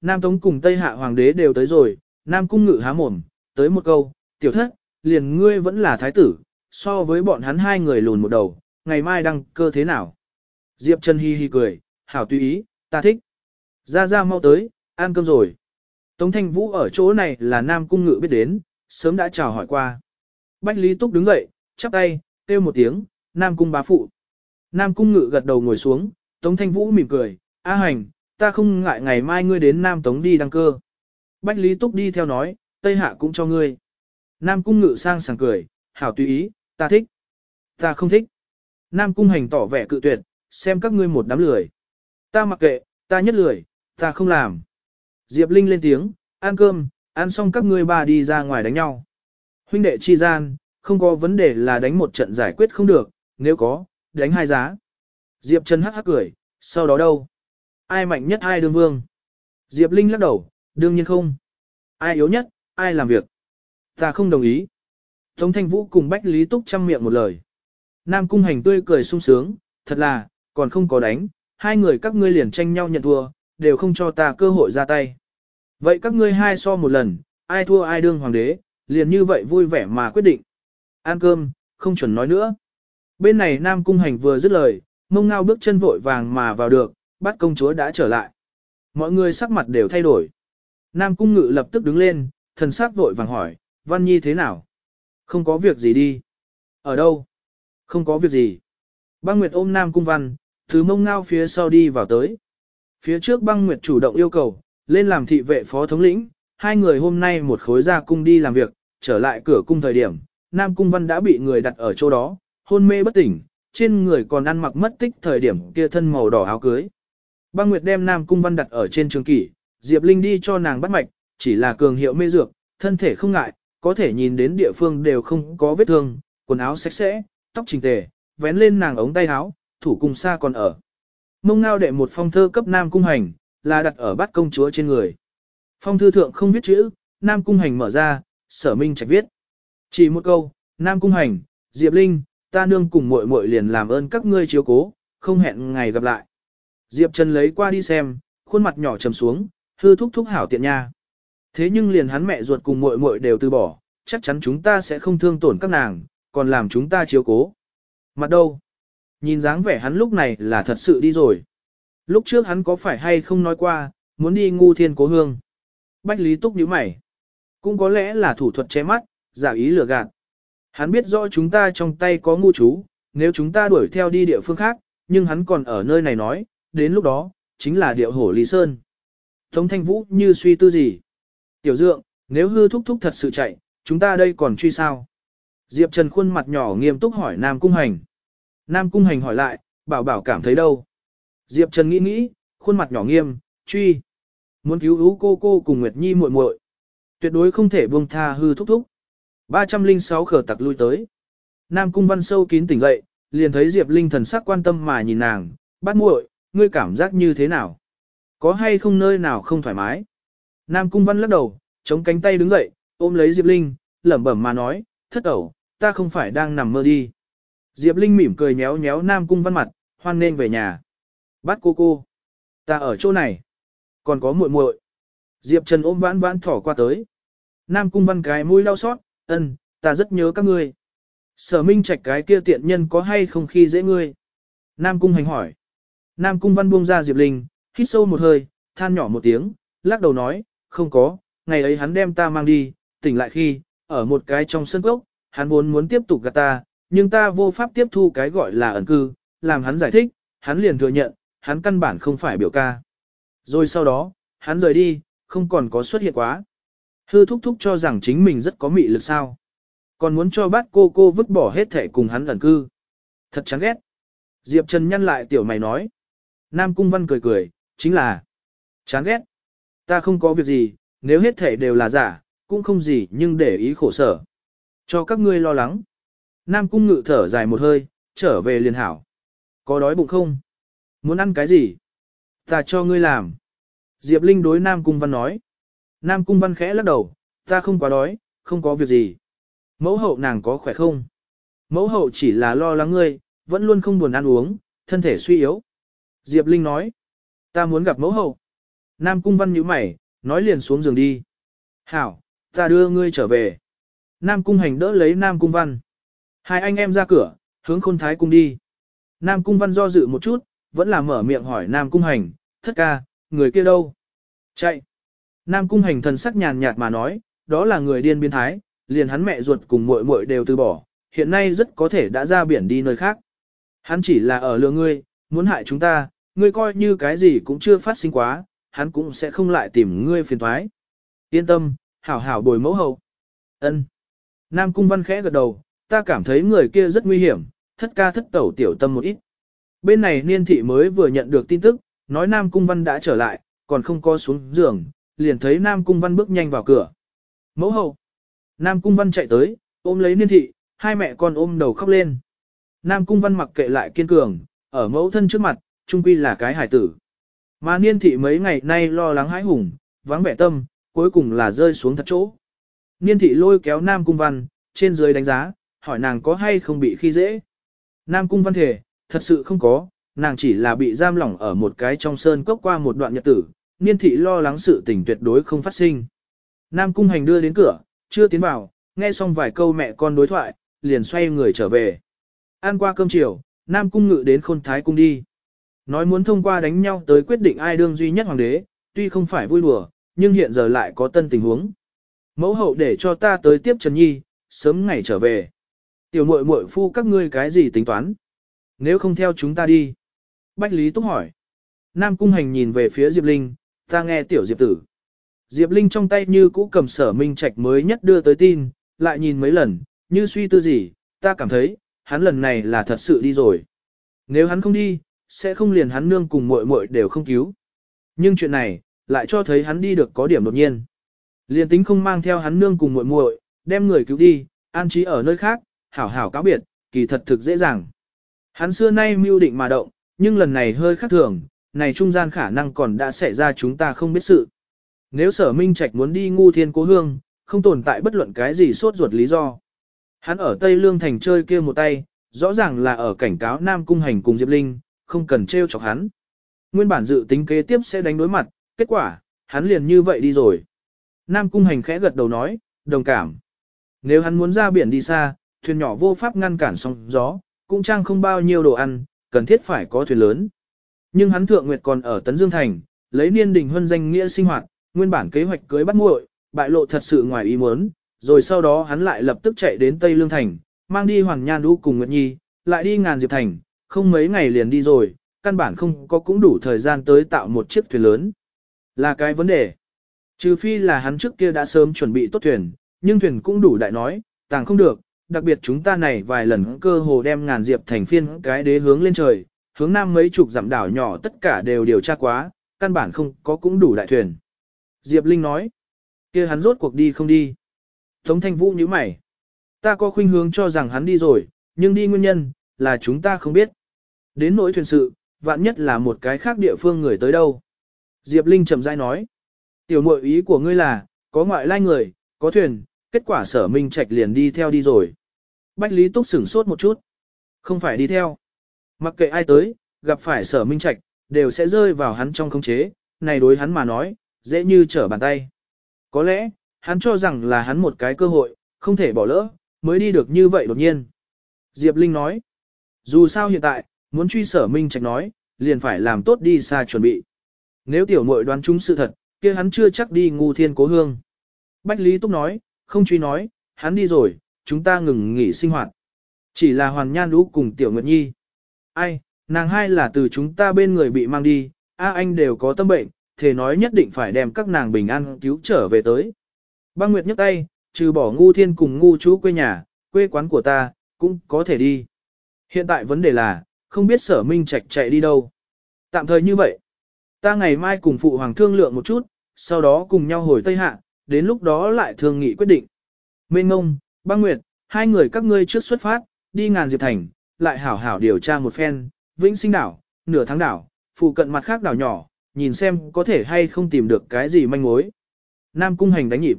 Nam Tống cùng Tây Hạ Hoàng đế đều tới rồi, Nam Cung Ngự há mồm, tới một câu, tiểu thất, liền ngươi vẫn là thái tử, so với bọn hắn hai người lùn một đầu, ngày mai đăng cơ thế nào. Diệp Trần hi hi cười, hảo tùy ý, ta thích. Ra ra mau tới, ăn cơm rồi. Tống Thanh Vũ ở chỗ này là Nam Cung Ngự biết đến, sớm đã chào hỏi qua. Bách Lý Túc đứng dậy, chắp tay, kêu một tiếng, Nam Cung bá phụ. Nam Cung Ngự gật đầu ngồi xuống, Tống Thanh Vũ mỉm cười, A hành, ta không ngại ngày mai ngươi đến Nam Tống đi đăng cơ. Bách Lý Túc đi theo nói, Tây Hạ cũng cho ngươi. Nam Cung Ngự sang sảng cười, hảo tùy ý, ta thích. Ta không thích. Nam Cung Hành tỏ vẻ cự tuyệt, xem các ngươi một đám lười. Ta mặc kệ, ta nhất lười, ta không làm. Diệp Linh lên tiếng, ăn cơm, ăn xong các ngươi ba đi ra ngoài đánh nhau. Huynh đệ chi gian, không có vấn đề là đánh một trận giải quyết không được, nếu có, đánh hai giá. Diệp Trần hắc hắc cười, sau đó đâu? Ai mạnh nhất ai đương vương? Diệp Linh lắc đầu, đương nhiên không. Ai yếu nhất, ai làm việc? Ta không đồng ý. Tống Thanh Vũ cùng Bách Lý Túc chăm miệng một lời. Nam Cung Hành tươi cười sung sướng, thật là, còn không có đánh, hai người các ngươi liền tranh nhau nhận thua, đều không cho ta cơ hội ra tay. Vậy các ngươi hai so một lần, ai thua ai đương hoàng đế, liền như vậy vui vẻ mà quyết định. Ăn cơm, không chuẩn nói nữa. Bên này Nam Cung Hành vừa dứt lời, mông ngao bước chân vội vàng mà vào được, bắt công chúa đã trở lại. Mọi người sắc mặt đều thay đổi. Nam Cung Ngự lập tức đứng lên, thần sắc vội vàng hỏi, Văn Nhi thế nào? Không có việc gì đi. Ở đâu? Không có việc gì. Băng Nguyệt ôm Nam Cung Văn, từ mông ngao phía sau đi vào tới. Phía trước băng Nguyệt chủ động yêu cầu, lên làm thị vệ phó thống lĩnh, hai người hôm nay một khối ra cung đi làm việc, trở lại cửa cung thời điểm, Nam Cung Văn đã bị người đặt ở chỗ đó, hôn mê bất tỉnh, trên người còn ăn mặc mất tích thời điểm kia thân màu đỏ áo cưới. Băng Nguyệt đem Nam Cung Văn đặt ở trên trường kỷ, Diệp Linh đi cho nàng bắt mạch, chỉ là cường hiệu mê dược, thân thể không ngại, có thể nhìn đến địa phương đều không có vết thương, quần áo sạch sẽ, tóc chỉnh tề, vén lên nàng ống tay áo, thủ cung xa còn ở. Mông ngao đệ một phong thơ cấp Nam Cung Hành, là đặt ở bát công chúa trên người. Phong thư thượng không viết chữ, Nam Cung Hành mở ra, sở minh trạch viết. Chỉ một câu, Nam Cung Hành, Diệp Linh, ta nương cùng muội muội liền làm ơn các ngươi chiếu cố, không hẹn ngày gặp lại. Diệp Trần lấy qua đi xem, khuôn mặt nhỏ trầm xuống, hư thúc thúc hảo tiện nha. Thế nhưng liền hắn mẹ ruột cùng muội muội đều từ bỏ, chắc chắn chúng ta sẽ không thương tổn các nàng, còn làm chúng ta chiếu cố. Mặt đâu? Nhìn dáng vẻ hắn lúc này là thật sự đi rồi. Lúc trước hắn có phải hay không nói qua, muốn đi ngu thiên cố hương. Bách Lý Túc nhíu mày. Cũng có lẽ là thủ thuật che mắt, giả ý lừa gạt. Hắn biết rõ chúng ta trong tay có ngu chú, nếu chúng ta đuổi theo đi địa phương khác, nhưng hắn còn ở nơi này nói, đến lúc đó, chính là điệu hổ Lý Sơn. Tống Thanh Vũ như suy tư gì? Tiểu Dượng, nếu hư thúc thúc thật sự chạy, chúng ta đây còn truy sao? Diệp Trần khuôn mặt nhỏ nghiêm túc hỏi Nam Cung Hành. Nam Cung Hành hỏi lại, bảo bảo cảm thấy đâu? Diệp Trần nghĩ nghĩ, khuôn mặt nhỏ nghiêm, truy. Muốn cứu hữu cô cô cùng Nguyệt Nhi muội muội, Tuyệt đối không thể buông tha hư thúc thúc. 306 khở tặc lui tới. Nam Cung Văn sâu kín tỉnh dậy, liền thấy Diệp Linh thần sắc quan tâm mà nhìn nàng, bắt muội, ngươi cảm giác như thế nào? Có hay không nơi nào không thoải mái? Nam Cung Văn lắc đầu, chống cánh tay đứng dậy, ôm lấy Diệp Linh, lẩm bẩm mà nói, thất ẩu, ta không phải đang nằm mơ đi. Diệp Linh mỉm cười nhéo nhéo Nam Cung Văn mặt, hoan nên về nhà. Bắt cô cô. Ta ở chỗ này. Còn có muội muội. Diệp Trần ôm vãn vãn thỏ qua tới. Nam Cung Văn cái mũi đau xót, ân, ta rất nhớ các ngươi. Sở Minh Trạch cái kia tiện nhân có hay không khi dễ ngươi? Nam Cung hành hỏi. Nam Cung Văn buông ra Diệp Linh, hít sâu một hơi, than nhỏ một tiếng, lắc đầu nói, không có, ngày ấy hắn đem ta mang đi, tỉnh lại khi, ở một cái trong sân gốc, hắn vốn muốn tiếp tục gạt ta, nhưng ta vô pháp tiếp thu cái gọi là ẩn cư, làm hắn giải thích, hắn liền thừa nhận, hắn căn bản không phải biểu ca. Rồi sau đó, hắn rời đi, không còn có xuất hiện quá. Hư thúc thúc cho rằng chính mình rất có mị lực sao. Còn muốn cho bát cô cô vứt bỏ hết thể cùng hắn ẩn cư. Thật chán ghét. Diệp Trần nhăn lại tiểu mày nói. Nam Cung Văn cười cười, chính là chán ghét. Ta không có việc gì, nếu hết thể đều là giả, cũng không gì nhưng để ý khổ sở. Cho các ngươi lo lắng. Nam Cung Ngự thở dài một hơi, trở về liền hảo. Có đói bụng không? Muốn ăn cái gì? Ta cho ngươi làm. Diệp Linh đối Nam Cung Văn nói. Nam Cung Văn khẽ lắc đầu, ta không quá đói, không có việc gì. Mẫu hậu nàng có khỏe không? Mẫu hậu chỉ là lo lắng ngươi, vẫn luôn không buồn ăn uống, thân thể suy yếu. Diệp Linh nói, ta muốn gặp mẫu hậu. Nam Cung Văn nhíu mày, nói liền xuống giường đi. Hảo, ta đưa ngươi trở về. Nam Cung Hành đỡ lấy Nam Cung Văn. Hai anh em ra cửa, hướng khôn thái cung đi. Nam Cung Văn do dự một chút, vẫn là mở miệng hỏi Nam Cung Hành, thất ca, người kia đâu? Chạy. Nam Cung Hành thần sắc nhàn nhạt mà nói, đó là người điên biến thái, liền hắn mẹ ruột cùng muội muội đều từ bỏ, hiện nay rất có thể đã ra biển đi nơi khác. Hắn chỉ là ở lừa ngươi, muốn hại chúng ta, ngươi coi như cái gì cũng chưa phát sinh quá, hắn cũng sẽ không lại tìm ngươi phiền thoái. Yên tâm, hảo hảo bồi mẫu hậu. Ân. Nam Cung Văn khẽ gật đầu, ta cảm thấy người kia rất nguy hiểm, thất ca thất tẩu tiểu tâm một ít. Bên này niên thị mới vừa nhận được tin tức, nói Nam Cung Văn đã trở lại, còn không có xuống giường, liền thấy Nam Cung Văn bước nhanh vào cửa. Mẫu hậu. Nam Cung Văn chạy tới, ôm lấy niên thị, hai mẹ con ôm đầu khóc lên. Nam Cung Văn mặc kệ lại kiên cường, ở mẫu thân trước mặt, trung quy là cái hải tử. Mà niên thị mấy ngày nay lo lắng hãi hùng, vắng vẻ tâm, cuối cùng là rơi xuống thật chỗ. Niên thị lôi kéo Nam Cung Văn, trên dưới đánh giá, hỏi nàng có hay không bị khi dễ. Nam Cung Văn thể, thật sự không có, nàng chỉ là bị giam lỏng ở một cái trong sơn cốc qua một đoạn nhật tử, niên thị lo lắng sự tình tuyệt đối không phát sinh. Nam Cung Hành đưa đến cửa, chưa tiến vào, nghe xong vài câu mẹ con đối thoại, liền xoay người trở về. Ăn qua cơm chiều, Nam Cung ngự đến khôn thái cung đi. Nói muốn thông qua đánh nhau tới quyết định ai đương duy nhất hoàng đế, tuy không phải vui đùa, nhưng hiện giờ lại có tân tình huống. Mẫu hậu để cho ta tới tiếp Trần Nhi, sớm ngày trở về. Tiểu muội muội phu các ngươi cái gì tính toán? Nếu không theo chúng ta đi. Bách Lý Túc hỏi. Nam Cung Hành nhìn về phía Diệp Linh, ta nghe tiểu Diệp tử. Diệp Linh trong tay như cũ cầm sở minh trạch mới nhất đưa tới tin, lại nhìn mấy lần, như suy tư gì, ta cảm thấy, hắn lần này là thật sự đi rồi. Nếu hắn không đi, sẽ không liền hắn nương cùng muội muội đều không cứu. Nhưng chuyện này, lại cho thấy hắn đi được có điểm đột nhiên. Liền tính không mang theo hắn nương cùng muội muội, đem người cứu đi, an trí ở nơi khác, hảo hảo cáo biệt, kỳ thật thực dễ dàng. Hắn xưa nay mưu định mà động, nhưng lần này hơi khác thường, này trung gian khả năng còn đã xảy ra chúng ta không biết sự. Nếu sở minh trạch muốn đi ngu thiên cố hương, không tồn tại bất luận cái gì sốt ruột lý do. Hắn ở Tây Lương Thành chơi kia một tay, rõ ràng là ở cảnh cáo Nam Cung Hành cùng Diệp Linh, không cần trêu chọc hắn. Nguyên bản dự tính kế tiếp sẽ đánh đối mặt, kết quả, hắn liền như vậy đi rồi. Nam Cung Hành khẽ gật đầu nói, đồng cảm. Nếu hắn muốn ra biển đi xa, thuyền nhỏ vô pháp ngăn cản sóng gió, cũng trang không bao nhiêu đồ ăn, cần thiết phải có thuyền lớn. Nhưng hắn thượng nguyệt còn ở Tấn Dương Thành, lấy niên đình huân danh nghĩa sinh hoạt, nguyên bản kế hoạch cưới bắt muội, bại lộ thật sự ngoài ý muốn, rồi sau đó hắn lại lập tức chạy đến Tây Lương Thành, mang đi Hoàng Nhan Đu cùng Nguyệt Nhi, lại đi ngàn diệp thành, không mấy ngày liền đi rồi, căn bản không có cũng đủ thời gian tới tạo một chiếc thuyền lớn. Là cái vấn đề. Trừ phi là hắn trước kia đã sớm chuẩn bị tốt thuyền, nhưng thuyền cũng đủ đại nói, tàng không được, đặc biệt chúng ta này vài lần cơ hồ đem ngàn diệp thành phiên cái đế hướng lên trời, hướng nam mấy chục dặm đảo nhỏ tất cả đều điều tra quá, căn bản không có cũng đủ đại thuyền. Diệp Linh nói, kia hắn rốt cuộc đi không đi. Tống Thanh Vũ nhíu mày. Ta có khuynh hướng cho rằng hắn đi rồi, nhưng đi nguyên nhân, là chúng ta không biết. Đến nỗi thuyền sự, vạn nhất là một cái khác địa phương người tới đâu. Diệp Linh trầm rãi nói. Tiểu mội ý của ngươi là, có ngoại lai người, có thuyền, kết quả sở minh trạch liền đi theo đi rồi. Bách Lý Túc sửng sốt một chút. Không phải đi theo. Mặc kệ ai tới, gặp phải sở minh trạch, đều sẽ rơi vào hắn trong khống chế, này đối hắn mà nói, dễ như trở bàn tay. Có lẽ, hắn cho rằng là hắn một cái cơ hội, không thể bỏ lỡ, mới đi được như vậy đột nhiên. Diệp Linh nói, dù sao hiện tại, muốn truy sở minh trạch nói, liền phải làm tốt đi xa chuẩn bị. Nếu tiểu muội đoán chúng sự thật, kia hắn chưa chắc đi ngu thiên cố hương. Bách Lý Túc nói, không truy nói, hắn đi rồi, chúng ta ngừng nghỉ sinh hoạt. Chỉ là hoàn nhan lũ cùng tiểu nguyệt nhi. Ai, nàng hai là từ chúng ta bên người bị mang đi, a anh đều có tâm bệnh, thề nói nhất định phải đem các nàng bình an cứu trở về tới. Băng Nguyệt nhấc tay, trừ bỏ ngu thiên cùng ngu chú quê nhà, quê quán của ta, cũng có thể đi. Hiện tại vấn đề là, không biết sở minh trạch chạy đi đâu. Tạm thời như vậy, ta ngày mai cùng phụ hoàng thương lượng một chút, sau đó cùng nhau hồi Tây Hạ, đến lúc đó lại thương nghị quyết định. Mên ngông, băng nguyệt, hai người các ngươi trước xuất phát, đi ngàn diệp thành, lại hảo hảo điều tra một phen, vĩnh sinh đảo, nửa tháng đảo, phụ cận mặt khác đảo nhỏ, nhìn xem có thể hay không tìm được cái gì manh mối. Nam cung hành đánh nhịp.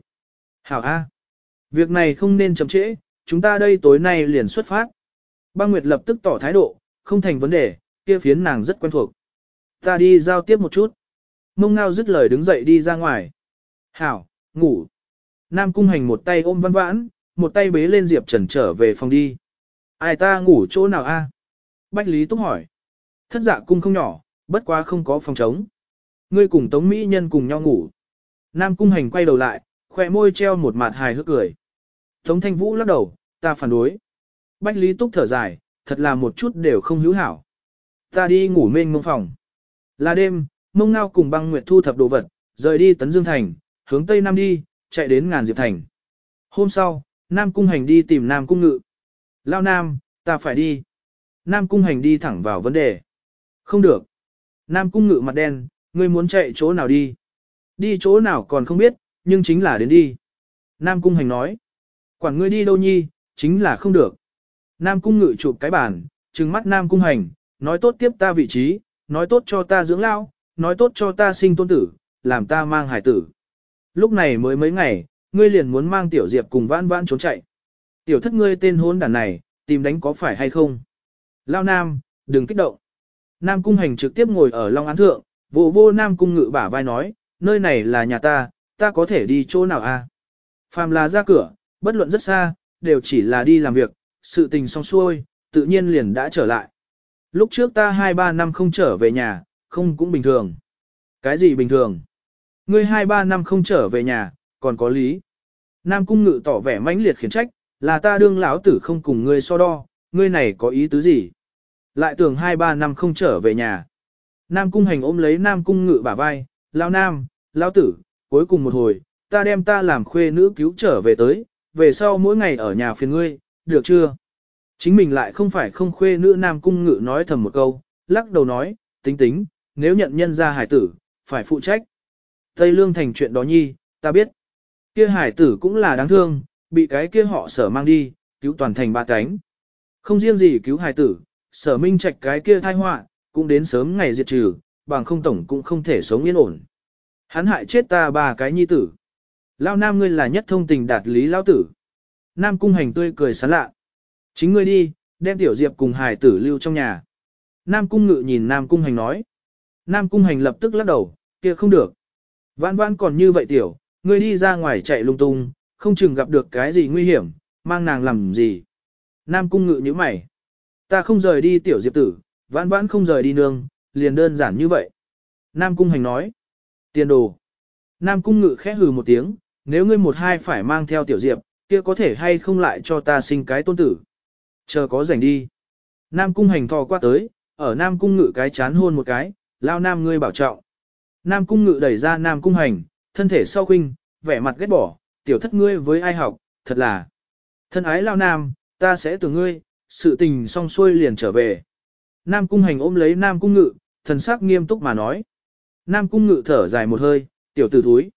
Hảo A. Việc này không nên chậm trễ, chúng ta đây tối nay liền xuất phát. Băng Nguyệt lập tức tỏ thái độ, không thành vấn đề, kia phiến nàng rất quen thuộc. Ta đi giao tiếp một chút. mông ngao dứt lời đứng dậy đi ra ngoài. Hảo, ngủ. Nam cung hành một tay ôm văn vãn, một tay bế lên Diệp Trần trở về phòng đi. Ai ta ngủ chỗ nào a? Bách Lý Túc hỏi. Thất dạ cung không nhỏ, bất quá không có phòng trống. Ngươi cùng Tống Mỹ Nhân cùng nhau ngủ. Nam cung hành quay đầu lại, khỏe môi treo một mặt hài hước cười. Tống Thanh Vũ lắc đầu, ta phản đối. Bách Lý Túc thở dài, thật là một chút đều không hữu hảo. Ta đi ngủ mênh mông phòng. Là đêm, mông ngao cùng băng nguyệt thu thập đồ vật, rời đi Tấn Dương Thành, hướng Tây Nam đi, chạy đến ngàn diệp thành. Hôm sau, Nam Cung Hành đi tìm Nam Cung Ngự. Lao Nam, ta phải đi. Nam Cung Hành đi thẳng vào vấn đề. Không được. Nam Cung Ngự mặt đen, ngươi muốn chạy chỗ nào đi? Đi chỗ nào còn không biết, nhưng chính là đến đi. Nam Cung Hành nói. Quản ngươi đi đâu nhi, chính là không được. Nam Cung Ngự chụp cái bàn, trừng mắt Nam Cung Hành, nói tốt tiếp ta vị trí, nói tốt cho ta dưỡng lao, nói tốt cho ta sinh tôn tử, làm ta mang hải tử. Lúc này mới mấy ngày, ngươi liền muốn mang tiểu diệp cùng vãn vãn trốn chạy. Tiểu thất ngươi tên hôn đàn này, tìm đánh có phải hay không? Lao Nam, đừng kích động. Nam Cung Hành trực tiếp ngồi ở Long Án Thượng, vô vô Nam Cung Ngự bả vai nói, nơi này là nhà ta, ta có thể đi chỗ nào a? À? Phàm là ra cửa, bất luận rất xa, đều chỉ là đi làm việc, sự tình xong xuôi, tự nhiên liền đã trở lại. Lúc trước ta 2-3 năm không trở về nhà, không cũng bình thường. Cái gì bình thường? Ngươi 2-3 năm không trở về nhà, còn có lý. Nam Cung Ngự tỏ vẻ mãnh liệt khiển trách, là ta đương lão tử không cùng ngươi so đo, ngươi này có ý tứ gì? Lại tưởng 2-3 năm không trở về nhà. Nam Cung Hành ôm lấy Nam Cung Ngự bả vai, lão Nam, lão tử, cuối cùng một hồi, ta đem ta làm khuê nữ cứu trở về tới, về sau mỗi ngày ở nhà phiền ngươi, được chưa? Chính mình lại không phải không khuê nữ Nam Cung Ngự nói thầm một câu, lắc đầu nói, tính tính, nếu nhận nhân ra hải tử, phải phụ trách. Tây Lương thành chuyện đó nhi, ta biết. Kia hải tử cũng là đáng thương, bị cái kia họ sở mang đi, cứu toàn thành ba cánh. Không riêng gì cứu hải tử, sở minh trạch cái kia thai họa cũng đến sớm ngày diệt trừ, bằng không tổng cũng không thể sống yên ổn. Hắn hại chết ta ba cái nhi tử. Lao nam ngươi là nhất thông tình đạt lý lao tử. Nam cung hành tươi cười sán lạ. Chính ngươi đi, đem tiểu diệp cùng hải tử lưu trong nhà. Nam cung ngự nhìn Nam cung hành nói. Nam cung hành lập tức lắc đầu, kia không được. Vãn vãn còn như vậy tiểu, ngươi đi ra ngoài chạy lung tung, không chừng gặp được cái gì nguy hiểm, mang nàng làm gì. Nam cung ngự như mày. Ta không rời đi tiểu diệp tử, vãn vãn không rời đi nương, liền đơn giản như vậy. Nam cung hành nói. Tiền đồ. Nam cung ngự khẽ hừ một tiếng, nếu ngươi một hai phải mang theo tiểu diệp, kia có thể hay không lại cho ta sinh cái tôn tử. Chờ có rảnh đi. Nam cung hành thò qua tới, ở Nam cung ngự cái chán hôn một cái, lao Nam ngươi bảo trọng. Nam cung ngự đẩy ra Nam cung hành, thân thể sau khinh, vẻ mặt ghét bỏ, tiểu thất ngươi với ai học, thật là. Thân ái lao Nam, ta sẽ từ ngươi, sự tình xong xuôi liền trở về. Nam cung hành ôm lấy Nam cung ngự, thần sắc nghiêm túc mà nói. Nam cung ngự thở dài một hơi, tiểu tử thúi.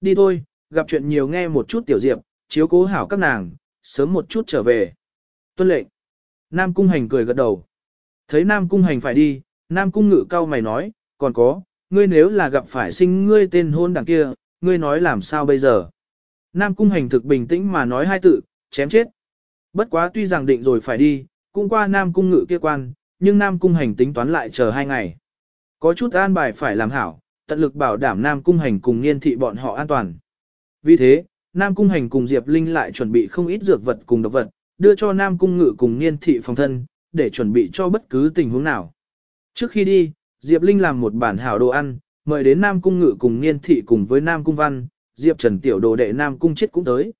Đi thôi, gặp chuyện nhiều nghe một chút tiểu diệp, chiếu cố hảo các nàng, sớm một chút trở về. Tuân lệnh. Nam cung hành cười gật đầu. Thấy Nam cung hành phải đi, Nam cung ngự cao mày nói, còn có, ngươi nếu là gặp phải sinh ngươi tên hôn đằng kia, ngươi nói làm sao bây giờ? Nam cung hành thực bình tĩnh mà nói hai tự, chém chết. Bất quá tuy rằng định rồi phải đi, cũng qua Nam cung ngự kia quan, nhưng Nam cung hành tính toán lại chờ hai ngày. Có chút an bài phải làm hảo, tận lực bảo đảm Nam cung hành cùng niên thị bọn họ an toàn. Vì thế, Nam cung hành cùng Diệp Linh lại chuẩn bị không ít dược vật cùng độc vật, đưa cho Nam cung ngự cùng niên thị phòng thân, để chuẩn bị cho bất cứ tình huống nào. Trước khi đi, Diệp Linh làm một bản hảo đồ ăn, mời đến Nam Cung Ngự cùng Niên Thị cùng với Nam Cung Văn, Diệp Trần tiểu đồ đệ Nam Cung Chết cũng tới.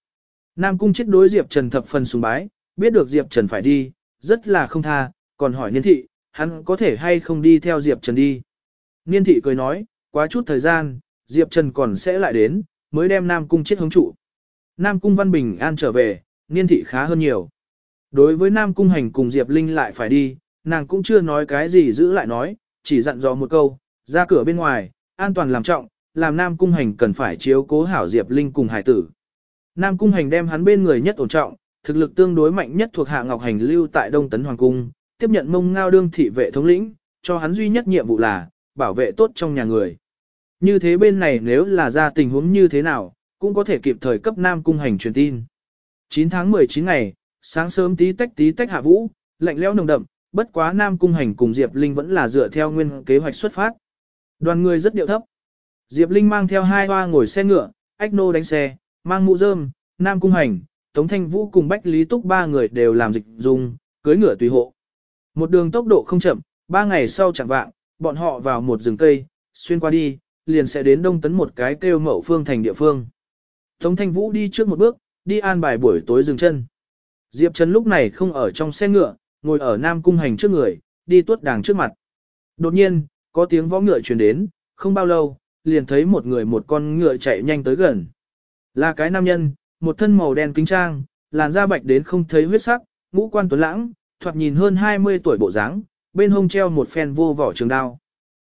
Nam Cung Chết đối Diệp Trần thập phần sùng bái, biết được Diệp Trần phải đi, rất là không tha, còn hỏi Niên Thị, hắn có thể hay không đi theo Diệp Trần đi. Niên Thị cười nói, quá chút thời gian, Diệp Trần còn sẽ lại đến, mới đem Nam Cung Chết hứng trụ. Nam Cung Văn Bình an trở về, Niên Thị khá hơn nhiều. Đối với Nam Cung Hành cùng Diệp Linh lại phải đi, nàng cũng chưa nói cái gì giữ lại nói, chỉ dặn dò một câu, ra cửa bên ngoài, an toàn làm trọng, làm Nam Cung Hành cần phải chiếu cố hảo Diệp Linh cùng hải tử. Nam Cung Hành đem hắn bên người nhất ổn trọng, thực lực tương đối mạnh nhất thuộc Hạ Ngọc Hành lưu tại Đông Tấn Hoàng Cung, tiếp nhận mông ngao đương thị vệ thống lĩnh, cho hắn duy nhất nhiệm vụ là bảo vệ tốt trong nhà người. Như thế bên này nếu là ra tình huống như thế nào, cũng có thể kịp thời cấp Nam Cung Hành truyền tin. 9 tháng 19 ngày, sáng sớm tí tách tí tách hạ vũ, lạnh lẽo nồng đậm, bất quá Nam Cung Hành cùng Diệp Linh vẫn là dựa theo nguyên kế hoạch xuất phát. Đoàn người rất điệu thấp. Diệp Linh mang theo hai hoa ngồi xe ngựa, ách nô đánh xe, mang mũ rơm, nam cung hành, Tống Thanh Vũ cùng Bách Lý Túc ba người đều làm dịch dùng, cưới ngựa tùy hộ. Một đường tốc độ không chậm, ba ngày sau chẳng vạng, bọn họ vào một rừng cây, xuyên qua đi, liền sẽ đến đông tấn một cái kêu mậu phương thành địa phương. Tống Thanh Vũ đi trước một bước, đi an bài buổi tối dừng chân. Diệp Trần lúc này không ở trong xe ngựa, ngồi ở Nam Cung Hành trước người, đi tuốt đàng trước mặt. Đột nhiên, có tiếng võ ngựa truyền đến, không bao lâu, liền thấy một người một con ngựa chạy nhanh tới gần. Là cái nam nhân, một thân màu đen kính trang, làn da bạch đến không thấy huyết sắc, ngũ quan tuấn lãng, thoạt nhìn hơn 20 tuổi bộ dáng, bên hông treo một phen vô vỏ trường đao.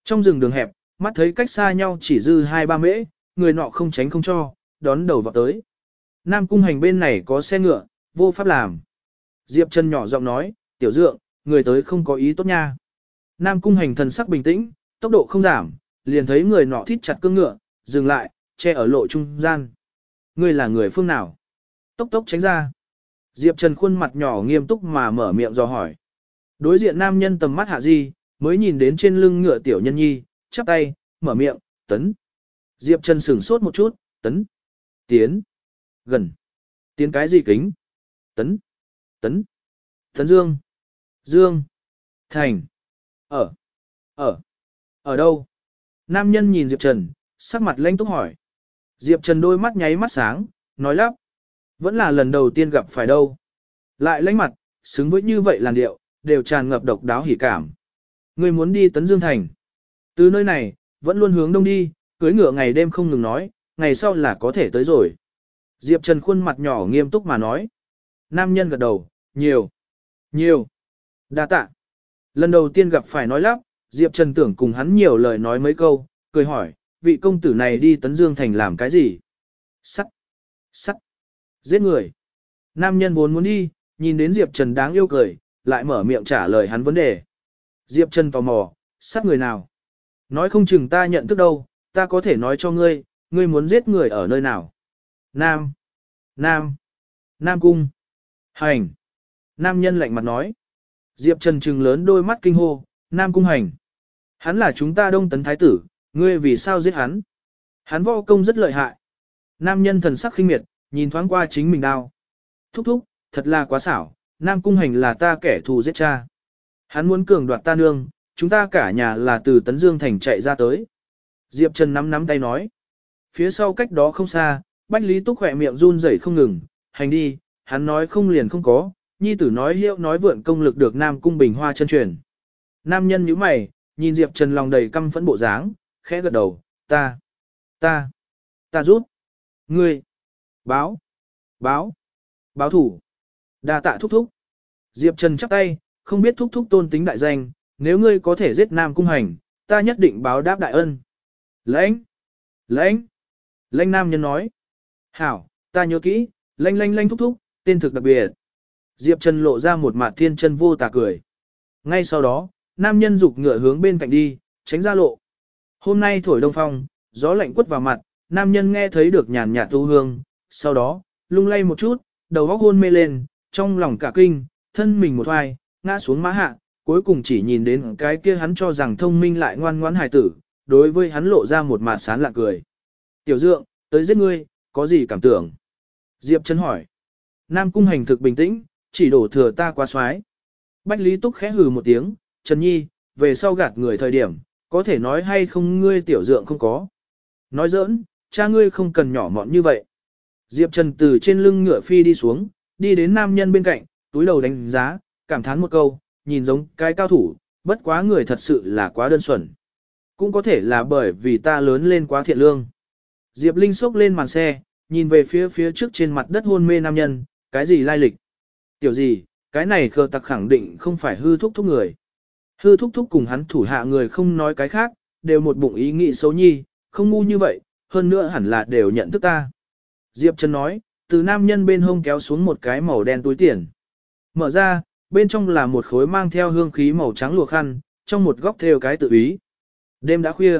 Trong rừng đường hẹp, mắt thấy cách xa nhau chỉ dư hai ba mễ, người nọ không tránh không cho, đón đầu vào tới. Nam cung hành bên này có xe ngựa, vô pháp làm. Diệp Trần nhỏ giọng nói, tiểu dượng, người tới không có ý tốt nha. Nam cung hành thần sắc bình tĩnh, tốc độ không giảm, liền thấy người nọ thít chặt cương ngựa, dừng lại, che ở lộ trung gian. Ngươi là người phương nào? Tốc tốc tránh ra. Diệp Trần khuôn mặt nhỏ nghiêm túc mà mở miệng do hỏi. Đối diện nam nhân tầm mắt hạ di, mới nhìn đến trên lưng ngựa tiểu nhân nhi, chắp tay, mở miệng, tấn. Diệp Trần sửng sốt một chút, tấn. Tiến. Gần. Tiến cái gì kính? Tấn. Tấn. Tấn Dương. Dương. Thành. Ở. Ở. Ở đâu? Nam nhân nhìn Diệp Trần, sắc mặt lanh túc hỏi. Diệp Trần đôi mắt nháy mắt sáng, nói lắp. Vẫn là lần đầu tiên gặp phải đâu. Lại lánh mặt, xứng với như vậy làn điệu, đều tràn ngập độc đáo hỉ cảm. Người muốn đi Tấn Dương Thành. Từ nơi này, vẫn luôn hướng đông đi, cưới ngựa ngày đêm không ngừng nói, ngày sau là có thể tới rồi. Diệp Trần khuôn mặt nhỏ nghiêm túc mà nói. Nam nhân gật đầu, nhiều, nhiều, đa tạ. Lần đầu tiên gặp phải nói lắp, Diệp Trần tưởng cùng hắn nhiều lời nói mấy câu, cười hỏi, vị công tử này đi Tấn Dương Thành làm cái gì? Sắt, sắt, giết người. Nam nhân vốn muốn đi, nhìn đến Diệp Trần đáng yêu cười, lại mở miệng trả lời hắn vấn đề. Diệp Trần tò mò, sát người nào? Nói không chừng ta nhận thức đâu, ta có thể nói cho ngươi, ngươi muốn giết người ở nơi nào? Nam, Nam, Nam Cung, Hành. Nam nhân lạnh mặt nói. Diệp Trần trừng lớn đôi mắt kinh hô, Nam Cung Hành. Hắn là chúng ta đông tấn thái tử, ngươi vì sao giết hắn? Hắn võ công rất lợi hại. Nam nhân thần sắc khinh miệt, nhìn thoáng qua chính mình đau. Thúc thúc, thật là quá xảo, Nam Cung Hành là ta kẻ thù giết cha. Hắn muốn cường đoạt ta nương, chúng ta cả nhà là từ Tấn Dương Thành chạy ra tới. Diệp Trần nắm nắm tay nói. Phía sau cách đó không xa, Bách Lý Túc khỏe miệng run rẩy không ngừng, hành đi, hắn nói không liền không có, nhi tử nói hiệu nói vượn công lực được Nam Cung Bình Hoa chân truyền. Nam nhân nhíu mày, nhìn Diệp Trần lòng đầy căm phẫn bộ dáng, khẽ gật đầu, ta, ta, ta rút, ngươi, báo, báo, báo thủ, đa tạ thúc thúc. Diệp Trần chắp tay, không biết thúc thúc tôn tính đại danh, nếu ngươi có thể giết Nam Cung Hành, ta nhất định báo đáp đại ân. Lãnh, lãnh, lãnh nam nhân nói, hảo, ta nhớ kỹ, lãnh lãnh lãnh thúc thúc, tên thực đặc biệt. Diệp Trần lộ ra một mặt thiên chân vô tà cười. Ngay sau đó, nam nhân dục ngựa hướng bên cạnh đi, tránh ra lộ. Hôm nay thổi đông phong, gió lạnh quất vào mặt, nam nhân nghe thấy được nhàn nhạt tu hương, sau đó, lung lay một chút, đầu óc hôn mê lên, trong lòng cả kinh, thân mình một hoài, ngã xuống má hạ, cuối cùng chỉ nhìn đến cái kia hắn cho rằng thông minh lại ngoan ngoãn hài tử, đối với hắn lộ ra một mặt sán lạ cười. Tiểu dượng, tới giết ngươi, có gì cảm tưởng? Diệp Trấn hỏi. Nam cung hành thực bình tĩnh, chỉ đổ thừa ta quá xoái. Bách Lý Túc khẽ hừ một tiếng, Trần Nhi, về sau gạt người thời điểm, có thể nói hay không ngươi tiểu dượng không có. Nói giỡn, cha ngươi không cần nhỏ mọn như vậy. Diệp Trần từ trên lưng ngựa phi đi xuống, đi đến nam nhân bên cạnh, túi đầu đánh giá, cảm thán một câu, nhìn giống cái cao thủ, bất quá người thật sự là quá đơn thuần. Cũng có thể là bởi vì ta lớn lên quá thiện lương. Diệp Linh xốc lên màn xe, nhìn về phía phía trước trên mặt đất hôn mê nam nhân, cái gì lai lịch? Tiểu gì, cái này khờ tặc khẳng định không phải hư thúc thúc người. Hư thúc thúc cùng hắn thủ hạ người không nói cái khác, đều một bụng ý nghĩ xấu nhi, không ngu như vậy, hơn nữa hẳn là đều nhận thức ta. Diệp Trần nói, từ nam nhân bên hông kéo xuống một cái màu đen túi tiền. Mở ra, bên trong là một khối mang theo hương khí màu trắng lùa khăn, trong một góc theo cái tự ý. Đêm đã khuya.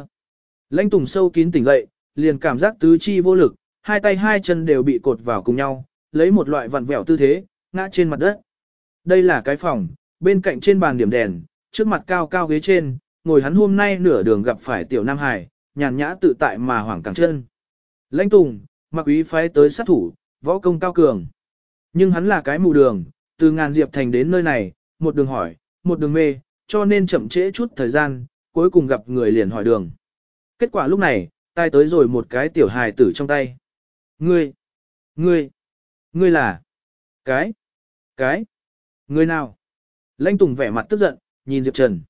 Lãnh Tùng sâu kín tỉnh dậy, liền cảm giác tứ chi vô lực, hai tay hai chân đều bị cột vào cùng nhau, lấy một loại vặn vẹo tư thế, ngã trên mặt đất. Đây là cái phòng, bên cạnh trên bàn điểm đèn, trước mặt cao cao ghế trên, ngồi hắn hôm nay nửa đường gặp phải tiểu Nam Hải, nhàn nhã tự tại mà hoảng càng chân. Lãnh Tùng, mặc ý phái tới sát thủ, võ công cao cường. Nhưng hắn là cái mù đường, từ ngàn diệp thành đến nơi này, một đường hỏi, một đường mê, cho nên chậm trễ chút thời gian, cuối cùng gặp người liền hỏi đường. Kết quả lúc này, tai tới rồi một cái tiểu hài tử trong tay. Ngươi, ngươi, ngươi là, cái, cái, ngươi nào? Lanh Tùng vẻ mặt tức giận, nhìn Diệp Trần.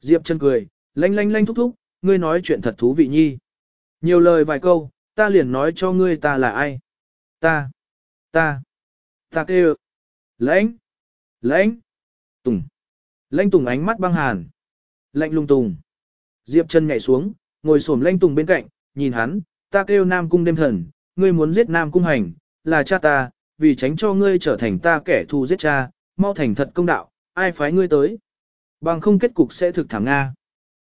Diệp Trần cười, lanh lanh lanh thúc thúc, ngươi nói chuyện thật thú vị nhi. Nhiều lời vài câu, ta liền nói cho ngươi ta là ai. Ta, ta, ta kêu. Lãnh, lãnh, Tùng. Lãnh Tùng ánh mắt băng hàn. Lạnh lung tùng. Diệp Trần nhảy xuống, ngồi xổm Lãnh Tùng bên cạnh, nhìn hắn, ta kêu Nam Cung đêm thần, ngươi muốn giết Nam Cung hành, là cha ta, vì tránh cho ngươi trở thành ta kẻ thù giết cha, mau thành thật công đạo, ai phái ngươi tới. Bằng không kết cục sẽ thực thẳng Nga.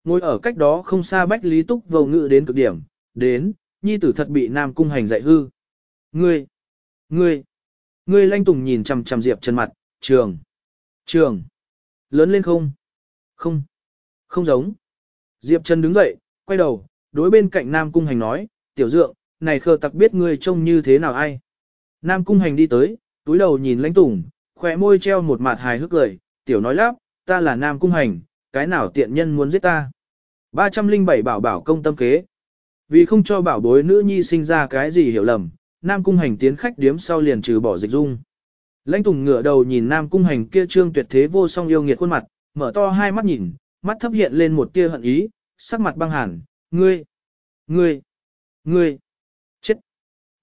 Ngồi ở cách đó không xa Bách Lý Túc vầu ngự đến cực điểm, đến, nhi tử thật bị Nam Cung hành dạy hư. Ngươi, ngươi, ngươi lanh Tùng nhìn chằm chằm Diệp Trần mặt, trường, trường, lớn lên không? Không, không giống. Diệp Trần đứng dậy, quay đầu, đối bên cạnh Nam Cung Hành nói, tiểu dượng, này khờ tặc biết ngươi trông như thế nào ai. Nam Cung Hành đi tới, túi đầu nhìn lãnh tùng, khỏe môi treo một mặt hài hước cười, tiểu nói lắp, ta là Nam Cung Hành, cái nào tiện nhân muốn giết ta. 307 bảo bảo công tâm kế. Vì không cho bảo bối nữ nhi sinh ra cái gì hiểu lầm, Nam Cung Hành tiến khách điếm sau liền trừ bỏ dịch dung. Lãnh Tùng ngửa đầu nhìn Nam Cung Hành kia trương tuyệt thế vô song yêu nghiệt khuôn mặt, mở to hai mắt nhìn, mắt thấp hiện lên một tia hận ý, sắc mặt băng hẳn. ngươi, ngươi, ngươi, chết.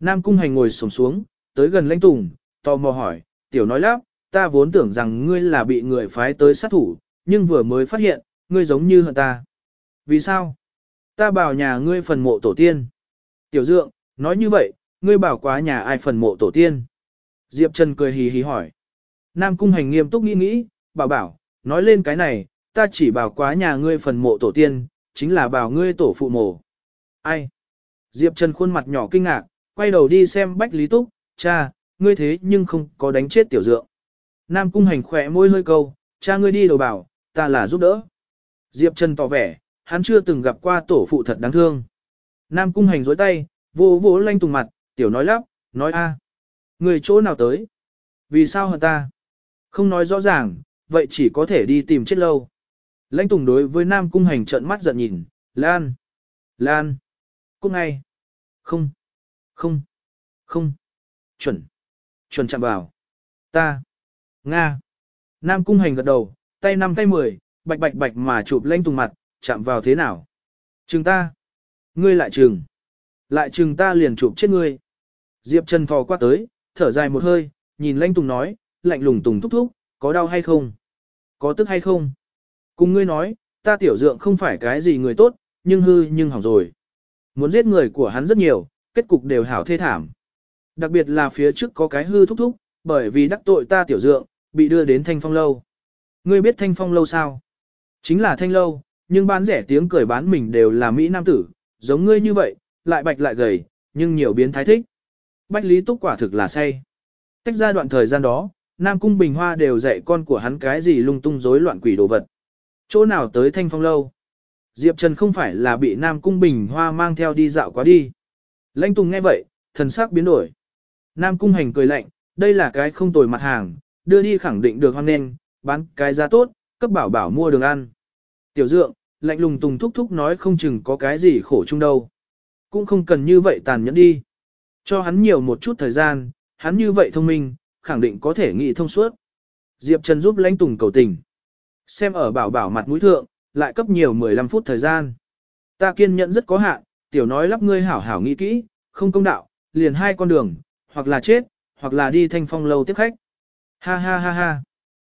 Nam Cung Hành ngồi sổng xuống, tới gần Lãnh Tùng, tò mò hỏi, tiểu nói lắp, ta vốn tưởng rằng ngươi là bị người phái tới sát thủ, nhưng vừa mới phát hiện, ngươi giống như hận ta. Vì sao? Ta bảo nhà ngươi phần mộ tổ tiên. Tiểu dượng, nói như vậy, ngươi bảo quá nhà ai phần mộ tổ tiên. Diệp Trần cười hì hì hỏi. Nam Cung Hành nghiêm túc nghĩ nghĩ, bảo bảo, nói lên cái này, ta chỉ bảo quá nhà ngươi phần mộ tổ tiên, chính là bảo ngươi tổ phụ mộ. Ai? Diệp Trần khuôn mặt nhỏ kinh ngạc, quay đầu đi xem Bách Lý Túc, cha, ngươi thế nhưng không có đánh chết tiểu dượng. Nam Cung Hành khỏe môi hơi câu, cha ngươi đi đầu bảo, ta là giúp đỡ. Diệp Trần tỏ vẻ, hắn chưa từng gặp qua tổ phụ thật đáng thương. Nam Cung Hành dối tay, vô vô lanh tùng mặt, tiểu nói lắp, nói a. Người chỗ nào tới? Vì sao hả ta? Không nói rõ ràng, vậy chỉ có thể đi tìm chết lâu. Lãnh Tùng đối với Nam Cung Hành trợn mắt giận nhìn, Lan, Lan, Cung ngay. Không, không, không, chuẩn, chuẩn chạm vào. Ta, Nga. Nam Cung Hành gật đầu, tay năm tay mười, bạch bạch bạch mà chụp Lãnh Tùng mặt, chạm vào thế nào? Trừng ta. Ngươi lại trừng. Lại trừng ta liền chụp chết ngươi. Diệp Trần thò qua tới, thở dài một hơi, nhìn Lãnh Tùng nói, lạnh lùng Tùng thúc thúc, có đau hay không? Có tức hay không? Cùng ngươi nói, ta tiểu dượng không phải cái gì người tốt, nhưng hư nhưng hỏng rồi. Muốn giết người của hắn rất nhiều, kết cục đều hảo thê thảm. Đặc biệt là phía trước có cái hư thúc thúc, bởi vì đắc tội ta tiểu dượng, bị đưa đến thanh phong lâu. Ngươi biết thanh phong lâu sao? Chính là thanh lâu, nhưng bán rẻ tiếng cười bán mình đều là Mỹ Nam tử, giống ngươi như vậy, lại bạch lại gầy, nhưng nhiều biến thái thích. Bách Lý Túc quả thực là say. Tách ra đoạn thời gian đó, Nam Cung Bình Hoa đều dạy con của hắn cái gì lung tung rối loạn quỷ đồ vật. Chỗ nào tới thanh phong lâu? Diệp Trần không phải là bị Nam Cung Bình Hoa mang theo đi dạo quá đi. Lãnh Tùng nghe vậy, thần sắc biến đổi. Nam Cung Hành cười lạnh, đây là cái không tồi mặt hàng, đưa đi khẳng định được hoan nên, bán cái giá tốt, cấp bảo bảo mua đường ăn. Tiểu dượng, lạnh lùng Tùng thúc thúc nói không chừng có cái gì khổ chung đâu. Cũng không cần như vậy tàn nhẫn đi. Cho hắn nhiều một chút thời gian, hắn như vậy thông minh, khẳng định có thể nghĩ thông suốt. Diệp Trần giúp lãnh tùng cầu tình. Xem ở bảo bảo mặt mũi thượng, lại cấp nhiều 15 phút thời gian. Ta kiên nhẫn rất có hạn, tiểu nói lắp ngươi hảo hảo nghĩ kỹ, không công đạo, liền hai con đường, hoặc là chết, hoặc là đi thanh phong lâu tiếp khách. Ha ha ha ha.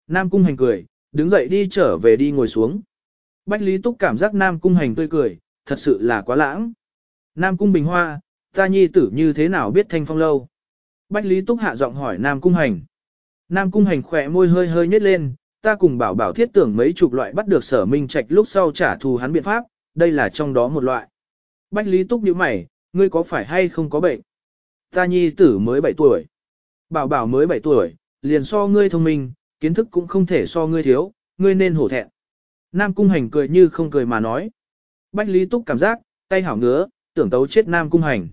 Nam cung hành cười, đứng dậy đi trở về đi ngồi xuống. Bách Lý Túc cảm giác Nam cung hành tươi cười, thật sự là quá lãng. Nam cung bình hoa, ta nhi tử như thế nào biết thanh phong lâu? Bách Lý Túc hạ giọng hỏi Nam Cung Hành. Nam Cung Hành khỏe môi hơi hơi nhếch lên, ta cùng bảo bảo thiết tưởng mấy chục loại bắt được sở minh trạch lúc sau trả thù hắn biện pháp, đây là trong đó một loại. Bách Lý Túc nhíu mày, ngươi có phải hay không có bệnh? Ta nhi tử mới 7 tuổi. Bảo bảo mới 7 tuổi, liền so ngươi thông minh, kiến thức cũng không thể so ngươi thiếu, ngươi nên hổ thẹn. Nam Cung Hành cười như không cười mà nói. Bách Lý Túc cảm giác, tay hảo ngứa, tưởng tấu chết Nam Cung Hành.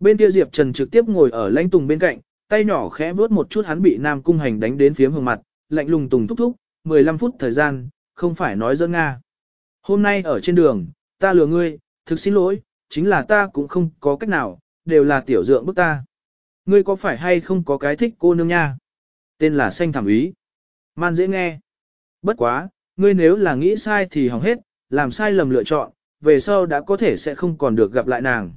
Bên kia Diệp Trần trực tiếp ngồi ở lãnh tùng bên cạnh, tay nhỏ khẽ vớt một chút hắn bị Nam Cung Hành đánh đến phía hương mặt, lạnh lùng tùng thúc thúc, 15 phút thời gian, không phải nói dân Nga. Hôm nay ở trên đường, ta lừa ngươi, thực xin lỗi, chính là ta cũng không có cách nào, đều là tiểu dượng bức ta. Ngươi có phải hay không có cái thích cô nương nha? Tên là xanh thảm ý. Man dễ nghe. Bất quá, ngươi nếu là nghĩ sai thì hỏng hết, làm sai lầm lựa chọn, về sau đã có thể sẽ không còn được gặp lại nàng.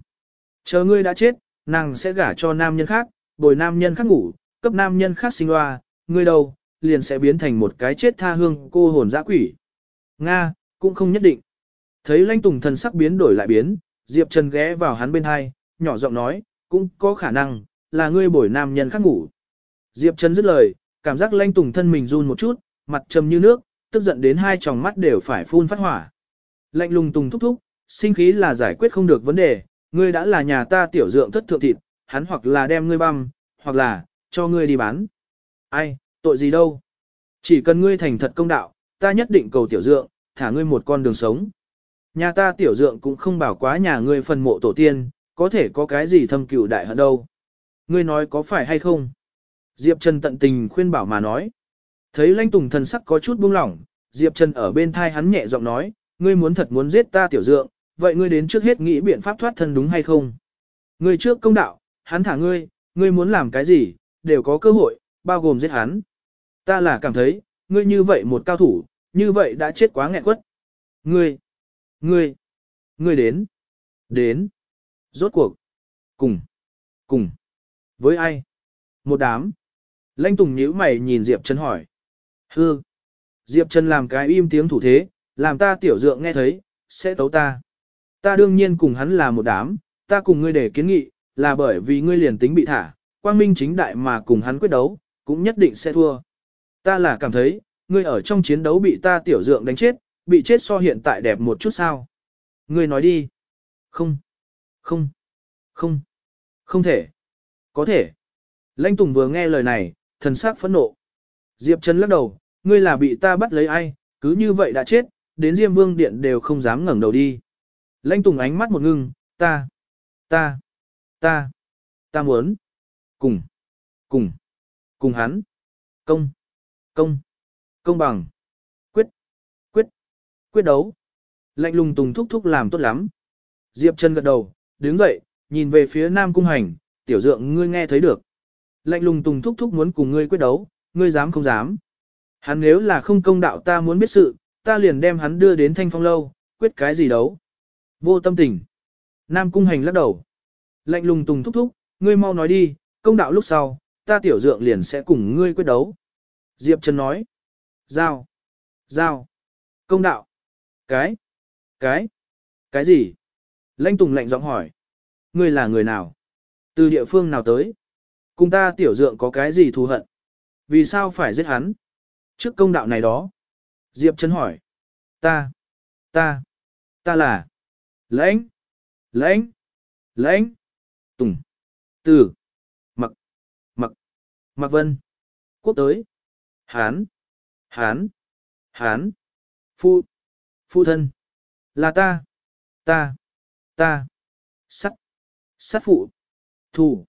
Chờ ngươi đã chết, nàng sẽ gả cho nam nhân khác, bồi nam nhân khác ngủ, cấp nam nhân khác sinh loa, ngươi đâu, liền sẽ biến thành một cái chết tha hương cô hồn dã quỷ. Nga, cũng không nhất định. Thấy lãnh tùng thần sắc biến đổi lại biến, Diệp Trần ghé vào hắn bên hai, nhỏ giọng nói, cũng có khả năng, là ngươi bồi nam nhân khác ngủ. Diệp Trần dứt lời, cảm giác lãnh tùng thân mình run một chút, mặt trầm như nước, tức giận đến hai tròng mắt đều phải phun phát hỏa. Lạnh lùng tùng thúc thúc, sinh khí là giải quyết không được vấn đề, ngươi đã là nhà ta tiểu dượng thất thượng thịt, hắn hoặc là đem ngươi băm, hoặc là, cho ngươi đi bán. Ai, tội gì đâu. Chỉ cần ngươi thành thật công đạo, ta nhất định cầu tiểu dượng, thả ngươi một con đường sống. Nhà ta tiểu dượng cũng không bảo quá nhà ngươi phần mộ tổ tiên, có thể có cái gì thâm cựu đại hận đâu. Ngươi nói có phải hay không? Diệp Trần tận tình khuyên bảo mà nói. Thấy lãnh tùng thần sắc có chút buông lỏng, Diệp Trần ở bên thai hắn nhẹ giọng nói, ngươi muốn thật muốn giết ta tiểu dượng, vậy ngươi đến trước hết nghĩ biện pháp thoát thân đúng hay không? Ngươi trước công đạo, hắn thả ngươi, ngươi muốn làm cái gì, đều có cơ hội, bao gồm giết hắn. Ta là cảm thấy, ngươi như vậy một cao thủ, như vậy đã chết quá nghẹn quất. Ngươi, ngươi, ngươi đến, đến, rốt cuộc, cùng, cùng, với ai? Một đám. Lanh Tùng nhíu mày nhìn Diệp Trần hỏi. Hư. Diệp Trần làm cái im tiếng thủ thế, làm ta tiểu dượng nghe thấy, sẽ tấu ta. Ta đương nhiên cùng hắn là một đám, ta cùng ngươi để kiến nghị, là bởi vì ngươi liền tính bị thả, quang minh chính đại mà cùng hắn quyết đấu, cũng nhất định sẽ thua. Ta là cảm thấy, ngươi ở trong chiến đấu bị ta tiểu dượng đánh chết, bị chết so hiện tại đẹp một chút sao. Ngươi nói đi. Không. Không. Không. Không thể. Có thể. Lãnh Tùng vừa nghe lời này, thần sắc phẫn nộ. Diệp Trần lắc đầu, ngươi là bị ta bắt lấy ai, cứ như vậy đã chết, đến Diêm Vương Điện đều không dám ngẩng đầu đi. Lãnh Tùng ánh mắt một ngưng, ta, ta, ta, ta muốn, cùng, cùng, cùng hắn, công, công, công bằng, quyết, quyết, quyết đấu. Lạnh lùng Tùng thúc thúc làm tốt lắm. Diệp Trần gật đầu, đứng dậy, nhìn về phía Nam Cung Hành, tiểu dượng ngươi nghe thấy được. Lạnh lùng Tùng thúc thúc muốn cùng ngươi quyết đấu, ngươi dám không dám. Hắn nếu là không công đạo ta muốn biết sự, ta liền đem hắn đưa đến thanh phong lâu, quyết cái gì đấu. Vô tâm tình. Nam cung hành lắc đầu. Lạnh lùng tùng thúc thúc, ngươi mau nói đi, công đạo lúc sau, ta tiểu dượng liền sẽ cùng ngươi quyết đấu. Diệp Trần nói. Giao. Giao. Công đạo. Cái. Cái. Cái gì? Lãnh tùng lạnh giọng hỏi. Ngươi là người nào? Từ địa phương nào tới? Cùng ta tiểu dượng có cái gì thù hận? Vì sao phải giết hắn? Trước công đạo này đó. Diệp Trần hỏi. Ta. Ta. Ta là. Lãnh. Lãnh. Lãnh. Tùng. Từ. Mặc. Mặc. Mặc Vân. Quốc tới. Hán. Hán. Hán. Phu. Phu thân. Là ta. Ta. Ta. Sắt. sắt phụ. Thủ.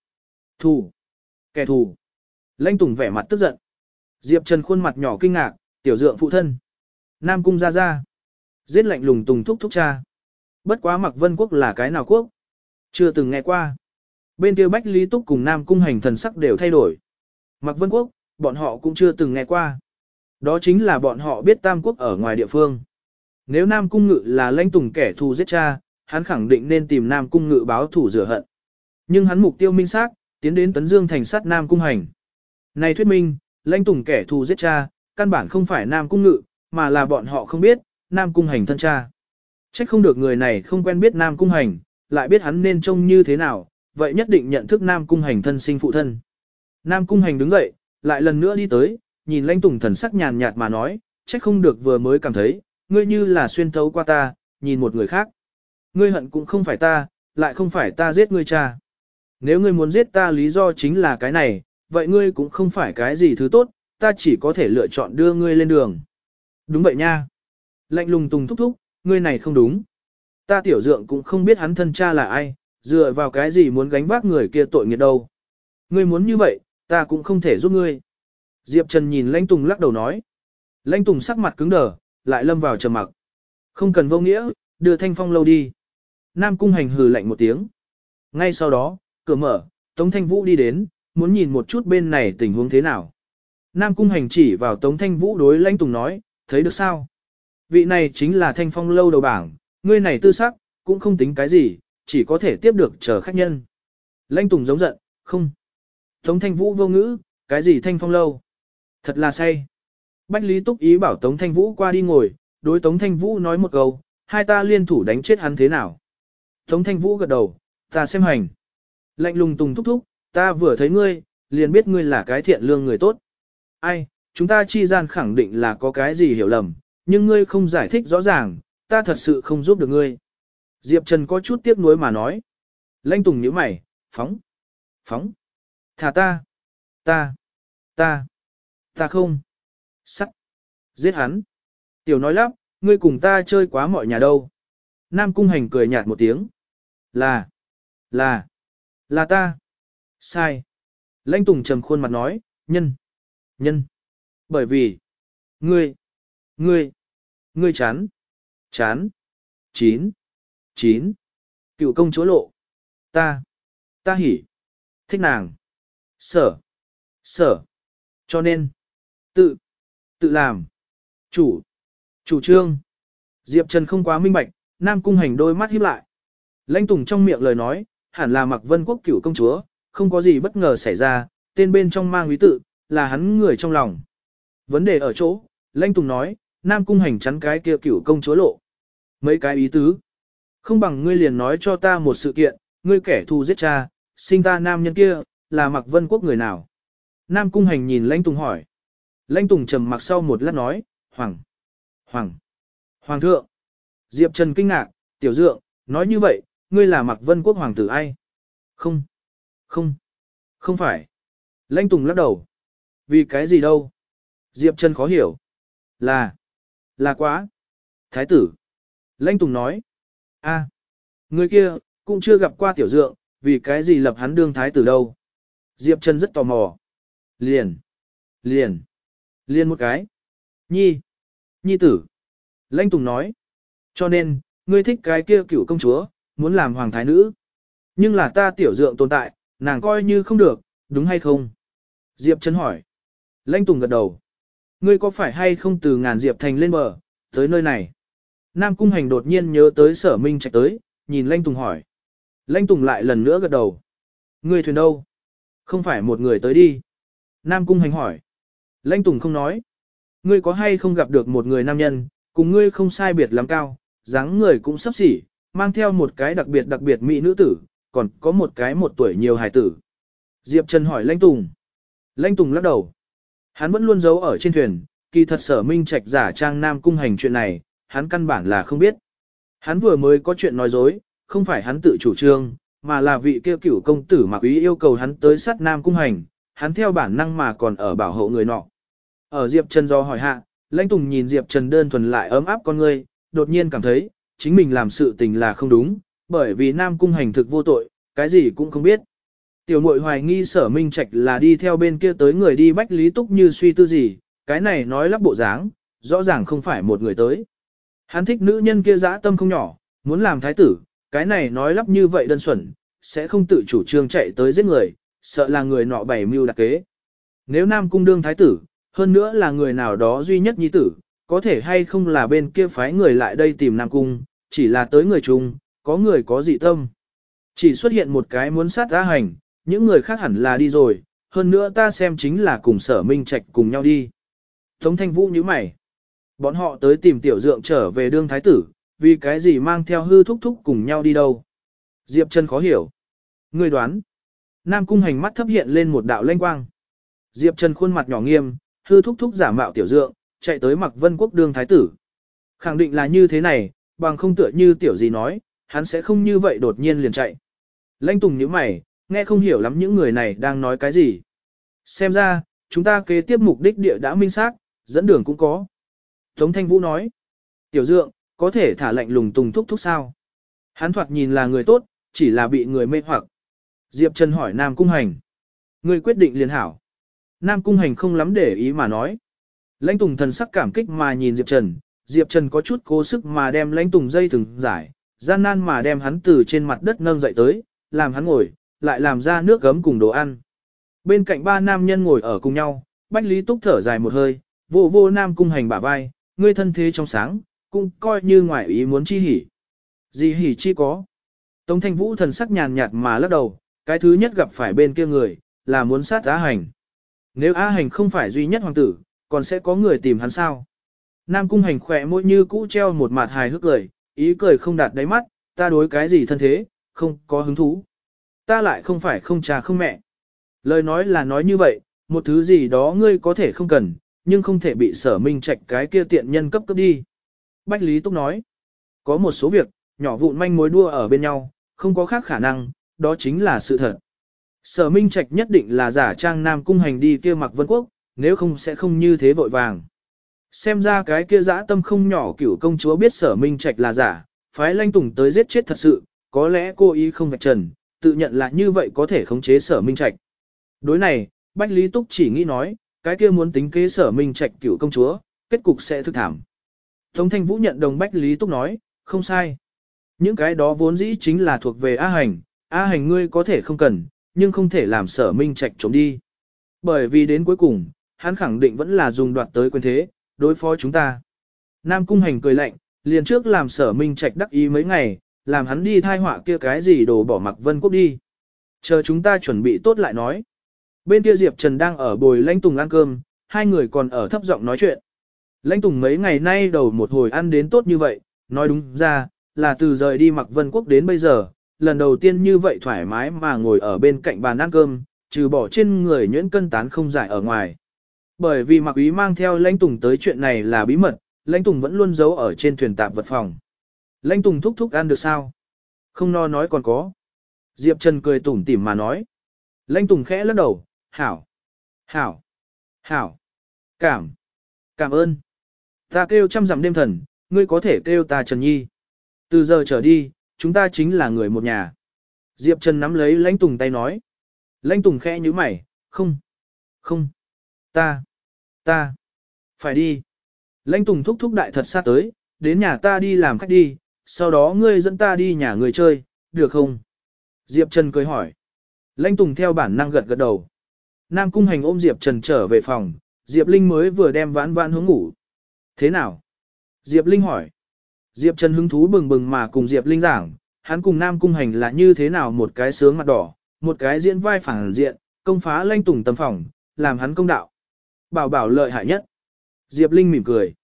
Thủ. Kẻ thù. Lãnh Tùng vẻ mặt tức giận. Diệp Trần khuôn mặt nhỏ kinh ngạc, tiểu dượng phụ thân. Nam cung ra ra. Giết lạnh lùng Tùng thúc thúc cha. Bất quá mặc vân quốc là cái nào quốc? Chưa từng nghe qua. Bên kia Bách Lý Túc cùng Nam cung hành thần sắc đều thay đổi. Mặc vân quốc, bọn họ cũng chưa từng nghe qua. Đó chính là bọn họ biết Tam quốc ở ngoài địa phương. Nếu Nam cung ngự là lãnh tùng kẻ thù giết cha, hắn khẳng định nên tìm Nam cung ngự báo thủ rửa hận. Nhưng hắn mục tiêu minh xác, tiến đến Tấn Dương thành sát Nam Cung Hành. Này thuyết minh, lãnh tùng kẻ thù giết cha, căn bản không phải Nam Cung Ngự, mà là bọn họ không biết, Nam Cung Hành thân cha. Trách không được người này không quen biết Nam Cung Hành, lại biết hắn nên trông như thế nào, vậy nhất định nhận thức Nam Cung Hành thân sinh phụ thân. Nam Cung Hành đứng dậy, lại lần nữa đi tới, nhìn lãnh tùng thần sắc nhàn nhạt mà nói, trách không được vừa mới cảm thấy, ngươi như là xuyên thấu qua ta, nhìn một người khác. Ngươi hận cũng không phải ta, lại không phải ta giết ngươi cha. Nếu ngươi muốn giết ta lý do chính là cái này, vậy ngươi cũng không phải cái gì thứ tốt, ta chỉ có thể lựa chọn đưa ngươi lên đường. Đúng vậy nha. Lạnh lùng tùng thúc thúc, ngươi này không đúng. ta tiểu dượng cũng không biết hắn thân cha là ai, dựa vào cái gì muốn gánh vác người kia tội nghiệt đâu. Ngươi muốn như vậy, ta cũng không thể giúp ngươi. Diệp Trần nhìn Lãnh Tùng lắc đầu nói. Lãnh Tùng sắc mặt cứng đờ, lại lâm vào trầm mặc. Không cần vô nghĩa, đưa Thanh Phong lâu đi. Nam Cung Hành hừ lạnh một tiếng. Ngay sau đó, cửa mở, Tống Thanh Vũ đi đến, muốn nhìn một chút bên này tình huống thế nào. Nam Cung Hành chỉ vào Tống Thanh Vũ đối Lãnh Tùng nói, thấy được sao? Vị này chính là Thanh Phong lâu đầu bảng, ngươi này tư sắc, cũng không tính cái gì, chỉ có thể tiếp được chờ khách nhân. Lãnh Tùng giống giận, không. Tống Thanh Vũ vô ngữ, cái gì Thanh Phong lâu? Thật là say. Bách Lý Túc ý bảo Tống Thanh Vũ qua đi ngồi, đối Tống Thanh Vũ nói một câu, hai ta liên thủ đánh chết hắn thế nào. Tống Thanh Vũ gật đầu, ta xem hành. Lạnh lùng tùng thúc thúc, ta vừa thấy ngươi, liền biết ngươi là cái thiện lương người tốt. Ai, chúng ta chi gian khẳng định là có cái gì hiểu lầm, nhưng ngươi không giải thích rõ ràng, ta thật sự không giúp được ngươi. Diệp Trần có chút tiếc nuối mà nói. Lanh Tùng nhíu mày, phóng, phóng, thả ta, ta, ta, ta không, sắt, giết hắn. Tiểu nói lắp, ngươi cùng ta chơi quá mọi nhà đâu. Nam Cung Hành cười nhạt một tiếng. Là, là, là ta. Sai. Lanh Tùng trầm khuôn mặt nói, nhân, nhân. Bởi vì, ngươi, ngươi, ngươi chán, chán, chín, chín. Cựu công chúa lộ. Ta, ta hỉ, thích nàng. Sở, sở. Cho nên, tự, tự làm. Chủ, chủ trương. Diệp Trần không quá minh bạch, Nam Cung Hành đôi mắt híp lại. Lãnh Tùng trong miệng lời nói, hẳn là Mạc Vân Quốc cửu công chúa, không có gì bất ngờ xảy ra, tên bên trong mang quý tự, là hắn người trong lòng. Vấn đề ở chỗ, Lãnh Tùng nói, Nam Cung Hành chắn cái kia cửu công chúa lộ. Mấy cái ý tứ. Không bằng ngươi liền nói cho ta một sự kiện, ngươi kẻ thù giết cha, sinh ta nam nhân kia, là mặc Vân Quốc người nào? Nam Cung Hành nhìn Lãnh Tùng hỏi. Lãnh Tùng trầm mặc sau một lát nói, Hoàng, Hoàng, Hoàng thượng. Diệp Trần kinh ngạc, tiểu dượng, nói như vậy, ngươi là mặc Vân Quốc hoàng tử ai? Không, không, không phải. Lãnh Tùng lắc đầu. Vì cái gì đâu? Diệp Trần khó hiểu. Là, là quá. Thái tử. Lãnh Tùng nói. a, người kia, cũng chưa gặp qua tiểu dượng, vì cái gì lập hắn đương thái tử đâu. Diệp Trần rất tò mò. Liền, liền, liền một cái. Nhi, nhi tử. Lãnh Tùng nói. Cho nên, ngươi thích cái kia cửu công chúa, muốn làm hoàng thái nữ. Nhưng là ta tiểu dượng tồn tại, nàng coi như không được, đúng hay không? Diệp Trần hỏi. Lãnh Tùng gật đầu. Ngươi có phải hay không từ ngàn Diệp Thành lên bờ, tới nơi này? Nam Cung Hành đột nhiên nhớ tới sở minh chạy tới, nhìn Lanh Tùng hỏi. Lanh Tùng lại lần nữa gật đầu. Ngươi thuyền đâu? Không phải một người tới đi. Nam Cung Hành hỏi. Lanh Tùng không nói. Ngươi có hay không gặp được một người nam nhân, cùng ngươi không sai biệt lắm cao, dáng người cũng sắp xỉ, mang theo một cái đặc biệt đặc biệt mỹ nữ tử, còn có một cái một tuổi nhiều hài tử. Diệp Trần hỏi Lanh Tùng. Lanh Tùng lắc đầu. Hắn vẫn luôn giấu ở trên thuyền, kỳ thật sở minh trạch giả trang nam cung hành chuyện này, hắn căn bản là không biết. Hắn vừa mới có chuyện nói dối, không phải hắn tự chủ trương, mà là vị kia cửu công tử mà quý yêu cầu hắn tới sát nam cung hành, hắn theo bản năng mà còn ở bảo hộ người nọ. Ở Diệp Trần do hỏi hạ, Lãnh Tùng nhìn Diệp Trần đơn thuần lại ấm áp con người, đột nhiên cảm thấy, chính mình làm sự tình là không đúng, bởi vì Nam Cung hành thực vô tội, cái gì cũng không biết. Tiểu muội hoài nghi sở minh trạch là đi theo bên kia tới người đi bách lý túc như suy tư gì, cái này nói lắp bộ dáng, rõ ràng không phải một người tới. Hắn thích nữ nhân kia dã tâm không nhỏ, muốn làm thái tử, cái này nói lắp như vậy đơn xuẩn, sẽ không tự chủ trương chạy tới giết người, sợ là người nọ bày mưu đặc kế. Nếu Nam Cung đương thái tử, hơn nữa là người nào đó duy nhất nhi tử, có thể hay không là bên kia phái người lại đây tìm Nam Cung, chỉ là tới người chung, có người có dị tâm. Chỉ xuất hiện một cái muốn sát ra hành, những người khác hẳn là đi rồi, hơn nữa ta xem chính là cùng sở minh trạch cùng nhau đi. Tống thanh vũ như mày. Bọn họ tới tìm tiểu dượng trở về đương thái tử, vì cái gì mang theo hư thúc thúc cùng nhau đi đâu. Diệp chân khó hiểu. Người đoán. Nam cung hành mắt thấp hiện lên một đạo lanh quang. Diệp Trần khuôn mặt nhỏ nghiêm, hư thúc thúc giả mạo tiểu dượng, chạy tới mặc vân quốc đương thái tử. Khẳng định là như thế này, bằng không tựa như tiểu gì nói, hắn sẽ không như vậy đột nhiên liền chạy. Lanh Tùng như mày, nghe không hiểu lắm những người này đang nói cái gì. Xem ra, chúng ta kế tiếp mục đích địa đã minh xác, dẫn đường cũng có. Tống Thanh Vũ nói, tiểu dượng, có thể thả lệnh lùng tùng thúc thúc sao? Hắn thoạt nhìn là người tốt, chỉ là bị người mê hoặc. Diệp Trần hỏi Nam Cung Hành. Người quyết định liền hảo. Nam Cung Hành không lắm để ý mà nói. Lãnh Tùng thần sắc cảm kích mà nhìn Diệp Trần. Diệp Trần có chút cố sức mà đem Lãnh Tùng dây thừng giải, gian nan mà đem hắn từ trên mặt đất nâng dậy tới, làm hắn ngồi, lại làm ra nước gấm cùng đồ ăn. Bên cạnh ba nam nhân ngồi ở cùng nhau, Bách Lý Túc thở dài một hơi, vô vô Nam Cung Hành bả vai, ngươi thân thế trong sáng, cũng coi như ngoại ý muốn chi hỉ. Gì hỉ chi có. Tống Thanh Vũ thần sắc nhàn nhạt mà lắc đầu, cái thứ nhất gặp phải bên kia người, là muốn sát Á Hành. Nếu Á Hành không phải duy nhất hoàng tử, còn sẽ có người tìm hắn sao? Nam Cung Hành khỏe môi như cũ treo một mặt hài hước cười, ý cười không đạt đáy mắt, ta đối cái gì thân thế, không có hứng thú. Ta lại không phải không cha không mẹ. Lời nói là nói như vậy, một thứ gì đó ngươi có thể không cần, nhưng không thể bị sở minh trạch cái kia tiện nhân cấp cấp đi. Bách Lý Túc nói, có một số việc, nhỏ vụn manh mối đua ở bên nhau, không có khác khả năng, đó chính là sự thật. Sở Minh Trạch nhất định là giả trang Nam Cung hành đi kia mặc vân quốc, nếu không sẽ không như thế vội vàng. Xem ra cái kia dã tâm không nhỏ cửu công chúa biết sở Minh Trạch là giả, phái lanh tùng tới giết chết thật sự, có lẽ cô ý không vạch trần, tự nhận là như vậy có thể khống chế sở Minh Trạch. Đối này, Bách Lý Túc chỉ nghĩ nói, cái kia muốn tính kế sở Minh Trạch cựu công chúa, kết cục sẽ thức thảm. Tống Thanh Vũ nhận đồng Bách Lý Túc nói, không sai. Những cái đó vốn dĩ chính là thuộc về A Hành, A Hành ngươi có thể không cần, nhưng không thể làm sở minh trạch trốn đi. Bởi vì đến cuối cùng, hắn khẳng định vẫn là dùng đoạt tới quyền thế, đối phó chúng ta. Nam Cung Hành cười lạnh, liền trước làm sở minh trạch đắc ý mấy ngày, làm hắn đi thai họa kia cái gì đồ bỏ mặc vân quốc đi. Chờ chúng ta chuẩn bị tốt lại nói. Bên kia Diệp Trần đang ở bồi lãnh tùng ăn cơm, hai người còn ở thấp giọng nói chuyện. Lãnh tùng mấy ngày nay đầu một hồi ăn đến tốt như vậy, nói đúng ra, là từ rời đi mặc vân quốc đến bây giờ, lần đầu tiên như vậy thoải mái mà ngồi ở bên cạnh bàn ăn cơm, trừ bỏ trên người nhuyễn cân tán không giải ở ngoài. Bởi vì mặc ý mang theo lãnh tùng tới chuyện này là bí mật, lãnh tùng vẫn luôn giấu ở trên thuyền tạp vật phòng. Lãnh tùng thúc thúc ăn được sao? Không no nói còn có. Diệp Trần cười tủm tỉm mà nói. Lãnh tùng khẽ lắc đầu, hảo, hảo, hảo, cảm, cảm ơn. Ta kêu trăm dặm đêm thần, ngươi có thể kêu ta Trần Nhi. Từ giờ trở đi, chúng ta chính là người một nhà. Diệp Trần nắm lấy lãnh tùng tay nói. Lãnh tùng khẽ như mày, không, không, ta, ta, phải đi. Lãnh tùng thúc thúc đại thật xa tới, đến nhà ta đi làm khách đi, sau đó ngươi dẫn ta đi nhà người chơi, được không? Diệp Trần cười hỏi. Lãnh tùng theo bản năng gật gật đầu. Nam cung hành ôm Diệp Trần trở về phòng, Diệp Linh mới vừa đem vãn vãn hướng ngủ. Thế nào? Diệp Linh hỏi. Diệp Trần hứng thú bừng bừng mà cùng Diệp Linh giảng, hắn cùng Nam Cung Hành là như thế nào một cái sướng mặt đỏ, một cái diễn vai phản diện, công phá lanh tùng tâm phòng, làm hắn công đạo. Bảo bảo lợi hại nhất. Diệp Linh mỉm cười.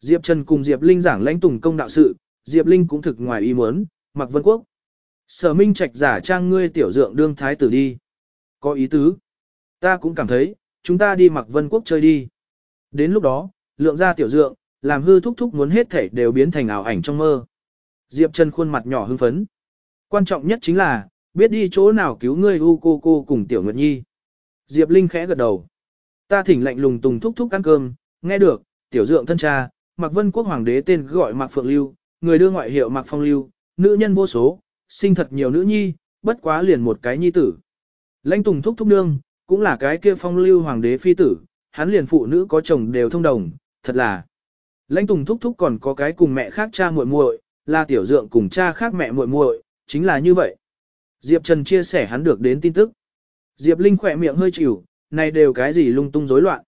Diệp Trần cùng Diệp Linh giảng lãnh tùng công đạo sự, Diệp Linh cũng thực ngoài ý muốn, mặc vân quốc. Sở Minh Trạch giả trang ngươi tiểu dượng đương thái tử đi. Có ý tứ. Ta cũng cảm thấy, chúng ta đi mặc vân quốc chơi đi. Đến lúc đó, lượng ra tiểu dượng, làm hư thúc thúc muốn hết thể đều biến thành ảo ảnh trong mơ. Diệp Trần khuôn mặt nhỏ hưng phấn. Quan trọng nhất chính là, biết đi chỗ nào cứu ngươi u cô cô cùng Tiểu Nguyệt Nhi. Diệp Linh khẽ gật đầu. Ta thỉnh lệnh lùng tùng thúc thúc ăn cơm, nghe được, tiểu dượng thân cha, Mạc Vân Quốc Hoàng đế tên gọi Mạc Phượng Lưu, người đưa ngoại hiệu Mạc Phong Lưu, nữ nhân vô số, sinh thật nhiều nữ nhi, bất quá liền một cái nhi tử. Lãnh tùng thúc thúc nương, cũng là cái kia Phong Lưu Hoàng đế phi tử, hắn liền phụ nữ có chồng đều thông đồng, thật là. Lãnh Tùng thúc thúc còn có cái cùng mẹ khác cha muội muội, là tiểu dượng cùng cha khác mẹ muội muội, chính là như vậy. Diệp Trần chia sẻ hắn được đến tin tức. Diệp Linh khỏe miệng hơi chịu, này đều cái gì lung tung rối loạn.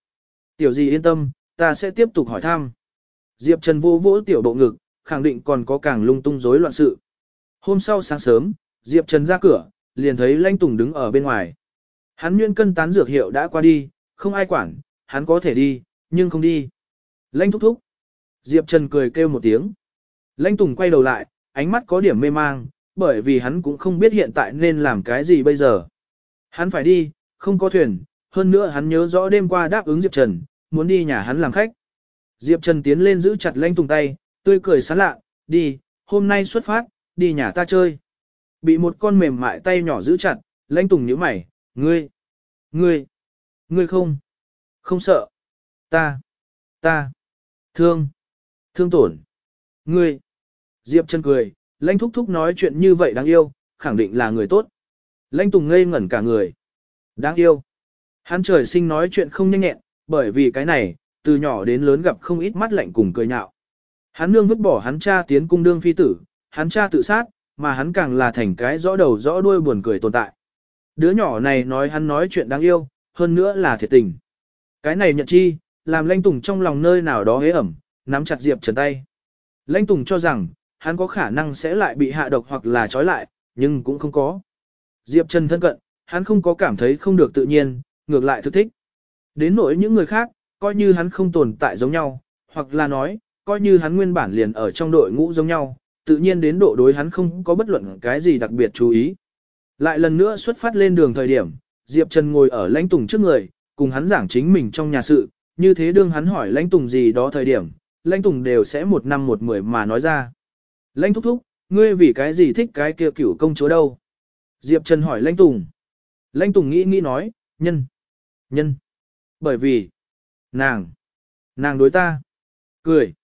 Tiểu gì yên tâm, ta sẽ tiếp tục hỏi thăm. Diệp Trần vô vỗ tiểu bộ ngực, khẳng định còn có càng lung tung rối loạn sự. Hôm sau sáng sớm, Diệp Trần ra cửa, liền thấy Lãnh Tùng đứng ở bên ngoài. Hắn nguyên cân tán dược hiệu đã qua đi, không ai quản, hắn có thể đi, nhưng không đi. Lãnh thúc thúc. Diệp Trần cười kêu một tiếng. Lãnh Tùng quay đầu lại, ánh mắt có điểm mê mang, bởi vì hắn cũng không biết hiện tại nên làm cái gì bây giờ. Hắn phải đi, không có thuyền, hơn nữa hắn nhớ rõ đêm qua đáp ứng Diệp Trần, muốn đi nhà hắn làm khách. Diệp Trần tiến lên giữ chặt Lãnh Tùng tay, tươi cười sán lạ, đi, hôm nay xuất phát, đi nhà ta chơi. Bị một con mềm mại tay nhỏ giữ chặt, Lãnh Tùng nhíu mày, ngươi, ngươi, ngươi không, không sợ, ta, ta, thương. Thương tổn. Ngươi. Diệp chân cười, Lãnh thúc thúc nói chuyện như vậy đáng yêu, khẳng định là người tốt. Lãnh Tùng ngây ngẩn cả người. Đáng yêu. Hắn trời sinh nói chuyện không nhanh nhẹn, bởi vì cái này, từ nhỏ đến lớn gặp không ít mắt lạnh cùng cười nhạo. Hắn nương vứt bỏ hắn cha tiến cung đương phi tử, hắn cha tự sát, mà hắn càng là thành cái rõ đầu rõ đuôi buồn cười tồn tại. Đứa nhỏ này nói hắn nói chuyện đáng yêu, hơn nữa là thiệt tình. Cái này nhận chi, làm lanh Tùng trong lòng nơi nào đó hế ẩm, nắm chặt Diệp Trần tay. Lanh Tùng cho rằng, hắn có khả năng sẽ lại bị hạ độc hoặc là trói lại, nhưng cũng không có. Diệp Trần thân cận, hắn không có cảm thấy không được tự nhiên, ngược lại thực thích. Đến nỗi những người khác, coi như hắn không tồn tại giống nhau, hoặc là nói, coi như hắn nguyên bản liền ở trong đội ngũ giống nhau, tự nhiên đến độ đối hắn không có bất luận cái gì đặc biệt chú ý. Lại lần nữa xuất phát lên đường thời điểm, Diệp Trần ngồi ở lãnh tùng trước người, cùng hắn giảng chính mình trong nhà sự, như thế đương hắn hỏi lãnh tùng gì đó thời điểm, lãnh tùng đều sẽ một năm một mười mà nói ra. Lãnh thúc thúc, ngươi vì cái gì thích cái kia cửu công chúa đâu? Diệp Trần hỏi lãnh tùng. Lãnh tùng nghĩ nghĩ nói, nhân, nhân, bởi vì, nàng, nàng đối ta, cười.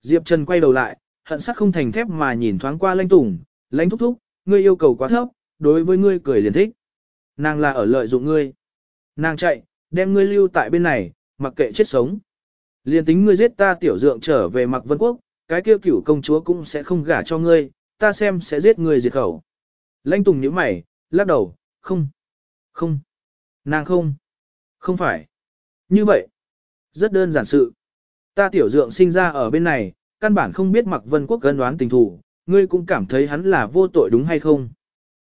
Diệp Trần quay đầu lại, hận sắc không thành thép mà nhìn thoáng qua lãnh tùng, lãnh thúc thúc, ngươi yêu cầu quá thấp, đối với ngươi cười liền thích. Nàng là ở lợi dụng ngươi. Nàng chạy, đem ngươi lưu tại bên này, mặc kệ chết sống. Liền tính ngươi giết ta tiểu dượng trở về mặc vân quốc, cái kia cửu công chúa cũng sẽ không gả cho ngươi, ta xem sẽ giết ngươi diệt khẩu. Lãnh Tùng nhíu mày, lắc đầu, không, không, nàng không, không phải. Như vậy, rất đơn giản sự. Ta tiểu dượng sinh ra ở bên này, căn bản không biết mặc vân quốc cân đoán tình thủ, ngươi cũng cảm thấy hắn là vô tội đúng hay không.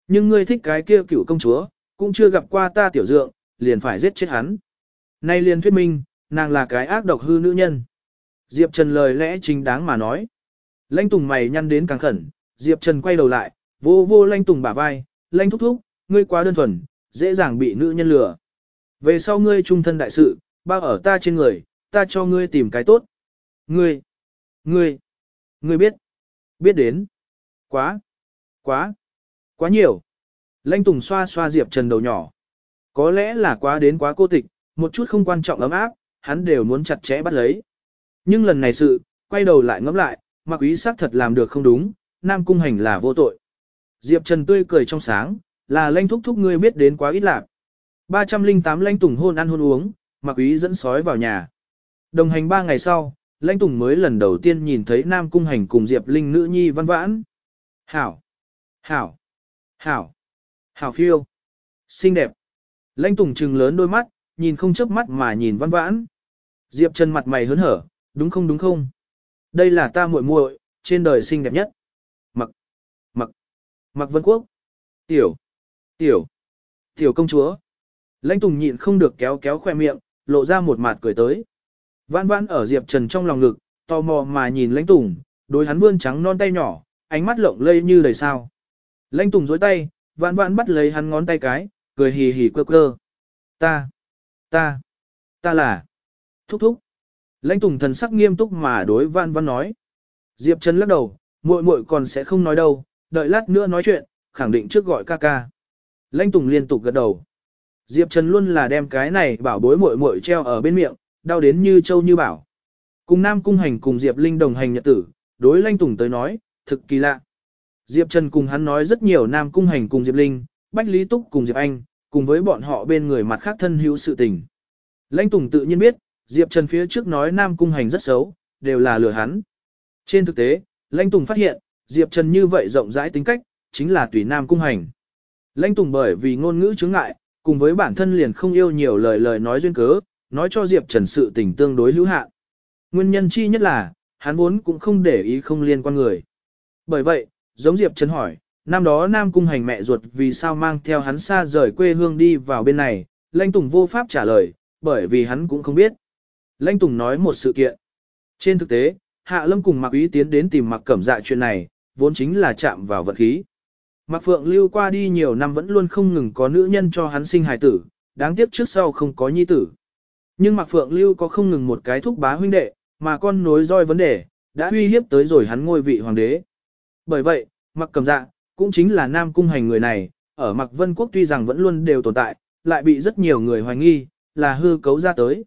Nhưng ngươi thích cái kia cựu công chúa, cũng chưa gặp qua ta tiểu dượng, liền phải giết chết hắn. Nay liền thuyết minh, nàng là cái ác độc hư nữ nhân. Diệp Trần lời lẽ chính đáng mà nói. Lãnh Tùng mày nhăn đến càng khẩn, Diệp Trần quay đầu lại, vô vô Lãnh Tùng bả vai, Lãnh thúc thúc, ngươi quá đơn thuần, dễ dàng bị nữ nhân lừa. Về sau ngươi trung thân đại sự, bao ở ta trên người, ta cho ngươi tìm cái tốt. Ngươi, ngươi, ngươi biết, biết đến. Quá, quá, quá nhiều. Lanh Tùng xoa xoa Diệp Trần đầu nhỏ. Có lẽ là quá đến quá cô tịch, một chút không quan trọng ấm áp, hắn đều muốn chặt chẽ bắt lấy. Nhưng lần này sự, quay đầu lại ngẫm lại, mặc Quý xác thật làm được không đúng, Nam Cung Hành là vô tội. Diệp Trần tươi cười trong sáng, là Lanh thúc thúc ngươi biết đến quá ít lạc. 308 Lanh tùng hôn ăn hôn uống, mặc Quý dẫn sói vào nhà. Đồng hành ba ngày sau, lãnh tùng mới lần đầu tiên nhìn thấy Nam Cung Hành cùng Diệp Linh nữ nhi văn vãn. Hảo! Hảo! Hảo! Hảo phiêu! Xinh đẹp! Lãnh tùng trừng lớn đôi mắt, nhìn không chớp mắt mà nhìn văn vãn. Diệp Trần mặt mày hớn hở, đúng không đúng không? Đây là ta muội muội, trên đời xinh đẹp nhất. Mặc, mặc, mặc vân quốc. Tiểu, tiểu, tiểu công chúa. Lãnh Tùng nhịn không được kéo kéo khoe miệng, lộ ra một mặt cười tới. Vãn vãn ở Diệp Trần trong lòng ngực, tò mò mà nhìn Lãnh Tùng, đối hắn vươn trắng non tay nhỏ, ánh mắt lộng lây như đầy sao. Lãnh Tùng dối tay, vãn vãn bắt lấy hắn ngón tay cái, cười hì hì quơ quơ. Ta, ta, ta là, thúc thúc. Lãnh Tùng thần sắc nghiêm túc mà đối Vãn Vãn nói. Diệp Trần lắc đầu, muội muội còn sẽ không nói đâu, đợi lát nữa nói chuyện, khẳng định trước gọi ca ca. Lãnh Tùng liên tục gật đầu. Diệp Trần luôn là đem cái này bảo bối muội muội treo ở bên miệng, đau đến như châu như bảo. Cùng Nam Cung Hành cùng Diệp Linh đồng hành nhật tử, đối Lãnh Tùng tới nói, thực kỳ lạ. Diệp Trần cùng hắn nói rất nhiều Nam Cung Hành cùng Diệp Linh, Bách Lý Túc cùng Diệp Anh, cùng với bọn họ bên người mặt khác thân hữu sự tình. Lãnh Tùng tự nhiên biết, Diệp Trần phía trước nói Nam Cung Hành rất xấu, đều là lừa hắn. Trên thực tế, Lãnh Tùng phát hiện, Diệp Trần như vậy rộng rãi tính cách, chính là tùy Nam Cung Hành. Lãnh Tùng bởi vì ngôn ngữ chướng ngại, cùng với bản thân liền không yêu nhiều lời lời nói duyên cớ, nói cho Diệp Trần sự tình tương đối hữu hạn. Nguyên nhân chi nhất là, hắn vốn cũng không để ý không liên quan người. Bởi vậy, giống Diệp Trần hỏi, năm đó Nam Cung Hành mẹ ruột vì sao mang theo hắn xa rời quê hương đi vào bên này, Lanh Tùng vô pháp trả lời, bởi vì hắn cũng không biết. Lanh Tùng nói một sự kiện. Trên thực tế, Hạ Lâm cùng Mạc Ý tiến đến tìm Mạc Cẩm Dạ chuyện này, vốn chính là chạm vào vật khí. Mạc Phượng lưu qua đi nhiều năm vẫn luôn không ngừng có nữ nhân cho hắn sinh hài tử, đáng tiếc trước sau không có nhi tử. Nhưng Mạc Phượng lưu có không ngừng một cái thúc bá huynh đệ, mà con nối roi vấn đề, đã uy hiếp tới rồi hắn ngôi vị hoàng đế. Bởi vậy, Mạc Cầm Dạ, cũng chính là nam cung hành người này, ở Mạc Vân Quốc tuy rằng vẫn luôn đều tồn tại, lại bị rất nhiều người hoài nghi, là hư cấu ra tới.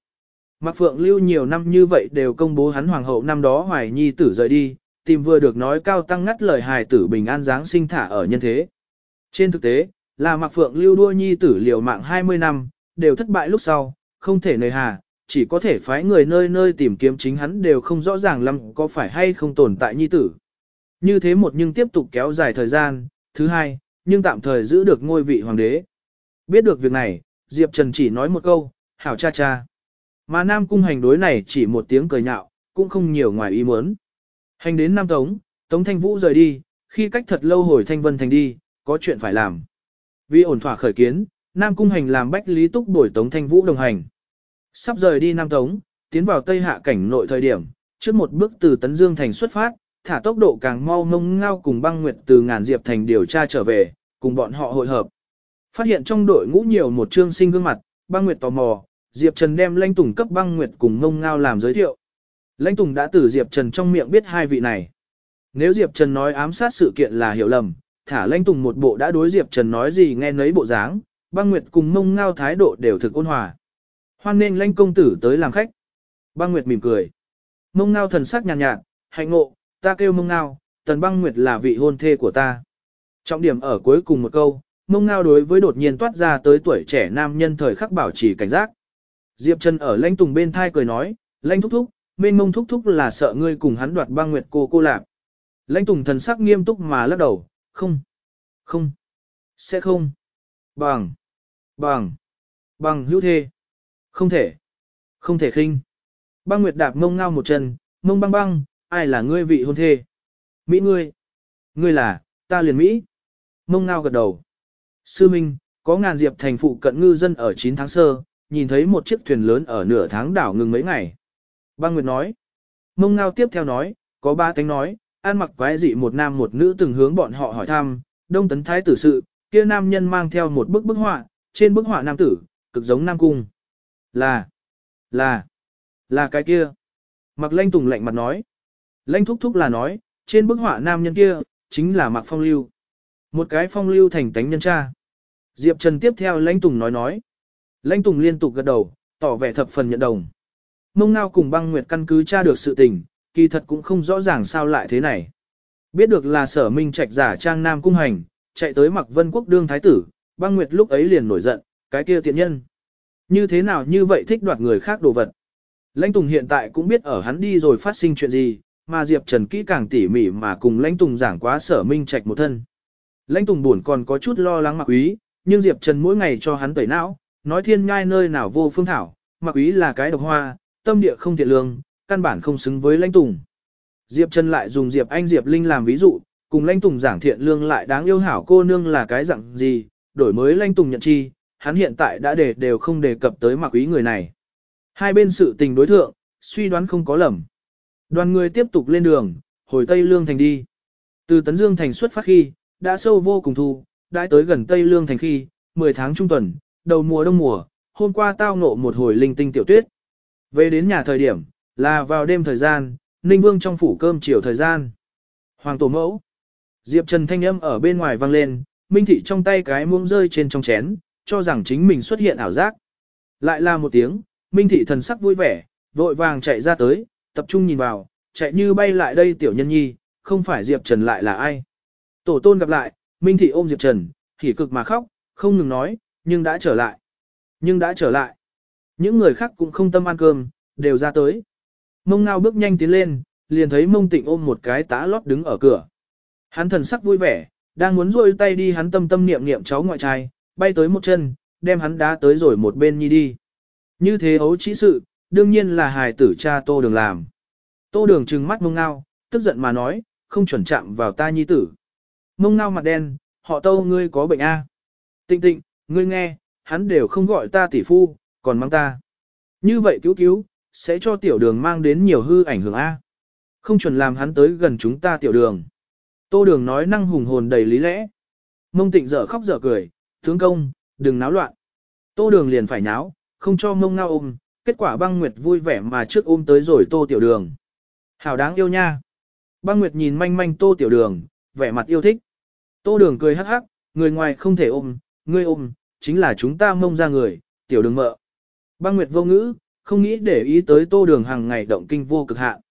Mạc Phượng Lưu nhiều năm như vậy đều công bố hắn hoàng hậu năm đó hoài nhi tử rời đi, tìm vừa được nói cao tăng ngắt lời hài tử bình an dáng sinh thả ở nhân thế. Trên thực tế, là Mạc Phượng lưu đua nhi tử liều mạng 20 năm, đều thất bại lúc sau, không thể nơi hà, chỉ có thể phái người nơi nơi tìm kiếm chính hắn đều không rõ ràng lắm có phải hay không tồn tại nhi tử. Như thế một nhưng tiếp tục kéo dài thời gian, thứ hai, nhưng tạm thời giữ được ngôi vị hoàng đế. Biết được việc này, Diệp Trần chỉ nói một câu, hảo cha cha. Mà Nam Cung hành đối này chỉ một tiếng cười nhạo, cũng không nhiều ngoài ý muốn. Hành đến Nam Tống, Tống Thanh Vũ rời đi, khi cách thật lâu hồi Thanh Vân Thành đi, có chuyện phải làm. Vì ổn thỏa khởi kiến, Nam Cung hành làm bách lý túc đổi Tống Thanh Vũ đồng hành. Sắp rời đi Nam Tống, tiến vào Tây Hạ cảnh nội thời điểm, trước một bước từ Tấn Dương Thành xuất phát, thả tốc độ càng mau mông ngao cùng băng nguyệt từ ngàn diệp thành điều tra trở về, cùng bọn họ hội hợp. Phát hiện trong đội ngũ nhiều một trương sinh gương mặt, băng nguyệt tò mò, Diệp Trần đem Lãnh Tùng cấp băng nguyệt cùng mông ngao làm giới thiệu. Lãnh Tùng đã từ Diệp Trần trong miệng biết hai vị này. Nếu Diệp Trần nói ám sát sự kiện là hiểu lầm, thả Lãnh Tùng một bộ đã đối Diệp Trần nói gì nghe nấy bộ dáng, băng nguyệt cùng mông ngao thái độ đều thực ôn hòa. Hoan nên Lãnh công tử tới làm khách. Băng nguyệt mỉm cười. Mông ngao thần sắc nhàn nhạt, nhạt, hạnh ngộ, ta kêu mông ngao, tần băng nguyệt là vị hôn thê của ta. Trọng điểm ở cuối cùng một câu, mông ngao đối với đột nhiên toát ra tới tuổi trẻ nam nhân thời khắc bảo trì cảnh giác. Diệp Trần ở lãnh tùng bên thai cười nói, lãnh thúc thúc, mênh mông thúc thúc là sợ ngươi cùng hắn đoạt băng nguyệt cô cô lạp. Lãnh tùng thần sắc nghiêm túc mà lắc đầu, không, không, sẽ không, bằng, bằng, bằng hữu thê, không thể, không thể khinh. Băng nguyệt đạp mông ngao một chân, mông băng băng, ai là ngươi vị hôn thê? Mỹ ngươi, ngươi là, ta liền Mỹ. Mông ngao gật đầu. Sư Minh, có ngàn diệp thành phụ cận ngư dân ở 9 tháng sơ, nhìn thấy một chiếc thuyền lớn ở nửa tháng đảo ngừng mấy ngày. Băng Nguyệt nói. Mông Ngao tiếp theo nói, có ba tánh nói, an mặc quái dị một nam một nữ từng hướng bọn họ hỏi thăm, đông tấn thái tử sự, kia nam nhân mang theo một bức bức họa, trên bức họa nam tử, cực giống nam cung. Là, là, là cái kia. Mặc lanh tùng lạnh mặt nói. Lanh thúc thúc là nói, trên bức họa nam nhân kia, chính là mặc phong lưu. Một cái phong lưu thành tánh nhân cha. Diệp Trần tiếp theo lãnh tùng nói nói. Lãnh Tùng liên tục gật đầu, tỏ vẻ thập phần nhận đồng. Mông Ngao cùng băng nguyệt căn cứ tra được sự tình, kỳ thật cũng không rõ ràng sao lại thế này. Biết được là sở minh trạch giả trang nam cung hành, chạy tới mặc vân quốc đương thái tử, băng nguyệt lúc ấy liền nổi giận, cái kia tiện nhân. Như thế nào như vậy thích đoạt người khác đồ vật. Lãnh Tùng hiện tại cũng biết ở hắn đi rồi phát sinh chuyện gì, mà Diệp Trần kỹ càng tỉ mỉ mà cùng Lãnh Tùng giảng quá sở minh trạch một thân. Lãnh Tùng buồn còn có chút lo lắng mặc Úy, nhưng Diệp Trần mỗi ngày cho hắn tẩy não, nói thiên nhai nơi nào vô phương thảo, mặc ý là cái độc hoa, tâm địa không thiện lương, căn bản không xứng với lãnh tùng. Diệp Trần lại dùng Diệp Anh Diệp Linh làm ví dụ, cùng lãnh tùng giảng thiện lương lại đáng yêu hảo cô nương là cái dạng gì, đổi mới lãnh tùng nhận chi, hắn hiện tại đã để đều không đề cập tới mặc ý người này. Hai bên sự tình đối thượng, suy đoán không có lầm. Đoàn người tiếp tục lên đường, hồi Tây Lương Thành đi. Từ Tấn Dương Thành xuất phát khi, đã sâu vô cùng thu, đã tới gần Tây Lương Thành khi, 10 tháng trung tuần, đầu mùa đông mùa, hôm qua tao ngộ một hồi linh tinh tiểu tuyết. Về đến nhà thời điểm, là vào đêm thời gian, Ninh Vương trong phủ cơm chiều thời gian. Hoàng tổ mẫu. Diệp Trần thanh âm ở bên ngoài vang lên, Minh Thị trong tay cái muỗng rơi trên trong chén, cho rằng chính mình xuất hiện ảo giác. Lại là một tiếng, Minh Thị thần sắc vui vẻ, vội vàng chạy ra tới, tập trung nhìn vào, chạy như bay lại đây tiểu nhân nhi, không phải Diệp Trần lại là ai. Tổ tôn gặp lại, Minh Thị ôm Diệp Trần, hỉ cực mà khóc, không ngừng nói, nhưng đã trở lại. Nhưng đã trở lại. Những người khác cũng không tâm ăn cơm, đều ra tới. Mông ngao bước nhanh tiến lên, liền thấy mông tịnh ôm một cái tá lót đứng ở cửa. Hắn thần sắc vui vẻ, đang muốn rôi tay đi hắn tâm tâm niệm niệm cháu ngoại trai, bay tới một chân, đem hắn đá tới rồi một bên nhi đi. Như thế ấu trĩ sự, đương nhiên là hài tử cha tô đường làm. Tô đường trừng mắt mông ngao, tức giận mà nói, không chuẩn chạm vào ta nhi tử. Mông ngao mặt đen, họ tô ngươi có bệnh A. Tịnh tịnh, ngươi nghe, hắn đều không gọi ta tỷ phu, còn mang ta. Như vậy cứu cứu, sẽ cho tiểu đường mang đến nhiều hư ảnh hưởng A. Không chuẩn làm hắn tới gần chúng ta tiểu đường. Tô đường nói năng hùng hồn đầy lý lẽ. Mông tịnh dở khóc dở cười, tướng công, đừng náo loạn. Tô đường liền phải náo, không cho mông ngao ôm, kết quả băng nguyệt vui vẻ mà trước ôm tới rồi tô tiểu đường. Hảo đáng yêu nha. Băng nguyệt nhìn manh manh tô tiểu đường, vẻ mặt yêu thích. Tô đường cười hắc hắc, người ngoài không thể ôm, ngươi ôm, chính là chúng ta mông ra người, tiểu đường mợ. Băng Nguyệt vô ngữ, không nghĩ để ý tới tô đường hàng ngày động kinh vô cực hạn.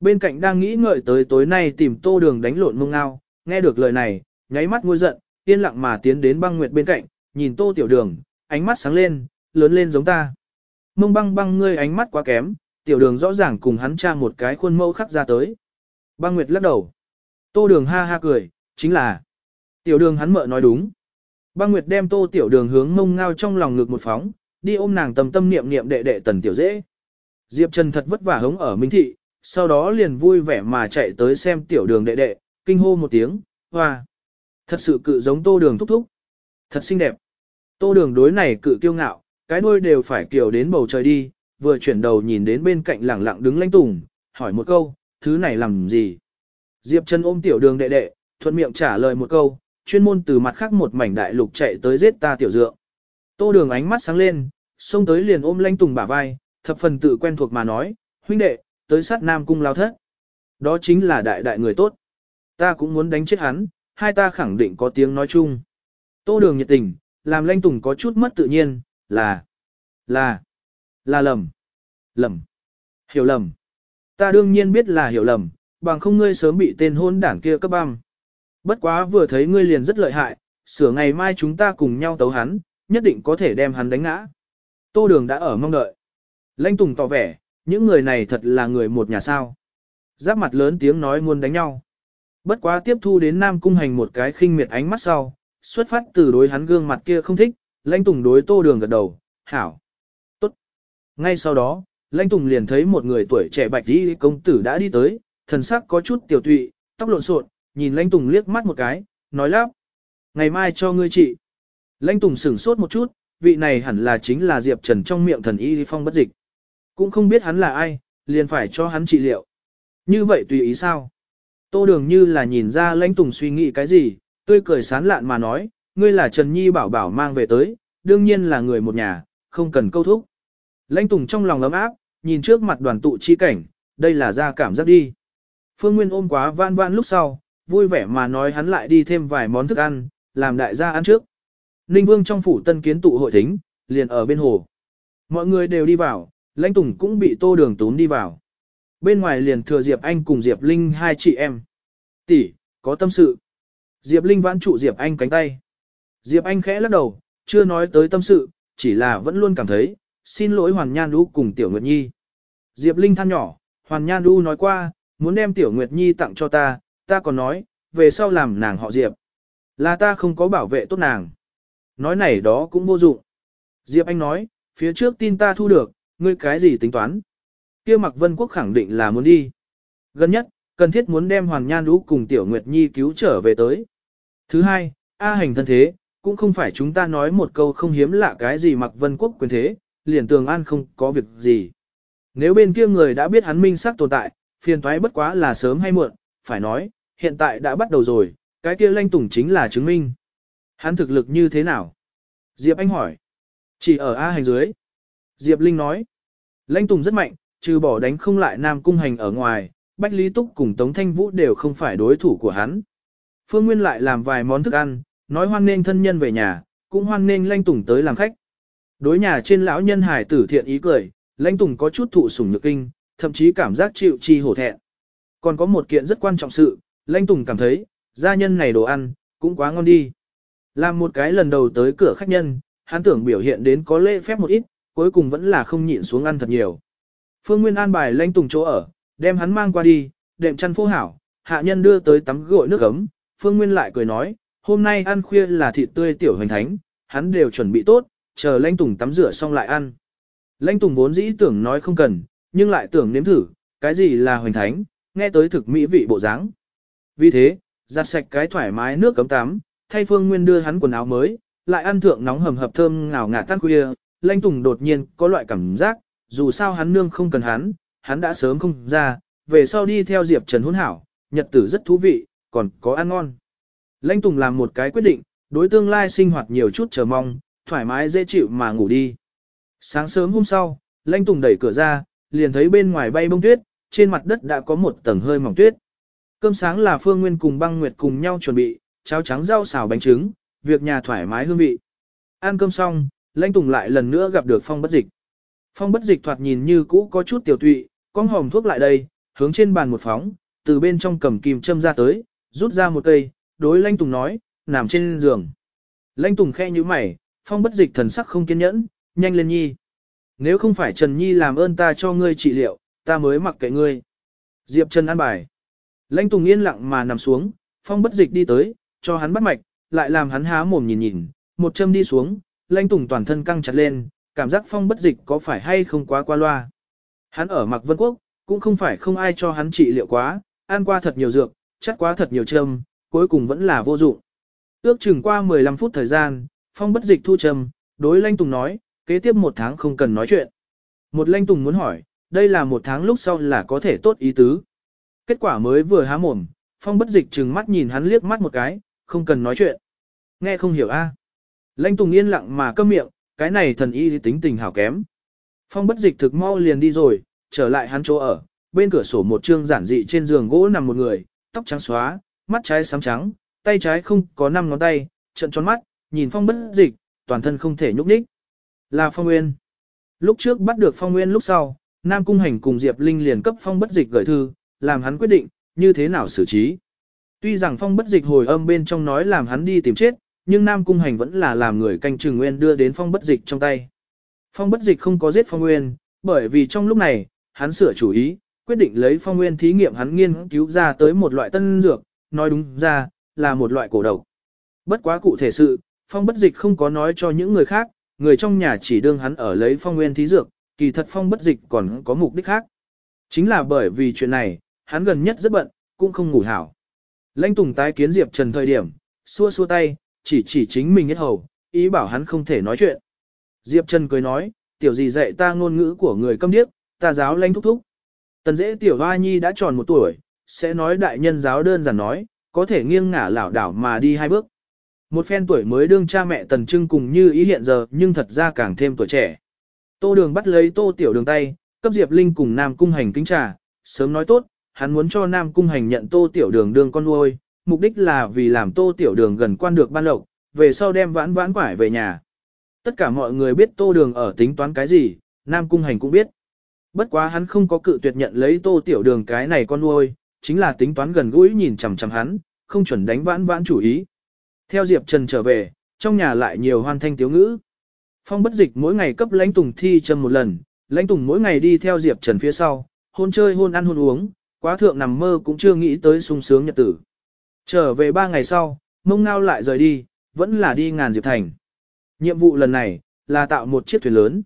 Bên cạnh đang nghĩ ngợi tới tối nay tìm tô đường đánh lộn mông ngao, nghe được lời này, nháy mắt ngôi giận, yên lặng mà tiến đến băng nguyệt bên cạnh, nhìn tô tiểu đường, ánh mắt sáng lên, lớn lên giống ta. Mông băng băng ngươi ánh mắt quá kém, tiểu đường rõ ràng cùng hắn tra một cái khuôn mẫu khắc ra tới. Băng nguyệt lắc đầu. Tô đường ha ha cười, chính là. Tiểu đường hắn mợ nói đúng. Băng nguyệt đem tô tiểu đường hướng mông ngao trong lòng ngực một phóng, đi ôm nàng tầm tâm niệm niệm đệ đệ tần tiểu dễ. Diệp Trần thật vất vả hống ở Minh Thị, sau đó liền vui vẻ mà chạy tới xem tiểu đường đệ đệ, kinh hô một tiếng, hoa. Thật sự cự giống tô đường thúc thúc. Thật xinh đẹp. Tô đường đối này cự kiêu ngạo, cái đuôi đều phải kiểu đến bầu trời đi, vừa chuyển đầu nhìn đến bên cạnh lẳng lặng đứng lãnh tùng, hỏi một câu, thứ này làm gì? Diệp Trần ôm tiểu đường đệ đệ, thuận miệng trả lời một câu, chuyên môn từ mặt khác một mảnh đại lục chạy tới giết ta tiểu dượng. Tô đường ánh mắt sáng lên, xông tới liền ôm lãnh tùng bả vai, thập phần tự quen thuộc mà nói, huynh đệ, tới sát nam cung lao thất. Đó chính là đại đại người tốt. Ta cũng muốn đánh chết hắn, hai ta khẳng định có tiếng nói chung. Tô đường nhiệt tình, làm Lanh tùng có chút mất tự nhiên, là, là, là lầm, lầm, hiểu lầm. Ta đương nhiên biết là hiểu lầm, bằng không ngươi sớm bị tên hôn đảng kia cấp băm. Bất quá vừa thấy ngươi liền rất lợi hại, sửa ngày mai chúng ta cùng nhau tấu hắn, nhất định có thể đem hắn đánh ngã. Tô đường đã ở mong đợi. Lanh Tùng tỏ vẻ, những người này thật là người một nhà sao. Giáp mặt lớn tiếng nói muốn đánh nhau. Bất quá tiếp thu đến Nam Cung Hành một cái khinh miệt ánh mắt sau, xuất phát từ đối hắn gương mặt kia không thích, Lãnh Tùng đối Tô Đường gật đầu, hảo. Tốt. Ngay sau đó, Lãnh Tùng liền thấy một người tuổi trẻ bạch đi công tử đã đi tới, thần sắc có chút tiểu tụy, tóc lộn xộn, nhìn Lãnh Tùng liếc mắt một cái, nói lắp. Ngày mai cho ngươi trị. Lãnh Tùng sửng sốt một chút, vị này hẳn là chính là Diệp Trần trong miệng thần y phong bất dịch. Cũng không biết hắn là ai, liền phải cho hắn trị liệu. Như vậy tùy ý sao? Tô đường như là nhìn ra lãnh tùng suy nghĩ cái gì, tươi cười sán lạn mà nói, ngươi là Trần Nhi bảo bảo mang về tới, đương nhiên là người một nhà, không cần câu thúc. Lãnh tùng trong lòng ấm áp, nhìn trước mặt đoàn tụ chi cảnh, đây là ra cảm giác đi. Phương Nguyên ôm quá van van lúc sau, vui vẻ mà nói hắn lại đi thêm vài món thức ăn, làm đại gia ăn trước. Ninh Vương trong phủ tân kiến tụ hội thính, liền ở bên hồ. Mọi người đều đi vào, lãnh tùng cũng bị tô đường tún đi vào. Bên ngoài liền thừa Diệp Anh cùng Diệp Linh hai chị em. Tỷ, có tâm sự. Diệp Linh vãn trụ Diệp Anh cánh tay. Diệp Anh khẽ lắc đầu, chưa nói tới tâm sự, chỉ là vẫn luôn cảm thấy, xin lỗi Hoàn Nhan Đu cùng Tiểu Nguyệt Nhi. Diệp Linh than nhỏ, Hoàn Nhan Đu nói qua, muốn đem Tiểu Nguyệt Nhi tặng cho ta, ta còn nói, về sau làm nàng họ Diệp. Là ta không có bảo vệ tốt nàng. Nói này đó cũng vô dụng. Diệp Anh nói, phía trước tin ta thu được, ngươi cái gì tính toán? Kia Mạc Vân Quốc khẳng định là muốn đi. Gần nhất, cần thiết muốn đem Hoàng Nhan Đũ cùng Tiểu Nguyệt Nhi cứu trở về tới. Thứ hai, A hành thân thế, cũng không phải chúng ta nói một câu không hiếm lạ cái gì Mạc Vân Quốc quyền thế, liền tường an không có việc gì. Nếu bên kia người đã biết hắn minh xác tồn tại, phiền toái bất quá là sớm hay muộn, phải nói, hiện tại đã bắt đầu rồi, cái kia lanh tùng chính là chứng minh. Hắn thực lực như thế nào? Diệp Anh hỏi. Chỉ ở A hành dưới. Diệp Linh nói. Lanh Tùng rất mạnh, trừ bỏ đánh không lại Nam Cung Hành ở ngoài, Bách Lý Túc cùng Tống Thanh Vũ đều không phải đối thủ của hắn. Phương Nguyên lại làm vài món thức ăn, nói hoan nên thân nhân về nhà, cũng hoan nên lanh Tùng tới làm khách. Đối nhà trên lão nhân hải tử thiện ý cười, lanh Tùng có chút thụ sủng nhược kinh, thậm chí cảm giác chịu chi hổ thẹn. Còn có một kiện rất quan trọng sự, lanh Tùng cảm thấy, gia nhân này đồ ăn, cũng quá ngon đi. Làm một cái lần đầu tới cửa khách nhân, hắn tưởng biểu hiện đến có lễ phép một ít, cuối cùng vẫn là không nhịn xuống ăn thật nhiều. Phương Nguyên an bài lãnh tùng chỗ ở, đem hắn mang qua đi, đệm chăn phô hảo, hạ nhân đưa tới tắm gội nước ấm, Phương Nguyên lại cười nói, hôm nay ăn khuya là thịt tươi tiểu hoành thánh, hắn đều chuẩn bị tốt, chờ lãnh tùng tắm rửa xong lại ăn. Lãnh tùng vốn dĩ tưởng nói không cần, nhưng lại tưởng nếm thử, cái gì là hoành thánh, nghe tới thực mỹ vị bộ dáng. Vì thế, giặt sạch cái thoải mái nước cấm tắm, thay Phương Nguyên đưa hắn quần áo mới, lại ăn thượng nóng hầm hập thơm ngào ngạt tan khuya, Lãnh Tùng đột nhiên có loại cảm giác, dù sao hắn nương không cần hắn, hắn đã sớm không ra, về sau đi theo Diệp Trần hôn hảo, nhật tử rất thú vị, còn có ăn ngon. Lãnh Tùng làm một cái quyết định, đối tương lai sinh hoạt nhiều chút chờ mong, thoải mái dễ chịu mà ngủ đi. Sáng sớm hôm sau, Lãnh Tùng đẩy cửa ra, liền thấy bên ngoài bay bông tuyết, trên mặt đất đã có một tầng hơi mỏng tuyết. Cơm sáng là Phương Nguyên cùng băng nguyệt cùng nhau chuẩn bị, cháo trắng rau xào bánh trứng, việc nhà thoải mái hương vị. Ăn cơm xong, Lãnh Tùng lại lần nữa gặp được Phong Bất Dịch. Phong Bất Dịch thoạt nhìn như cũ có chút tiểu tụy, con hòm thuốc lại đây, hướng trên bàn một phóng, từ bên trong cầm kim châm ra tới, rút ra một cây, đối Lanh Tùng nói, nằm trên giường. Lanh Tùng khe như mày, phong bất dịch thần sắc không kiên nhẫn, nhanh lên nhi. Nếu không phải Trần Nhi làm ơn ta cho ngươi trị liệu, ta mới mặc kệ ngươi. Diệp Trần an bài. Lanh Tùng yên lặng mà nằm xuống, phong bất dịch đi tới, cho hắn bắt mạch, lại làm hắn há mồm nhìn nhìn, một châm đi xuống, Lanh Tùng toàn thân căng chặt lên, cảm giác phong bất dịch có phải hay không quá qua loa. Hắn ở Mạc Vân Quốc, cũng không phải không ai cho hắn trị liệu quá, ăn qua thật nhiều dược, chắc quá thật nhiều châm, cuối cùng vẫn là vô dụng. Ước chừng qua 15 phút thời gian, phong bất dịch thu châm, đối Lãnh Tùng nói, kế tiếp một tháng không cần nói chuyện. Một Lãnh Tùng muốn hỏi, đây là một tháng lúc sau là có thể tốt ý tứ. Kết quả mới vừa há mồm, phong bất dịch trừng mắt nhìn hắn liếc mắt một cái, không cần nói chuyện. Nghe không hiểu a. Lãnh Tùng yên lặng mà câm miệng, cái này thần y tính tình hảo kém. Phong bất dịch thực mau liền đi rồi, trở lại hắn chỗ ở, bên cửa sổ một trương giản dị trên giường gỗ nằm một người, tóc trắng xóa, mắt trái sáng trắng, tay trái không có năm ngón tay, trận tròn mắt, nhìn phong bất dịch, toàn thân không thể nhúc nhích. Là phong nguyên. Lúc trước bắt được phong nguyên lúc sau, Nam Cung Hành cùng Diệp Linh liền cấp phong bất dịch gửi thư, làm hắn quyết định, như thế nào xử trí. Tuy rằng phong bất dịch hồi âm bên trong nói làm hắn đi tìm chết, nhưng Nam Cung Hành vẫn là làm người canh trừng nguyên đưa đến phong bất dịch trong tay. Phong bất dịch không có giết phong nguyên, bởi vì trong lúc này, hắn sửa chủ ý, quyết định lấy phong nguyên thí nghiệm hắn nghiên cứu ra tới một loại tân dược, nói đúng ra, là một loại cổ độc. Bất quá cụ thể sự, phong bất dịch không có nói cho những người khác, người trong nhà chỉ đương hắn ở lấy phong nguyên thí dược, kỳ thật phong bất dịch còn có mục đích khác. Chính là bởi vì chuyện này, hắn gần nhất rất bận, cũng không ngủ hảo. Lãnh Tùng tái kiến Diệp Trần thời điểm, xua xua tay, chỉ chỉ chính mình nhất hầu, ý bảo hắn không thể nói chuyện. Diệp Trần cười nói, tiểu gì dạy ta ngôn ngữ của người câm điếc, ta giáo lanh thúc thúc. Tần dễ tiểu hoa nhi đã tròn một tuổi, sẽ nói đại nhân giáo đơn giản nói, có thể nghiêng ngả lảo đảo mà đi hai bước. Một phen tuổi mới đương cha mẹ tần trưng cùng như ý hiện giờ nhưng thật ra càng thêm tuổi trẻ. Tô đường bắt lấy tô tiểu đường tay, cấp Diệp Linh cùng Nam Cung Hành kính trà, sớm nói tốt, hắn muốn cho Nam Cung Hành nhận tô tiểu đường đương con nuôi, mục đích là vì làm tô tiểu đường gần quan được ban lộc, về sau đem vãn vãn quải về nhà. Tất cả mọi người biết tô đường ở tính toán cái gì, Nam Cung Hành cũng biết. Bất quá hắn không có cự tuyệt nhận lấy tô tiểu đường cái này con nuôi, chính là tính toán gần gũi nhìn chằm chằm hắn, không chuẩn đánh vãn vãn chủ ý. Theo Diệp Trần trở về, trong nhà lại nhiều hoan thanh tiếu ngữ. Phong bất dịch mỗi ngày cấp lãnh tùng thi châm một lần, lãnh tùng mỗi ngày đi theo Diệp Trần phía sau, hôn chơi hôn ăn hôn uống, quá thượng nằm mơ cũng chưa nghĩ tới sung sướng nhật tử. Trở về ba ngày sau, mông ngao lại rời đi, vẫn là đi ngàn Diệp Thành. Nhiệm vụ lần này, là tạo một chiếc thuyền lớn.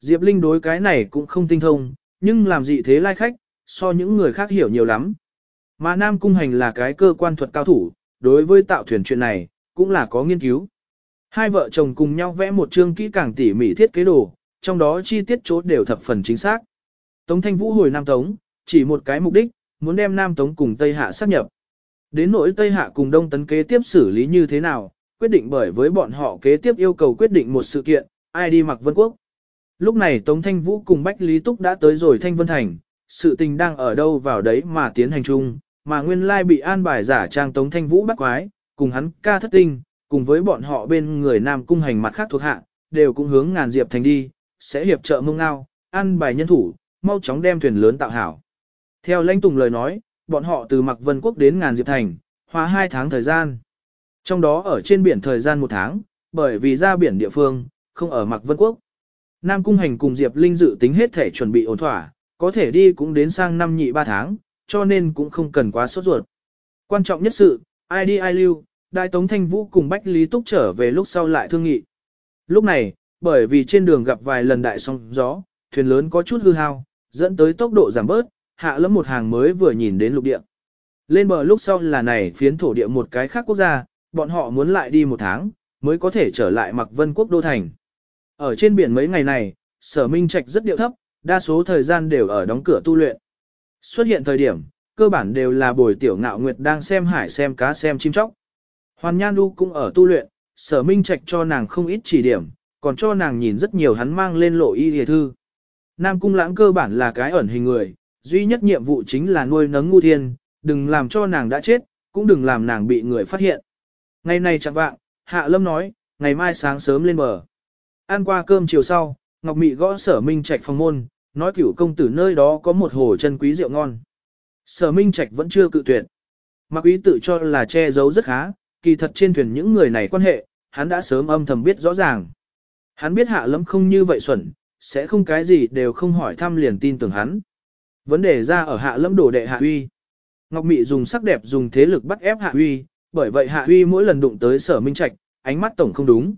Diệp Linh đối cái này cũng không tinh thông, nhưng làm gì thế lai khách, so những người khác hiểu nhiều lắm. Mà Nam Cung Hành là cái cơ quan thuật cao thủ, đối với tạo thuyền chuyện này, cũng là có nghiên cứu. Hai vợ chồng cùng nhau vẽ một chương kỹ càng tỉ mỉ thiết kế đồ, trong đó chi tiết chốt đều thập phần chính xác. Tống Thanh Vũ hồi Nam Tống, chỉ một cái mục đích, muốn đem Nam Tống cùng Tây Hạ sát nhập. Đến nỗi Tây Hạ cùng Đông Tấn kế tiếp xử lý như thế nào, quyết định bởi với bọn họ kế tiếp yêu cầu quyết định một sự kiện, ai đi mặc vân quốc. Lúc này Tống Thanh Vũ cùng Bách Lý Túc đã tới rồi Thanh Vân Thành, sự tình đang ở đâu vào đấy mà tiến hành chung, mà nguyên lai bị an bài giả trang Tống Thanh Vũ bắt quái, cùng hắn ca thất tinh, cùng với bọn họ bên người Nam Cung hành mặt khác thuộc hạ, đều cũng hướng ngàn diệp thành đi, sẽ hiệp trợ mông ngao, an bài nhân thủ, mau chóng đem thuyền lớn tạo hảo. Theo lãnh tùng lời nói, bọn họ từ Mạc Vân Quốc đến ngàn diệp thành, hóa hai tháng thời gian. Trong đó ở trên biển thời gian một tháng, bởi vì ra biển địa phương, không ở Mạc Vân Quốc. Nam Cung Hành cùng Diệp Linh dự tính hết thể chuẩn bị ổn thỏa, có thể đi cũng đến sang năm nhị ba tháng, cho nên cũng không cần quá sốt ruột. Quan trọng nhất sự, ai đi ai lưu, Đại Tống Thanh Vũ cùng Bách Lý Túc trở về lúc sau lại thương nghị. Lúc này, bởi vì trên đường gặp vài lần đại sóng gió, thuyền lớn có chút hư hao, dẫn tới tốc độ giảm bớt, hạ lẫm một hàng mới vừa nhìn đến lục địa. Lên bờ lúc sau là này phiến thổ địa một cái khác quốc gia, bọn họ muốn lại đi một tháng, mới có thể trở lại mặc vân quốc đô thành. Ở trên biển mấy ngày này, sở minh trạch rất điệu thấp, đa số thời gian đều ở đóng cửa tu luyện. Xuất hiện thời điểm, cơ bản đều là bồi tiểu ngạo nguyệt đang xem hải xem cá xem chim chóc. Hoàn Nhan Du cũng ở tu luyện, sở minh trạch cho nàng không ít chỉ điểm, còn cho nàng nhìn rất nhiều hắn mang lên lộ y hề thư. Nam cung lãng cơ bản là cái ẩn hình người, duy nhất nhiệm vụ chính là nuôi nấng ngu thiên, đừng làm cho nàng đã chết, cũng đừng làm nàng bị người phát hiện. Ngày này chẳng vạng, Hạ Lâm nói, ngày mai sáng sớm lên bờ. Ăn qua cơm chiều sau, Ngọc Mị gõ sở minh trạch phòng môn, nói cửu công tử nơi đó có một hồ chân quý rượu ngon. Sở Minh Trạch vẫn chưa cự tuyệt. Mạc Ý tự cho là che giấu rất khá, kỳ thật trên thuyền những người này quan hệ, hắn đã sớm âm thầm biết rõ ràng. Hắn biết hạ lâm không như vậy xuẩn, sẽ không cái gì đều không hỏi thăm liền tin tưởng hắn. Vấn đề ra ở hạ lâm đổ đệ hạ huy. Ngọc Mị dùng sắc đẹp dùng thế lực bắt ép hạ huy, bởi vậy hạ huy mỗi lần đụng tới sở minh trạch, ánh mắt tổng không đúng.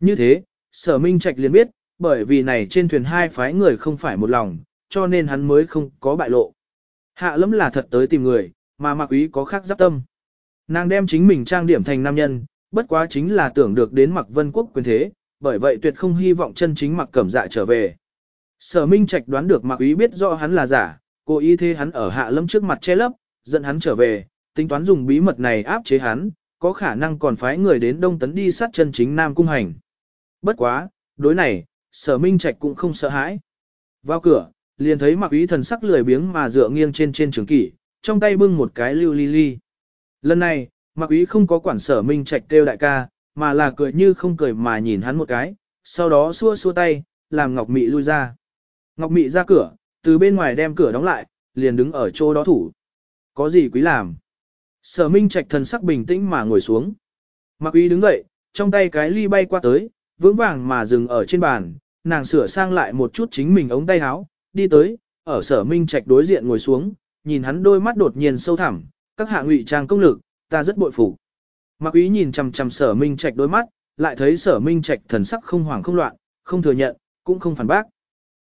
Như thế, sở minh trạch liền biết, bởi vì này trên thuyền hai phái người không phải một lòng, cho nên hắn mới không có bại lộ. Hạ lâm là thật tới tìm người, mà mặc ý có khác giáp tâm. Nàng đem chính mình trang điểm thành nam nhân, bất quá chính là tưởng được đến mặc vân quốc quyền thế, bởi vậy tuyệt không hy vọng chân chính mặc cẩm dạ trở về. Sở Minh Trạch đoán được Mạc Úy biết rõ hắn là giả, cố ý thế hắn ở hạ lâm trước mặt che lấp, dẫn hắn trở về, tính toán dùng bí mật này áp chế hắn, có khả năng còn phái người đến Đông Tấn đi sát chân chính Nam Cung Hành. Bất quá, đối này, Sở Minh Trạch cũng không sợ hãi. Vào cửa, liền thấy Mạc Úy thần sắc lười biếng mà dựa nghiêng trên trên trường kỷ, trong tay bưng một cái lưu ly ly. Lần này, Mạc Úy không có quản Sở Minh Trạch kêu đại ca, mà là cười như không cười mà nhìn hắn một cái, sau đó xua xua tay, làm Ngọc Mị lui ra. Ngọc Mị ra cửa, từ bên ngoài đem cửa đóng lại, liền đứng ở chỗ đó thủ. Có gì quý làm? Sở Minh Trạch thần sắc bình tĩnh mà ngồi xuống. Mạc Uy đứng dậy, trong tay cái ly bay qua tới, vững vàng mà dừng ở trên bàn, nàng sửa sang lại một chút chính mình ống tay áo, đi tới, ở Sở Minh Trạch đối diện ngồi xuống, nhìn hắn đôi mắt đột nhiên sâu thẳm, các hạ ngụy trang công lực, ta rất bội phục. Mạc Uy nhìn chằm chằm Sở Minh Trạch đôi mắt, lại thấy Sở Minh Trạch thần sắc không hoảng không loạn, không thừa nhận, cũng không phản bác.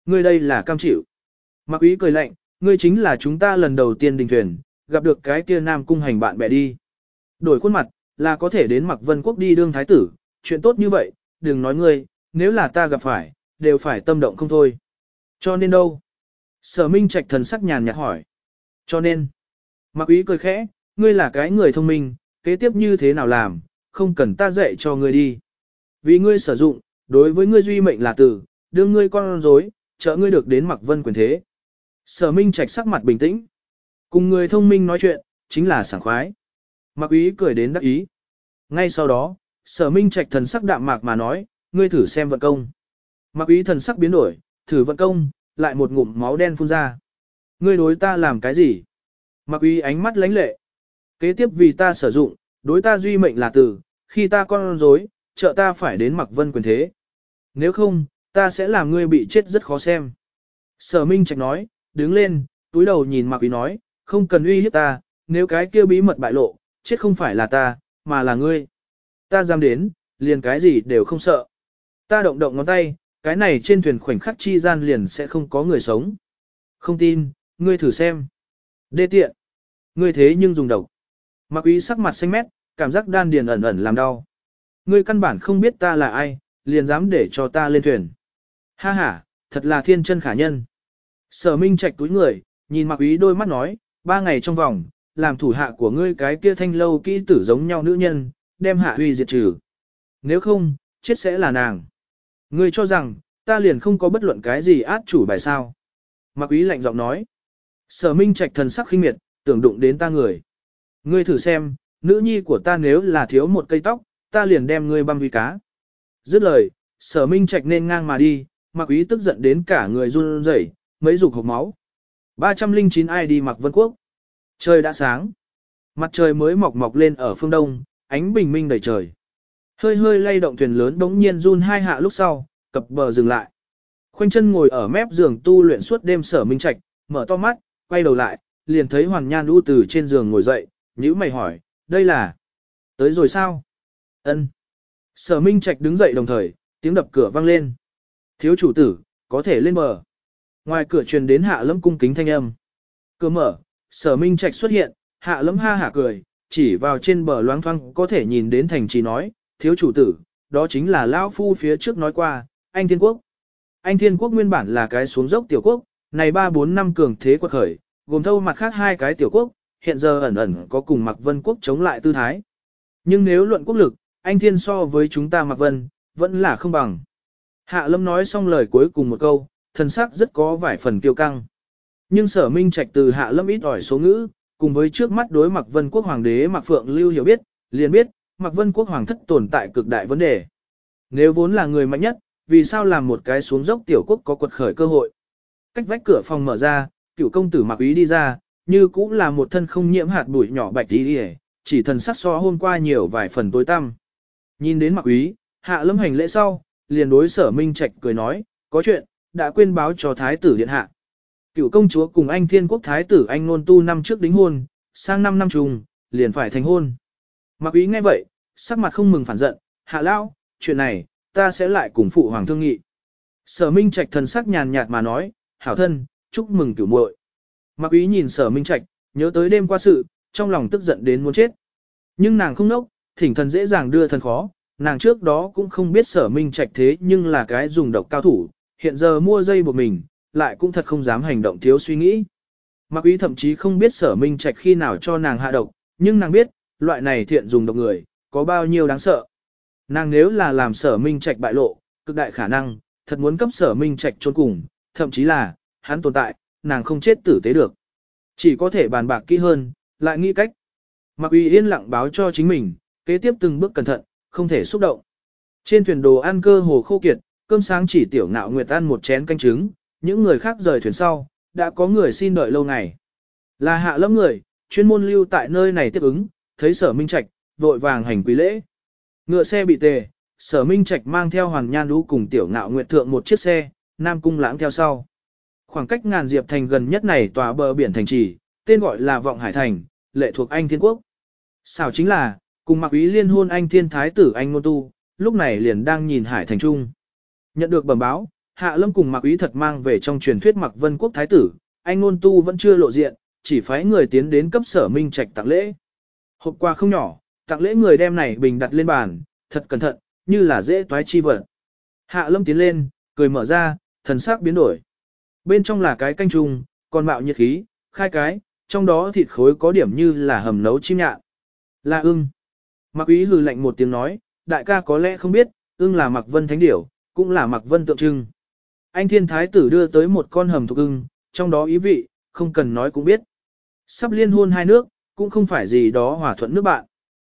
Ngươi đây là cam chịu. Mạc Ý cười lạnh, ngươi chính là chúng ta lần đầu tiên đình thuyền, gặp được cái kia nam cung hành bạn bè đi. Đổi khuôn mặt, là có thể đến Mạc Vân Quốc đi đương thái tử, chuyện tốt như vậy, đừng nói ngươi, nếu là ta gặp phải, đều phải tâm động không thôi. Cho nên đâu? Sở Minh Trạch thần sắc nhàn nhạt hỏi. Cho nên, Mạc Ý cười khẽ, ngươi là cái người thông minh, kế tiếp như thế nào làm, không cần ta dạy cho ngươi đi. Vì ngươi sử dụng, đối với ngươi duy mệnh là tử, đương ngươi con rối, trợ ngươi được đến mặc vân quyền thế. Sở Minh Trạch sắc mặt bình tĩnh. Cùng người thông minh nói chuyện, chính là sảng khoái. Mặc ý cười đến đắc ý. Ngay sau đó, sở Minh Trạch thần sắc đạm mạc mà nói, ngươi thử xem vận công. Mặc ý thần sắc biến đổi, thử vận công, lại một ngụm máu đen phun ra. Ngươi đối ta làm cái gì? Mặc ý ánh mắt lánh lệ. Kế tiếp vì ta sử dụng, đối ta duy mệnh là tử, khi ta con rối, trợ ta phải đến mặc vân quyền thế. Nếu không, ta sẽ làm ngươi bị chết rất khó xem. Sở Minh Trạch nói, đứng lên, túi đầu nhìn Mạc Quý nói, không cần uy hiếp ta, nếu cái kia bí mật bại lộ, chết không phải là ta, mà là ngươi. Ta dám đến, liền cái gì đều không sợ. Ta động động ngón tay, cái này trên thuyền khoảnh khắc chi gian liền sẽ không có người sống. Không tin, ngươi thử xem. Đê tiện. Ngươi thế nhưng dùng độc. Mạc Quý sắc mặt xanh mét, cảm giác đan điền ẩn ẩn làm đau. Ngươi căn bản không biết ta là ai, liền dám để cho ta lên thuyền. Ha ha, thật là thiên chân khả nhân. Sở Minh Trạch túi người, nhìn Mạc Ý đôi mắt nói, ba ngày trong vòng, làm thủ hạ của ngươi cái kia thanh lâu kỹ tử giống nhau nữ nhân, đem hạ huy diệt trừ. Nếu không, chết sẽ là nàng. Ngươi cho rằng, ta liền không có bất luận cái gì át chủ bài sao. Mạc Ý lạnh giọng nói. Sở Minh Trạch thần sắc khinh miệt, tưởng đụng đến ta người. Ngươi thử xem, nữ nhi của ta nếu là thiếu một cây tóc, ta liền đem ngươi băm vì cá. Dứt lời, sở minh trạch nên ngang mà đi, mặc ý tức giận đến cả người run rẩy, mấy dục hộp máu. 309 ai đi mặc vân quốc. Trời đã sáng. Mặt trời mới mọc mọc lên ở phương đông, ánh bình minh đầy trời. Hơi hơi lay động thuyền lớn đống nhiên run hai hạ lúc sau, cập bờ dừng lại. Khoanh chân ngồi ở mép giường tu luyện suốt đêm sở minh trạch, mở to mắt, quay đầu lại, liền thấy Hoàn Nhan U từ trên giường ngồi dậy, nhíu mày hỏi, đây là... Tới rồi sao? Ân. Sở Minh Trạch đứng dậy đồng thời, tiếng đập cửa vang lên. Thiếu chủ tử, có thể lên bờ. Ngoài cửa truyền đến hạ lâm cung kính thanh âm. Cửa mở, sở Minh Trạch xuất hiện, hạ lâm ha hả cười, chỉ vào trên bờ loáng thoáng có thể nhìn đến thành trì nói, thiếu chủ tử, đó chính là lão Phu phía trước nói qua, anh Thiên Quốc. Anh Thiên Quốc nguyên bản là cái xuống dốc tiểu quốc, này 3-4 năm cường thế quật khởi, gồm thâu mặt khác hai cái tiểu quốc, hiện giờ ẩn ẩn có cùng Mạc Vân Quốc chống lại tư thái. Nhưng nếu luận quốc lực, anh thiên so với chúng ta Mạc Vân, vẫn là không bằng. Hạ Lâm nói xong lời cuối cùng một câu, thần sắc rất có vài phần kiêu căng. Nhưng sở minh trạch từ Hạ Lâm ít ỏi số ngữ, cùng với trước mắt đối Mạc Vân Quốc Hoàng đế Mạc Phượng Lưu hiểu biết, liền biết, Mạc Vân Quốc Hoàng thất tồn tại cực đại vấn đề. Nếu vốn là người mạnh nhất, vì sao làm một cái xuống dốc tiểu quốc có quật khởi cơ hội. Cách vách cửa phòng mở ra, cựu công tử Mạc Ý đi ra, như cũng là một thân không nhiễm hạt bụi nhỏ bạch tí đi chỉ thần sắc so hôm qua nhiều vài phần tối tăm. Nhìn đến mặc úy, hạ lâm hành lễ sau, liền đối sở minh trạch cười nói, có chuyện, đã quên báo cho thái tử điện hạ. Cựu công chúa cùng anh thiên quốc thái tử anh nôn tu năm trước đính hôn, sang năm năm trùng, liền phải thành hôn. Mặc ý nghe vậy, sắc mặt không mừng phản giận, hạ lão, chuyện này, ta sẽ lại cùng phụ hoàng thương nghị. Sở minh trạch thần sắc nhàn nhạt mà nói, hảo thân, chúc mừng cửu muội. Mặc ý nhìn sở minh trạch, nhớ tới đêm qua sự, trong lòng tức giận đến muốn chết. Nhưng nàng không nốc, thỉnh thần dễ dàng đưa thần khó, nàng trước đó cũng không biết sở minh trạch thế nhưng là cái dùng độc cao thủ, hiện giờ mua dây buộc mình, lại cũng thật không dám hành động thiếu suy nghĩ. Mặc Quý thậm chí không biết sở minh trạch khi nào cho nàng hạ độc, nhưng nàng biết, loại này thiện dùng độc người, có bao nhiêu đáng sợ. Nàng nếu là làm sở minh trạch bại lộ, cực đại khả năng, thật muốn cấp sở minh trạch trốn cùng, thậm chí là, hắn tồn tại, nàng không chết tử tế được. Chỉ có thể bàn bạc kỹ hơn, lại nghĩ cách. Mặc uy yên lặng báo cho chính mình, kế tiếp từng bước cẩn thận, không thể xúc động. Trên thuyền đồ ăn cơ hồ khô kiệt, cơm sáng chỉ tiểu ngạo nguyệt ăn một chén canh trứng, những người khác rời thuyền sau, đã có người xin đợi lâu ngày. Là hạ lâm người, chuyên môn lưu tại nơi này tiếp ứng, thấy sở minh trạch, vội vàng hành quý lễ. Ngựa xe bị tề, sở minh trạch mang theo hoàng nhan lũ cùng tiểu ngạo nguyệt thượng một chiếc xe, nam cung lãng theo sau. Khoảng cách ngàn diệp thành gần nhất này tòa bờ biển thành trì, tên gọi là Vọng Hải Thành, lệ thuộc Anh Thiên Quốc. Sao chính là, cùng mặc ý liên hôn anh thiên thái tử anh Nôn Tu, lúc này liền đang nhìn Hải Thành Trung. Nhận được bẩm báo, Hạ Lâm cùng mặc ý thật mang về trong truyền thuyết mặc vân quốc thái tử, anh Nôn Tu vẫn chưa lộ diện, chỉ phái người tiến đến cấp sở minh trạch tặng lễ. Hộp quà không nhỏ, tặng lễ người đem này bình đặt lên bàn, thật cẩn thận, như là dễ toái chi vật. Hạ Lâm tiến lên, cười mở ra, thần sắc biến đổi. Bên trong là cái canh trùng, còn mạo nhiệt khí, khai cái, trong đó thịt khối có điểm như là hầm nấu chim nhạn. Là ưng. Mặc ý hừ lạnh một tiếng nói, đại ca có lẽ không biết, ưng là mặc vân thánh điểu, cũng là mặc vân tượng trưng. Anh thiên thái tử đưa tới một con hầm thuộc ưng, trong đó ý vị, không cần nói cũng biết. Sắp liên hôn hai nước, cũng không phải gì đó hòa thuận nước bạn.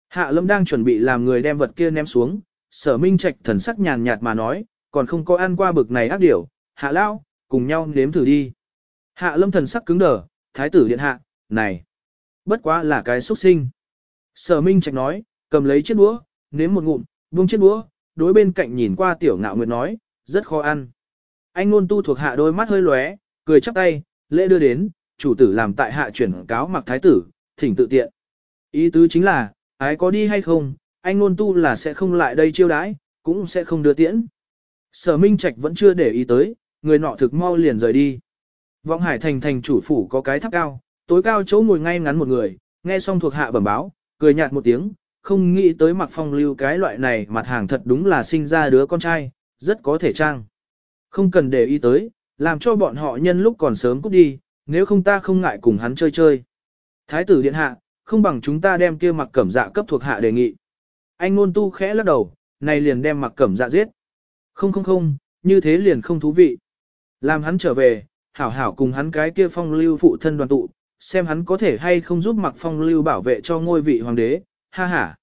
Hạ lâm đang chuẩn bị làm người đem vật kia ném xuống, sở minh trạch thần sắc nhàn nhạt mà nói, còn không có ăn qua bực này ác điểu, hạ lao, cùng nhau nếm thử đi. Hạ lâm thần sắc cứng đờ, thái tử điện hạ, này, bất quá là cái xuất sinh. Sở Minh Trạch nói, cầm lấy chiếc đũa, nếm một ngụm, buông chiếc đũa, đối bên cạnh nhìn qua tiểu ngạo nguyệt nói, rất khó ăn. Anh ngôn tu thuộc hạ đôi mắt hơi lóe, cười chắp tay, lễ đưa đến, chủ tử làm tại hạ chuyển cáo mặc thái tử, thỉnh tự tiện. Ý tứ chính là, ái có đi hay không, anh ngôn tu là sẽ không lại đây chiêu đãi, cũng sẽ không đưa tiễn. Sở Minh Trạch vẫn chưa để ý tới, người nọ thực mau liền rời đi. Vọng Hải thành thành chủ phủ có cái tháp cao, tối cao chỗ ngồi ngay ngắn một người, nghe xong thuộc hạ bẩm báo, cười nhạt một tiếng, không nghĩ tới mặc phong lưu cái loại này mặt hàng thật đúng là sinh ra đứa con trai, rất có thể trang. Không cần để ý tới, làm cho bọn họ nhân lúc còn sớm cút đi, nếu không ta không ngại cùng hắn chơi chơi. Thái tử điện hạ, không bằng chúng ta đem kia mặc cẩm dạ cấp thuộc hạ đề nghị. Anh ngôn tu khẽ lắc đầu, này liền đem mặc cẩm dạ giết. Không không không, như thế liền không thú vị. Làm hắn trở về, hảo hảo cùng hắn cái kia phong lưu phụ thân đoàn tụ, xem hắn có thể hay không giúp mặc Phong Lưu bảo vệ cho ngôi vị hoàng đế, ha ha.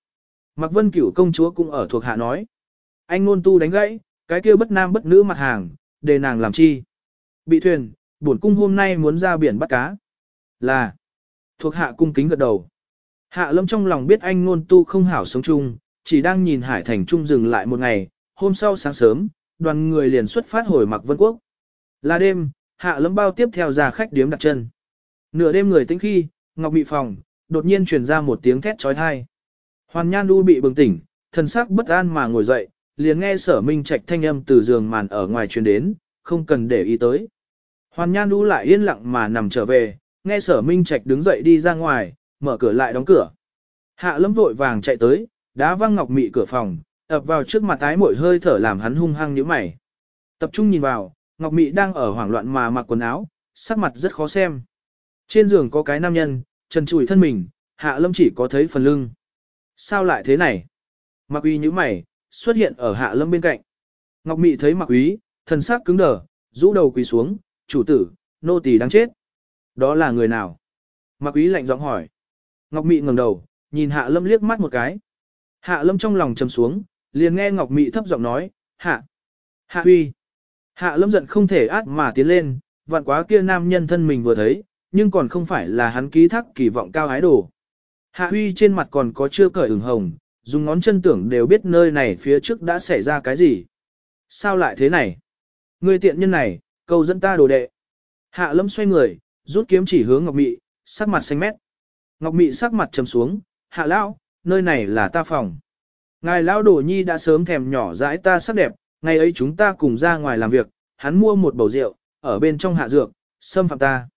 Mạc Vân Cửu công chúa cũng ở thuộc hạ nói. Anh ngôn tu đánh gãy, cái kia bất nam bất nữ mặt hàng, để nàng làm chi. Bị thuyền, bổn cung hôm nay muốn ra biển bắt cá. Là, thuộc hạ cung kính gật đầu. Hạ lâm trong lòng biết anh ngôn tu không hảo sống chung, chỉ đang nhìn hải thành trung dừng lại một ngày, hôm sau sáng sớm, đoàn người liền xuất phát hồi Mạc Vân Quốc. Là đêm, hạ lâm bao tiếp theo ra khách điếm đặt chân. Nửa đêm người tĩnh khi, Ngọc bị phòng, đột nhiên truyền ra một tiếng thét trói thai. Hoàn Nhan Du bị bừng tỉnh, thần sắc bất an mà ngồi dậy, liền nghe sở minh trạch thanh âm từ giường màn ở ngoài truyền đến, không cần để ý tới. Hoàn Nhan Du lại yên lặng mà nằm trở về, nghe sở minh trạch đứng dậy đi ra ngoài, mở cửa lại đóng cửa. Hạ lâm vội vàng chạy tới, đá văng Ngọc Mị cửa phòng, ập vào trước mặt tái mội hơi thở làm hắn hung hăng nhíu mày. Tập trung nhìn vào, Ngọc Mị đang ở hoảng loạn mà mặc quần áo, sắc mặt rất khó xem. Trên giường có cái nam nhân, trần trùi thân mình, hạ lâm chỉ có thấy phần lưng. Sao lại thế này? Mặc uy như mày, xuất hiện ở hạ lâm bên cạnh. Ngọc Mị thấy mặc uy, thần sắc cứng đờ, rũ đầu quỳ xuống, chủ tử, nô tỳ đang chết. Đó là người nào? Mặc uy lạnh giọng hỏi. Ngọc Mị ngẩng đầu, nhìn hạ lâm liếc mắt một cái. Hạ lâm trong lòng trầm xuống, liền nghe Ngọc Mị thấp giọng nói, hạ, hạ uy. Hạ lâm giận không thể át mà tiến lên, vạn quá kia nam nhân thân mình vừa thấy, nhưng còn không phải là hắn ký thác kỳ vọng cao hái đồ. Hạ Huy trên mặt còn có chưa cởi ửng hồng, dùng ngón chân tưởng đều biết nơi này phía trước đã xảy ra cái gì. Sao lại thế này? Người tiện nhân này, cầu dẫn ta đồ đệ. Hạ lâm xoay người, rút kiếm chỉ hướng Ngọc Mị, sắc mặt xanh mét. Ngọc Mị sắc mặt trầm xuống, hạ lão, nơi này là ta phòng. Ngài lão đồ nhi đã sớm thèm nhỏ dãi ta sắc đẹp, ngày ấy chúng ta cùng ra ngoài làm việc, hắn mua một bầu rượu, ở bên trong hạ dược, xâm phạm ta.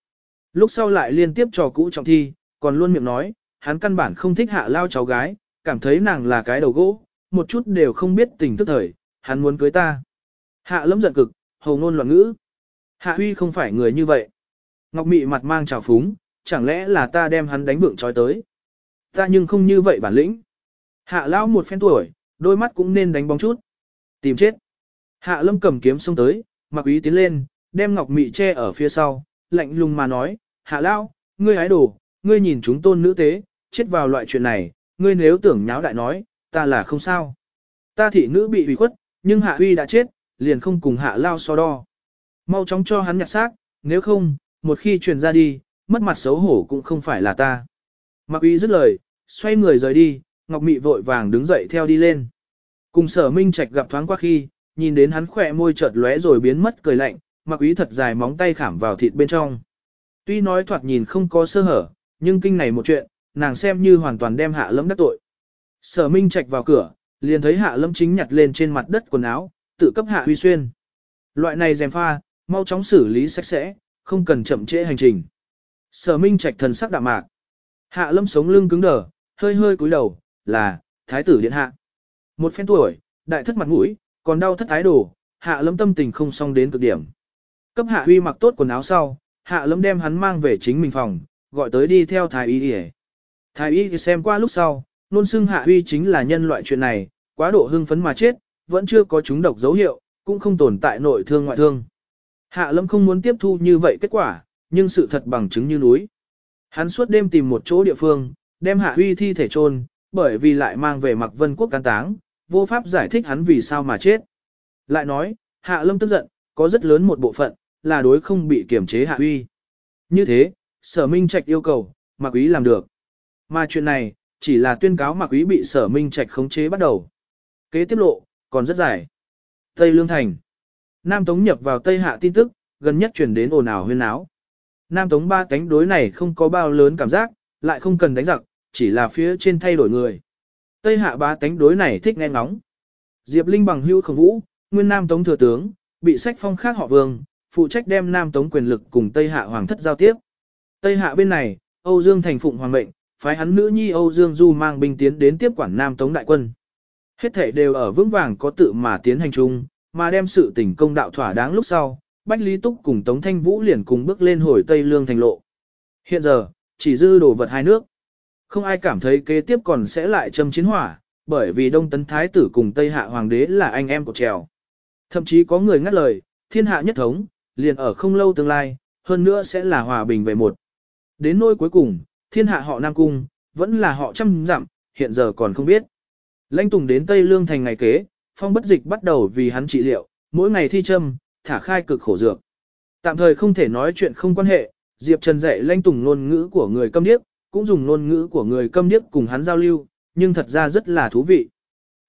Lúc sau lại liên tiếp trò cũ trọng thi, còn luôn miệng nói, hắn căn bản không thích hạ lao cháu gái, cảm thấy nàng là cái đầu gỗ, một chút đều không biết tình thức thời, hắn muốn cưới ta. Hạ lâm giận cực, hầu ngôn loạn ngữ. Hạ huy không phải người như vậy. Ngọc mị mặt mang trào phúng, chẳng lẽ là ta đem hắn đánh vượng trói tới. Ta nhưng không như vậy bản lĩnh. Hạ lão một phen tuổi, đôi mắt cũng nên đánh bóng chút. Tìm chết. Hạ lâm cầm kiếm xông tới, mặc ý tiến lên, đem ngọc mị che ở phía sau, lạnh lùng mà nói, hạ lão, ngươi ái đồ, ngươi nhìn chúng tôn nữ tế, chết vào loại chuyện này, ngươi nếu tưởng nháo đại nói, ta là không sao. Ta thị nữ bị ủy khuất, nhưng hạ huy đã chết, liền không cùng hạ lao so đo. Mau chóng cho hắn nhặt xác, nếu không, một khi truyền ra đi, mất mặt xấu hổ cũng không phải là ta. Mặc uy dứt lời, xoay người rời đi, Ngọc Mị vội vàng đứng dậy theo đi lên. Cùng sở minh trạch gặp thoáng qua khi, nhìn đến hắn khỏe môi chợt lóe rồi biến mất cười lạnh, mặc Uy thật dài móng tay khảm vào thịt bên trong. Tuy nói thoạt nhìn không có sơ hở, nhưng kinh này một chuyện, nàng xem như hoàn toàn đem hạ lâm đắc tội. Sở minh trạch vào cửa, liền thấy hạ lâm chính nhặt lên trên mặt đất quần áo, tự cấp hạ huy xuyên. Loại này dèm pha, mau chóng xử lý sạch sẽ, không cần chậm trễ hành trình. Sở minh trạch thần sắc đạm mạc. Hạ lâm sống lưng cứng đờ, hơi hơi cúi đầu, là, thái tử điện hạ. Một phen tuổi, đại thất mặt mũi, còn đau thất thái đồ, hạ lâm tâm tình không xong đến cực điểm. Cấp hạ huy mặc tốt quần áo sau, hạ lâm đem hắn mang về chính mình phòng, gọi tới đi theo thái y đi Thái y xem qua lúc sau, luôn xưng hạ huy chính là nhân loại chuyện này, quá độ hưng phấn mà chết, vẫn chưa có chúng độc dấu hiệu, cũng không tồn tại nội thương ngoại thương. Hạ lâm không muốn tiếp thu như vậy kết quả, nhưng sự thật bằng chứng như núi. Hắn suốt đêm tìm một chỗ địa phương, đem hạ huy thi thể chôn bởi vì lại mang về mặc vân quốc can táng, vô pháp giải thích hắn vì sao mà chết. Lại nói, hạ lâm tức giận, có rất lớn một bộ phận, là đối không bị kiểm chế hạ huy. Như thế, sở minh trạch yêu cầu, mạc quý làm được. Mà chuyện này, chỉ là tuyên cáo mạc quý bị sở minh trạch khống chế bắt đầu. Kế tiếp lộ, còn rất dài. Tây Lương Thành. Nam Tống nhập vào Tây Hạ tin tức, gần nhất chuyển đến ồn ào huyên áo. Nam Tống ba cánh đối này không có bao lớn cảm giác, lại không cần đánh giặc, chỉ là phía trên thay đổi người. Tây hạ ba cánh đối này thích nghe ngóng. Diệp Linh bằng hưu khổng vũ, nguyên Nam Tống thừa tướng, bị sách phong khác họ vương, phụ trách đem Nam Tống quyền lực cùng Tây hạ hoàng thất giao tiếp. Tây hạ bên này, Âu Dương thành phụng hoàng mệnh, phái hắn nữ nhi Âu Dương Du mang binh tiến đến tiếp quản Nam Tống đại quân. Hết thể đều ở vững vàng có tự mà tiến hành chung, mà đem sự tình công đạo thỏa đáng lúc sau, Bách Lý Túc cùng Tống Thanh Vũ liền cùng bước lên hồi Tây Lương thành lộ. Hiện giờ, chỉ dư đồ vật hai nước. Không ai cảm thấy kế tiếp còn sẽ lại châm chiến hỏa, bởi vì Đông Tấn Thái tử cùng Tây Hạ Hoàng đế là anh em của trèo. Thậm chí có người ngắt lời, thiên hạ nhất thống, liền ở không lâu tương lai, hơn nữa sẽ là hòa bình về một. Đến nỗi cuối cùng, thiên hạ họ Nam Cung, vẫn là họ trăm dặm, hiện giờ còn không biết. Lãnh Tùng đến Tây Lương thành ngày kế, phong bất dịch bắt đầu vì hắn trị liệu, mỗi ngày thi châm, thả khai cực khổ dược. Tạm thời không thể nói chuyện không quan hệ, Diệp Trần dạy Lãnh Tùng ngôn ngữ của người câm điếc, cũng dùng ngôn ngữ của người câm điếc cùng hắn giao lưu, nhưng thật ra rất là thú vị.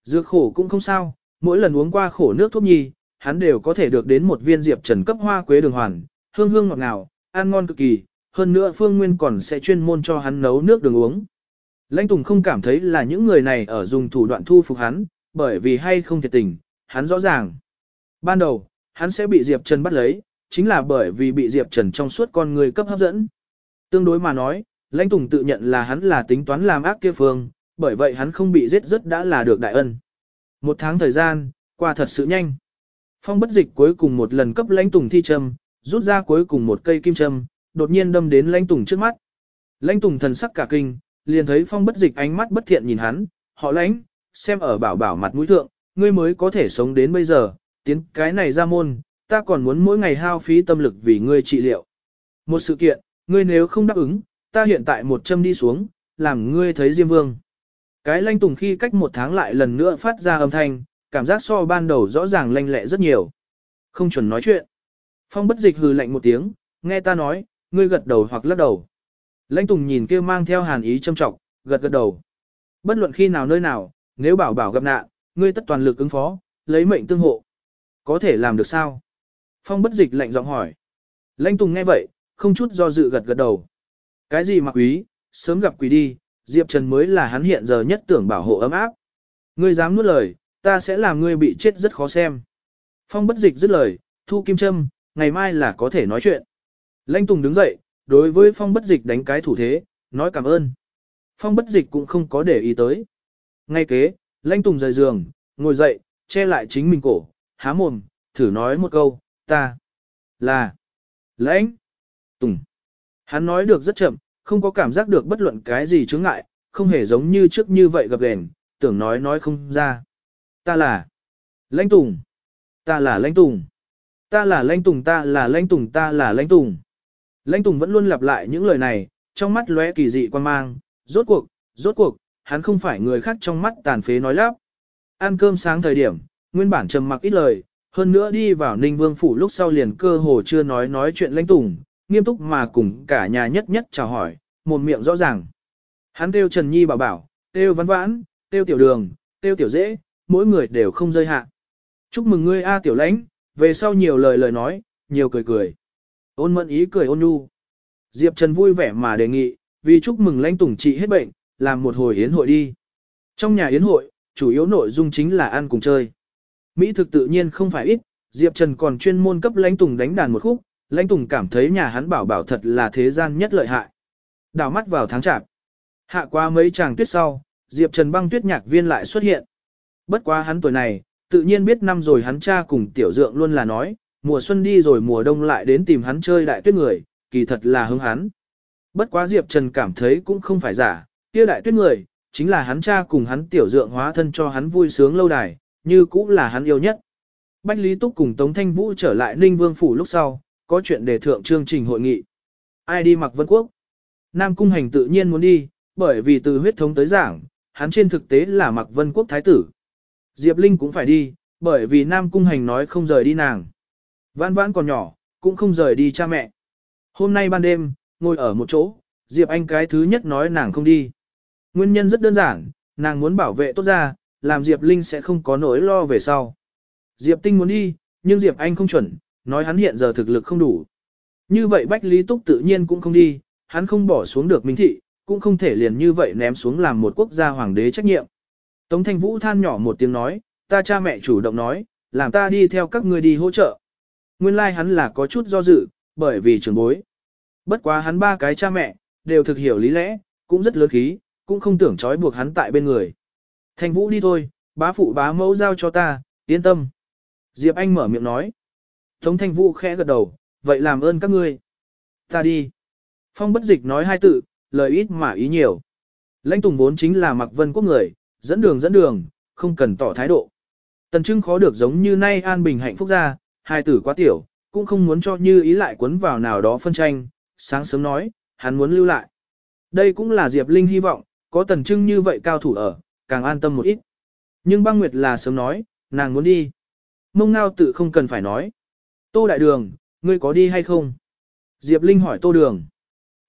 Dược khổ cũng không sao, mỗi lần uống qua khổ nước thuốc nhi, hắn đều có thể được đến một viên diệp trần cấp hoa quế đường hoàn, hương hương ngọt ngào, ăn ngon cực kỳ, hơn nữa Phương Nguyên còn sẽ chuyên môn cho hắn nấu nước đường uống. Lãnh Tùng không cảm thấy là những người này ở dùng thủ đoạn thu phục hắn, bởi vì hay không thiệt tình, hắn rõ ràng. Ban đầu, hắn sẽ bị Diệp Trần bắt lấy, chính là bởi vì bị Diệp Trần trong suốt con người cấp hấp dẫn. Tương đối mà nói, Lãnh Tùng tự nhận là hắn là tính toán làm ác kia phương, bởi vậy hắn không bị giết rất đã là được đại ân. Một tháng thời gian, qua thật sự nhanh. Phong bất dịch cuối cùng một lần cấp Lãnh Tùng thi châm, rút ra cuối cùng một cây kim châm, đột nhiên đâm đến Lãnh Tùng trước mắt. Lãnh Tùng thần sắc cả kinh, liền thấy Phong bất dịch ánh mắt bất thiện nhìn hắn, họ lãnh, xem ở bảo bảo mặt mũi thượng, ngươi mới có thể sống đến bây giờ, tiến cái này ra môn, ta còn muốn mỗi ngày hao phí tâm lực vì ngươi trị liệu. Một sự kiện, ngươi nếu không đáp ứng, ta hiện tại một châm đi xuống, làm ngươi thấy Diêm Vương. Cái lanh tùng khi cách một tháng lại lần nữa phát ra âm thanh, cảm giác so ban đầu rõ ràng lanh lẹ rất nhiều. Không chuẩn nói chuyện. Phong bất dịch hừ lạnh một tiếng, nghe ta nói, ngươi gật đầu hoặc lắc đầu. Lãnh Tùng nhìn kia mang theo hàn ý châm trọng, gật gật đầu. Bất luận khi nào nơi nào, nếu bảo bảo gặp nạn, ngươi tất toàn lực ứng phó, lấy mệnh tương hộ. Có thể làm được sao? Phong bất dịch lạnh giọng hỏi. Lãnh Tùng nghe vậy, không chút do dự gật gật đầu. Cái gì mà quý, sớm gặp quý đi, Diệp Trần mới là hắn hiện giờ nhất tưởng bảo hộ ấm áp. Ngươi dám nuốt lời, ta sẽ làm ngươi bị chết rất khó xem. Phong bất dịch dứt lời, thu kim châm, ngày mai là có thể nói chuyện. Lãnh Tùng đứng dậy, đối với phong bất dịch đánh cái thủ thế, nói cảm ơn. Phong bất dịch cũng không có để ý tới. Ngay kế, Lãnh Tùng rời giường, ngồi dậy, che lại chính mình cổ, há mồm, thử nói một câu, ta là Lãnh Tùng. Hắn nói được rất chậm, không có cảm giác được bất luận cái gì chướng ngại, không hề giống như trước như vậy gặp gền, tưởng nói nói không ra. Ta là Lãnh Tùng. Ta là Lãnh Tùng. Ta là Lãnh Tùng, ta là Lãnh Tùng, ta là Lãnh Tùng. Lãnh Tùng vẫn luôn lặp lại những lời này, trong mắt lóe kỳ dị quan mang, rốt cuộc, rốt cuộc, hắn không phải người khác trong mắt tàn phế nói lắp. Ăn cơm sáng thời điểm, nguyên bản trầm mặc ít lời, hơn nữa đi vào Ninh Vương phủ lúc sau liền cơ hồ chưa nói nói chuyện Lãnh Tùng, nghiêm túc mà cùng cả nhà nhất nhất chào hỏi, một miệng rõ ràng. Hắn kêu Trần Nhi bảo bảo, kêu văn vãn, kêu tiểu đường, kêu tiểu dễ, mỗi người đều không rơi hạ. Chúc mừng ngươi A tiểu lãnh, về sau nhiều lời lời nói, nhiều cười cười. Ôn mẫn ý cười ôn nhu. Diệp Trần vui vẻ mà đề nghị, vì chúc mừng lãnh tùng trị hết bệnh, làm một hồi yến hội đi. Trong nhà yến hội, chủ yếu nội dung chính là ăn cùng chơi. Mỹ thực tự nhiên không phải ít, Diệp Trần còn chuyên môn cấp lãnh tùng đánh đàn một khúc, lãnh tùng cảm thấy nhà hắn bảo bảo thật là thế gian nhất lợi hại. Đào mắt vào tháng chạp. Hạ qua mấy chàng tuyết sau, Diệp Trần băng tuyết nhạc viên lại xuất hiện. Bất quá hắn tuổi này, tự nhiên biết năm rồi hắn cha cùng tiểu dượng luôn là nói, mùa xuân đi rồi mùa đông lại đến tìm hắn chơi đại tuyết người, kỳ thật là hứng hắn. Bất quá Diệp Trần cảm thấy cũng không phải giả, kia đại tuyết người, chính là hắn cha cùng hắn tiểu dượng hóa thân cho hắn vui sướng lâu đài, như cũng là hắn yêu nhất. Bách Lý Túc cùng Tống Thanh Vũ trở lại Ninh Vương Phủ lúc sau, có chuyện để thượng chương trình hội nghị. Ai đi mặc vân quốc? Nam Cung Hành tự nhiên muốn đi, bởi vì từ huyết thống tới giảng, hắn trên thực tế là mặc vân quốc thái tử. Diệp Linh cũng phải đi, bởi vì Nam Cung Hành nói không rời đi nàng. Vãn vãn còn nhỏ, cũng không rời đi cha mẹ. Hôm nay ban đêm, ngồi ở một chỗ, Diệp Anh cái thứ nhất nói nàng không đi. Nguyên nhân rất đơn giản, nàng muốn bảo vệ tốt ra, làm Diệp Linh sẽ không có nỗi lo về sau. Diệp Tinh muốn đi, nhưng Diệp Anh không chuẩn, nói hắn hiện giờ thực lực không đủ. Như vậy Bách Lý Túc tự nhiên cũng không đi, hắn không bỏ xuống được Minh Thị, cũng không thể liền như vậy ném xuống làm một quốc gia hoàng đế trách nhiệm. Tống Thanh Vũ than nhỏ một tiếng nói, ta cha mẹ chủ động nói, làm ta đi theo các ngươi đi hỗ trợ. Nguyên lai like hắn là có chút do dự, bởi vì trưởng bối. Bất quá hắn ba cái cha mẹ, đều thực hiểu lý lẽ, cũng rất lớn khí, cũng không tưởng trói buộc hắn tại bên người. Thanh Vũ đi thôi, bá phụ bá mẫu giao cho ta, yên tâm. Diệp Anh mở miệng nói. Tống Thanh Vũ khẽ gật đầu, vậy làm ơn các ngươi. Ta đi. Phong bất dịch nói hai tự, lời ít mà ý nhiều. Lãnh Tùng vốn chính là mặc vân quốc người, dẫn đường dẫn đường, không cần tỏ thái độ. Tần Trưng khó được giống như nay an bình hạnh phúc ra, hai tử quá tiểu, cũng không muốn cho như ý lại quấn vào nào đó phân tranh, sáng sớm nói, hắn muốn lưu lại. Đây cũng là Diệp Linh hy vọng, có Tần Trưng như vậy cao thủ ở, càng an tâm một ít. Nhưng băng nguyệt là sớm nói, nàng muốn đi. Mông ngao tự không cần phải nói. Tô Đại Đường, ngươi có đi hay không? Diệp Linh hỏi Tô Đường.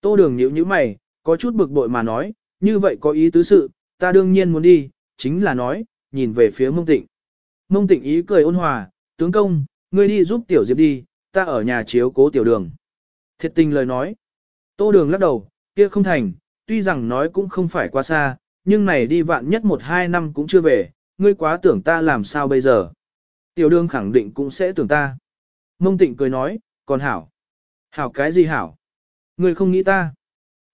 Tô Đường nhíu nhíu mày, có chút bực bội mà nói, như vậy có ý tứ sự, ta đương nhiên muốn đi, chính là nói, nhìn về phía mông tịnh. Mông tịnh ý cười ôn hòa, tướng công, ngươi đi giúp tiểu Diệp đi, ta ở nhà chiếu cố tiểu đường. Thiệt tình lời nói. Tô đường lắc đầu, kia không thành, tuy rằng nói cũng không phải quá xa, nhưng này đi vạn nhất một hai năm cũng chưa về, ngươi quá tưởng ta làm sao bây giờ. Tiểu đường khẳng định cũng sẽ tưởng ta. Mông tịnh cười nói, còn hảo. Hảo cái gì hảo? Ngươi không nghĩ ta.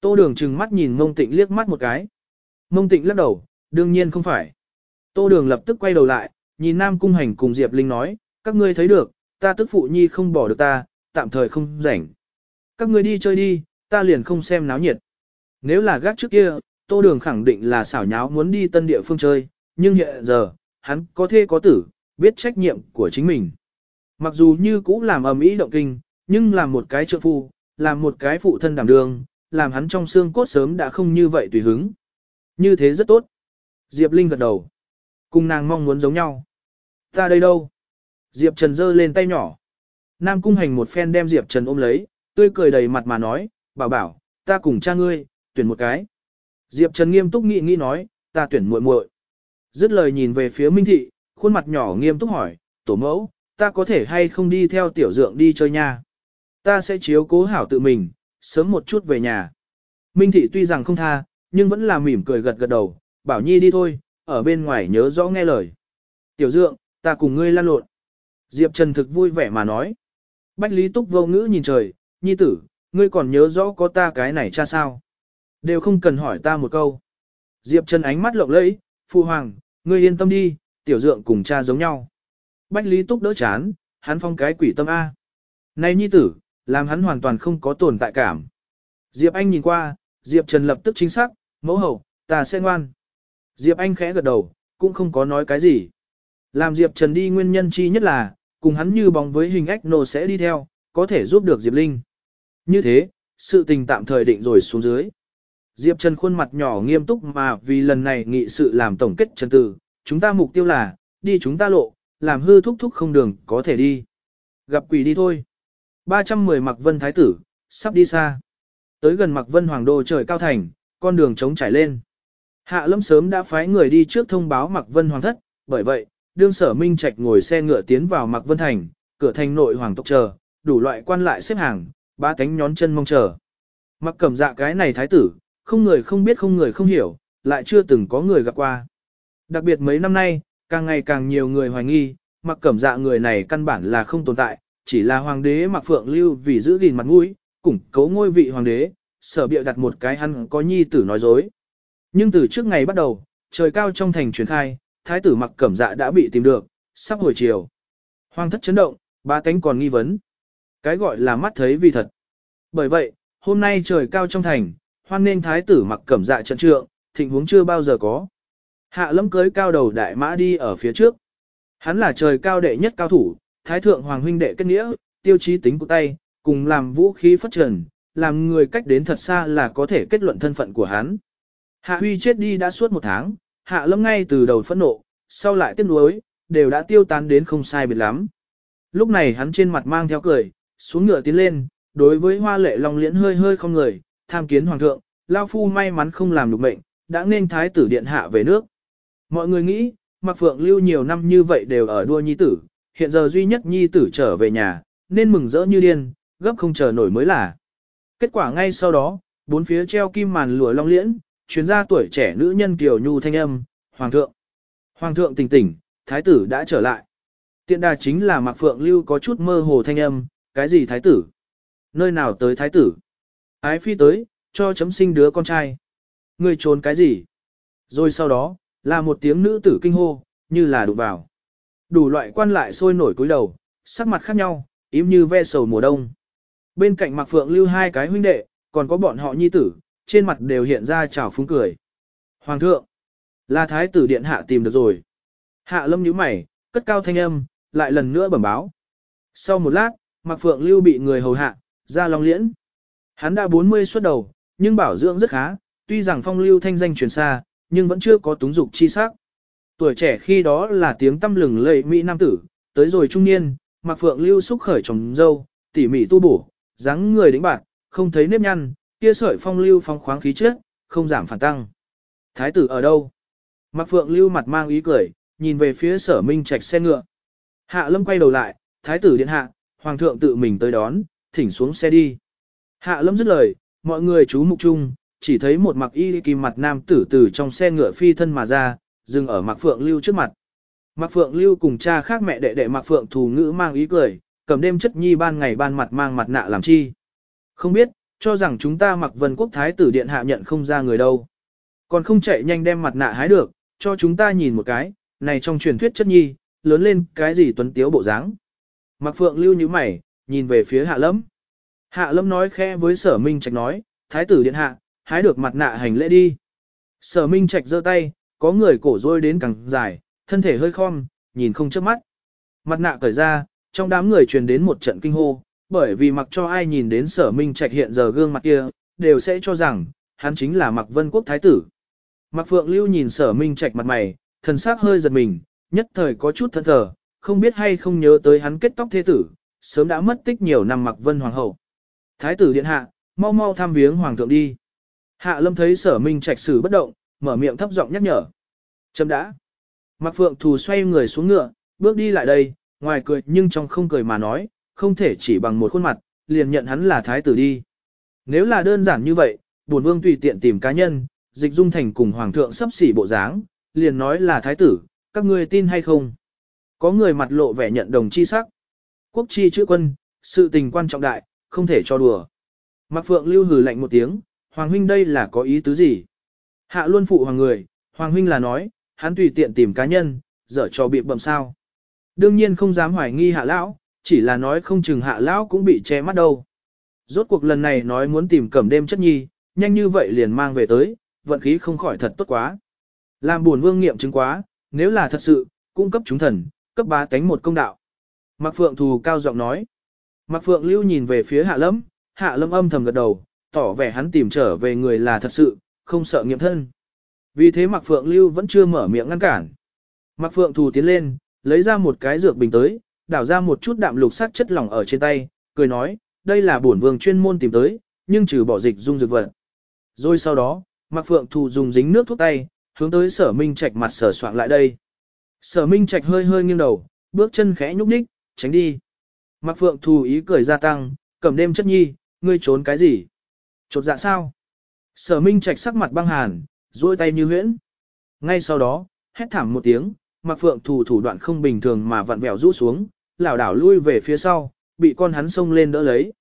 Tô đường trừng mắt nhìn mông tịnh liếc mắt một cái. Mông tịnh lắc đầu, đương nhiên không phải. Tô đường lập tức quay đầu lại, nhìn Nam Cung Hành cùng Diệp Linh nói, các ngươi thấy được, ta tức phụ nhi không bỏ được ta, tạm thời không rảnh. Các ngươi đi chơi đi, ta liền không xem náo nhiệt. Nếu là gác trước kia, Tô Đường khẳng định là xảo nháo muốn đi tân địa phương chơi, nhưng hiện giờ, hắn có thê có tử, biết trách nhiệm của chính mình. Mặc dù như cũ làm ầm ĩ động kinh, nhưng làm một cái trợ phu, làm một cái phụ thân đảm đường, làm hắn trong xương cốt sớm đã không như vậy tùy hứng. Như thế rất tốt. Diệp Linh gật đầu. Cùng nàng mong muốn giống nhau. Ta đây đâu? Diệp Trần giơ lên tay nhỏ. Nam Cung Hành một phen đem Diệp Trần ôm lấy, tươi cười đầy mặt mà nói, bảo bảo, ta cùng cha ngươi, tuyển một cái. Diệp Trần nghiêm túc nghĩ nghĩ nói, ta tuyển muội muội. Dứt lời nhìn về phía Minh Thị, khuôn mặt nhỏ nghiêm túc hỏi, tổ mẫu, ta có thể hay không đi theo tiểu dượng đi chơi nha. Ta sẽ chiếu cố hảo tự mình, sớm một chút về nhà. Minh Thị tuy rằng không tha, nhưng vẫn là mỉm cười gật gật đầu, bảo Nhi đi thôi, ở bên ngoài nhớ rõ nghe lời. Tiểu dượng, ta cùng ngươi lan lộn. Diệp Trần thực vui vẻ mà nói. Bách Lý Túc vô ngữ nhìn trời, Nhi tử, ngươi còn nhớ rõ có ta cái này cha sao? Đều không cần hỏi ta một câu. Diệp Trần ánh mắt lộng lẫy, Phu Hoàng, ngươi yên tâm đi, tiểu dượng cùng cha giống nhau. Bách Lý Túc đỡ chán, hắn phong cái quỷ tâm A. Này nhi tử, làm hắn hoàn toàn không có tồn tại cảm. Diệp Anh nhìn qua, Diệp Trần lập tức chính xác, mẫu hậu, ta sẽ ngoan. Diệp Anh khẽ gật đầu, cũng không có nói cái gì. Làm Diệp Trần đi nguyên nhân chi nhất là, cùng hắn như bóng với hình ách nô sẽ đi theo, có thể giúp được Diệp Linh. Như thế, sự tình tạm thời định rồi xuống dưới. Diệp Trần khuôn mặt nhỏ nghiêm túc mà vì lần này nghị sự làm tổng kết trần tử, chúng ta mục tiêu là, đi chúng ta lộ, làm hư thúc thúc không đường có thể đi. Gặp quỷ đi thôi. 310 Mạc Vân Thái Tử, sắp đi xa. Tới gần Mạc Vân Hoàng Đô trời cao thành, con đường trống trải lên. Hạ lâm sớm đã phái người đi trước thông báo Mạc Vân Hoàng thất, bởi vậy, đương sở Minh Trạch ngồi xe ngựa tiến vào Mạc Vân Thành, cửa thành nội hoàng tộc chờ, đủ loại quan lại xếp hàng, ba cánh nhón chân mong chờ. Mặc cẩm dạ cái này thái tử, không người không biết không người không hiểu, lại chưa từng có người gặp qua. Đặc biệt mấy năm nay, càng ngày càng nhiều người hoài nghi, mặc cẩm dạ người này căn bản là không tồn tại, chỉ là hoàng đế mặc phượng lưu vì giữ gìn mặt mũi, củng cố ngôi vị hoàng đế, sở bịa đặt một cái hắn có nhi tử nói dối. Nhưng từ trước ngày bắt đầu, trời cao trong thành truyền khai, thái tử mặc cẩm dạ đã bị tìm được, sắp hồi chiều. Hoàng thất chấn động, ba cánh còn nghi vấn. Cái gọi là mắt thấy vì thật. Bởi vậy, hôm nay trời cao trong thành, hoan nên thái tử mặc cẩm dạ trận trượng, thịnh huống chưa bao giờ có. Hạ lâm cưới cao đầu đại mã đi ở phía trước. Hắn là trời cao đệ nhất cao thủ, thái thượng hoàng huynh đệ kết nghĩa, tiêu chí tính của tay, cùng làm vũ khí phát trần, làm người cách đến thật xa là có thể kết luận thân phận của hắn. Hạ huy chết đi đã suốt một tháng, hạ lâm ngay từ đầu phẫn nộ, sau lại tiếc nuối, đều đã tiêu tán đến không sai biệt lắm. Lúc này hắn trên mặt mang theo cười, xuống ngựa tiến lên, đối với hoa lệ long liễn hơi hơi không người, tham kiến hoàng thượng, lao phu may mắn không làm được mệnh, đã nên thái tử điện hạ về nước. Mọi người nghĩ, Mặc Phượng lưu nhiều năm như vậy đều ở đua nhi tử, hiện giờ duy nhất nhi tử trở về nhà, nên mừng rỡ như điên, gấp không chờ nổi mới là. Kết quả ngay sau đó, bốn phía treo kim màn lụa long liễn, chuyến ra tuổi trẻ nữ nhân kiều nhu thanh âm, Hoàng thượng. Hoàng thượng tỉnh tỉnh, thái tử đã trở lại. Tiện đà chính là Mạc Phượng lưu có chút mơ hồ thanh âm, cái gì thái tử? Nơi nào tới thái tử? Ái phi tới, cho chấm sinh đứa con trai. Người trốn cái gì? Rồi sau đó, là một tiếng nữ tử kinh hô, như là đụng vào. Đủ loại quan lại sôi nổi cúi đầu, sắc mặt khác nhau, im như ve sầu mùa đông. Bên cạnh Mạc Phượng lưu hai cái huynh đệ, còn có bọn họ nhi tử, trên mặt đều hiện ra trào phúng cười. Hoàng thượng, là thái tử điện hạ tìm được rồi. Hạ lâm nhíu mày, cất cao thanh âm, lại lần nữa bẩm báo. Sau một lát, Mạc Phượng lưu bị người hầu hạ, ra long liễn. Hắn đã 40 xuất đầu, nhưng bảo dưỡng rất khá, tuy rằng phong lưu thanh danh truyền xa, nhưng vẫn chưa có túng dục chi sắc. Tuổi trẻ khi đó là tiếng tâm lừng lẫy mỹ nam tử, tới rồi trung niên, Mạc Phượng lưu xúc khởi trồng dâu, tỉ mỉ tu bổ, dáng người đĩnh bạc, không thấy nếp nhăn, kia sợi phong lưu phong khoáng khí chất, không giảm phản tăng. Thái tử ở đâu? Mạc Phượng lưu mặt mang ý cười, nhìn về phía sở minh trạch xe ngựa. Hạ lâm quay đầu lại, thái tử điện hạ, hoàng thượng tự mình tới đón, thỉnh xuống xe đi. Hạ lâm dứt lời, mọi người chú mục chung, chỉ thấy một mặc y kim mặt nam tử từ trong xe ngựa phi thân mà ra, dừng ở Mạc Phượng Lưu trước mặt. Mạc Phượng Lưu cùng cha khác mẹ đệ đệ Mạc Phượng thù ngữ mang ý cười, cầm đêm chất nhi ban ngày ban mặt mang mặt nạ làm chi. Không biết, cho rằng chúng ta mặc Vân Quốc Thái tử điện hạ nhận không ra người đâu. Còn không chạy nhanh đem mặt nạ hái được, cho chúng ta nhìn một cái, này trong truyền thuyết chất nhi, lớn lên cái gì tuấn tiếu bộ dáng. mặc Phượng Lưu như mày, nhìn về phía Hạ Lâm. Hạ Lâm nói khẽ với Sở Minh Trạch nói, Thái tử điện hạ, hái được mặt nạ hành lễ đi. Sở Minh Trạch giơ tay, có người cổ rôi đến càng dài, thân thể hơi khom, nhìn không chớp mắt. Mặt nạ cởi ra, trong đám người truyền đến một trận kinh hô, bởi vì mặc cho ai nhìn đến sở minh trạch hiện giờ gương mặt kia, đều sẽ cho rằng, hắn chính là mặc vân quốc thái tử. Mặc phượng lưu nhìn sở minh trạch mặt mày, thần sắc hơi giật mình, nhất thời có chút thân thờ, không biết hay không nhớ tới hắn kết tóc thế tử, sớm đã mất tích nhiều năm mặc vân hoàng hậu. Thái tử điện hạ, mau mau thăm viếng hoàng thượng đi. Hạ lâm thấy sở minh trạch sử bất động, mở miệng thấp giọng nhắc nhở. Chấm đã. mặc Phượng Thù xoay người xuống ngựa, bước đi lại đây, ngoài cười nhưng trong không cười mà nói, không thể chỉ bằng một khuôn mặt, liền nhận hắn là thái tử đi. Nếu là đơn giản như vậy, bổn vương tùy tiện tìm cá nhân, dịch dung thành cùng hoàng thượng sắp xỉ bộ dáng, liền nói là thái tử, các ngươi tin hay không? Có người mặt lộ vẻ nhận đồng chi sắc. Quốc chi chữ quân, sự tình quan trọng đại, không thể cho đùa. Mạc Phượng lưu hừ lạnh một tiếng, Hoàng huynh đây là có ý tứ gì? Hạ luôn phụ hoàng người, Hoàng huynh là nói, hắn tùy tiện tìm cá nhân, dở cho bị bầm sao. Đương nhiên không dám hoài nghi hạ lão, chỉ là nói không chừng hạ lão cũng bị che mắt đâu. Rốt cuộc lần này nói muốn tìm cẩm đêm chất nhi, nhanh như vậy liền mang về tới, vận khí không khỏi thật tốt quá. Làm buồn vương nghiệm chứng quá, nếu là thật sự, cung cấp chúng thần, cấp ba tánh một công đạo. Mạc Phượng Thù cao giọng nói. Mạc Phượng Lưu nhìn về phía Hạ Lâm, Hạ Lâm âm thầm gật đầu, tỏ vẻ hắn tìm trở về người là thật sự, không sợ nghiệm thân. Vì thế Mạc Phượng Lưu vẫn chưa mở miệng ngăn cản. Mạc Phượng Thù tiến lên, lấy ra một cái dược bình tới, đảo ra một chút đạm lục sắc chất lỏng ở trên tay, cười nói, đây là bổn vương chuyên môn tìm tới, nhưng trừ bỏ dịch dung dược vật. Rồi sau đó, Mạc Phượng Thù dùng dính nước thuốc tay, hướng tới sở minh trạch mặt sở soạn lại đây. Sở minh trạch hơi hơi nghiêng đầu, bước chân khẽ nhúc nhích, tránh đi. Mạc Phượng Thù ý cười gia tăng, cầm đêm chất nhi, ngươi trốn cái gì? Chột dạ sao? Sở minh trạch sắc mặt băng hàn, duỗi tay như huyễn. Ngay sau đó, hét thảm một tiếng, Mạc Phượng Thù thủ đoạn không bình thường mà vặn vẹo rũ xuống, lảo đảo lui về phía sau, bị con hắn xông lên đỡ lấy.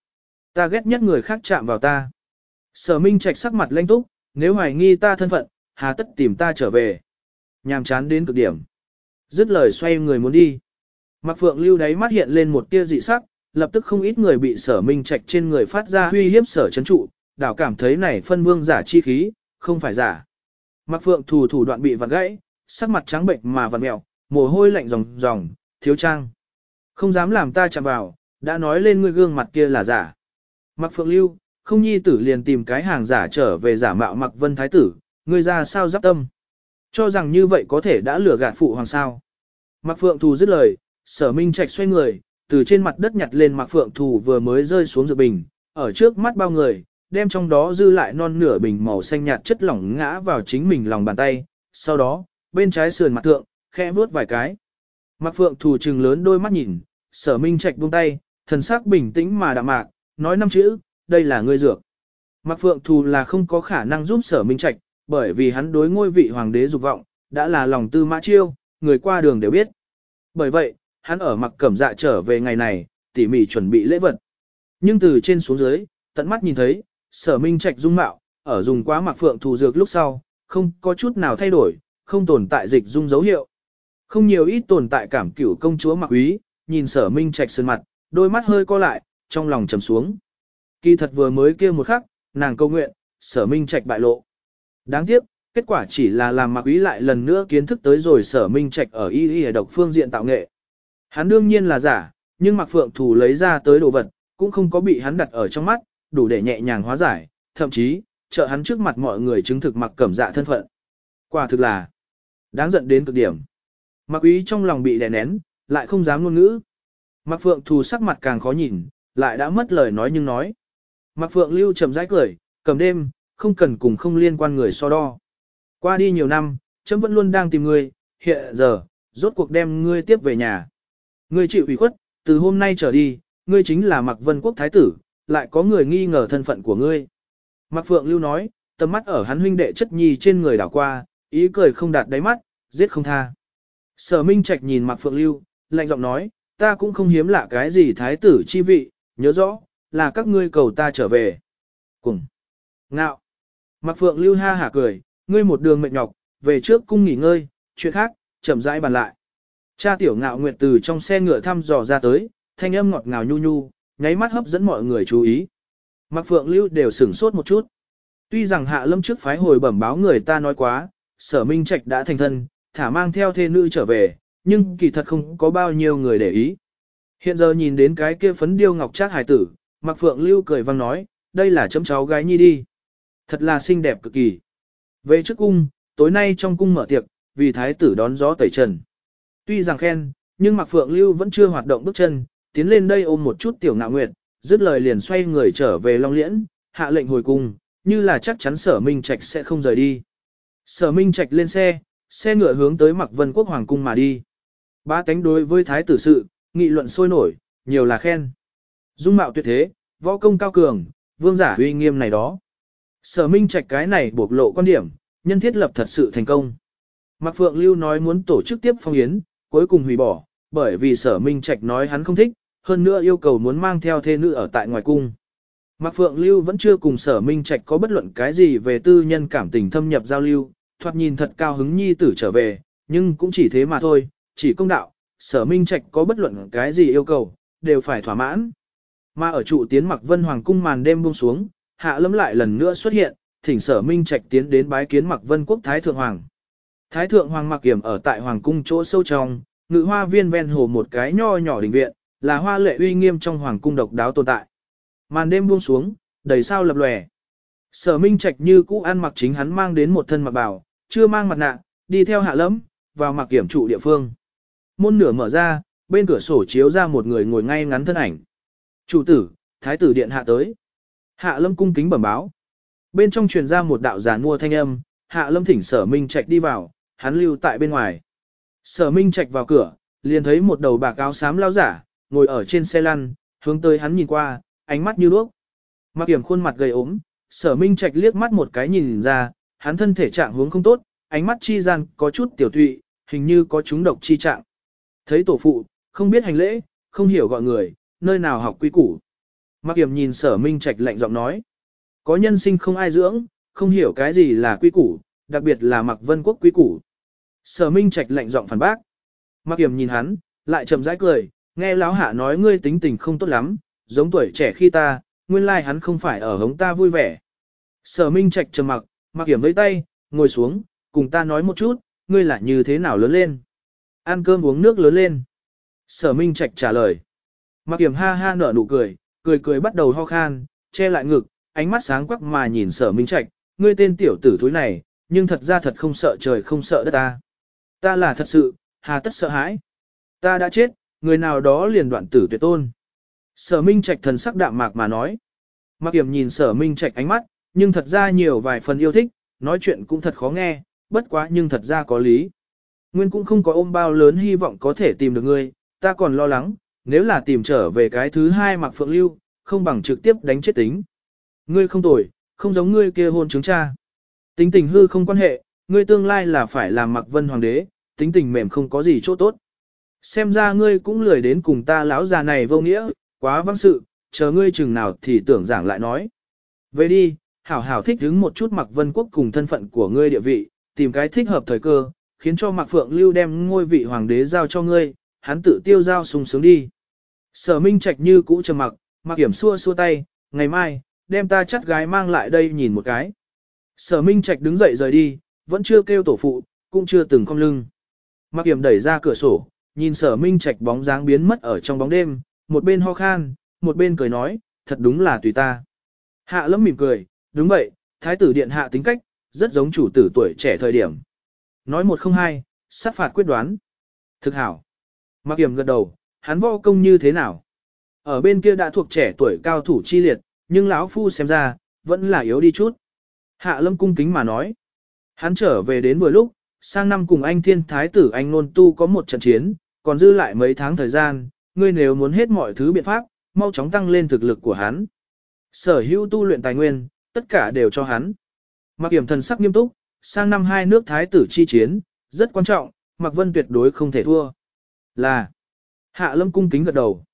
Ta ghét nhất người khác chạm vào ta. Sở Minh Trạch sắc mặt lanh túc, nếu hoài nghi ta thân phận, hà tất tìm ta trở về. Nhàm chán đến cực điểm. Dứt lời xoay người muốn đi. Mạc Phượng Lưu đáy mắt hiện lên một tia dị sắc, lập tức không ít người bị sở minh trạch trên người phát ra huy hiếp sở chấn trụ, đảo cảm thấy này phân vương giả chi khí, không phải giả. Mạc Phượng thủ thủ đoạn bị vặn gãy, sắc mặt trắng bệnh mà vặn mẹo, mồ hôi lạnh ròng ròng, thiếu trang. Không dám làm ta chạm vào, đã nói lên ngươi gương mặt kia là giả. mặc Phượng Lưu, không nhi tử liền tìm cái hàng giả trở về giả mạo mặc Vân Thái tử, ngươi ra sao giáp tâm. Cho rằng như vậy có thể đã lừa gạt phụ hoàng sao. mặc Phượng Thù dứt lời, sở minh trạch xoay người, từ trên mặt đất nhặt lên mặc Phượng Thù vừa mới rơi xuống dự bình, ở trước mắt bao người, đem trong đó dư lại non nửa bình màu xanh nhạt chất lỏng ngã vào chính mình lòng bàn tay, sau đó, bên trái sườn mặt thượng, khẽ vuốt vài cái. Mạc Phượng Thù trừng lớn đôi mắt nhìn, sở minh trạch buông tay, thần sắc bình tĩnh mà đạm mạc, nói năm chữ, đây là ngươi dược. Mạc Phượng Thù là không có khả năng giúp sở minh trạch, bởi vì hắn đối ngôi vị hoàng đế dục vọng, đã là lòng tư mã chiêu, người qua đường đều biết. Bởi vậy, hắn ở mặc cẩm dạ trở về ngày này, tỉ mỉ chuẩn bị lễ vật. Nhưng từ trên xuống dưới, tận mắt nhìn thấy, sở minh trạch dung mạo, ở dùng quá mặc phượng thù dược lúc sau, không có chút nào thay đổi, không tồn tại dịch dung dấu hiệu. Không nhiều ít tồn tại cảm cửu công chúa mặc quý, nhìn sở minh trạch sơn mặt, đôi mắt hơi co lại, trong lòng trầm xuống. Kỳ thật vừa mới kia một khắc, nàng câu nguyện, sở minh trạch bại lộ. Đáng tiếc, kết quả chỉ là làm mặc quý lại lần nữa kiến thức tới rồi sở minh trạch ở y y độc phương diện tạo nghệ. Hắn đương nhiên là giả, nhưng mặc phượng thủ lấy ra tới đồ vật, cũng không có bị hắn đặt ở trong mắt, đủ để nhẹ nhàng hóa giải, thậm chí, trợ hắn trước mặt mọi người chứng thực mặc cẩm dạ thân phận. Quả thực là đáng giận đến cực điểm. Mặc ý trong lòng bị đè nén, lại không dám ngôn ngữ. Mặc phượng thù sắc mặt càng khó nhìn, lại đã mất lời nói nhưng nói. Mặc phượng lưu chậm rãi cười, cầm đêm, không cần cùng không liên quan người so đo. Qua đi nhiều năm, chấm vẫn luôn đang tìm ngươi, hiện giờ, rốt cuộc đem ngươi tiếp về nhà. Ngươi chịu ủy khuất, từ hôm nay trở đi, ngươi chính là Mạc Vân Quốc Thái tử, lại có người nghi ngờ thân phận của ngươi. Mạc Phượng Lưu nói, tầm mắt ở hắn huynh đệ chất nhi trên người đảo qua, ý cười không đạt đáy mắt, giết không tha. Sở Minh Trạch nhìn Mạc Phượng Lưu, lạnh giọng nói, ta cũng không hiếm lạ cái gì thái tử chi vị, nhớ rõ, là các ngươi cầu ta trở về. Cùng. Ngạo. Mạc Phượng Lưu ha hả cười, ngươi một đường mệt nhọc, về trước cung nghỉ ngơi, chuyện khác, chậm rãi bàn lại. Cha tiểu ngạo nguyệt từ trong xe ngựa thăm dò ra tới, thanh âm ngọt ngào nhu nhu, nháy mắt hấp dẫn mọi người chú ý. Mạc Phượng Lưu đều sửng sốt một chút. Tuy rằng hạ lâm trước phái hồi bẩm báo người ta nói quá, sở minh trạch đã thành thân, thả mang theo thê nữ trở về, nhưng kỳ thật không có bao nhiêu người để ý. Hiện giờ nhìn đến cái kia phấn điêu ngọc trác hải tử, Mạc Phượng Lưu cười vang nói, đây là chấm cháu gái nhi đi. Thật là xinh đẹp cực kỳ. Về trước cung, tối nay trong cung mở tiệc, vì thái tử đón gió tẩy trần. Tuy rằng khen, nhưng Mạc Phượng Lưu vẫn chưa hoạt động bước chân, tiến lên đây ôm một chút tiểu ngạo nguyệt, dứt lời liền xoay người trở về Long Liễn, hạ lệnh hồi cung, như là chắc chắn sở Minh Trạch sẽ không rời đi. Sở Minh Trạch lên xe, xe ngựa hướng tới mặc Vân Quốc Hoàng cung mà đi. Ba tánh đối với thái tử sự, nghị luận sôi nổi, nhiều là khen. Dung mạo tuyệt thế, võ công cao cường, vương giả uy nghiêm này đó. Sở Minh Trạch cái này bộc lộ quan điểm, nhân thiết lập thật sự thành công. Mạc Phượng Lưu nói muốn tổ chức tiếp phong yến, cuối cùng hủy bỏ, bởi vì sở Minh Trạch nói hắn không thích, hơn nữa yêu cầu muốn mang theo thê nữ ở tại ngoài cung. Mạc Phượng Lưu vẫn chưa cùng sở Minh Trạch có bất luận cái gì về tư nhân cảm tình thâm nhập giao lưu, thoạt nhìn thật cao hứng nhi tử trở về, nhưng cũng chỉ thế mà thôi, chỉ công đạo, sở Minh Trạch có bất luận cái gì yêu cầu, đều phải thỏa mãn. Mà ở trụ tiến mặc Vân Hoàng cung màn đêm buông xuống, hạ lâm lại lần nữa xuất hiện, thỉnh sở Minh Trạch tiến đến bái kiến mặc Vân Quốc Thái Thượng Hoàng. Thái Thượng Hoàng mặc Kiểm ở tại Hoàng cung chỗ sâu trong, ngự hoa viên ven hồ một cái nho nhỏ đình viện, là hoa lệ uy nghiêm trong Hoàng cung độc đáo tồn tại. Màn đêm buông xuống, đầy sao lập lòe. Sở Minh Trạch như cũ ăn mặc chính hắn mang đến một thân mặc bảo chưa mang mặt nạ, đi theo hạ lẫm, vào mặc kiểm trụ địa phương. Môn nửa mở ra, bên cửa sổ chiếu ra một người ngồi ngay ngắn thân ảnh. Chủ tử, thái tử điện hạ tới. Hạ lâm cung kính bẩm báo. Bên trong truyền ra một đạo giả mua thanh âm, hạ lâm thỉnh sở minh trạch đi vào, hắn lưu tại bên ngoài. Sở minh trạch vào cửa, liền thấy một đầu bạc áo xám lao giả, ngồi ở trên xe lăn, hướng tới hắn nhìn qua, ánh mắt như đuốc. Mặc kiểm khuôn mặt gầy ốm, sở minh trạch liếc mắt một cái nhìn ra, hắn thân thể trạng hướng không tốt, ánh mắt chi gian có chút tiểu tụy, hình như có chúng độc chi trạng. Thấy tổ phụ, không biết hành lễ, không hiểu gọi người, nơi nào học quy củ. Mặc Kiểm nhìn sở minh trạch lạnh giọng nói. Có nhân sinh không ai dưỡng, không hiểu cái gì là quy củ, đặc biệt là mặc vân quốc quy củ. Sở minh trạch lạnh giọng phản bác. Mặc Kiểm nhìn hắn, lại chậm rãi cười, nghe lão hạ nói ngươi tính tình không tốt lắm, giống tuổi trẻ khi ta, nguyên lai hắn không phải ở hống ta vui vẻ. Sở minh trạch trầm mặc, mặc hiểm với tay, ngồi xuống, cùng ta nói một chút, ngươi là như thế nào lớn lên. Ăn cơm uống nước lớn lên. Sở minh trạch trả lời. Mặc hiểm ha ha nở nụ cười, cười cười bắt đầu ho khan, che lại ngực, ánh mắt sáng quắc mà nhìn sở minh trạch, ngươi tên tiểu tử thúi này, nhưng thật ra thật không sợ trời không sợ đất ta. Ta là thật sự, hà tất sợ hãi. Ta đã chết, người nào đó liền đoạn tử tuyệt tôn. Sở minh trạch thần sắc đạm mạc mà nói. Mặc hiểm nhìn sở minh trạch ánh mắt, nhưng thật ra nhiều vài phần yêu thích, nói chuyện cũng thật khó nghe, bất quá nhưng thật ra có lý. Nguyên cũng không có ôm bao lớn hy vọng có thể tìm được ngươi, ta còn lo lắng, nếu là tìm trở về cái thứ hai mặc phượng lưu, không bằng trực tiếp đánh chết tính. Ngươi không tuổi không giống ngươi kia hôn chứng cha. Tính tình hư không quan hệ, ngươi tương lai là phải làm mặc vân hoàng đế, tính tình mềm không có gì chỗ tốt. Xem ra ngươi cũng lười đến cùng ta lão già này vô nghĩa, quá vắng sự, chờ ngươi chừng nào thì tưởng giảng lại nói. Về đi, hảo hảo thích đứng một chút mặc vân quốc cùng thân phận của ngươi địa vị, tìm cái thích hợp thời cơ, khiến cho mặc phượng lưu đem ngôi vị hoàng đế giao cho ngươi, hắn tự tiêu giao sung sướng đi. Sở Minh Trạch như cũ trầm mặc, mặc Kiểm xua xua tay, ngày mai, đem ta chắt gái mang lại đây nhìn một cái. Sở Minh Trạch đứng dậy rời đi, vẫn chưa kêu tổ phụ, cũng chưa từng cong lưng. Mặc Kiểm đẩy ra cửa sổ, nhìn sở Minh Trạch bóng dáng biến mất ở trong bóng đêm, một bên ho khan, một bên cười nói, thật đúng là tùy ta. Hạ lâm mỉm cười, đúng vậy, thái tử điện hạ tính cách, rất giống chủ tử tuổi trẻ thời điểm. Nói một không hai, sát phạt quyết đoán. Thực hảo. Mặc hiểm gật đầu, hắn võ công như thế nào? Ở bên kia đã thuộc trẻ tuổi cao thủ chi liệt, nhưng lão phu xem ra, vẫn là yếu đi chút. Hạ lâm cung kính mà nói. Hắn trở về đến vừa lúc, sang năm cùng anh thiên thái tử anh nôn tu có một trận chiến, còn dư lại mấy tháng thời gian, ngươi nếu muốn hết mọi thứ biện pháp, mau chóng tăng lên thực lực của hắn. Sở hữu tu luyện tài nguyên, tất cả đều cho hắn. Mặc kiểm thần sắc nghiêm túc, sang năm hai nước thái tử chi chiến, rất quan trọng, Mạc Vân tuyệt đối không thể thua. Là, Hạ lâm cung kính gật đầu.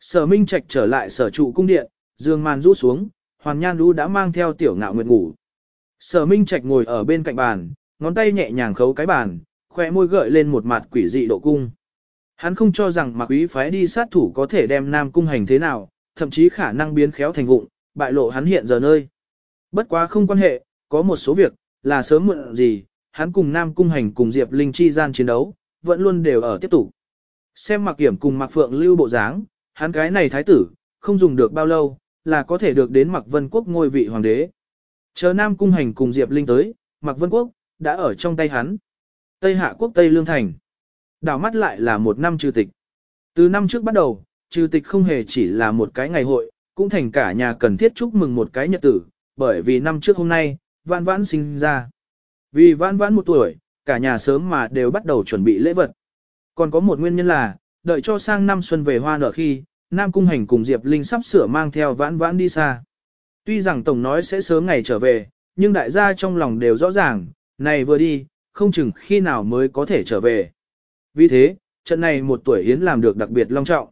Sở Minh Trạch trở lại sở trụ cung điện, giường màn rũ xuống, Hoàn Nhan Lũ đã mang theo tiểu ngạo nguyệt ngủ. Sở Minh Trạch ngồi ở bên cạnh bàn, ngón tay nhẹ nhàng khấu cái bàn, khỏe môi gợi lên một mặt quỷ dị độ cung. Hắn không cho rằng Mạc quý phái đi sát thủ có thể đem Nam cung hành thế nào, thậm chí khả năng biến khéo thành vụng, bại lộ hắn hiện giờ nơi. Bất quá không quan hệ, có một số việc, là sớm muộn gì, hắn cùng Nam cung hành cùng Diệp Linh chi gian chiến đấu, vẫn luôn đều ở tiếp tục. Xem mặc kiểm cùng mặc phượng lưu bộ dáng, hắn cái này thái tử, không dùng được bao lâu, là có thể được đến mặc vân quốc ngôi vị hoàng đế. Chờ Nam Cung Hành cùng Diệp Linh tới, mặc vân quốc, đã ở trong tay hắn. Tây Hạ quốc Tây Lương Thành. Đảo mắt lại là một năm trừ tịch. Từ năm trước bắt đầu, trừ tịch không hề chỉ là một cái ngày hội, cũng thành cả nhà cần thiết chúc mừng một cái nhật tử, bởi vì năm trước hôm nay, vãn vãn sinh ra. Vì vãn vãn một tuổi, cả nhà sớm mà đều bắt đầu chuẩn bị lễ vật. Còn có một nguyên nhân là, đợi cho sang năm xuân về hoa nở khi, Nam Cung Hành cùng Diệp Linh sắp sửa mang theo vãn vãn đi xa. Tuy rằng Tổng nói sẽ sớm ngày trở về, nhưng đại gia trong lòng đều rõ ràng, này vừa đi, không chừng khi nào mới có thể trở về. Vì thế, trận này một tuổi Yến làm được đặc biệt long trọng.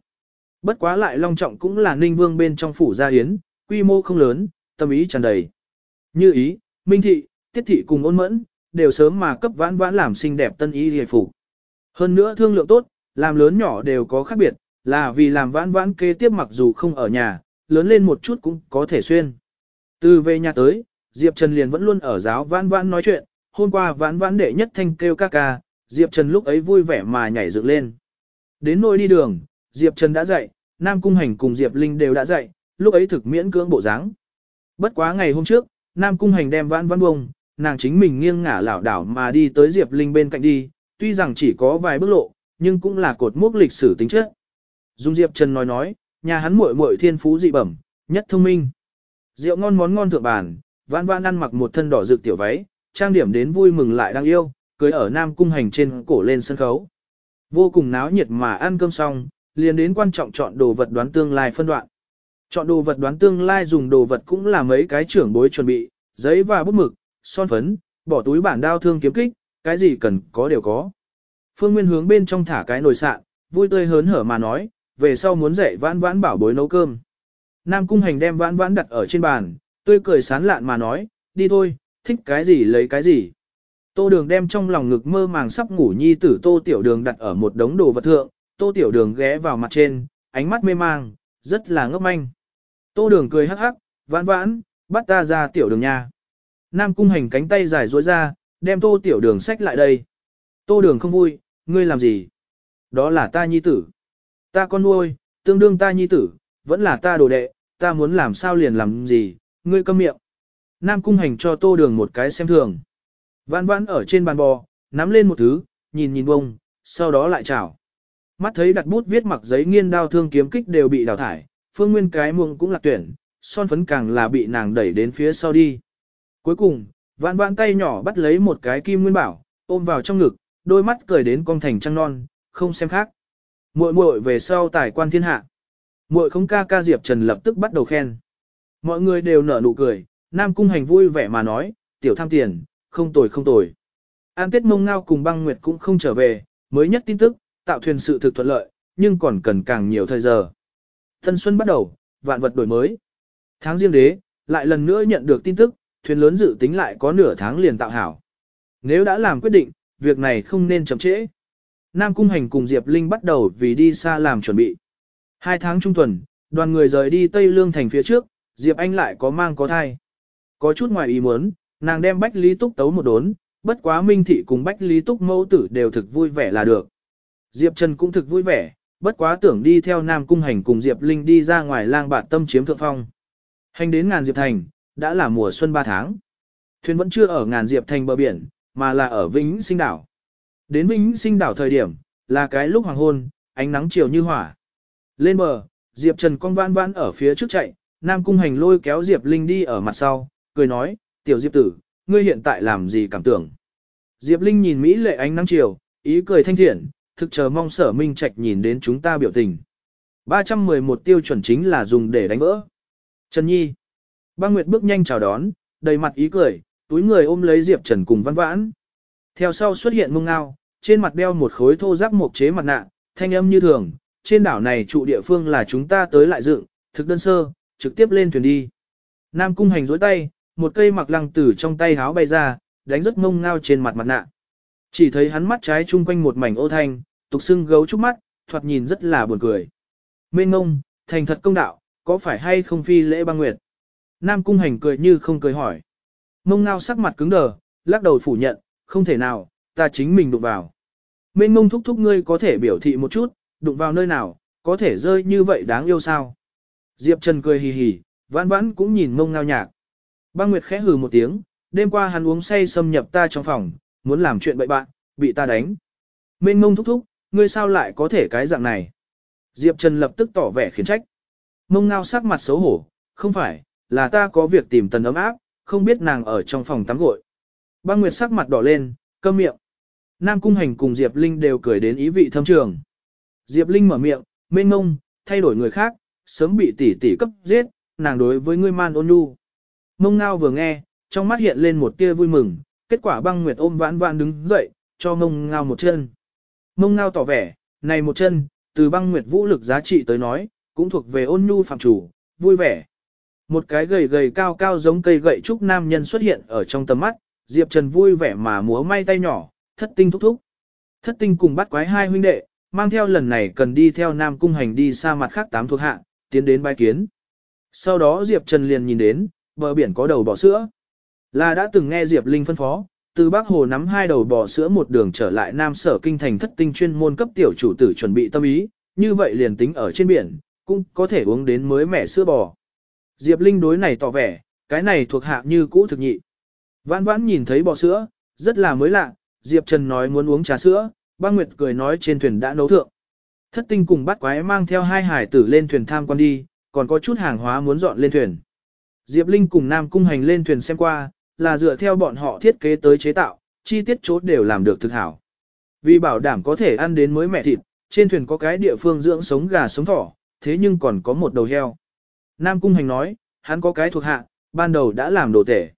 Bất quá lại long trọng cũng là ninh vương bên trong phủ gia Yến, quy mô không lớn, tâm ý tràn đầy. Như ý, Minh Thị, Tiết Thị cùng ôn mẫn, đều sớm mà cấp vãn vãn làm xinh đẹp tân ý hề phủ. Hơn nữa thương lượng tốt, làm lớn nhỏ đều có khác biệt, là vì làm vãn vãn kế tiếp mặc dù không ở nhà, lớn lên một chút cũng có thể xuyên. Từ về nhà tới, Diệp Trần liền vẫn luôn ở giáo vãn vãn nói chuyện, hôm qua vãn vãn đệ nhất thanh kêu ca ca, Diệp Trần lúc ấy vui vẻ mà nhảy dựng lên. Đến nôi đi đường, Diệp Trần đã dạy, Nam Cung Hành cùng Diệp Linh đều đã dạy, lúc ấy thực miễn cưỡng bộ dáng. Bất quá ngày hôm trước, Nam Cung Hành đem vãn vãn bông, nàng chính mình nghiêng ngả lảo đảo mà đi tới Diệp Linh bên cạnh đi, tuy rằng chỉ có vài bước lộ, nhưng cũng là cột mốc lịch sử tính chất. Dung Diệp Trần nói nói, nhà hắn muội muội thiên phú dị bẩm, nhất thông minh. Rượu ngon món ngon thượng bàn, vãn vãn ăn mặc một thân đỏ rực tiểu váy, trang điểm đến vui mừng lại đang yêu, cưới ở Nam Cung Hành trên cổ lên sân khấu. Vô cùng náo nhiệt mà ăn cơm xong, liền đến quan trọng chọn đồ vật đoán tương lai phân đoạn. Chọn đồ vật đoán tương lai dùng đồ vật cũng là mấy cái trưởng bối chuẩn bị, giấy và bút mực, son phấn, bỏ túi bản đao thương kiếm kích, cái gì cần có đều có. Phương Nguyên hướng bên trong thả cái nồi sạn, vui tươi hớn hở mà nói, về sau muốn dạy vãn vãn bảo bối nấu cơm. Nam Cung Hành đem vãn vãn đặt ở trên bàn, tươi cười sán lạn mà nói, đi thôi, thích cái gì lấy cái gì. Tô đường đem trong lòng ngực mơ màng sắp ngủ nhi tử tô tiểu đường đặt ở một đống đồ vật thượng, tô tiểu đường ghé vào mặt trên, ánh mắt mê mang, rất là ngốc manh. Tô đường cười hắc hắc, vãn vãn, bắt ta ra tiểu đường nha. Nam cung hành cánh tay dài duỗi ra, đem tô tiểu đường xách lại đây. Tô đường không vui, ngươi làm gì? Đó là ta nhi tử. Ta con nuôi, tương đương ta nhi tử, vẫn là ta đồ đệ, ta muốn làm sao liền làm gì, ngươi câm miệng. Nam cung hành cho tô đường một cái xem thường. Vãn vãn ở trên bàn bò, nắm lên một thứ, nhìn nhìn bông, sau đó lại chảo. Mắt thấy đặt bút viết mặc giấy nghiên đao thương kiếm kích đều bị đào thải, phương nguyên cái muông cũng lạc tuyển, son phấn càng là bị nàng đẩy đến phía sau đi. Cuối cùng, vạn vạn tay nhỏ bắt lấy một cái kim nguyên bảo, ôm vào trong ngực, đôi mắt cười đến con thành trăng non, không xem khác. Muội muội về sau tài quan thiên hạ. Muội không ca ca Diệp Trần lập tức bắt đầu khen. Mọi người đều nở nụ cười, Nam Cung Hành vui vẻ mà nói, tiểu tham tiền, không tồi không tồi. An Tết Mông Ngao cùng băng nguyệt cũng không trở về, mới nhất tin tức, tạo thuyền sự thực thuận lợi, nhưng còn cần càng nhiều thời giờ. Thân xuân bắt đầu, vạn vật đổi mới. Tháng riêng đế, lại lần nữa nhận được tin tức, thuyền lớn dự tính lại có nửa tháng liền tạo hảo. Nếu đã làm quyết định, việc này không nên chậm trễ. Nam Cung Hành cùng Diệp Linh bắt đầu vì đi xa làm chuẩn bị. Hai tháng trung tuần, đoàn người rời đi Tây Lương thành phía trước, Diệp Anh lại có mang có thai. Có chút ngoài ý muốn, nàng đem Bách Lý Túc tấu một đốn, bất quá Minh Thị cùng Bách Lý Túc mẫu tử đều thực vui vẻ là được. Diệp Trần cũng thực vui vẻ, bất quá tưởng đi theo Nam Cung Hành cùng Diệp Linh đi ra ngoài lang bạt tâm chiếm thượng phong. Hành đến ngàn Diệp Thành, đã là mùa xuân 3 tháng. Thuyền vẫn chưa ở ngàn Diệp Thành bờ biển, mà là ở Vĩnh Sinh Đảo. Đến Vĩnh Sinh Đảo thời điểm, là cái lúc hoàng hôn, ánh nắng chiều như hỏa. Lên bờ, Diệp Trần cong vãn vãn ở phía trước chạy, Nam Cung Hành lôi kéo Diệp Linh đi ở mặt sau, cười nói, tiểu Diệp tử, ngươi hiện tại làm gì cảm tưởng. Diệp Linh nhìn Mỹ lệ ánh nắng chiều, ý cười thanh thiện, thực chờ mong sở minh trạch nhìn đến chúng ta biểu tình. 311 tiêu chuẩn chính là dùng để đánh vỡ. Trần Nhi. Băng Nguyệt bước nhanh chào đón, đầy mặt ý cười, túi người ôm lấy Diệp Trần cùng văn vãn. Theo sau xuất hiện mông ngao, trên mặt đeo một khối thô giáp mộc chế mặt nạ, thanh âm như thường, trên đảo này trụ địa phương là chúng ta tới lại dựng, thực đơn sơ, trực tiếp lên thuyền đi. Nam cung hành dối tay, một cây mặc lăng tử trong tay háo bay ra, đánh rất mông ngao trên mặt mặt nạ. Chỉ thấy hắn mắt trái chung quanh một mảnh ô thanh, tục xưng gấu trúc mắt, thoạt nhìn rất là buồn cười. Mên ngông, thành thật công đạo, có phải hay không phi lễ băng nguyệt? Nam cung hành cười như không cười hỏi. Mông ngao sắc mặt cứng đờ, lắc đầu phủ nhận, không thể nào, ta chính mình đụng vào. Mên ngông thúc thúc ngươi có thể biểu thị một chút, đụng vào nơi nào, có thể rơi như vậy đáng yêu sao? Diệp Trần cười hì hì, vãn vãn cũng nhìn mông ngao nhạc. Băng Nguyệt khẽ hừ một tiếng, đêm qua hắn uống say xâm nhập ta trong phòng, muốn làm chuyện bậy bạn, bị ta đánh. Mênh Ngông thúc thúc, ngươi sao lại có thể cái dạng này? Diệp Trần lập tức tỏ vẻ khiến trách. mông ngao sắc mặt xấu hổ, không phải, là ta có việc tìm tần ấm áp, không biết nàng ở trong phòng tắm gội. Băng Nguyệt sắc mặt đỏ lên, câm miệng. Nam Cung Hành cùng Diệp Linh đều cười đến ý vị thâm trường. Diệp Linh mở miệng, mênh ngông, thay đổi người khác, sớm bị tỷ tỷ cấp giết, nàng đối với ngươi man ôn nhu. Mông ngao vừa nghe, trong mắt hiện lên một tia vui mừng, kết quả băng nguyệt ôm vãn vãn đứng dậy, cho mông ngao một chân. Mông ngao tỏ vẻ, này một chân, từ băng nguyệt vũ lực giá trị tới nói, cũng thuộc về ôn nhu phạm chủ, vui vẻ. Một cái gầy gầy cao cao giống cây gậy trúc nam nhân xuất hiện ở trong tầm mắt, Diệp Trần vui vẻ mà múa may tay nhỏ, thất tinh thúc thúc. Thất tinh cùng bắt quái hai huynh đệ, mang theo lần này cần đi theo Nam Cung Hành đi xa mặt khác tám thuộc hạ, tiến đến bái kiến. Sau đó Diệp Trần liền nhìn đến, bờ biển có đầu bò sữa. Là đã từng nghe Diệp Linh phân phó, từ Bắc Hồ nắm hai đầu bò sữa một đường trở lại Nam Sở Kinh thành thất tinh chuyên môn cấp tiểu chủ tử chuẩn bị tâm ý, như vậy liền tính ở trên biển, cũng có thể uống đến mới mẻ sữa bò. Diệp Linh đối này tỏ vẻ, cái này thuộc hạ như cũ thực nhị. Vãn vãn nhìn thấy bò sữa, rất là mới lạ, Diệp Trần nói muốn uống trà sữa, băng nguyệt cười nói trên thuyền đã nấu thượng. Thất tinh cùng bắt quái mang theo hai hải tử lên thuyền tham quan đi, còn có chút hàng hóa muốn dọn lên thuyền. Diệp Linh cùng Nam Cung Hành lên thuyền xem qua, là dựa theo bọn họ thiết kế tới chế tạo, chi tiết chốt đều làm được thực hảo. Vì bảo đảm có thể ăn đến mới mẹ thịt, trên thuyền có cái địa phương dưỡng sống gà sống thỏ, thế nhưng còn có một đầu heo. Nam Cung Hành nói, hắn có cái thuộc hạ, ban đầu đã làm đồ tể.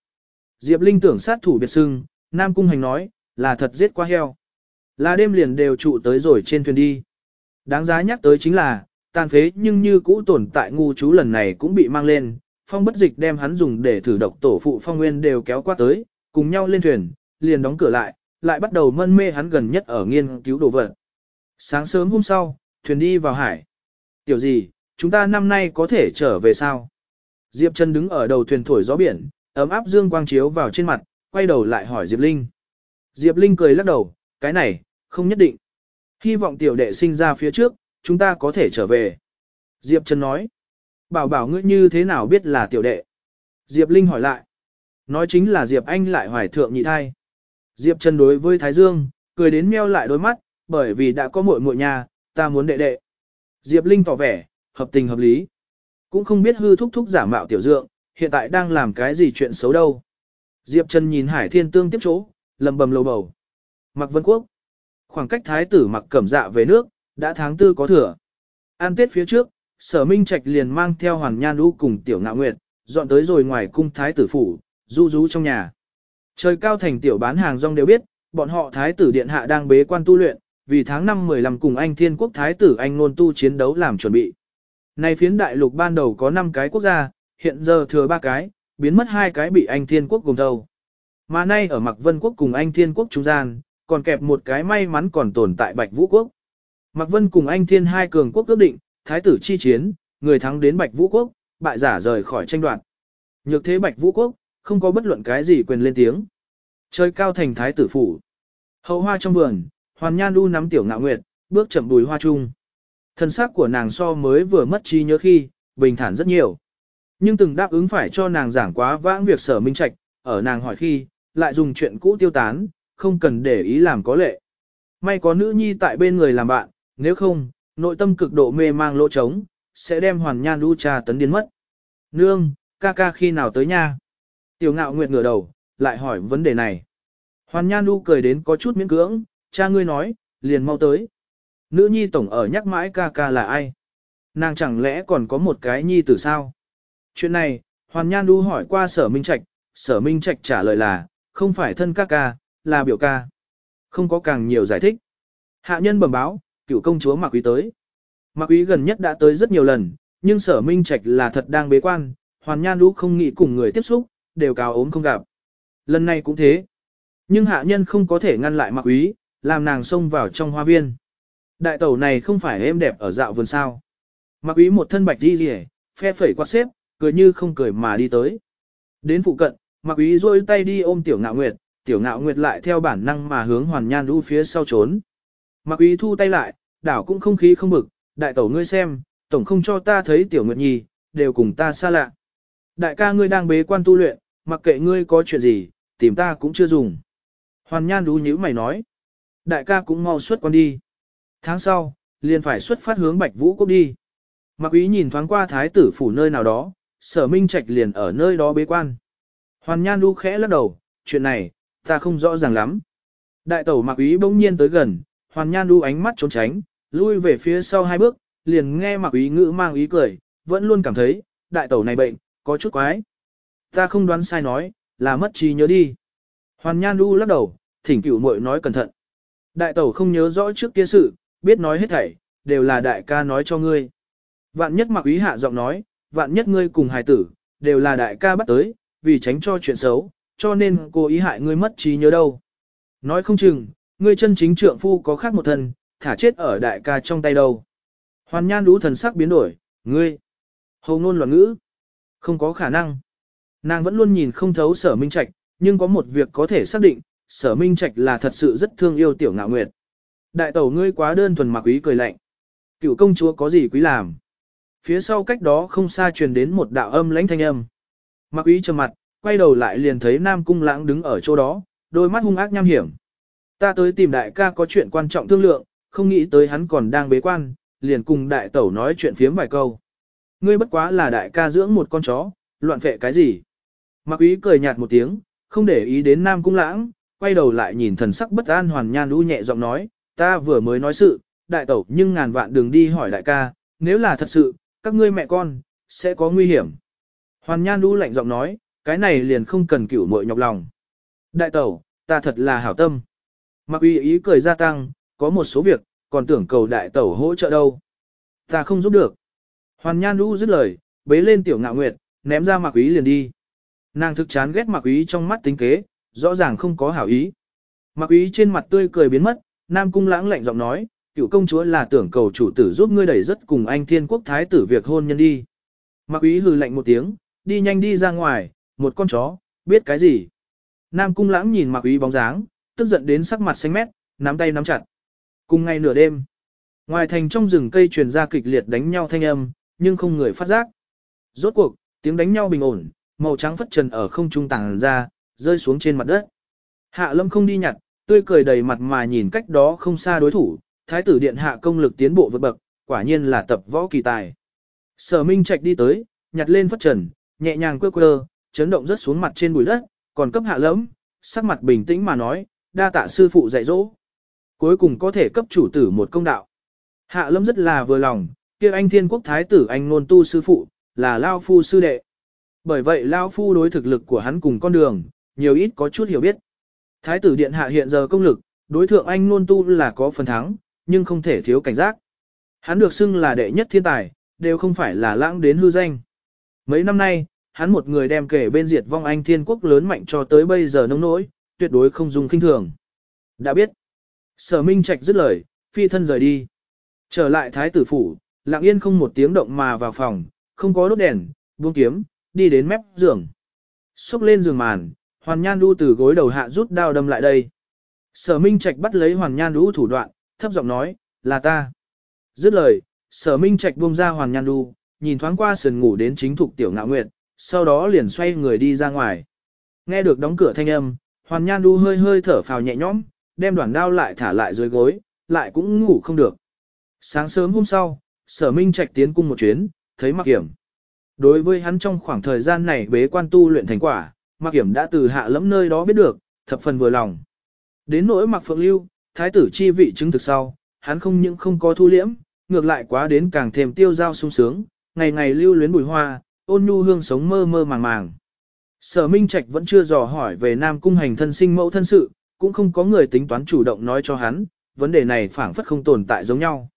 Diệp Linh tưởng sát thủ biệt sưng, Nam Cung Hành nói, là thật giết qua heo. Là đêm liền đều trụ tới rồi trên thuyền đi. Đáng giá nhắc tới chính là, tàn phế nhưng như cũ tồn tại ngu chú lần này cũng bị mang lên, phong bất dịch đem hắn dùng để thử độc tổ phụ phong nguyên đều kéo qua tới, cùng nhau lên thuyền, liền đóng cửa lại, lại bắt đầu mân mê hắn gần nhất ở nghiên cứu đồ vật. Sáng sớm hôm sau, thuyền đi vào hải. Tiểu gì, chúng ta năm nay có thể trở về sao? Diệp Trần đứng ở đầu thuyền thổi gió biển, ấm áp dương quang chiếu vào trên mặt, quay đầu lại hỏi Diệp Linh. Diệp Linh cười lắc đầu, cái này, không nhất định. Hy vọng tiểu đệ sinh ra phía trước, chúng ta có thể trở về. Diệp Trần nói. Bảo bảo ngươi như thế nào biết là tiểu đệ? Diệp Linh hỏi lại. Nói chính là Diệp Anh lại hoài thượng nhị thai. Diệp Trần đối với Thái Dương, cười đến meo lại đôi mắt, bởi vì đã có muội muội nhà, ta muốn đệ đệ. Diệp Linh tỏ vẻ, hợp tình hợp lý. Cũng không biết hư thúc thúc giả mạo tiểu dượng, hiện tại đang làm cái gì chuyện xấu đâu. Diệp Trần nhìn Hải Thiên Tương tiếp chỗ, lầm bầm lầu bầu. Mặc Vân Quốc. Khoảng cách thái tử mặc cẩm dạ về nước, đã tháng tư có thừa. An tết phía trước, sở minh trạch liền mang theo hoàn nhan lũ cùng tiểu ngạo nguyệt, dọn tới rồi ngoài cung thái tử phủ, du rú trong nhà. Trời cao thành tiểu bán hàng rong đều biết, bọn họ thái tử điện hạ đang bế quan tu luyện, vì tháng 5 15 cùng anh thiên quốc thái tử anh ngôn tu chiến đấu làm chuẩn bị. Này phiến đại lục ban đầu có 5 cái quốc gia, hiện giờ thừa 3 cái, biến mất hai cái bị anh thiên quốc gồm đầu. Mà nay ở Mạc Vân quốc cùng anh thiên quốc trung gian, còn kẹp một cái may mắn còn tồn tại Bạch Vũ quốc. Mạc Vân cùng anh thiên hai cường quốc ước định, thái tử chi chiến, người thắng đến Bạch Vũ quốc, bại giả rời khỏi tranh đoạt. Nhược thế Bạch Vũ quốc, không có bất luận cái gì quyền lên tiếng. Chơi cao thành thái tử phủ. Hậu hoa trong vườn, Hoàn Nhan Du nắm tiểu ngạo nguyệt, bước chậm bùi hoa chung. Thân xác của nàng so mới vừa mất trí nhớ khi, bình thản rất nhiều. Nhưng từng đáp ứng phải cho nàng giảng quá vãng việc sở minh trạch, ở nàng hỏi khi, lại dùng chuyện cũ tiêu tán, không cần để ý làm có lệ. May có nữ nhi tại bên người làm bạn, nếu không, nội tâm cực độ mê mang lỗ trống, sẽ đem hoàn nhan đu trà tấn điên mất. Nương, ca ca khi nào tới nha? Tiểu ngạo nguyệt ngửa đầu, lại hỏi vấn đề này. Hoàn nhan đu cười đến có chút miễn cưỡng, cha ngươi nói, liền mau tới. Nữ nhi tổng ở nhắc mãi ca ca là ai? Nàng chẳng lẽ còn có một cái nhi tử sao? Chuyện này, Hoàn Nhan đu hỏi qua sở Minh Trạch, sở Minh Trạch trả lời là, không phải thân ca ca, là biểu ca. Không có càng nhiều giải thích. Hạ nhân bẩm báo, cựu công chúa Mạc Quý tới. Mạc Quý gần nhất đã tới rất nhiều lần, nhưng sở Minh Trạch là thật đang bế quan, Hoàn Nhan lũ không nghĩ cùng người tiếp xúc, đều cao ốm không gặp. Lần này cũng thế. Nhưng hạ nhân không có thể ngăn lại Mạc Quý, làm nàng xông vào trong hoa viên. Đại tẩu này không phải êm đẹp ở dạo vườn sao. Mạc Quý một thân bạch đi rỉ, phe phẩy quạt xếp, cười như không cười mà đi tới. Đến phụ cận, Mạc quý rôi tay đi ôm Tiểu Ngạo Nguyệt, Tiểu Ngạo Nguyệt lại theo bản năng mà hướng Hoàn Nhan Lũ phía sau trốn. Mạc quý thu tay lại, đảo cũng không khí không bực, đại tẩu ngươi xem, tổng không cho ta thấy Tiểu Nguyệt Nhi, đều cùng ta xa lạ. Đại ca ngươi đang bế quan tu luyện, mặc kệ ngươi có chuyện gì, tìm ta cũng chưa dùng. Hoàn Nhan đú nhíu mày nói, đại ca cũng mau xuất quan đi. Tháng sau, liền phải xuất phát hướng Bạch Vũ Quốc đi. mặc Ý nhìn thoáng qua thái tử phủ nơi nào đó, sở minh trạch liền ở nơi đó bế quan. Hoàn Nhan đu khẽ lắc đầu, chuyện này, ta không rõ ràng lắm. Đại tẩu mặc Ý bỗng nhiên tới gần, Hoàn Nhan đu ánh mắt trốn tránh, lui về phía sau hai bước, liền nghe Mạc Ý ngữ mang ý cười, vẫn luôn cảm thấy, đại tẩu này bệnh, có chút quái. Ta không đoán sai nói, là mất trí nhớ đi. Hoàn Nhan đu lắc đầu, thỉnh cửu muội nói cẩn thận. Đại tẩu không nhớ rõ trước kia sự, biết nói hết thảy, đều là đại ca nói cho ngươi. Vạn nhất mặc ý hạ giọng nói, vạn nhất ngươi cùng hài tử, đều là đại ca bắt tới, vì tránh cho chuyện xấu, cho nên cô ý hại ngươi mất trí nhớ đâu. Nói không chừng, ngươi chân chính trượng phu có khác một thân, thả chết ở đại ca trong tay đâu. Hoàn nhan đú thần sắc biến đổi, ngươi, hầu ngôn loạn ngữ, không có khả năng. Nàng vẫn luôn nhìn không thấu sở minh trạch, nhưng có một việc có thể xác định, sở minh trạch là thật sự rất thương yêu tiểu ngạo nguyệt. Đại tẩu ngươi quá đơn thuần mà quý cười lạnh. Cựu công chúa có gì quý làm? Phía sau cách đó không xa truyền đến một đạo âm lãnh thanh âm. Mặc quý trầm mặt, quay đầu lại liền thấy Nam Cung Lãng đứng ở chỗ đó, đôi mắt hung ác nham hiểm. Ta tới tìm đại ca có chuyện quan trọng thương lượng, không nghĩ tới hắn còn đang bế quan, liền cùng đại tẩu nói chuyện phiếm vài câu. Ngươi bất quá là đại ca dưỡng một con chó, loạn phệ cái gì? Mặc ý cười nhạt một tiếng, không để ý đến Nam Cung Lãng, quay đầu lại nhìn thần sắc bất an hoàn nhan u nhẹ giọng nói, ta vừa mới nói sự, đại tẩu nhưng ngàn vạn đừng đi hỏi đại ca, nếu là thật sự, các ngươi mẹ con, sẽ có nguy hiểm. Hoàn nhan u lạnh giọng nói, cái này liền không cần cửu muội nhọc lòng. Đại tẩu, ta thật là hảo tâm. Mặc uy ý cười gia tăng, có một số việc, còn tưởng cầu đại tẩu hỗ trợ đâu. Ta không giúp được. Hoàn nhan Đu dứt lời, bế lên tiểu ngạo nguyệt, ném ra mặc ý liền đi. Nàng thực chán ghét mặc ý trong mắt tính kế, rõ ràng không có hảo ý. Mặc ý trên mặt tươi cười biến mất, Nam Cung lãng lạnh giọng nói, cựu công chúa là tưởng cầu chủ tử giúp ngươi đẩy rất cùng anh thiên quốc thái tử việc hôn nhân đi. Mặc ý hừ lạnh một tiếng, đi nhanh đi ra ngoài, một con chó, biết cái gì. Nam Cung lãng nhìn mặc ý bóng dáng, tức giận đến sắc mặt xanh mét, nắm tay nắm chặt. Cùng ngày nửa đêm, ngoài thành trong rừng cây truyền ra kịch liệt đánh nhau thanh âm, nhưng không người phát giác. Rốt cuộc, tiếng đánh nhau bình ổn, màu trắng phất trần ở không trung tàng ra, rơi xuống trên mặt đất. Hạ lâm không đi nhặt, tươi cười đầy mặt mà nhìn cách đó không xa đối thủ, thái tử điện hạ công lực tiến bộ vượt bậc, quả nhiên là tập võ kỳ tài. Sở Minh Trạch đi tới, nhặt lên phất trần, nhẹ nhàng quơ quơ, chấn động rất xuống mặt trên bụi đất, còn cấp hạ lẫm, sắc mặt bình tĩnh mà nói, đa tạ sư phụ dạy dỗ. Cuối cùng có thể cấp chủ tử một công đạo. Hạ lâm rất là vừa lòng, kia anh thiên quốc thái tử anh nôn tu sư phụ, là Lao Phu sư đệ. Bởi vậy Lao Phu đối thực lực của hắn cùng con đường, nhiều ít có chút hiểu biết. Thái tử điện hạ hiện giờ công lực, đối thượng anh nôn tu là có phần thắng, nhưng không thể thiếu cảnh giác. Hắn được xưng là đệ nhất thiên tài, đều không phải là lãng đến hư danh. Mấy năm nay, hắn một người đem kể bên diệt vong anh thiên quốc lớn mạnh cho tới bây giờ nông nỗi, tuyệt đối không dùng kinh thường. Đã biết. Sở Minh Trạch dứt lời, phi thân rời đi. Trở lại thái tử phủ, lặng yên không một tiếng động mà vào phòng, không có đốt đèn, buông kiếm, đi đến mép giường. Xúc lên giường màn, Hoàn Nhan Đu từ gối đầu hạ rút đao đâm lại đây. Sở Minh Trạch bắt lấy Hoàn Nhan Đu thủ đoạn, thấp giọng nói, là ta. Dứt lời, Sở Minh Trạch buông ra Hoàn Nhan Đu, nhìn thoáng qua sườn ngủ đến chính thục tiểu ngạo nguyệt, sau đó liền xoay người đi ra ngoài. Nghe được đóng cửa thanh âm, Hoàn Nhan Du hơi hơi thở phào nhẹ nhõm, đem đoạn đao lại thả lại dưới gối, lại cũng ngủ không được. Sáng sớm hôm sau, Sở Minh Trạch tiến cung một chuyến, thấy Mặc Hiểm. Đối với hắn trong khoảng thời gian này bế quan tu luyện thành quả, Mạc Kiểm đã từ hạ lẫm nơi đó biết được, thập phần vừa lòng. Đến nỗi Mạc Phượng Lưu, thái tử chi vị chứng thực sau, hắn không những không có thu liễm, ngược lại quá đến càng thêm tiêu giao sung sướng, ngày ngày lưu luyến bùi hoa, ôn nhu hương sống mơ mơ màng màng. Sở Minh Trạch vẫn chưa dò hỏi về Nam Cung hành thân sinh mẫu thân sự, cũng không có người tính toán chủ động nói cho hắn, vấn đề này phảng phất không tồn tại giống nhau.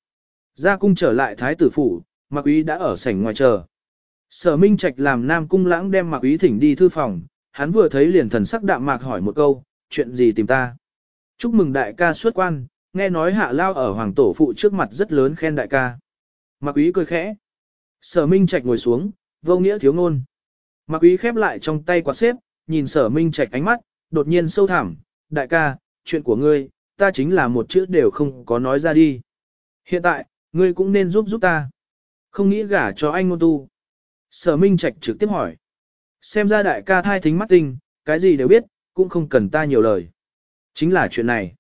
Ra cung trở lại thái tử phủ, Mạc Ý đã ở sảnh ngoài chờ. Sở Minh Trạch làm Nam Cung lãng đem Mạc Ý thỉnh đi thư phòng, hắn vừa thấy liền thần sắc đạm mạc hỏi một câu, chuyện gì tìm ta? Chúc mừng đại ca xuất quan, nghe nói hạ lao ở hoàng tổ phụ trước mặt rất lớn khen đại ca. Mạc Ý cười khẽ. Sở Minh Trạch ngồi xuống, vô nghĩa thiếu ngôn. Mạc Ý khép lại trong tay quạt xếp, nhìn sở Minh Trạch ánh mắt, đột nhiên sâu thẳm, đại ca, chuyện của ngươi, ta chính là một chữ đều không có nói ra đi. Hiện tại, ngươi cũng nên giúp giúp ta. Không nghĩ gả cho anh ngôn tu. Sở Minh Trạch trực tiếp hỏi. Xem ra đại ca thai thính mắt tinh, cái gì đều biết, cũng không cần ta nhiều lời. Chính là chuyện này.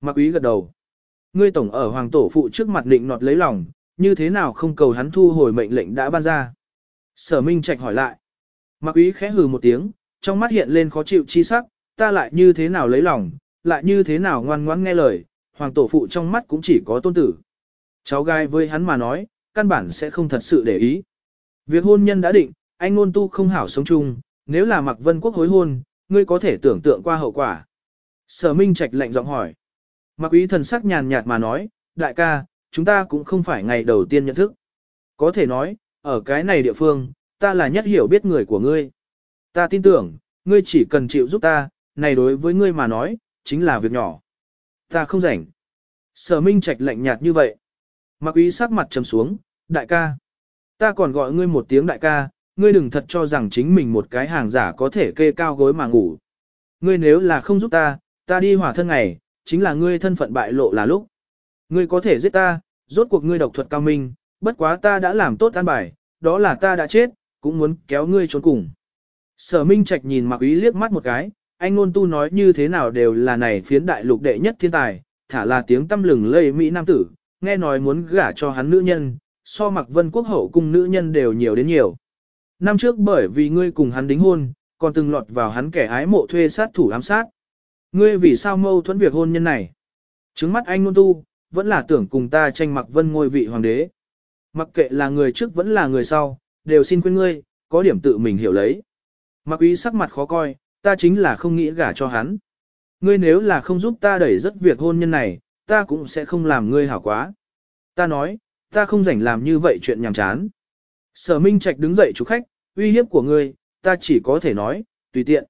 Mạc Uy gật đầu. Ngươi tổng ở hoàng tổ phụ trước mặt định nọt lấy lòng, như thế nào không cầu hắn thu hồi mệnh lệnh đã ban ra. Sở Minh Trạch hỏi lại. Mạc Ý khẽ hừ một tiếng, trong mắt hiện lên khó chịu chi sắc, ta lại như thế nào lấy lòng, lại như thế nào ngoan ngoãn nghe lời, hoàng tổ phụ trong mắt cũng chỉ có tôn tử. Cháu gai với hắn mà nói, căn bản sẽ không thật sự để ý. Việc hôn nhân đã định, anh ngôn tu không hảo sống chung, nếu là Mạc Vân Quốc hối hôn, ngươi có thể tưởng tượng qua hậu quả. Sở Minh Trạch lạnh giọng hỏi. Mạc Ý thần sắc nhàn nhạt mà nói, đại ca, chúng ta cũng không phải ngày đầu tiên nhận thức. Có thể nói, ở cái này địa phương, ta là nhất hiểu biết người của ngươi. Ta tin tưởng, ngươi chỉ cần chịu giúp ta, này đối với ngươi mà nói, chính là việc nhỏ. Ta không rảnh. Sở Minh Trạch lạnh nhạt như vậy. Mạc ý sắc mặt trầm xuống, đại ca. Ta còn gọi ngươi một tiếng đại ca, ngươi đừng thật cho rằng chính mình một cái hàng giả có thể kê cao gối mà ngủ. Ngươi nếu là không giúp ta, ta đi hỏa thân ngày, chính là ngươi thân phận bại lộ là lúc. Ngươi có thể giết ta, rốt cuộc ngươi độc thuật cao minh, bất quá ta đã làm tốt an bài, đó là ta đã chết, cũng muốn kéo ngươi trốn cùng. Sở Minh Trạch nhìn Mạc Ý liếc mắt một cái, anh ngôn tu nói như thế nào đều là này phiến đại lục đệ nhất thiên tài, thả là tiếng tâm lừng lây Mỹ Nam tử, nghe nói muốn gả cho hắn nữ nhân, so Mạc Vân Quốc hậu cùng nữ nhân đều nhiều đến nhiều. Năm trước bởi vì ngươi cùng hắn đính hôn, còn từng lọt vào hắn kẻ ái mộ thuê sát thủ ám sát. Ngươi vì sao mâu thuẫn việc hôn nhân này? Trứng mắt anh ngôn tu, vẫn là tưởng cùng ta tranh Mạc Vân ngôi vị hoàng đế. Mặc kệ là người trước vẫn là người sau, đều xin quên ngươi, có điểm tự mình hiểu lấy. Mặc ý sắc mặt khó coi, ta chính là không nghĩ gả cho hắn. Ngươi nếu là không giúp ta đẩy rất việc hôn nhân này, ta cũng sẽ không làm ngươi hảo quá. Ta nói, ta không rảnh làm như vậy chuyện nhàm chán. Sở Minh Trạch đứng dậy chủ khách, uy hiếp của ngươi, ta chỉ có thể nói, tùy tiện.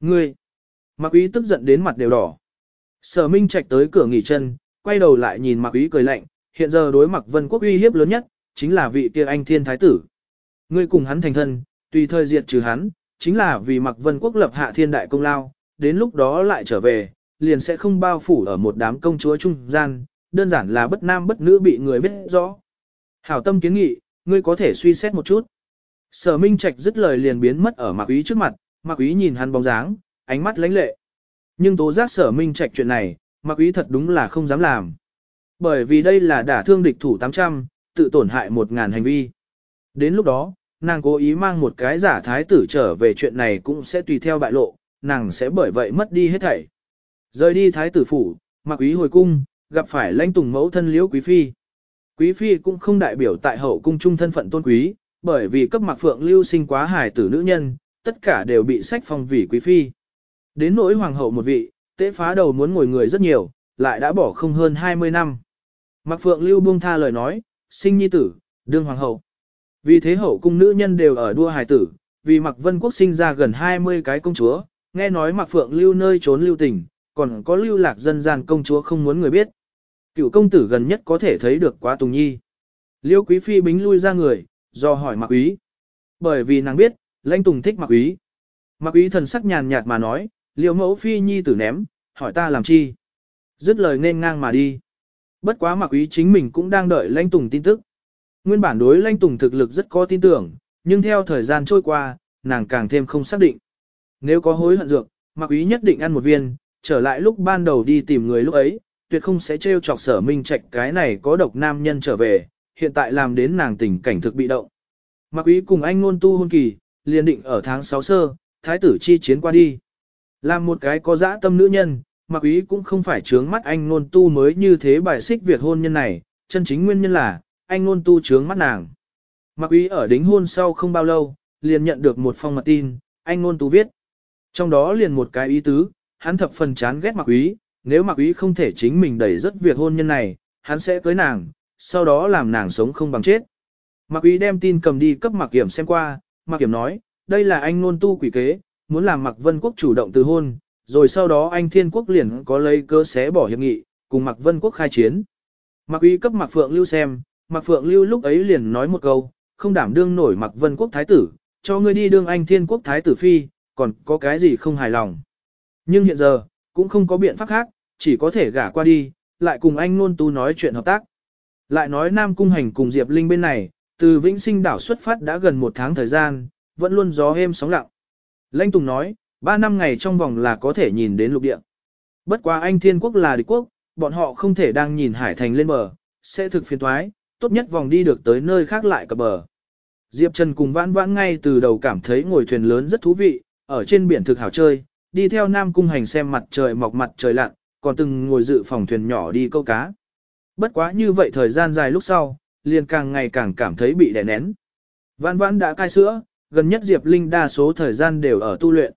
Ngươi, Mặc Ý tức giận đến mặt đều đỏ. Sở Minh Trạch tới cửa nghỉ chân, quay đầu lại nhìn Mặc Ý cười lạnh, hiện giờ đối mặt Vân Quốc uy hiếp lớn nhất, chính là vị kia anh thiên thái tử. Ngươi cùng hắn thành thân, tùy thời diệt trừ hắn, chính là vì Mặc Vân Quốc lập hạ thiên đại công lao, đến lúc đó lại trở về, liền sẽ không bao phủ ở một đám công chúa trung gian, đơn giản là bất nam bất nữ bị người biết rõ. Hảo tâm kiến nghị, ngươi có thể suy xét một chút. Sở Minh Trạch dứt lời liền biến mất ở Mạc Ý trước mặt, Mạc Ý nhìn hắn bóng dáng, ánh mắt lãnh lệ. Nhưng tố giác Sở Minh Trạch chuyện này, Mạc Ý thật đúng là không dám làm. Bởi vì đây là đả thương địch thủ 800, tự tổn hại 1.000 hành vi. Đến lúc đó, nàng cố ý mang một cái giả thái tử trở về chuyện này cũng sẽ tùy theo bại lộ, nàng sẽ bởi vậy mất đi hết thảy. Rời đi thái tử phủ, mặc ý hồi cung, gặp phải lãnh tùng mẫu thân liễu quý phi. Quý phi cũng không đại biểu tại hậu cung trung thân phận tôn quý, bởi vì cấp mặc phượng lưu sinh quá hài tử nữ nhân, tất cả đều bị sách phong vì quý phi. Đến nỗi hoàng hậu một vị, tế phá đầu muốn ngồi người rất nhiều, lại đã bỏ không hơn 20 năm. Mặc phượng lưu buông tha lời nói, sinh nhi tử, đương hoàng hậu. Vì thế hậu cung nữ nhân đều ở đua hài tử, vì Mạc Vân Quốc sinh ra gần 20 cái công chúa, nghe nói Mạc Phượng lưu nơi trốn lưu tình, còn có lưu lạc dân gian công chúa không muốn người biết. Cựu công tử gần nhất có thể thấy được quá Tùng Nhi. Liêu Quý Phi bính lui ra người, do hỏi Mạc Quý. Bởi vì nàng biết, lãnh Tùng thích Mạc Quý. Mạc Quý thần sắc nhàn nhạt mà nói, Liêu mẫu Phi Nhi tử ném, hỏi ta làm chi. Dứt lời nên ngang mà đi. Bất quá Mạc Quý chính mình cũng đang đợi lãnh Tùng tin tức. Nguyên bản đối Lanh tùng thực lực rất có tin tưởng, nhưng theo thời gian trôi qua, nàng càng thêm không xác định. Nếu có hối hận dược, mặc ý nhất định ăn một viên, trở lại lúc ban đầu đi tìm người lúc ấy, tuyệt không sẽ trêu chọc sở minh trạch cái này có độc nam nhân trở về, hiện tại làm đến nàng tình cảnh thực bị động. Mặc ý cùng anh ngôn tu hôn kỳ, liền định ở tháng 6 sơ, thái tử chi chiến qua đi. Làm một cái có dã tâm nữ nhân, mặc ý cũng không phải trướng mắt anh ngôn tu mới như thế bài xích việc hôn nhân này, chân chính nguyên nhân là, anh ngôn tu trướng mắt nàng. Mặc ý ở đính hôn sau không bao lâu, liền nhận được một phong mật tin, anh ngôn tu viết. Trong đó liền một cái ý tứ, hắn thập phần chán ghét mặc ý, nếu mặc ý không thể chính mình đẩy rất việc hôn nhân này, hắn sẽ cưới nàng, sau đó làm nàng sống không bằng chết. Mặc ý đem tin cầm đi cấp mặc kiểm xem qua, mặc kiểm nói, đây là anh ngôn tu quỷ kế, muốn làm mặc vân quốc chủ động từ hôn, rồi sau đó anh thiên quốc liền có lấy cơ xé bỏ hiệp nghị, cùng mặc vân quốc khai chiến. Mặc ý cấp mặc phượng lưu xem, Mạc Phượng Lưu lúc ấy liền nói một câu, không đảm đương nổi Mạc Vân Quốc Thái tử, cho ngươi đi đương anh thiên quốc Thái tử Phi, còn có cái gì không hài lòng. Nhưng hiện giờ, cũng không có biện pháp khác, chỉ có thể gả qua đi, lại cùng anh nôn tu nói chuyện hợp tác. Lại nói Nam Cung Hành cùng Diệp Linh bên này, từ Vĩnh Sinh đảo xuất phát đã gần một tháng thời gian, vẫn luôn gió êm sóng lặng. Lanh Tùng nói, ba năm ngày trong vòng là có thể nhìn đến lục địa. Bất quá anh thiên quốc là địch quốc, bọn họ không thể đang nhìn hải thành lên bờ, sẽ thực phiền thoái, tốt nhất vòng đi được tới nơi khác lại cập bờ. Diệp Trần cùng vãn vãn ngay từ đầu cảm thấy ngồi thuyền lớn rất thú vị, ở trên biển thực hảo chơi, đi theo Nam Cung Hành xem mặt trời mọc mặt trời lặn, còn từng ngồi dự phòng thuyền nhỏ đi câu cá. Bất quá như vậy thời gian dài lúc sau, liền càng ngày càng cảm thấy bị đè nén. Vãn vãn đã cai sữa, gần nhất Diệp Linh đa số thời gian đều ở tu luyện.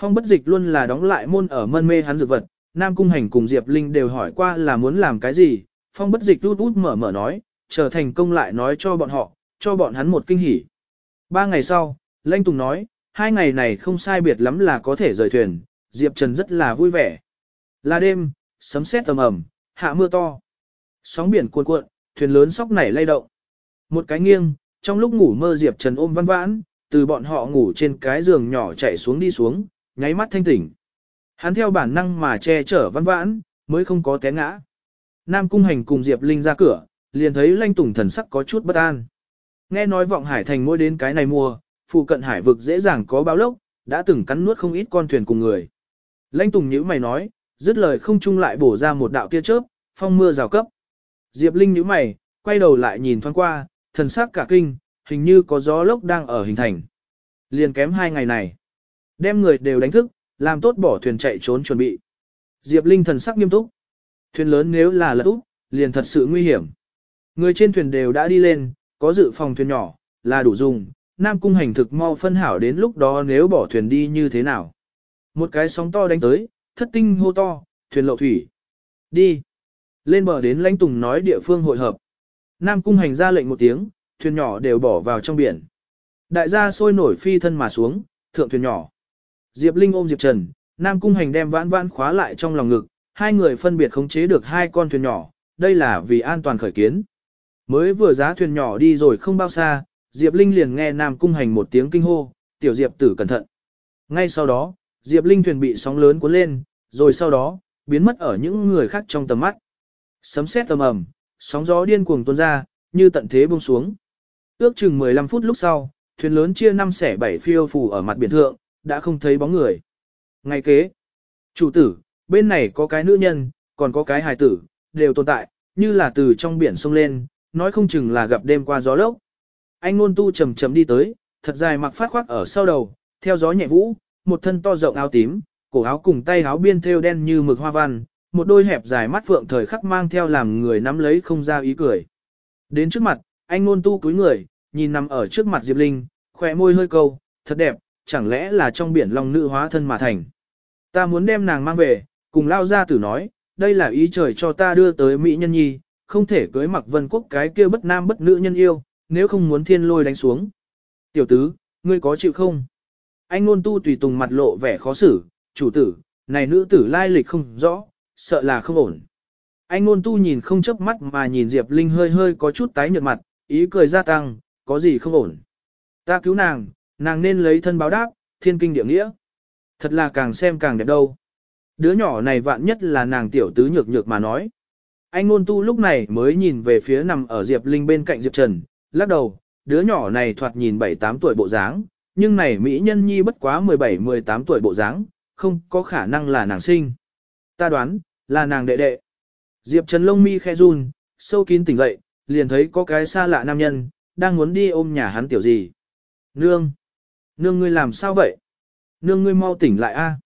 Phong bất dịch luôn là đóng lại môn ở mân mê hắn dược vật, Nam Cung Hành cùng Diệp Linh đều hỏi qua là muốn làm cái gì, Phong bất dịch út út mở mở nói, chờ thành công lại nói cho bọn họ, cho bọn hắn một kinh hỉ. Ba ngày sau, Lanh Tùng nói, hai ngày này không sai biệt lắm là có thể rời thuyền, Diệp Trần rất là vui vẻ. Là đêm, sấm sét tầm ẩm, hạ mưa to. Sóng biển cuộn cuộn, thuyền lớn sóc nảy lay động. Một cái nghiêng, trong lúc ngủ mơ Diệp Trần ôm văn vãn, từ bọn họ ngủ trên cái giường nhỏ chạy xuống đi xuống, nháy mắt thanh tỉnh. Hắn theo bản năng mà che chở văn vãn, mới không có té ngã. Nam Cung Hành cùng Diệp Linh ra cửa, liền thấy Lanh Tùng thần sắc có chút bất an. Nghe nói vọng hải thành mỗi đến cái này mùa, phụ cận hải vực dễ dàng có báo lốc, đã từng cắn nuốt không ít con thuyền cùng người. Lanh Tùng nhữ mày nói, dứt lời không chung lại bổ ra một đạo tia chớp, phong mưa rào cấp. Diệp Linh nhíu mày, quay đầu lại nhìn thoáng qua, thần sắc cả kinh, hình như có gió lốc đang ở hình thành. Liền kém hai ngày này. Đem người đều đánh thức, làm tốt bỏ thuyền chạy trốn chuẩn bị. Diệp Linh thần sắc nghiêm túc. Thuyền lớn nếu là lật úp, liền thật sự nguy hiểm. Người trên thuyền đều đã đi lên, có dự phòng thuyền nhỏ, là đủ dùng, Nam Cung hành thực mau phân hảo đến lúc đó nếu bỏ thuyền đi như thế nào. Một cái sóng to đánh tới, thất tinh hô to, thuyền lộ thủy. Đi. Lên bờ đến lãnh tùng nói địa phương hội hợp. Nam Cung hành ra lệnh một tiếng, thuyền nhỏ đều bỏ vào trong biển. Đại gia sôi nổi phi thân mà xuống, thượng thuyền nhỏ. Diệp Linh ôm Diệp Trần, Nam Cung hành đem vãn vãn khóa lại trong lòng ngực, hai người phân biệt khống chế được hai con thuyền nhỏ, đây là vì an toàn khởi kiến. Mới vừa giá thuyền nhỏ đi rồi không bao xa, Diệp Linh liền nghe Nam Cung Hành một tiếng kinh hô, tiểu Diệp tử cẩn thận. Ngay sau đó, Diệp Linh thuyền bị sóng lớn cuốn lên, rồi sau đó, biến mất ở những người khác trong tầm mắt. Sấm sét tầm ầm, sóng gió điên cuồng tuôn ra, như tận thế buông xuống. Ước chừng 15 phút lúc sau, thuyền lớn chia năm xẻ bảy phiêu phù ở mặt biển thượng, đã không thấy bóng người. Ngay kế, chủ tử, bên này có cái nữ nhân, còn có cái hài tử, đều tồn tại, như là từ trong biển sông lên, nói không chừng là gặp đêm qua gió lốc. Anh ngôn tu chầm chầm đi tới, thật dài mặc phát khoác ở sau đầu, theo gió nhẹ vũ, một thân to rộng áo tím, cổ áo cùng tay áo biên thêu đen như mực hoa văn, một đôi hẹp dài mắt phượng thời khắc mang theo làm người nắm lấy không ra ý cười. Đến trước mặt, anh ngôn tu cúi người, nhìn nằm ở trước mặt Diệp Linh, khỏe môi hơi câu, thật đẹp, chẳng lẽ là trong biển lòng nữ hóa thân mà thành. Ta muốn đem nàng mang về, cùng lao ra tử nói, đây là ý trời cho ta đưa tới Mỹ nhân nhi, không thể cưới mặc vân quốc cái kia bất nam bất nữ nhân yêu, nếu không muốn thiên lôi đánh xuống. Tiểu tứ, ngươi có chịu không? Anh ngôn tu tùy tùng mặt lộ vẻ khó xử, chủ tử, này nữ tử lai lịch không rõ, sợ là không ổn. Anh ngôn tu nhìn không chớp mắt mà nhìn Diệp Linh hơi hơi có chút tái nhợt mặt, ý cười gia tăng, có gì không ổn. Ta cứu nàng, nàng nên lấy thân báo đáp, thiên kinh địa nghĩa. Thật là càng xem càng đẹp đâu. Đứa nhỏ này vạn nhất là nàng tiểu tứ nhược nhược mà nói. Anh ngôn tu lúc này mới nhìn về phía nằm ở Diệp Linh bên cạnh Diệp Trần, lắc đầu, đứa nhỏ này thoạt nhìn 7-8 tuổi bộ dáng, nhưng này Mỹ nhân nhi bất quá 17-18 tuổi bộ dáng, không có khả năng là nàng sinh. Ta đoán, là nàng đệ đệ. Diệp Trần lông mi khe run, sâu kín tỉnh dậy, liền thấy có cái xa lạ nam nhân, đang muốn đi ôm nhà hắn tiểu gì. Nương! Nương ngươi làm sao vậy? Nương ngươi mau tỉnh lại a!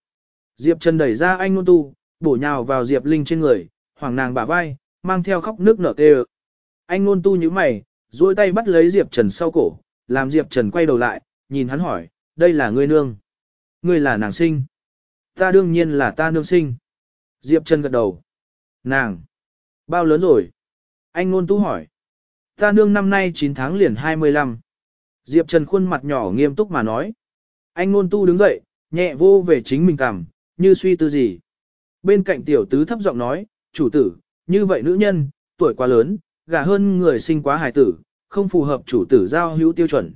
Diệp Trần đẩy ra anh nôn tu, bổ nhào vào Diệp Linh trên người, hoàng nàng bả vai, mang theo khóc nước nở tê Anh nôn tu như mày, duỗi tay bắt lấy Diệp Trần sau cổ, làm Diệp Trần quay đầu lại, nhìn hắn hỏi, đây là ngươi nương. Ngươi là nàng sinh. Ta đương nhiên là ta nương sinh. Diệp Trần gật đầu. Nàng. Bao lớn rồi? Anh nôn tu hỏi. Ta nương năm nay 9 tháng liền 25. Diệp Trần khuôn mặt nhỏ nghiêm túc mà nói. Anh nôn tu đứng dậy, nhẹ vô về chính mình cảm, như suy tư gì. Bên cạnh tiểu tứ thấp giọng nói, chủ tử, như vậy nữ nhân, tuổi quá lớn, gả hơn người sinh quá hài tử, không phù hợp chủ tử giao hữu tiêu chuẩn.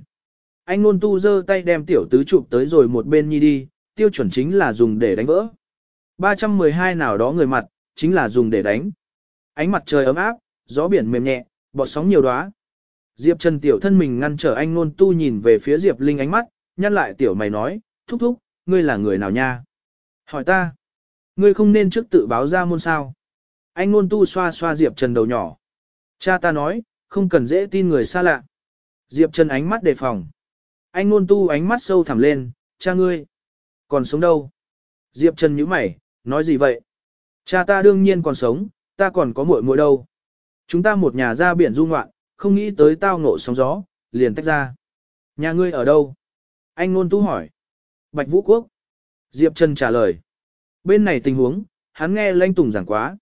Anh nôn tu giơ tay đem tiểu tứ chụp tới rồi một bên nhi đi, tiêu chuẩn chính là dùng để đánh vỡ. 312 nào đó người mặt, chính là dùng để đánh. Ánh mặt trời ấm áp, gió biển mềm nhẹ, bọt sóng nhiều đóa. Diệp Trần tiểu thân mình ngăn trở anh nôn tu nhìn về phía Diệp Linh ánh mắt, nhăn lại tiểu mày nói, thúc thúc, ngươi là người nào nha? Hỏi ta, ngươi không nên trước tự báo ra môn sao? Anh ngôn tu xoa xoa Diệp Trần đầu nhỏ. Cha ta nói, không cần dễ tin người xa lạ. Diệp Trần ánh mắt đề phòng. Anh ngôn tu ánh mắt sâu thẳm lên, cha ngươi. Còn sống đâu? Diệp Trần nhíu mày, nói gì vậy? Cha ta đương nhiên còn sống, ta còn có muội muội đâu. Chúng ta một nhà ra biển du ngoạn, không nghĩ tới tao ngộ sóng gió, liền tách ra. Nhà ngươi ở đâu? Anh ngôn tu hỏi. Bạch Vũ Quốc. Diệp Trần trả lời. Bên này tình huống, hắn nghe Lanh Tùng giảng quá.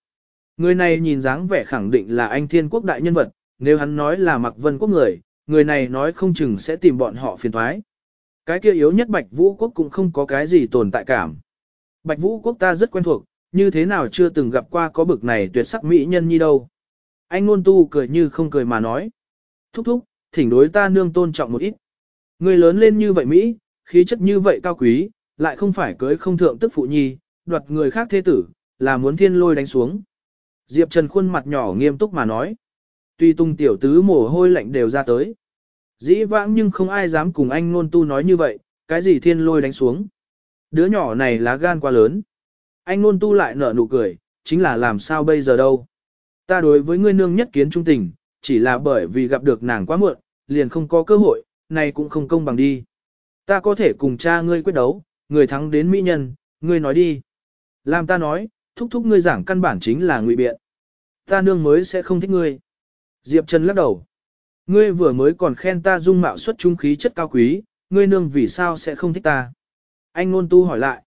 Người này nhìn dáng vẻ khẳng định là anh thiên quốc đại nhân vật, nếu hắn nói là mặc vân quốc người, người này nói không chừng sẽ tìm bọn họ phiền thoái. Cái kia yếu nhất Bạch Vũ Quốc cũng không có cái gì tồn tại cảm. Bạch Vũ Quốc ta rất quen thuộc, như thế nào chưa từng gặp qua có bực này tuyệt sắc mỹ nhân như đâu. Anh ngôn tu cười như không cười mà nói. Thúc thúc, thỉnh đối ta nương tôn trọng một ít. Người lớn lên như vậy Mỹ, khí chất như vậy cao quý, lại không phải cưới không thượng tức phụ nhi, đoạt người khác thế tử, là muốn thiên lôi đánh xuống. Diệp Trần khuôn mặt nhỏ nghiêm túc mà nói. Tuy tung tiểu tứ mồ hôi lạnh đều ra tới. Dĩ vãng nhưng không ai dám cùng anh nôn tu nói như vậy, cái gì thiên lôi đánh xuống. Đứa nhỏ này lá gan quá lớn. Anh nôn tu lại nở nụ cười, chính là làm sao bây giờ đâu. Ta đối với ngươi nương nhất kiến trung tình, chỉ là bởi vì gặp được nàng quá muộn, liền không có cơ hội, này cũng không công bằng đi. Ta có thể cùng cha ngươi quyết đấu, người thắng đến mỹ nhân, ngươi nói đi. Làm ta nói, thúc thúc ngươi giảng căn bản chính là ngụy biện. Ta nương mới sẽ không thích ngươi. Diệp Trần lắc đầu. Ngươi vừa mới còn khen ta dung mạo xuất trung khí chất cao quý, ngươi nương vì sao sẽ không thích ta? Anh ngôn tu hỏi lại.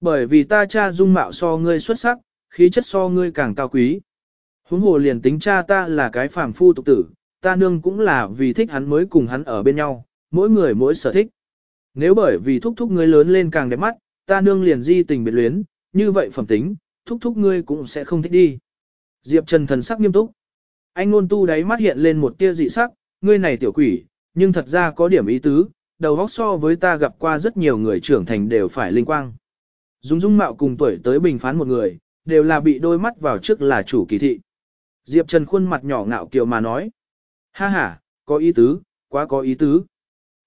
Bởi vì ta cha dung mạo so ngươi xuất sắc, khí chất so ngươi càng cao quý. Huống hồ liền tính cha ta là cái phàm phu tục tử, ta nương cũng là vì thích hắn mới cùng hắn ở bên nhau, mỗi người mỗi sở thích. Nếu bởi vì thúc thúc ngươi lớn lên càng đẹp mắt, ta nương liền di tình biệt luyến, như vậy phẩm tính, thúc thúc ngươi cũng sẽ không thích đi. Diệp Trần thần sắc nghiêm túc. Anh ngôn tu đáy mắt hiện lên một tia dị sắc, ngươi này tiểu quỷ, nhưng thật ra có điểm ý tứ, đầu óc so với ta gặp qua rất nhiều người trưởng thành đều phải linh quang. Dung dung mạo cùng tuổi tới bình phán một người, đều là bị đôi mắt vào trước là chủ kỳ thị. Diệp Trần khuôn mặt nhỏ ngạo kiều mà nói. Ha ha, có ý tứ, quá có ý tứ.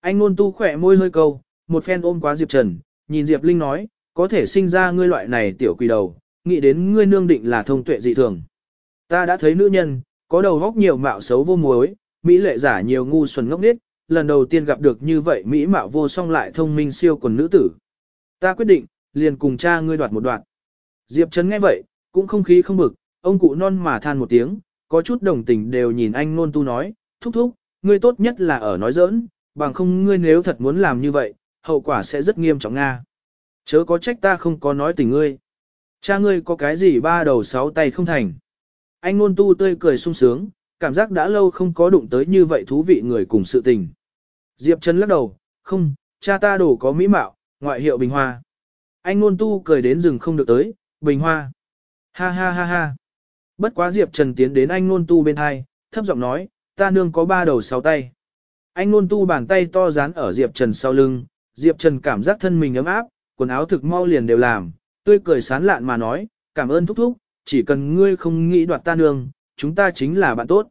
Anh ngôn tu khỏe môi hơi câu, một phen ôm quá Diệp Trần, nhìn Diệp Linh nói, có thể sinh ra ngươi loại này tiểu quỷ đầu, nghĩ đến ngươi nương định là thông tuệ dị thường. Ta đã thấy nữ nhân, có đầu góc nhiều mạo xấu vô muối, mỹ lệ giả nhiều ngu xuẩn ngốc nghếch, lần đầu tiên gặp được như vậy mỹ mạo vô song lại thông minh siêu quần nữ tử. Ta quyết định, liền cùng cha ngươi đoạt một đoạn. Diệp Trấn nghe vậy, cũng không khí không bực, ông cụ non mà than một tiếng, có chút đồng tình đều nhìn anh nôn tu nói, thúc thúc, ngươi tốt nhất là ở nói giỡn, bằng không ngươi nếu thật muốn làm như vậy, hậu quả sẽ rất nghiêm trọng nga. Chớ có trách ta không có nói tình ngươi. Cha ngươi có cái gì ba đầu sáu tay không thành. Anh ngôn tu tươi cười sung sướng, cảm giác đã lâu không có đụng tới như vậy thú vị người cùng sự tình. Diệp Trần lắc đầu, không, cha ta đổ có mỹ mạo, ngoại hiệu bình hoa. Anh ngôn tu cười đến rừng không được tới, bình hoa. Ha ha ha ha. Bất quá Diệp Trần tiến đến anh ngôn tu bên hai, thấp giọng nói, ta nương có ba đầu sáu tay. Anh ngôn tu bàn tay to dán ở Diệp Trần sau lưng, Diệp Trần cảm giác thân mình ấm áp, quần áo thực mau liền đều làm, tươi cười sán lạn mà nói, cảm ơn thúc thúc, chỉ cần ngươi không nghĩ đoạt ta nương, chúng ta chính là bạn tốt.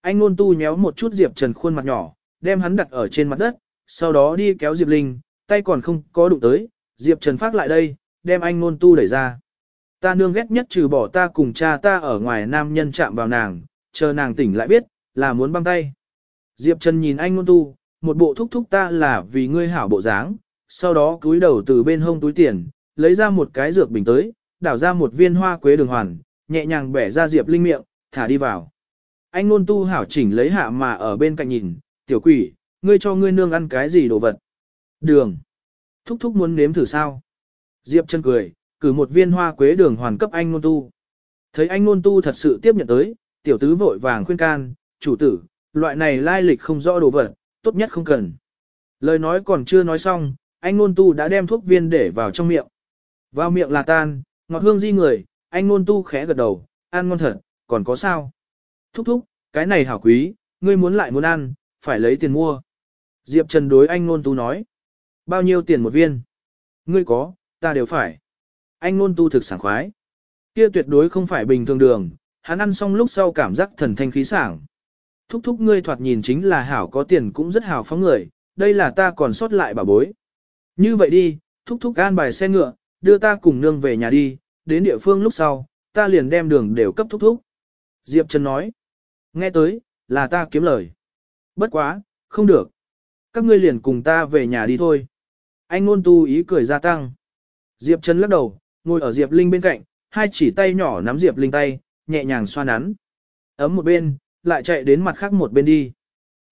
Anh ngôn tu nhéo một chút Diệp Trần khuôn mặt nhỏ, đem hắn đặt ở trên mặt đất, sau đó đi kéo Diệp Linh, tay còn không có đụng tới, Diệp Trần phát lại đây, đem anh ngôn tu đẩy ra. Ta nương ghét nhất trừ bỏ ta cùng cha ta ở ngoài nam nhân chạm vào nàng, chờ nàng tỉnh lại biết, là muốn băng tay. Diệp Trần nhìn anh ngôn tu, một bộ thúc thúc ta là vì ngươi hảo bộ dáng, sau đó cúi đầu từ bên hông túi tiền, lấy ra một cái dược bình tới, đảo ra một viên hoa quế đường hoàn, nhẹ nhàng bẻ ra Diệp Linh miệng, thả đi vào. Anh nôn tu hảo chỉnh lấy hạ mà ở bên cạnh nhìn, tiểu quỷ, ngươi cho ngươi nương ăn cái gì đồ vật? Đường. Thúc thúc muốn nếm thử sao? Diệp chân cười, cử một viên hoa quế đường hoàn cấp anh nôn tu. Thấy anh nôn tu thật sự tiếp nhận tới, tiểu tứ vội vàng khuyên can, chủ tử, loại này lai lịch không rõ đồ vật, tốt nhất không cần. Lời nói còn chưa nói xong, anh nôn tu đã đem thuốc viên để vào trong miệng. Vào miệng là tan, ngọt hương di người, anh nôn tu khẽ gật đầu, ăn ngon thật, còn có sao? Thúc thúc, cái này hảo quý, ngươi muốn lại muốn ăn, phải lấy tiền mua. Diệp Trần đối anh nôn tu nói. Bao nhiêu tiền một viên? Ngươi có, ta đều phải. Anh nôn tu thực sảng khoái. Kia tuyệt đối không phải bình thường đường, hắn ăn xong lúc sau cảm giác thần thanh khí sảng. Thúc thúc ngươi thoạt nhìn chính là hảo có tiền cũng rất hảo phóng người, đây là ta còn sót lại bảo bối. Như vậy đi, thúc thúc an bài xe ngựa, đưa ta cùng nương về nhà đi, đến địa phương lúc sau, ta liền đem đường đều cấp thúc thúc. Diệp Trần nói, nghe tới, là ta kiếm lời. Bất quá, không được. Các ngươi liền cùng ta về nhà đi thôi. Anh ngôn tu ý cười gia tăng. Diệp Trần lắc đầu, ngồi ở Diệp Linh bên cạnh, hai chỉ tay nhỏ nắm Diệp Linh tay, nhẹ nhàng xoa nắn. Ấm một bên, lại chạy đến mặt khác một bên đi.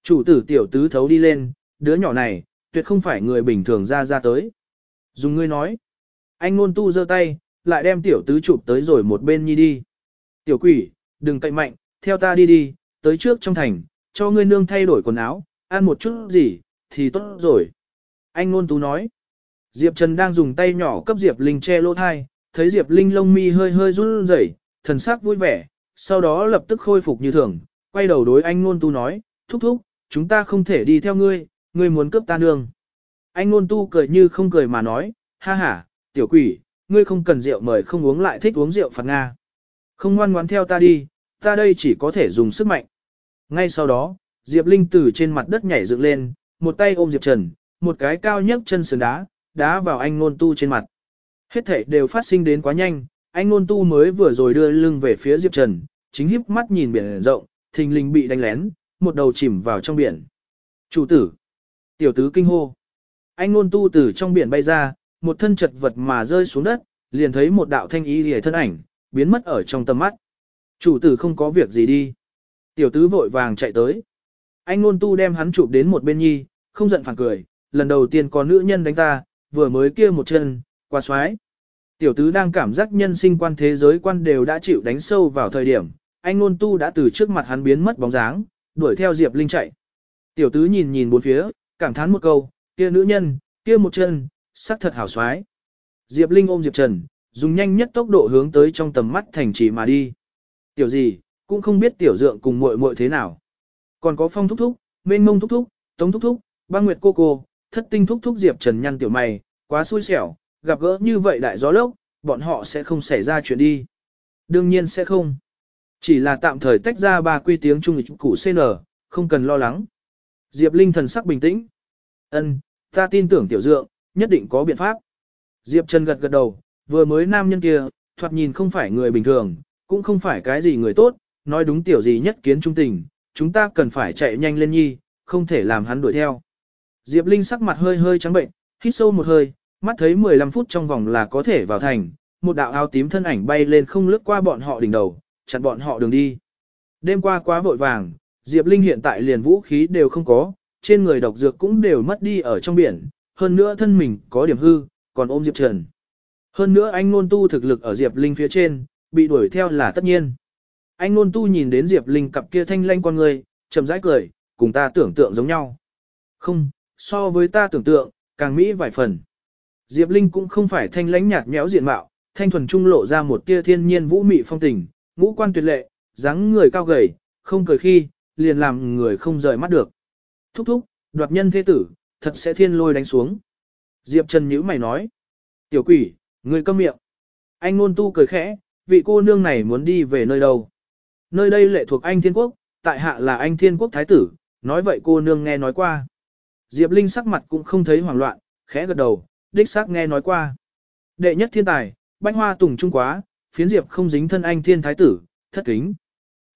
Chủ tử tiểu tứ thấu đi lên, đứa nhỏ này, tuyệt không phải người bình thường ra ra tới. Dùng ngươi nói. Anh ngôn tu giơ tay, lại đem tiểu tứ chụp tới rồi một bên nhi đi. Tiểu quỷ, đừng cậy mạnh, theo ta đi đi, tới trước trong thành, cho ngươi nương thay đổi quần áo, ăn một chút gì, thì tốt rồi. Anh ngôn tú nói. Diệp Trần đang dùng tay nhỏ cấp Diệp Linh che lỗ thai, thấy Diệp Linh lông mi hơi hơi run rẩy, thần sắc vui vẻ, sau đó lập tức khôi phục như thường, quay đầu đối anh ngôn tu nói, thúc thúc, chúng ta không thể đi theo ngươi, ngươi muốn cướp ta nương. Anh ngôn tu cười như không cười mà nói, ha ha, tiểu quỷ, ngươi không cần rượu mời không uống lại thích uống rượu phạt Nga. Không ngoan ngoãn theo ta đi, ta đây chỉ có thể dùng sức mạnh. Ngay sau đó, Diệp Linh từ trên mặt đất nhảy dựng lên, một tay ôm Diệp Trần, một cái cao nhất chân sườn đá, đá vào anh ngôn tu trên mặt. Hết thể đều phát sinh đến quá nhanh, anh ngôn tu mới vừa rồi đưa lưng về phía Diệp Trần, chính híp mắt nhìn biển rộng, thình lình bị đánh lén, một đầu chìm vào trong biển. Chủ tử! Tiểu tứ kinh hô! Anh ngôn tu từ trong biển bay ra, một thân chật vật mà rơi xuống đất, liền thấy một đạo thanh y lìa thân ảnh, biến mất ở trong tầm mắt. Chủ tử không có việc gì đi. Tiểu tứ vội vàng chạy tới. Anh ngôn tu đem hắn chụp đến một bên nhi, không giận phản cười, lần đầu tiên có nữ nhân đánh ta, vừa mới kia một chân, qua xoái. Tiểu tứ đang cảm giác nhân sinh quan thế giới quan đều đã chịu đánh sâu vào thời điểm, anh ngôn tu đã từ trước mặt hắn biến mất bóng dáng, đuổi theo Diệp Linh chạy. Tiểu tứ nhìn nhìn bốn phía, cảm thán một câu, kia nữ nhân, kia một chân, sắc thật hảo xoái. Diệp Linh ôm Diệp Trần, dùng nhanh nhất tốc độ hướng tới trong tầm mắt thành trì mà đi. Tiểu gì, cũng không biết tiểu dượng cùng muội muội thế nào. Còn có phong thúc thúc, mênh mông thúc thúc, tống thúc thúc, Ba nguyệt cô cô, thất tinh thúc thúc Diệp Trần nhăn tiểu mày, quá xui xẻo, gặp gỡ như vậy đại gió lốc, bọn họ sẽ không xảy ra chuyện đi. Đương nhiên sẽ không. Chỉ là tạm thời tách ra ba quy tiếng trung lịch củ CN, không cần lo lắng. Diệp Linh thần sắc bình tĩnh. Ân, ta tin tưởng tiểu dượng, nhất định có biện pháp. Diệp Trần gật gật đầu, vừa mới nam nhân kia, thoạt nhìn không phải người bình thường, cũng không phải cái gì người tốt, nói đúng tiểu gì nhất kiến trung tình, chúng ta cần phải chạy nhanh lên nhi, không thể làm hắn đuổi theo. Diệp Linh sắc mặt hơi hơi trắng bệnh, hít sâu một hơi, mắt thấy 15 phút trong vòng là có thể vào thành, một đạo áo tím thân ảnh bay lên không lướt qua bọn họ đỉnh đầu, chặn bọn họ đường đi. Đêm qua quá vội vàng, Diệp Linh hiện tại liền vũ khí đều không có, trên người độc dược cũng đều mất đi ở trong biển, hơn nữa thân mình có điểm hư, còn ôm Diệp Trần. Hơn nữa anh nôn tu thực lực ở Diệp Linh phía trên, bị đuổi theo là tất nhiên. Anh nôn tu nhìn đến Diệp Linh cặp kia thanh lanh con người, chậm rãi cười, cùng ta tưởng tượng giống nhau. Không, so với ta tưởng tượng, càng mỹ vài phần. Diệp Linh cũng không phải thanh lãnh nhạt nhẽo diện mạo, thanh thuần trung lộ ra một tia thiên nhiên vũ mị phong tình, ngũ quan tuyệt lệ, dáng người cao gầy, không cười khi, liền làm người không rời mắt được. Thúc thúc, đoạt nhân thế tử, thật sẽ thiên lôi đánh xuống. Diệp Trần nhữ mày nói. Tiểu quỷ, người câm miệng. Anh ngôn tu cười khẽ, vị cô nương này muốn đi về nơi đâu. Nơi đây lệ thuộc anh thiên quốc, tại hạ là anh thiên quốc thái tử, nói vậy cô nương nghe nói qua. Diệp Linh sắc mặt cũng không thấy hoảng loạn, khẽ gật đầu, đích xác nghe nói qua. Đệ nhất thiên tài, bánh hoa tùng trung quá, phiến Diệp không dính thân anh thiên thái tử, thất kính.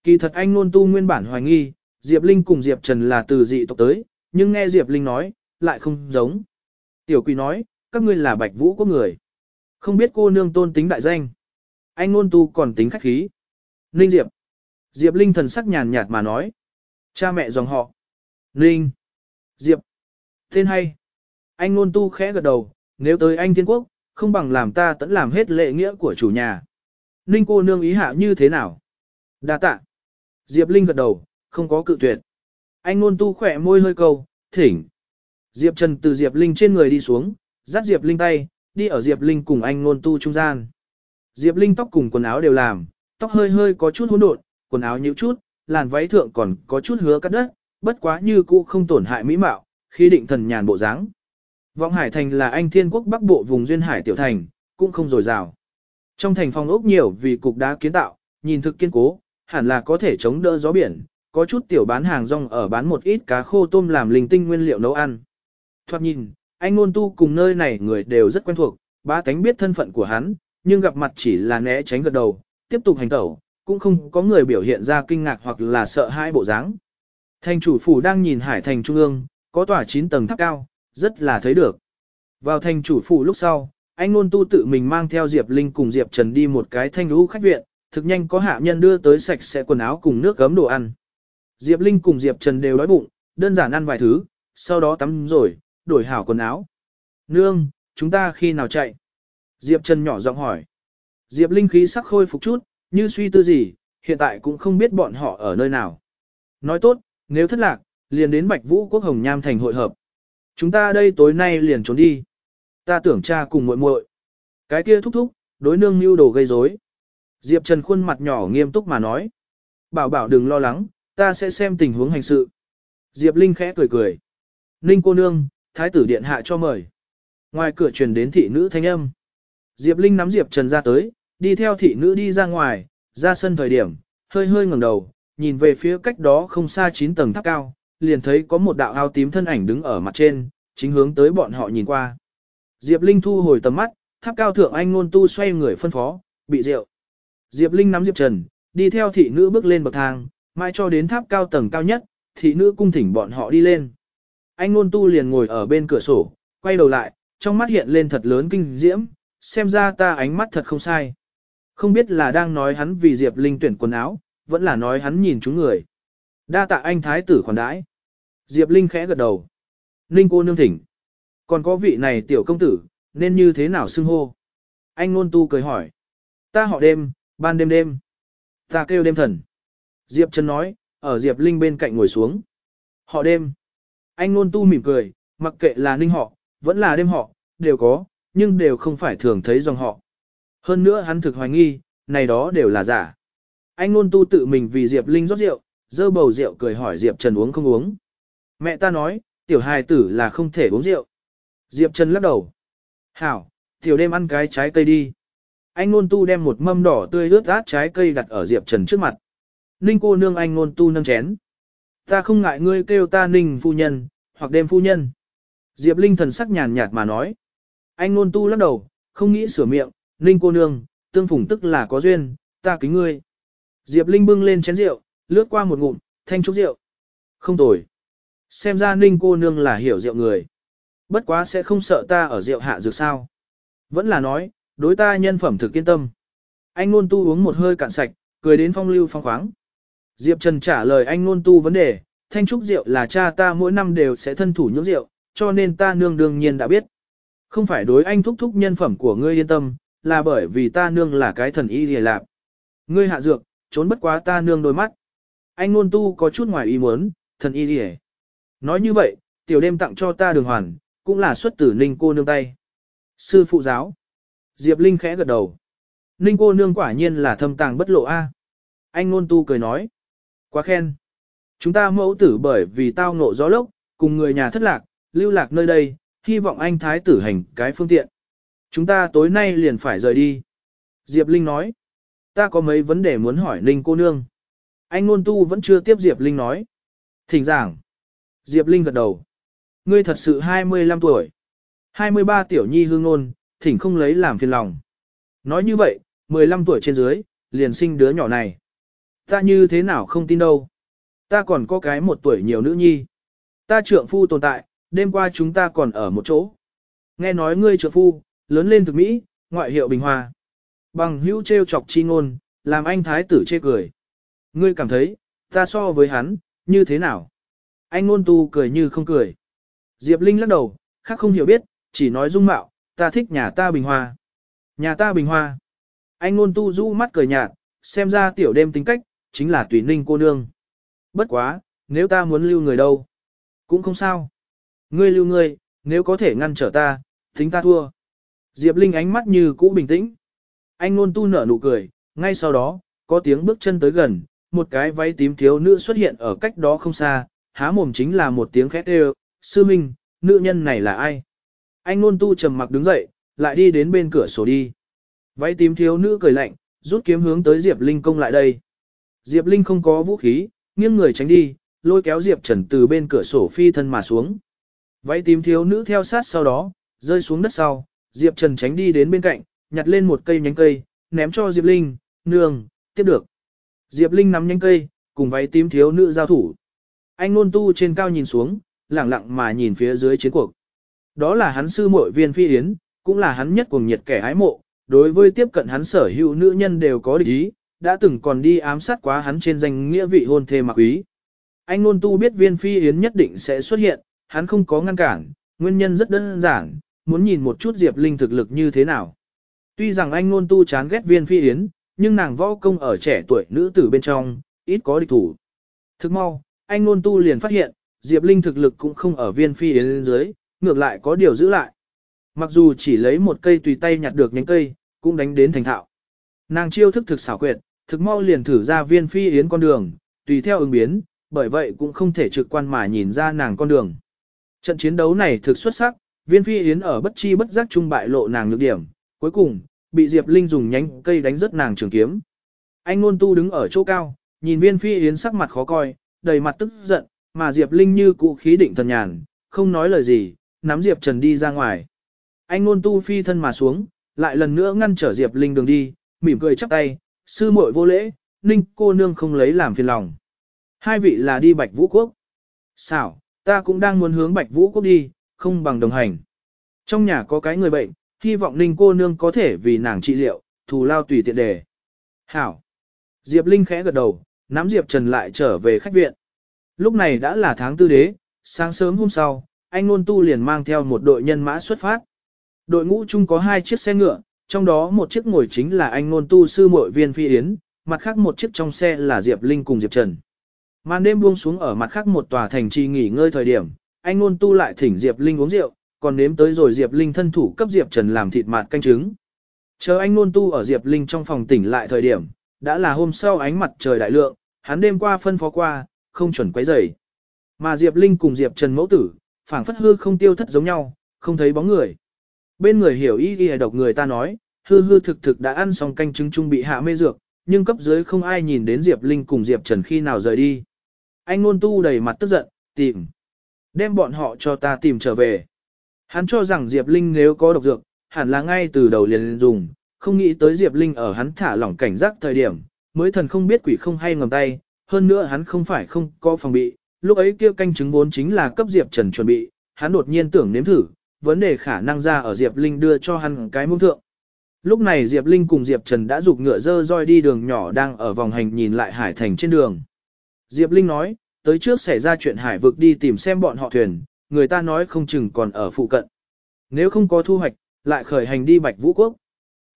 Kỳ thật anh ngôn tu nguyên bản hoài nghi, Diệp Linh cùng Diệp Trần là từ dị tộc tới, nhưng nghe Diệp Linh nói, lại không giống. Tiểu quỷ nói, các ngươi là bạch vũ có người. Không biết cô nương tôn tính đại danh. Anh ngôn tu còn tính khách khí. Ninh Diệp. Diệp Linh thần sắc nhàn nhạt mà nói. Cha mẹ dòng họ. Ninh. Diệp. Tên hay. Anh ngôn tu khẽ gật đầu, nếu tới anh thiên quốc, không bằng làm ta tẫn làm hết lệ nghĩa của chủ nhà. Ninh cô nương ý hạ như thế nào? Đa tạ. Diệp Linh gật đầu, không có cự tuyệt. Anh ngôn tu khỏe môi hơi câu, thỉnh. Diệp Trần từ Diệp Linh trên người đi xuống, dắt Diệp Linh tay, đi ở Diệp Linh cùng anh ngôn tu trung gian. Diệp Linh tóc cùng quần áo đều làm, tóc hơi hơi có chút hỗn độn, quần áo nhíu chút, làn váy thượng còn có chút hứa cắt đất, bất quá như cũ không tổn hại mỹ mạo, khi định thần nhàn bộ dáng. Vọng Hải Thành là anh thiên quốc bắc bộ vùng duyên hải tiểu thành, cũng không dồi dào. Trong thành phòng ốc nhiều vì cục đá kiến tạo, nhìn thực kiên cố, hẳn là có thể chống đỡ gió biển, có chút tiểu bán hàng rong ở bán một ít cá khô tôm làm linh tinh nguyên liệu nấu ăn thoạt nhìn, anh ngôn tu cùng nơi này người đều rất quen thuộc, ba tánh biết thân phận của hắn, nhưng gặp mặt chỉ là né tránh gật đầu, tiếp tục hành tẩu, cũng không có người biểu hiện ra kinh ngạc hoặc là sợ hãi bộ dáng. Thành chủ phủ đang nhìn hải thành trung ương, có tòa 9 tầng tháp cao, rất là thấy được. Vào thành chủ phủ lúc sau, anh ngôn tu tự mình mang theo Diệp Linh cùng Diệp Trần đi một cái thanh lũ khách viện, thực nhanh có hạ nhân đưa tới sạch sẽ quần áo cùng nước gấm đồ ăn. Diệp Linh cùng Diệp Trần đều đói bụng, đơn giản ăn vài thứ, sau đó tắm rồi, đổi hảo quần áo. Nương, chúng ta khi nào chạy? Diệp Trần nhỏ giọng hỏi. Diệp Linh khí sắc khôi phục chút, như suy tư gì, hiện tại cũng không biết bọn họ ở nơi nào. Nói tốt, nếu thất lạc, liền đến Bạch Vũ Quốc Hồng Nham thành hội hợp. Chúng ta đây tối nay liền trốn đi. Ta tưởng cha cùng muội muội. Cái kia thúc thúc, đối nương mưu đồ gây rối. Diệp Trần khuôn mặt nhỏ nghiêm túc mà nói. Bảo bảo đừng lo lắng, ta sẽ xem tình huống hành sự. Diệp Linh khẽ cười cười. Ninh cô nương, thái tử điện hạ cho mời. Ngoài cửa truyền đến thị nữ thanh âm. Diệp Linh nắm Diệp Trần ra tới, đi theo thị nữ đi ra ngoài, ra sân thời điểm, hơi hơi ngẩng đầu, nhìn về phía cách đó không xa 9 tầng tháp cao, liền thấy có một đạo áo tím thân ảnh đứng ở mặt trên, chính hướng tới bọn họ nhìn qua. Diệp Linh thu hồi tầm mắt, tháp cao thượng anh ngôn tu xoay người phân phó, bị rượu. Diệp Linh nắm Diệp Trần, đi theo thị nữ bước lên bậc thang, mai cho đến tháp cao tầng cao nhất, thị nữ cung thỉnh bọn họ đi lên. Anh ngôn tu liền ngồi ở bên cửa sổ, quay đầu lại, trong mắt hiện lên thật lớn kinh diễm, xem ra ta ánh mắt thật không sai. Không biết là đang nói hắn vì Diệp Linh tuyển quần áo, vẫn là nói hắn nhìn chúng người. Đa tạ anh thái tử khoản đãi. Diệp Linh khẽ gật đầu. Linh cô nương thỉnh. Còn có vị này tiểu công tử, nên như thế nào xưng hô? Anh ngôn tu cười hỏi. Ta họ đêm, ban đêm đêm. Ta kêu đêm thần. Diệp Trần nói, ở Diệp Linh bên cạnh ngồi xuống. Họ đêm. Anh ngôn tu mỉm cười, mặc kệ là ninh họ, vẫn là đêm họ, đều có, nhưng đều không phải thường thấy dòng họ. Hơn nữa hắn thực hoài nghi, này đó đều là giả. Anh ngôn tu tự mình vì Diệp Linh rót rượu, dơ bầu rượu cười hỏi Diệp Trần uống không uống. Mẹ ta nói, tiểu hài tử là không thể uống rượu. Diệp Trần lắc đầu. Hảo, tiểu đêm ăn cái trái cây đi. Anh ngôn tu đem một mâm đỏ tươi ướt át trái cây đặt ở Diệp Trần trước mặt. Ninh cô nương anh ngôn tu nâng chén. Ta không ngại ngươi kêu ta ninh phu nhân, hoặc đêm phu nhân. Diệp Linh thần sắc nhàn nhạt mà nói. Anh Nôn tu lắc đầu, không nghĩ sửa miệng, Linh cô nương, tương phùng tức là có duyên, ta kính ngươi. Diệp Linh bưng lên chén rượu, lướt qua một ngụm, thanh trúc rượu. Không tồi. Xem ra ninh cô nương là hiểu rượu người. Bất quá sẽ không sợ ta ở rượu hạ dược sao. Vẫn là nói, đối ta nhân phẩm thực kiên tâm. Anh Nôn tu uống một hơi cạn sạch, cười đến phong lưu phong khoáng. Diệp Trần trả lời anh Nôn tu vấn đề, thanh trúc rượu là cha ta mỗi năm đều sẽ thân thủ nhưỡng rượu, cho nên ta nương đương nhiên đã biết. Không phải đối anh thúc thúc nhân phẩm của ngươi yên tâm, là bởi vì ta nương là cái thần y hề lạp. Ngươi hạ dược, trốn bất quá ta nương đôi mắt. Anh ngôn tu có chút ngoài ý muốn, thần y hề. Nói như vậy, tiểu đêm tặng cho ta đường hoàn, cũng là xuất tử ninh cô nương tay. Sư phụ giáo. Diệp Linh khẽ gật đầu. Ninh cô nương quả nhiên là thâm tàng bất lộ a. Anh ngôn tu cười nói. Quá khen. Chúng ta mẫu tử bởi vì tao ngộ gió lốc, cùng người nhà thất lạc, lưu lạc nơi đây, hy vọng anh thái tử hành cái phương tiện. Chúng ta tối nay liền phải rời đi. Diệp Linh nói. Ta có mấy vấn đề muốn hỏi Ninh cô nương. Anh ngôn tu vẫn chưa tiếp Diệp Linh nói. Thỉnh giảng. Diệp Linh gật đầu. Ngươi thật sự 25 tuổi. 23 tiểu nhi hương ngôn, thỉnh không lấy làm phiền lòng. Nói như vậy, 15 tuổi trên dưới, liền sinh đứa nhỏ này. Ta như thế nào không tin đâu. Ta còn có cái một tuổi nhiều nữ nhi. Ta trượng phu tồn tại, đêm qua chúng ta còn ở một chỗ. Nghe nói ngươi trượng phu, lớn lên thực Mỹ, ngoại hiệu bình hòa. Bằng hữu treo chọc chi ngôn, làm anh thái tử chê cười. Ngươi cảm thấy, ta so với hắn, như thế nào? Anh ngôn tu cười như không cười. Diệp Linh lắc đầu, khác không hiểu biết, chỉ nói dung mạo, ta thích nhà ta bình hoa. Nhà ta bình hoa. Anh ngôn tu rũ mắt cười nhạt, xem ra tiểu đêm tính cách, chính là tùy ninh cô nương. Bất quá, nếu ta muốn lưu người đâu, cũng không sao. Ngươi lưu ngươi, nếu có thể ngăn trở ta, tính ta thua. Diệp Linh ánh mắt như cũ bình tĩnh. Anh Nôn tu nở nụ cười, ngay sau đó, có tiếng bước chân tới gần, một cái váy tím thiếu nữ xuất hiện ở cách đó không xa, há mồm chính là một tiếng khét đều, sư minh, nữ nhân này là ai? Anh Nôn tu trầm mặc đứng dậy, lại đi đến bên cửa sổ đi. Váy tím thiếu nữ cười lạnh, rút kiếm hướng tới Diệp Linh công lại đây. Diệp Linh không có vũ khí, nghiêng người tránh đi, lôi kéo Diệp Trần từ bên cửa sổ phi thân mà xuống. Váy tím thiếu nữ theo sát sau đó, rơi xuống đất sau, Diệp Trần tránh đi đến bên cạnh, nhặt lên một cây nhánh cây, ném cho Diệp Linh, nương, tiếp được. Diệp Linh nắm nhánh cây, cùng váy tím thiếu nữ giao thủ. Anh nôn tu trên cao nhìn xuống, lặng lặng mà nhìn phía dưới chiến cuộc. Đó là hắn sư muội viên phi yến, cũng là hắn nhất cuồng nhiệt kẻ hái mộ, đối với tiếp cận hắn sở hữu nữ nhân đều có địch ý, đã từng còn đi ám sát quá hắn trên danh nghĩa vị hôn thê mặc ý. Anh nôn tu biết viên phi yến nhất định sẽ xuất hiện, hắn không có ngăn cản, nguyên nhân rất đơn giản, muốn nhìn một chút Diệp Linh thực lực như thế nào. Tuy rằng anh nôn tu chán ghét viên phi yến, nhưng nàng võ công ở trẻ tuổi nữ tử bên trong, ít có địch thủ. Thức mau, anh nôn tu liền phát hiện, Diệp Linh thực lực cũng không ở viên phi yến dưới, ngược lại có điều giữ lại. Mặc dù chỉ lấy một cây tùy tay nhặt được nhánh cây, cũng đánh đến thành thạo. Nàng chiêu thức thực xảo quyệt, thực mau liền thử ra viên phi yến con đường, tùy theo ứng biến, bởi vậy cũng không thể trực quan mà nhìn ra nàng con đường. Trận chiến đấu này thực xuất sắc, viên phi yến ở bất chi bất giác trung bại lộ nàng nhược điểm, cuối cùng, bị Diệp Linh dùng nhánh cây đánh rớt nàng trường kiếm. Anh ngôn Tu đứng ở chỗ cao, nhìn viên phi yến sắc mặt khó coi, đầy mặt tức giận, mà Diệp Linh như cụ khí định thần nhàn, không nói lời gì, nắm Diệp Trần đi ra ngoài. Anh ngôn Tu phi thân mà xuống, lại lần nữa ngăn trở Diệp Linh đường đi, mỉm cười chắp tay, sư muội vô lễ, Ninh cô nương không lấy làm phiền lòng. Hai vị là đi Bạch Vũ Quốc. Xảo, ta cũng đang muốn hướng Bạch Vũ Quốc đi, không bằng đồng hành. Trong nhà có cái người bệnh, hy vọng Ninh cô nương có thể vì nàng trị liệu, thù lao tùy tiện đề. Hảo. Diệp Linh khẽ gật đầu, nắm Diệp Trần lại trở về khách viện. Lúc này đã là tháng tư đế, sáng sớm hôm sau, anh Nôn Tu liền mang theo một đội nhân mã xuất phát. Đội ngũ chung có hai chiếc xe ngựa, trong đó một chiếc ngồi chính là anh Nôn Tu sư muội viên phi yến, mặt khác một chiếc trong xe là Diệp Linh cùng Diệp Trần. Màn đêm buông xuống ở mặt khác một tòa thành trì nghỉ ngơi thời điểm, anh Nôn Tu lại thỉnh Diệp Linh uống rượu, còn nếm tới rồi Diệp Linh thân thủ cấp Diệp Trần làm thịt mạt canh trứng. Chờ anh Nôn Tu ở Diệp Linh trong phòng tỉnh lại thời điểm, đã là hôm sau ánh mặt trời đại lượng, hắn đêm qua phân phó qua, không chuẩn quấy rầy. Mà Diệp Linh cùng Diệp Trần mẫu tử, phảng phất hư không tiêu thất giống nhau, không thấy bóng người. Bên người hiểu ý ghi độc người ta nói, hư hư thực thực đã ăn xong canh trứng trung bị hạ mê dược, nhưng cấp dưới không ai nhìn đến Diệp Linh cùng Diệp Trần khi nào rời đi. Anh ngôn tu đầy mặt tức giận, tìm. Đem bọn họ cho ta tìm trở về. Hắn cho rằng Diệp Linh nếu có độc dược, hẳn là ngay từ đầu liền dùng, không nghĩ tới Diệp Linh ở hắn thả lỏng cảnh giác thời điểm, mới thần không biết quỷ không hay ngầm tay, hơn nữa hắn không phải không có phòng bị, lúc ấy kia canh chứng vốn chính là cấp Diệp Trần chuẩn bị, hắn đột nhiên tưởng nếm thử, vấn đề khả năng ra ở Diệp Linh đưa cho hắn cái mông thượng. Lúc này Diệp Linh cùng Diệp Trần đã dục ngựa dơ roi đi đường nhỏ đang ở vòng hành nhìn lại hải thành trên đường. Diệp Linh nói, tới trước xảy ra chuyện hải vực đi tìm xem bọn họ thuyền, người ta nói không chừng còn ở phụ cận. Nếu không có thu hoạch, lại khởi hành đi Bạch Vũ Quốc.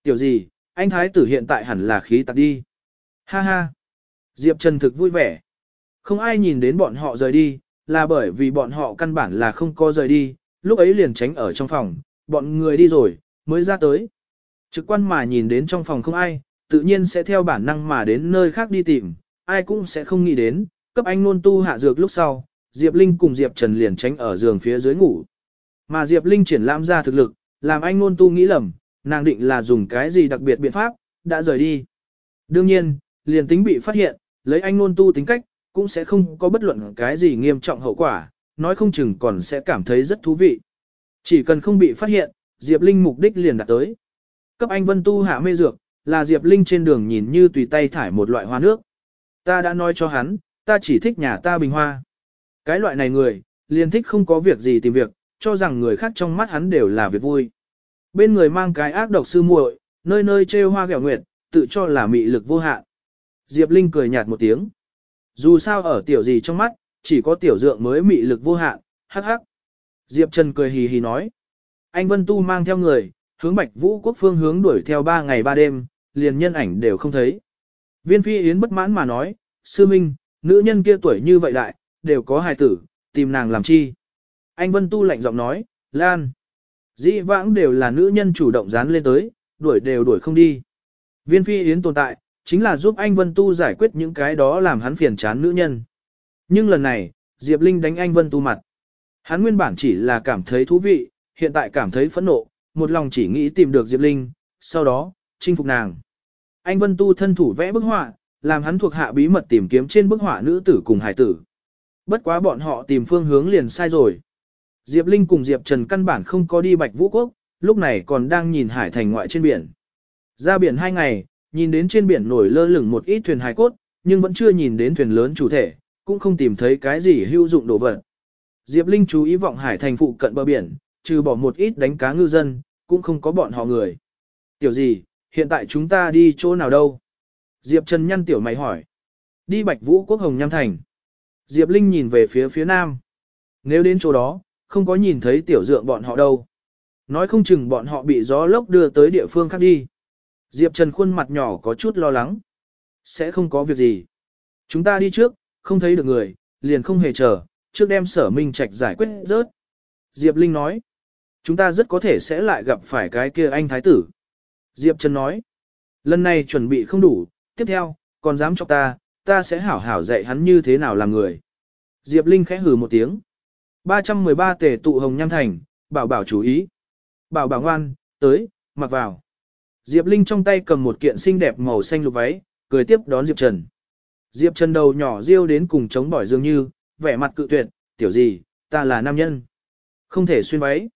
Tiểu gì, anh Thái tử hiện tại hẳn là khí tạc đi. Ha ha. Diệp Trần thực vui vẻ. Không ai nhìn đến bọn họ rời đi, là bởi vì bọn họ căn bản là không có rời đi, lúc ấy liền tránh ở trong phòng, bọn người đi rồi, mới ra tới. Trực quan mà nhìn đến trong phòng không ai, tự nhiên sẽ theo bản năng mà đến nơi khác đi tìm, ai cũng sẽ không nghĩ đến, cấp anh nôn tu hạ dược lúc sau, Diệp Linh cùng Diệp Trần liền tránh ở giường phía dưới ngủ. Mà Diệp Linh triển lãm ra thực lực, làm anh nôn tu nghĩ lầm, nàng định là dùng cái gì đặc biệt biện pháp, đã rời đi. Đương nhiên, liền tính bị phát hiện, lấy anh nôn tu tính cách, cũng sẽ không có bất luận cái gì nghiêm trọng hậu quả, nói không chừng còn sẽ cảm thấy rất thú vị. Chỉ cần không bị phát hiện, Diệp Linh mục đích liền đạt tới. Cấp anh Vân Tu hạ mê dược, là Diệp Linh trên đường nhìn như tùy tay thải một loại hoa nước. Ta đã nói cho hắn, ta chỉ thích nhà ta bình hoa. Cái loại này người, liền thích không có việc gì tìm việc, cho rằng người khác trong mắt hắn đều là việc vui. Bên người mang cái ác độc sư muội, nơi nơi trêu hoa gẹo nguyệt, tự cho là mị lực vô hạn. Diệp Linh cười nhạt một tiếng. Dù sao ở tiểu gì trong mắt, chỉ có tiểu dượng mới mị lực vô hạn, hắc hắc. Diệp Trần cười hì hì nói. Anh Vân Tu mang theo người, hướng Bạch Vũ quốc phương hướng đuổi theo ba ngày ba đêm, liền nhân ảnh đều không thấy. Viên Phi Yến bất mãn mà nói, sư minh, nữ nhân kia tuổi như vậy đại, đều có hài tử, tìm nàng làm chi. Anh Vân Tu lạnh giọng nói, Lan. Dĩ vãng đều là nữ nhân chủ động dán lên tới, đuổi đều đuổi không đi. Viên Phi Yến tồn tại, chính là giúp anh Vân Tu giải quyết những cái đó làm hắn phiền chán nữ nhân. Nhưng lần này, Diệp Linh đánh anh Vân Tu mặt. Hắn nguyên bản chỉ là cảm thấy thú vị, hiện tại cảm thấy phẫn nộ, một lòng chỉ nghĩ tìm được Diệp Linh, sau đó, chinh phục nàng. Anh Vân Tu thân thủ vẽ bức họa, làm hắn thuộc hạ bí mật tìm kiếm trên bức họa nữ tử cùng hải tử. Bất quá bọn họ tìm phương hướng liền sai rồi. Diệp Linh cùng Diệp Trần căn bản không có đi Bạch Vũ Quốc, lúc này còn đang nhìn hải thành ngoại trên biển. Ra biển hai ngày, nhìn đến trên biển nổi lơ lửng một ít thuyền hải cốt, nhưng vẫn chưa nhìn đến thuyền lớn chủ thể, cũng không tìm thấy cái gì hữu dụng đồ vật. Diệp Linh chú ý vọng hải thành phụ cận bờ biển, trừ bỏ một ít đánh cá ngư dân, cũng không có bọn họ người. Tiểu gì, hiện tại chúng ta đi chỗ nào đâu? Diệp Trần nhăn tiểu mày hỏi. Đi Bạch Vũ Quốc Hồng Nham Thành. Diệp Linh nhìn về phía phía nam. Nếu đến chỗ đó, không có nhìn thấy tiểu dượng bọn họ đâu. Nói không chừng bọn họ bị gió lốc đưa tới địa phương khác đi. Diệp Trần khuôn mặt nhỏ có chút lo lắng. Sẽ không có việc gì. Chúng ta đi trước, không thấy được người, liền không hề chờ, trước đem sở minh trạch giải quyết rớt. Diệp Linh nói. Chúng ta rất có thể sẽ lại gặp phải cái kia anh thái tử. Diệp Trần nói. Lần này chuẩn bị không đủ, tiếp theo, còn dám cho ta, ta sẽ hảo hảo dạy hắn như thế nào làm người. Diệp Linh khẽ hừ một tiếng. 313 tề tụ hồng nham thành, bảo bảo chú ý. Bảo bảo ngoan, tới, mặc vào. Diệp Linh trong tay cầm một kiện xinh đẹp màu xanh lục váy, cười tiếp đón Diệp Trần. Diệp Trần đầu nhỏ riêu đến cùng chống bỏi dường như, vẻ mặt cự tuyệt, tiểu gì, ta là nam nhân. Không thể xuyên váy.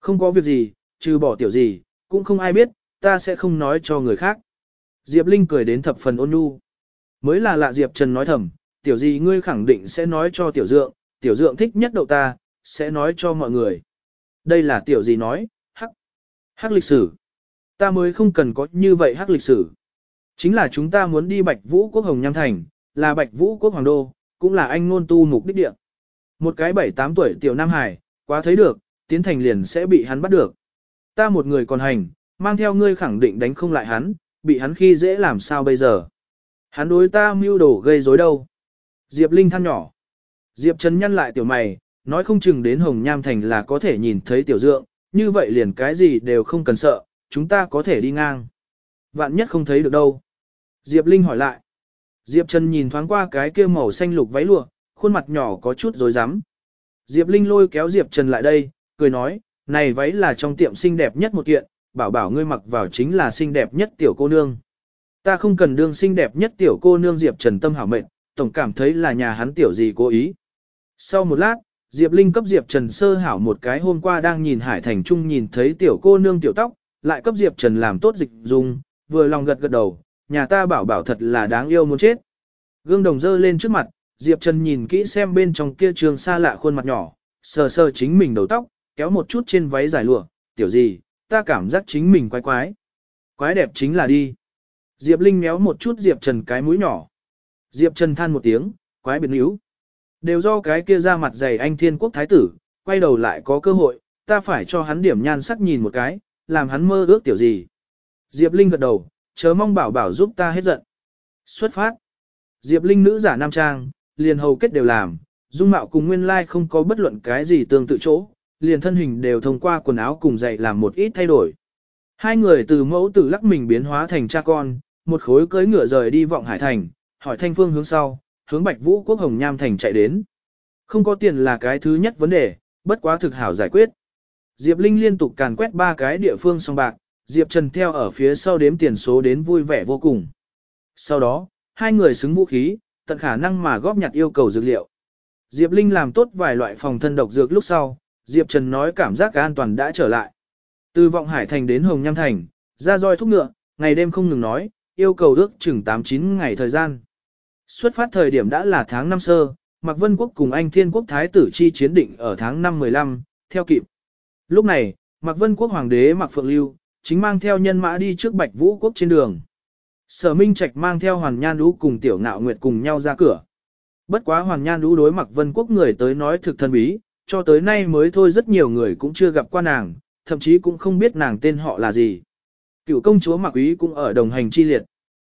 Không có việc gì, trừ bỏ tiểu gì, cũng không ai biết, ta sẽ không nói cho người khác. Diệp Linh cười đến thập phần ôn nhu. Mới là lạ Diệp Trần nói thầm, tiểu gì ngươi khẳng định sẽ nói cho tiểu dượng, tiểu dượng thích nhất đậu ta, sẽ nói cho mọi người. Đây là tiểu gì nói, hắc, hắc lịch sử. Ta mới không cần có như vậy hắc lịch sử. Chính là chúng ta muốn đi Bạch Vũ Quốc Hồng Nham Thành, là Bạch Vũ Quốc Hoàng Đô, cũng là anh ngôn tu mục đích địa. Một cái 7-8 tuổi tiểu Nam Hải, quá thấy được, tiến thành liền sẽ bị hắn bắt được. Ta một người còn hành, mang theo ngươi khẳng định đánh không lại hắn, bị hắn khi dễ làm sao bây giờ. Hắn đối ta mưu đồ gây rối đâu. Diệp Linh than nhỏ. Diệp Trần nhăn lại tiểu mày, nói không chừng đến Hồng Nham Thành là có thể nhìn thấy tiểu dượng, như vậy liền cái gì đều không cần sợ, chúng ta có thể đi ngang. Vạn nhất không thấy được đâu. Diệp Linh hỏi lại. Diệp Trần nhìn thoáng qua cái kia màu xanh lục váy lụa, khuôn mặt nhỏ có chút rối rắm. Diệp Linh lôi kéo Diệp Trần lại đây, cười nói, này váy là trong tiệm xinh đẹp nhất một kiện, bảo bảo ngươi mặc vào chính là xinh đẹp nhất tiểu cô nương. Ta không cần đương xinh đẹp nhất tiểu cô nương Diệp Trần tâm hảo mệnh, tổng cảm thấy là nhà hắn tiểu gì cố ý. Sau một lát, Diệp Linh cấp Diệp Trần sơ hảo một cái hôm qua đang nhìn Hải Thành Trung nhìn thấy tiểu cô nương tiểu tóc, lại cấp Diệp Trần làm tốt dịch dùng, vừa lòng gật gật đầu, nhà ta bảo bảo thật là đáng yêu muốn chết. Gương đồng dơ lên trước mặt, Diệp Trần nhìn kỹ xem bên trong kia trường xa lạ khuôn mặt nhỏ, sờ sờ chính mình đầu tóc, kéo một chút trên váy dài lụa, tiểu gì, ta cảm giác chính mình quái quái. Quái đẹp chính là đi. Diệp Linh méo một chút Diệp Trần cái mũi nhỏ. Diệp Trần than một tiếng, quái biệt níu. Đều do cái kia ra mặt dày anh thiên quốc thái tử, quay đầu lại có cơ hội, ta phải cho hắn điểm nhan sắc nhìn một cái, làm hắn mơ ước tiểu gì. Diệp Linh gật đầu, chớ mong bảo bảo giúp ta hết giận. Xuất phát. Diệp Linh nữ giả nam trang, liền hầu kết đều làm, dung mạo cùng nguyên lai không có bất luận cái gì tương tự chỗ, liền thân hình đều thông qua quần áo cùng dạy làm một ít thay đổi. Hai người từ mẫu tử lắc mình biến hóa thành cha con, một khối cưỡi ngựa rời đi vọng hải thành, hỏi thanh phương hướng sau, hướng Bạch Vũ Quốc Hồng Nham thành chạy đến. Không có tiền là cái thứ nhất vấn đề, bất quá thực hảo giải quyết. Diệp Linh liên tục càn quét ba cái địa phương song bạc, Diệp Trần theo ở phía sau đếm tiền số đến vui vẻ vô cùng. Sau đó, hai người xứng vũ khí, tận khả năng mà góp nhặt yêu cầu dược liệu. Diệp Linh làm tốt vài loại phòng thân độc dược lúc sau, Diệp Trần nói cảm giác an toàn đã trở lại. Từ vọng hải thành đến Hồng Nham thành, ra roi thúc ngựa, ngày đêm không ngừng nói, yêu cầu ước chừng 8-9 ngày thời gian. Xuất phát thời điểm đã là tháng 5 sơ, Mạc Vân Quốc cùng Anh Thiên Quốc Thái tử chi chiến định ở tháng 5 15, theo kịp. Lúc này, Mạc Vân Quốc Hoàng đế Mạc Phượng Lưu, chính mang theo nhân mã đi trước Bạch Vũ Quốc trên đường. Sở Minh Trạch mang theo Hoàn Nhan Đũ cùng Tiểu Ngạo Nguyệt cùng nhau ra cửa. Bất quá Hoàn Nhan Đũ đối Mạc Vân Quốc người tới nói thực thân bí, cho tới nay mới thôi rất nhiều người cũng chưa gặp qua nàng, thậm chí cũng không biết nàng tên họ là gì. Cựu công chúa Mạc Úy cũng ở đồng hành chi liệt.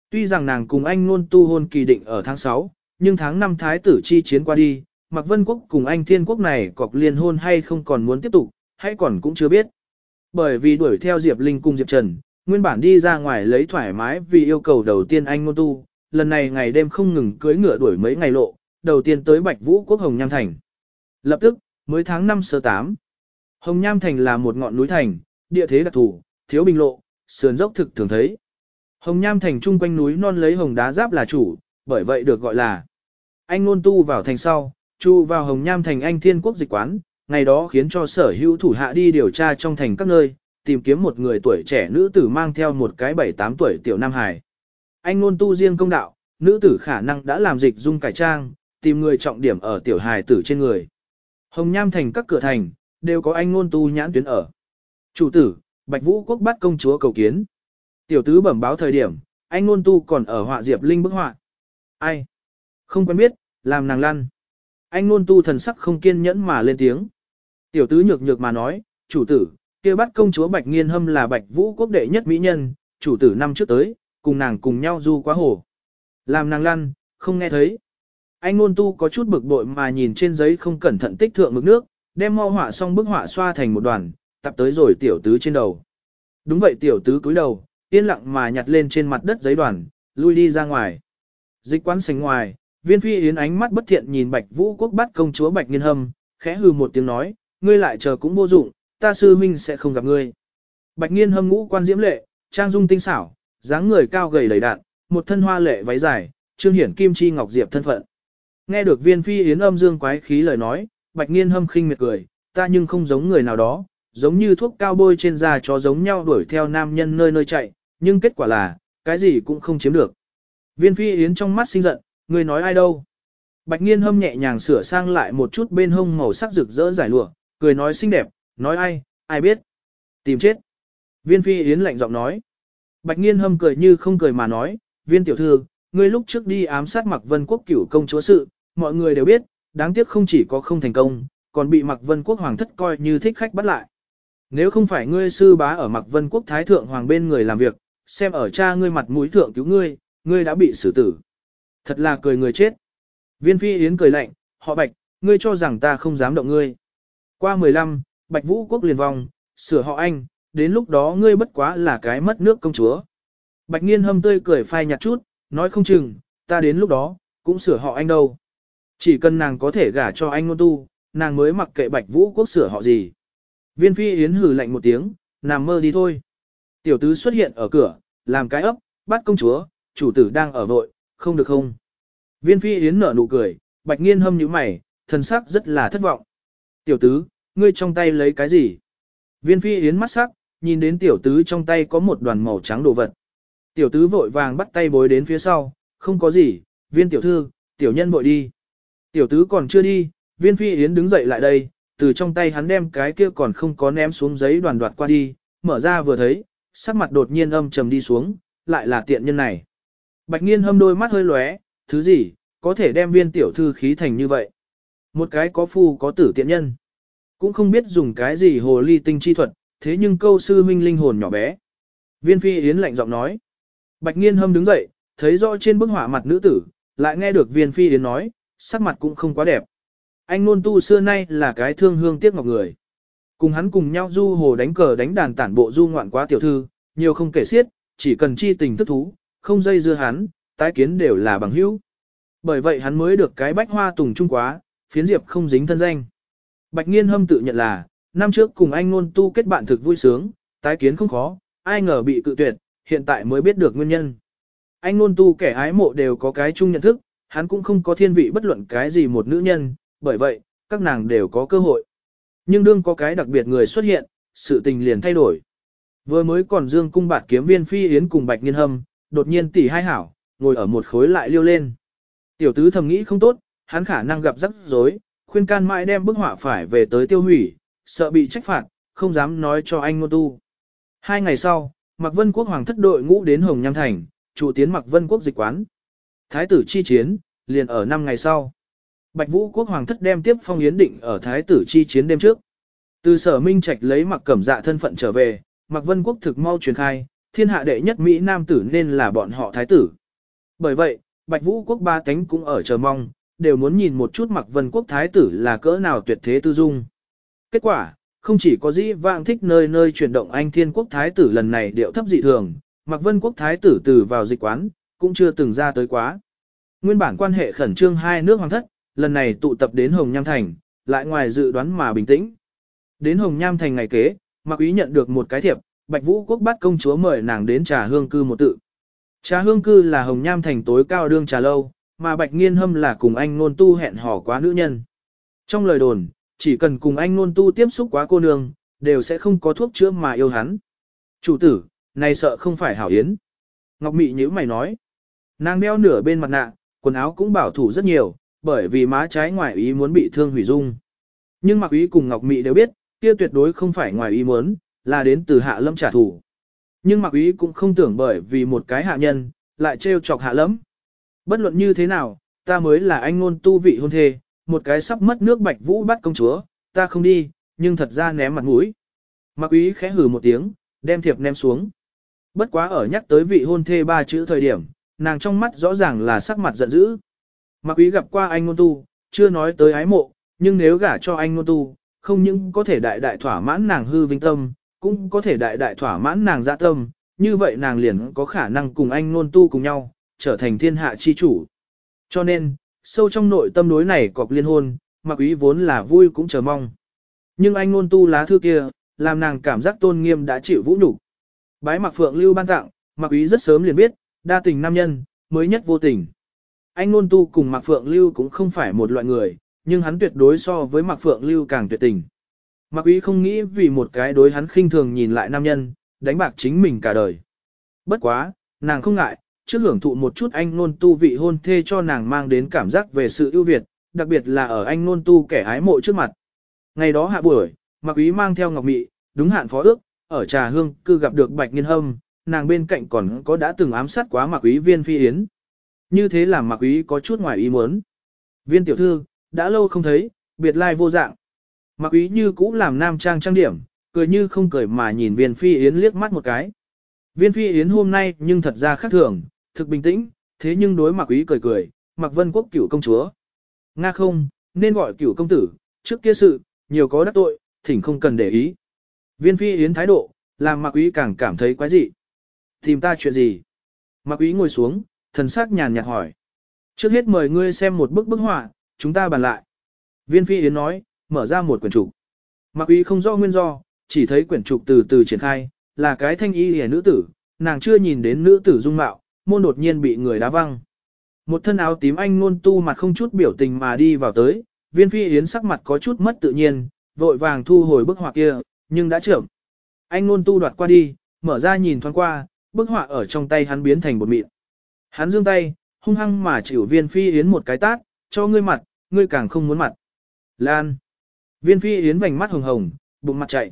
Tuy rằng nàng cùng anh luôn tu hôn kỳ định ở tháng 6, nhưng tháng 5 thái tử chi chiến qua đi, Mạc Vân Quốc cùng anh thiên quốc này cọc liên hôn hay không còn muốn tiếp tục, hay còn cũng chưa biết. Bởi vì đuổi theo Diệp Linh cùng Diệp Trần, nguyên bản đi ra ngoài lấy thoải mái vì yêu cầu đầu tiên anh ngôn tu, lần này ngày đêm không ngừng cưới ngựa đuổi mấy ngày lộ, đầu tiên tới Bạch Vũ Quốc Hồng Nham Thành. Lập tức, mới tháng 5 sơ 8. Hồng Nham Thành là một ngọn núi thành, địa thế đặc thù, thiếu bình lộ, sườn dốc thực thường thấy. Hồng Nham Thành chung quanh núi non lấy hồng đá giáp là chủ, bởi vậy được gọi là. Anh nôn tu vào thành sau, trụ vào Hồng Nham Thành anh thiên quốc dịch quán, ngày đó khiến cho sở hữu thủ hạ đi điều tra trong thành các nơi, tìm kiếm một người tuổi trẻ nữ tử mang theo một cái 7-8 tuổi tiểu Nam Hải. Anh nôn tu riêng công đạo, nữ tử khả năng đã làm dịch dung cải trang, tìm người trọng điểm ở tiểu hài tử trên người. Hồng Nham thành các cửa thành, đều có anh ngôn tu nhãn tuyến ở. Chủ tử, Bạch Vũ quốc bắt công chúa cầu kiến. Tiểu tứ bẩm báo thời điểm, anh ngôn tu còn ở họa Diệp Linh bức họa. Ai? Không quen biết, làm nàng lăn. Anh ngôn tu thần sắc không kiên nhẫn mà lên tiếng. Tiểu tứ nhược nhược mà nói, chủ tử, kia bắt công chúa Bạch Nghiên Hâm là Bạch Vũ quốc đệ nhất mỹ nhân, chủ tử năm trước tới, cùng nàng cùng nhau du quá hồ. Làm nàng lăn, không nghe thấy. Anh ngôn tu có chút bực bội mà nhìn trên giấy không cẩn thận tích thượng mực nước, đem mau họa xong bức họa xoa thành một đoàn, tập tới rồi tiểu tứ trên đầu. Đúng vậy tiểu tứ cúi đầu, yên lặng mà nhặt lên trên mặt đất giấy đoàn, lui đi ra ngoài. Dịch quán sánh ngoài, viên phi yến ánh mắt bất thiện nhìn bạch vũ quốc bắt công chúa bạch nghiên hâm, khẽ hừ một tiếng nói, ngươi lại chờ cũng vô dụng, ta sư minh sẽ không gặp ngươi. Bạch nghiên hâm ngũ quan diễm lệ, trang dung tinh xảo, dáng người cao gầy đầy đạn, một thân hoa lệ váy dài, trương hiển kim chi ngọc diệp thân phận. Nghe được viên phi yến âm dương quái khí lời nói, bạch nghiên hâm khinh miệt cười, ta nhưng không giống người nào đó, giống như thuốc cao bôi trên da chó giống nhau đuổi theo nam nhân nơi nơi chạy, nhưng kết quả là, cái gì cũng không chiếm được. Viên phi yến trong mắt sinh giận, người nói ai đâu. Bạch nghiên hâm nhẹ nhàng sửa sang lại một chút bên hông màu sắc rực rỡ giải lụa, cười nói xinh đẹp, nói ai, ai biết. Tìm chết. Viên phi yến lạnh giọng nói. Bạch nghiên hâm cười như không cười mà nói, viên tiểu thư, ngươi lúc trước đi ám sát mặc vân quốc cửu công chúa sự, mọi người đều biết, đáng tiếc không chỉ có không thành công, còn bị mặc vân quốc hoàng thất coi như thích khách bắt lại. Nếu không phải ngươi sư bá ở mặc vân quốc thái thượng hoàng bên người làm việc, xem ở cha ngươi mặt mũi thượng cứu ngươi, ngươi đã bị xử tử. Thật là cười người chết. Viên phi yến cười lạnh, họ bạch, ngươi cho rằng ta không dám động ngươi. Qua 15, bạch vũ quốc liền vong, sửa họ anh, đến lúc đó ngươi bất quá là cái mất nước công chúa. Bạch nghiên hâm tươi cười phai nhạt chút, nói không chừng, ta đến lúc đó, cũng sửa họ anh đâu. Chỉ cần nàng có thể gả cho anh ngôn tu, nàng mới mặc kệ bạch vũ quốc sửa họ gì. Viên phi yến hử lạnh một tiếng, nằm mơ đi thôi. Tiểu tứ xuất hiện ở cửa, làm cái ấp, bắt công chúa, chủ tử đang ở vội, không được không. Viên phi yến nở nụ cười, bạch nghiên hâm như mày, thần sắc rất là thất vọng. Tiểu tứ, ngươi trong tay lấy cái gì? Viên phi yến mắt sắc, nhìn đến tiểu tứ trong tay có một đoàn màu trắng đồ vật. Tiểu tứ vội vàng bắt tay bối đến phía sau, không có gì, viên tiểu thư, tiểu nhân vội đi. Tiểu tứ còn chưa đi, viên phi yến đứng dậy lại đây, từ trong tay hắn đem cái kia còn không có ném xuống giấy đoàn đoạt qua đi, mở ra vừa thấy, sắc mặt đột nhiên âm trầm đi xuống, lại là tiện nhân này. Bạch nghiên hâm đôi mắt hơi lóe, thứ gì, có thể đem viên tiểu thư khí thành như vậy. Một cái có phu có tử tiện nhân. Cũng không biết dùng cái gì hồ ly tinh chi thuật, thế nhưng câu sư minh linh hồn nhỏ bé. Viên phi yến lạnh giọng nói. Bạch nghiên hâm đứng dậy, thấy rõ trên bức họa mặt nữ tử, lại nghe được viên phi yến nói, sắc mặt cũng không quá đẹp. Anh nôn tu xưa nay là cái thương hương tiếc ngọc người. Cùng hắn cùng nhau du hồ đánh cờ đánh đàn tản bộ du ngoạn quá tiểu thư, nhiều không kể xiết, chỉ cần chi tình thức thú, không dây dưa hắn, tái kiến đều là bằng hữu. Bởi vậy hắn mới được cái bách hoa tùng trung quá, phiến diệp không dính thân danh. Bạch nghiên hâm tự nhận là, năm trước cùng anh nôn tu kết bạn thực vui sướng, tái kiến không khó, ai ngờ bị cự tuyệt, hiện tại mới biết được nguyên nhân. Anh nôn tu kẻ ái mộ đều có cái chung nhận thức, hắn cũng không có thiên vị bất luận cái gì một nữ nhân, bởi vậy, các nàng đều có cơ hội. Nhưng đương có cái đặc biệt người xuất hiện, sự tình liền thay đổi. Vừa mới còn dương cung bạt kiếm viên phi yến cùng bạch nghiên hâm, đột nhiên tỷ hai hảo, ngồi ở một khối lại liêu lên. Tiểu tứ thầm nghĩ không tốt, hắn khả năng gặp rắc rối, khuyên can mãi đem bức họa phải về tới tiêu hủy, sợ bị trách phạt, không dám nói cho anh ngôn tu. Hai ngày sau, Mạc Vân Quốc Hoàng thất đội ngũ đến Hồng Nham Thành, trụ tiến Mạc Vân Quốc dịch quán. Thái tử chi chiến, liền ở năm ngày sau. Bạch Vũ Quốc Hoàng thất đem tiếp phong yến định ở Thái tử chi chiến đêm trước. Từ sở Minh Trạch lấy mặc cẩm dạ thân phận trở về, Mặc Vân Quốc thực mau truyền khai, thiên hạ đệ nhất Mỹ Nam tử nên là bọn họ Thái tử. Bởi vậy, Bạch Vũ Quốc ba cánh cũng ở chờ mong, đều muốn nhìn một chút Mặc Vân Quốc Thái tử là cỡ nào tuyệt thế tư dung. Kết quả, không chỉ có dĩ vãng thích nơi nơi chuyển động anh thiên quốc thái tử lần này điệu thấp dị thường, Mặc Vân quốc thái tử từ vào dịch quán, cũng chưa từng ra tới quá. Nguyên bản quan hệ khẩn trương hai nước hoàng thất, lần này tụ tập đến Hồng Nham Thành, lại ngoài dự đoán mà bình tĩnh. Đến Hồng Nham Thành ngày kế, Mạc Ý nhận được một cái thiệp, Bạch Vũ quốc bắt công chúa mời nàng đến trà hương cư một tự. Trà hương cư là Hồng Nham Thành tối cao đương trà lâu, mà Bạch Nghiên Hâm là cùng anh nôn tu hẹn hò quá nữ nhân. Trong lời đồn, chỉ cần cùng anh nôn tu tiếp xúc quá cô nương, đều sẽ không có thuốc chữa mà yêu hắn. Chủ tử, này sợ không phải hảo yến. Ngọc Mị nhíu mày nói. Nàng đeo nửa bên mặt nạ, quần áo cũng bảo thủ rất nhiều, bởi vì má trái ngoài ý muốn bị thương hủy dung. Nhưng mặc Ý cùng Ngọc Mị đều biết, kia tuyệt đối không phải ngoài ý muốn, là đến từ hạ lâm trả thù. Nhưng mặc Ý cũng không tưởng bởi vì một cái hạ nhân, lại trêu chọc hạ lâm. Bất luận như thế nào, ta mới là anh ngôn tu vị hôn thê, một cái sắp mất nước bạch vũ bắt công chúa, ta không đi, nhưng thật ra ném mặt mũi. mặc Ý khẽ hừ một tiếng, đem thiệp ném xuống. Bất quá ở nhắc tới vị hôn thê ba chữ thời điểm, nàng trong mắt rõ ràng là sắc mặt giận dữ. Mạc Quý gặp qua anh ngôn tu, chưa nói tới ái mộ, nhưng nếu gả cho anh ngôn tu, không những có thể đại đại thỏa mãn nàng hư vinh tâm, cũng có thể đại đại thỏa mãn nàng dạ tâm, như vậy nàng liền có khả năng cùng anh ngôn tu cùng nhau, trở thành thiên hạ chi chủ. Cho nên, sâu trong nội tâm đối này cọc liên hôn, Mạc Quý vốn là vui cũng chờ mong. Nhưng anh ngôn tu lá thư kia, làm nàng cảm giác tôn nghiêm đã chịu vũ nhục. Bái Mạc Phượng Lưu ban tặng, Mạc Quý rất sớm liền biết, đa tình nam nhân, mới nhất vô tình. Anh Nôn Tu cùng Mạc Phượng Lưu cũng không phải một loại người, nhưng hắn tuyệt đối so với Mạc Phượng Lưu càng tuyệt tình. Mạc Quý không nghĩ vì một cái đối hắn khinh thường nhìn lại nam nhân, đánh bạc chính mình cả đời. Bất quá, nàng không ngại, trước hưởng thụ một chút anh Nôn Tu vị hôn thê cho nàng mang đến cảm giác về sự ưu việt, đặc biệt là ở anh Nôn Tu kẻ ái mộ trước mặt. Ngày đó hạ buổi, Mạc Quý mang theo Ngọc Mị, đúng hạn phó ước, ở Trà Hương cư gặp được Bạch Nghiên Hâm, nàng bên cạnh còn có đã từng ám sát quá Mạc Quý viên phi yến. Như thế làm Mạc Quý có chút ngoài ý muốn. Viên tiểu thư, đã lâu không thấy, biệt lai vô dạng. Mạc Quý như cũ làm nam trang trang điểm, cười như không cười mà nhìn viên phi yến liếc mắt một cái. Viên phi yến hôm nay nhưng thật ra khác thường, thực bình tĩnh, thế nhưng đối Mạc Quý cười cười, Mạc Vân Quốc cửu công chúa. Nga không, nên gọi cửu công tử, trước kia sự, nhiều có đắc tội, thỉnh không cần để ý. Viên phi yến thái độ, làm Mạc Quý càng cảm thấy quái dị. Tìm ta chuyện gì? Mạc Ý ngồi xuống, thần sắc nhàn nhạt hỏi. Trước hết mời ngươi xem một bức bức họa, chúng ta bàn lại. Viên phi yến nói, mở ra một quyển trục. Mạc Ý không rõ nguyên do, chỉ thấy quyển trục từ từ triển khai, là cái thanh y hề nữ tử, nàng chưa nhìn đến nữ tử dung mạo, môn đột nhiên bị người đá văng. Một thân áo tím anh ngôn tu mặt không chút biểu tình mà đi vào tới, viên phi yến sắc mặt có chút mất tự nhiên, vội vàng thu hồi bức họa kia, nhưng đã trưởng. Anh ngôn tu đoạt qua đi, mở ra nhìn thoáng qua, bức họa ở trong tay hắn biến thành bột mịn. Hắn giương tay, hung hăng mà chịu viên phi yến một cái tát, cho ngươi mặt, ngươi càng không muốn mặt. Lan. Viên phi yến vành mắt hồng hồng, bụng mặt chạy.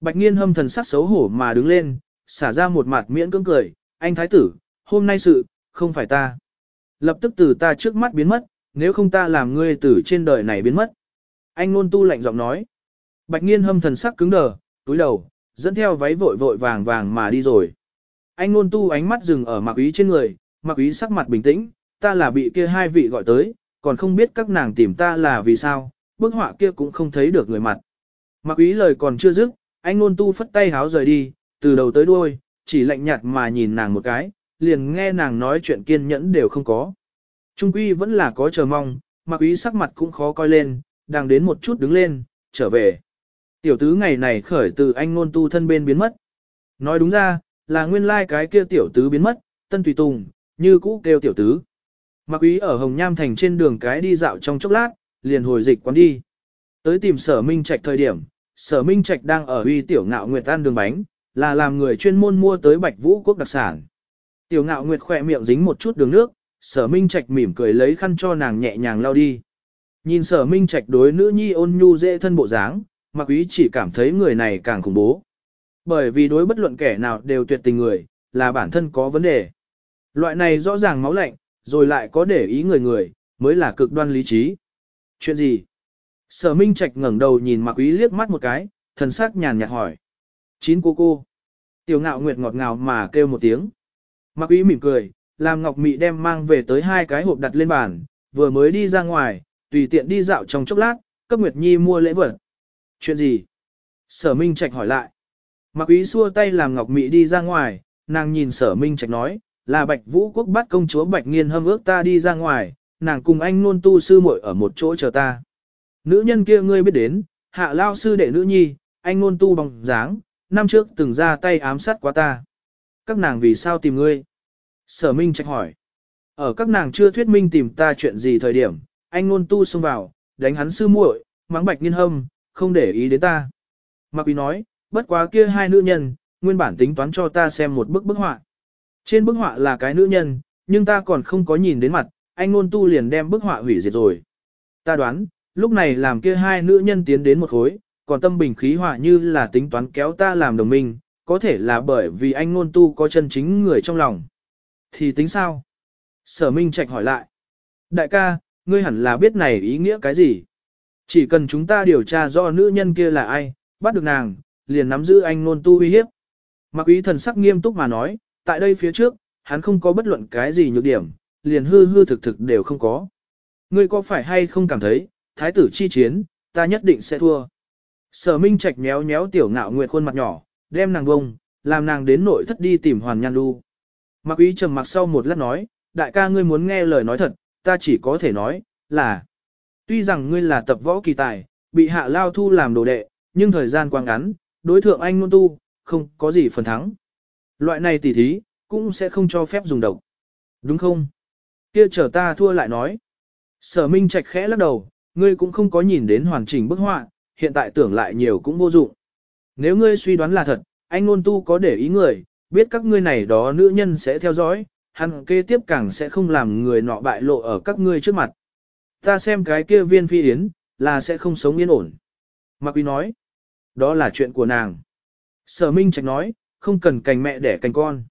Bạch nghiên hâm thần sắc xấu hổ mà đứng lên, xả ra một mặt miễn cưỡng cười, anh thái tử, hôm nay sự, không phải ta. Lập tức từ ta trước mắt biến mất, nếu không ta làm ngươi từ trên đời này biến mất. Anh nôn tu lạnh giọng nói. Bạch nghiên hâm thần sắc cứng đờ, túi đầu, dẫn theo váy vội vội vàng vàng mà đi rồi. Anh nôn tu ánh mắt dừng ở Mặc ý trên người, Mặc ý sắc mặt bình tĩnh, ta là bị kia hai vị gọi tới, còn không biết các nàng tìm ta là vì sao, bức họa kia cũng không thấy được người mặt. Mặc ý lời còn chưa dứt, anh nôn tu phất tay háo rời đi, từ đầu tới đuôi, chỉ lạnh nhạt mà nhìn nàng một cái, liền nghe nàng nói chuyện kiên nhẫn đều không có. Trung quy vẫn là có chờ mong, Mặc ý sắc mặt cũng khó coi lên, đang đến một chút đứng lên, trở về. Tiểu tứ ngày này khởi từ anh nôn tu thân bên biến mất. Nói đúng ra, là nguyên lai like cái kia tiểu tứ biến mất, tân tùy tùng, như cũ kêu tiểu tứ. Mạc Quý ở Hồng Nham Thành trên đường cái đi dạo trong chốc lát, liền hồi dịch quán đi. Tới tìm sở minh trạch thời điểm, sở minh trạch đang ở uy tiểu ngạo nguyệt ăn đường bánh, là làm người chuyên môn mua tới bạch vũ quốc đặc sản. Tiểu ngạo nguyệt khỏe miệng dính một chút đường nước, sở minh trạch mỉm cười lấy khăn cho nàng nhẹ nhàng lau đi. Nhìn sở minh trạch đối nữ nhi ôn nhu dễ thân bộ dáng, Mạc Quý chỉ cảm thấy người này càng khủng bố. Bởi vì đối bất luận kẻ nào đều tuyệt tình người, là bản thân có vấn đề. Loại này rõ ràng máu lạnh, rồi lại có để ý người người, mới là cực đoan lý trí. Chuyện gì? Sở Minh Trạch ngẩng đầu nhìn Mạc Quý liếc mắt một cái, thần sắc nhàn nhạt hỏi. Chín cô cô. Tiểu ngạo nguyệt ngọt ngào mà kêu một tiếng. Mạc Quý mỉm cười, làm Ngọc Mị đem mang về tới hai cái hộp đặt lên bàn, vừa mới đi ra ngoài, tùy tiện đi dạo trong chốc lát, cấp Nguyệt Nhi mua lễ vật. Chuyện gì? Sở Minh Trạch hỏi lại. Mạc Ý xua tay làm Ngọc Mị đi ra ngoài, nàng nhìn sở Minh Trạch nói, là Bạch Vũ Quốc bắt công chúa Bạch Nghiên hâm ước ta đi ra ngoài, nàng cùng anh luôn tu sư muội ở một chỗ chờ ta. Nữ nhân kia ngươi biết đến, hạ lao sư đệ nữ nhi, anh luôn tu bằng dáng, năm trước từng ra tay ám sát quá ta. Các nàng vì sao tìm ngươi? Sở Minh Trạch hỏi. Ở các nàng chưa thuyết minh tìm ta chuyện gì thời điểm, anh luôn tu xông vào, đánh hắn sư muội, mắng Bạch Nghiên hâm, không để ý đến ta. Mạc Quý nói, bất quá kia hai nữ nhân, nguyên bản tính toán cho ta xem một bức bức họa. Trên bức họa là cái nữ nhân, nhưng ta còn không có nhìn đến mặt, anh ngôn tu liền đem bức họa hủy diệt rồi. Ta đoán, lúc này làm kia hai nữ nhân tiến đến một khối, còn tâm bình khí hòa như là tính toán kéo ta làm đồng minh, có thể là bởi vì anh ngôn tu có chân chính người trong lòng. Thì tính sao? Sở Minh Trạch hỏi lại. Đại ca, ngươi hẳn là biết này ý nghĩa cái gì? Chỉ cần chúng ta điều tra rõ nữ nhân kia là ai, bắt được nàng, liền nắm giữ anh ngôn tu uy hiếp. Mặc ý thần sắc nghiêm túc mà nói, tại đây phía trước, hắn không có bất luận cái gì nhược điểm, liền hư hư thực thực đều không có. Ngươi có phải hay không cảm thấy, thái tử chi chiến, ta nhất định sẽ thua. Sở Minh Trạch méo méo tiểu ngạo nguyệt khuôn mặt nhỏ, đem nàng bông, làm nàng đến nội thất đi tìm Hoàn Nhan Lu. Mặc ý trầm mặc sau một lát nói, đại ca ngươi muốn nghe lời nói thật, ta chỉ có thể nói, là. Tuy rằng ngươi là tập võ kỳ tài, bị hạ lao thu làm đồ đệ, nhưng thời gian quá ngắn, đối thượng anh nôn tu, không có gì phần thắng. Loại này tỉ thí, cũng sẽ không cho phép dùng độc. Đúng không? Kia chờ ta thua lại nói. Sở Minh Trạch khẽ lắc đầu, ngươi cũng không có nhìn đến hoàn chỉnh bức họa, hiện tại tưởng lại nhiều cũng vô dụng. Nếu ngươi suy đoán là thật, anh ngôn tu có để ý người, biết các ngươi này đó nữ nhân sẽ theo dõi, hắn kế tiếp càng sẽ không làm người nọ bại lộ ở các ngươi trước mặt. Ta xem cái kia viên phi yến, là sẽ không sống yên ổn. Mạc Quý nói, đó là chuyện của nàng. Sở Minh Trạch nói, không cần cành mẹ đẻ cành con.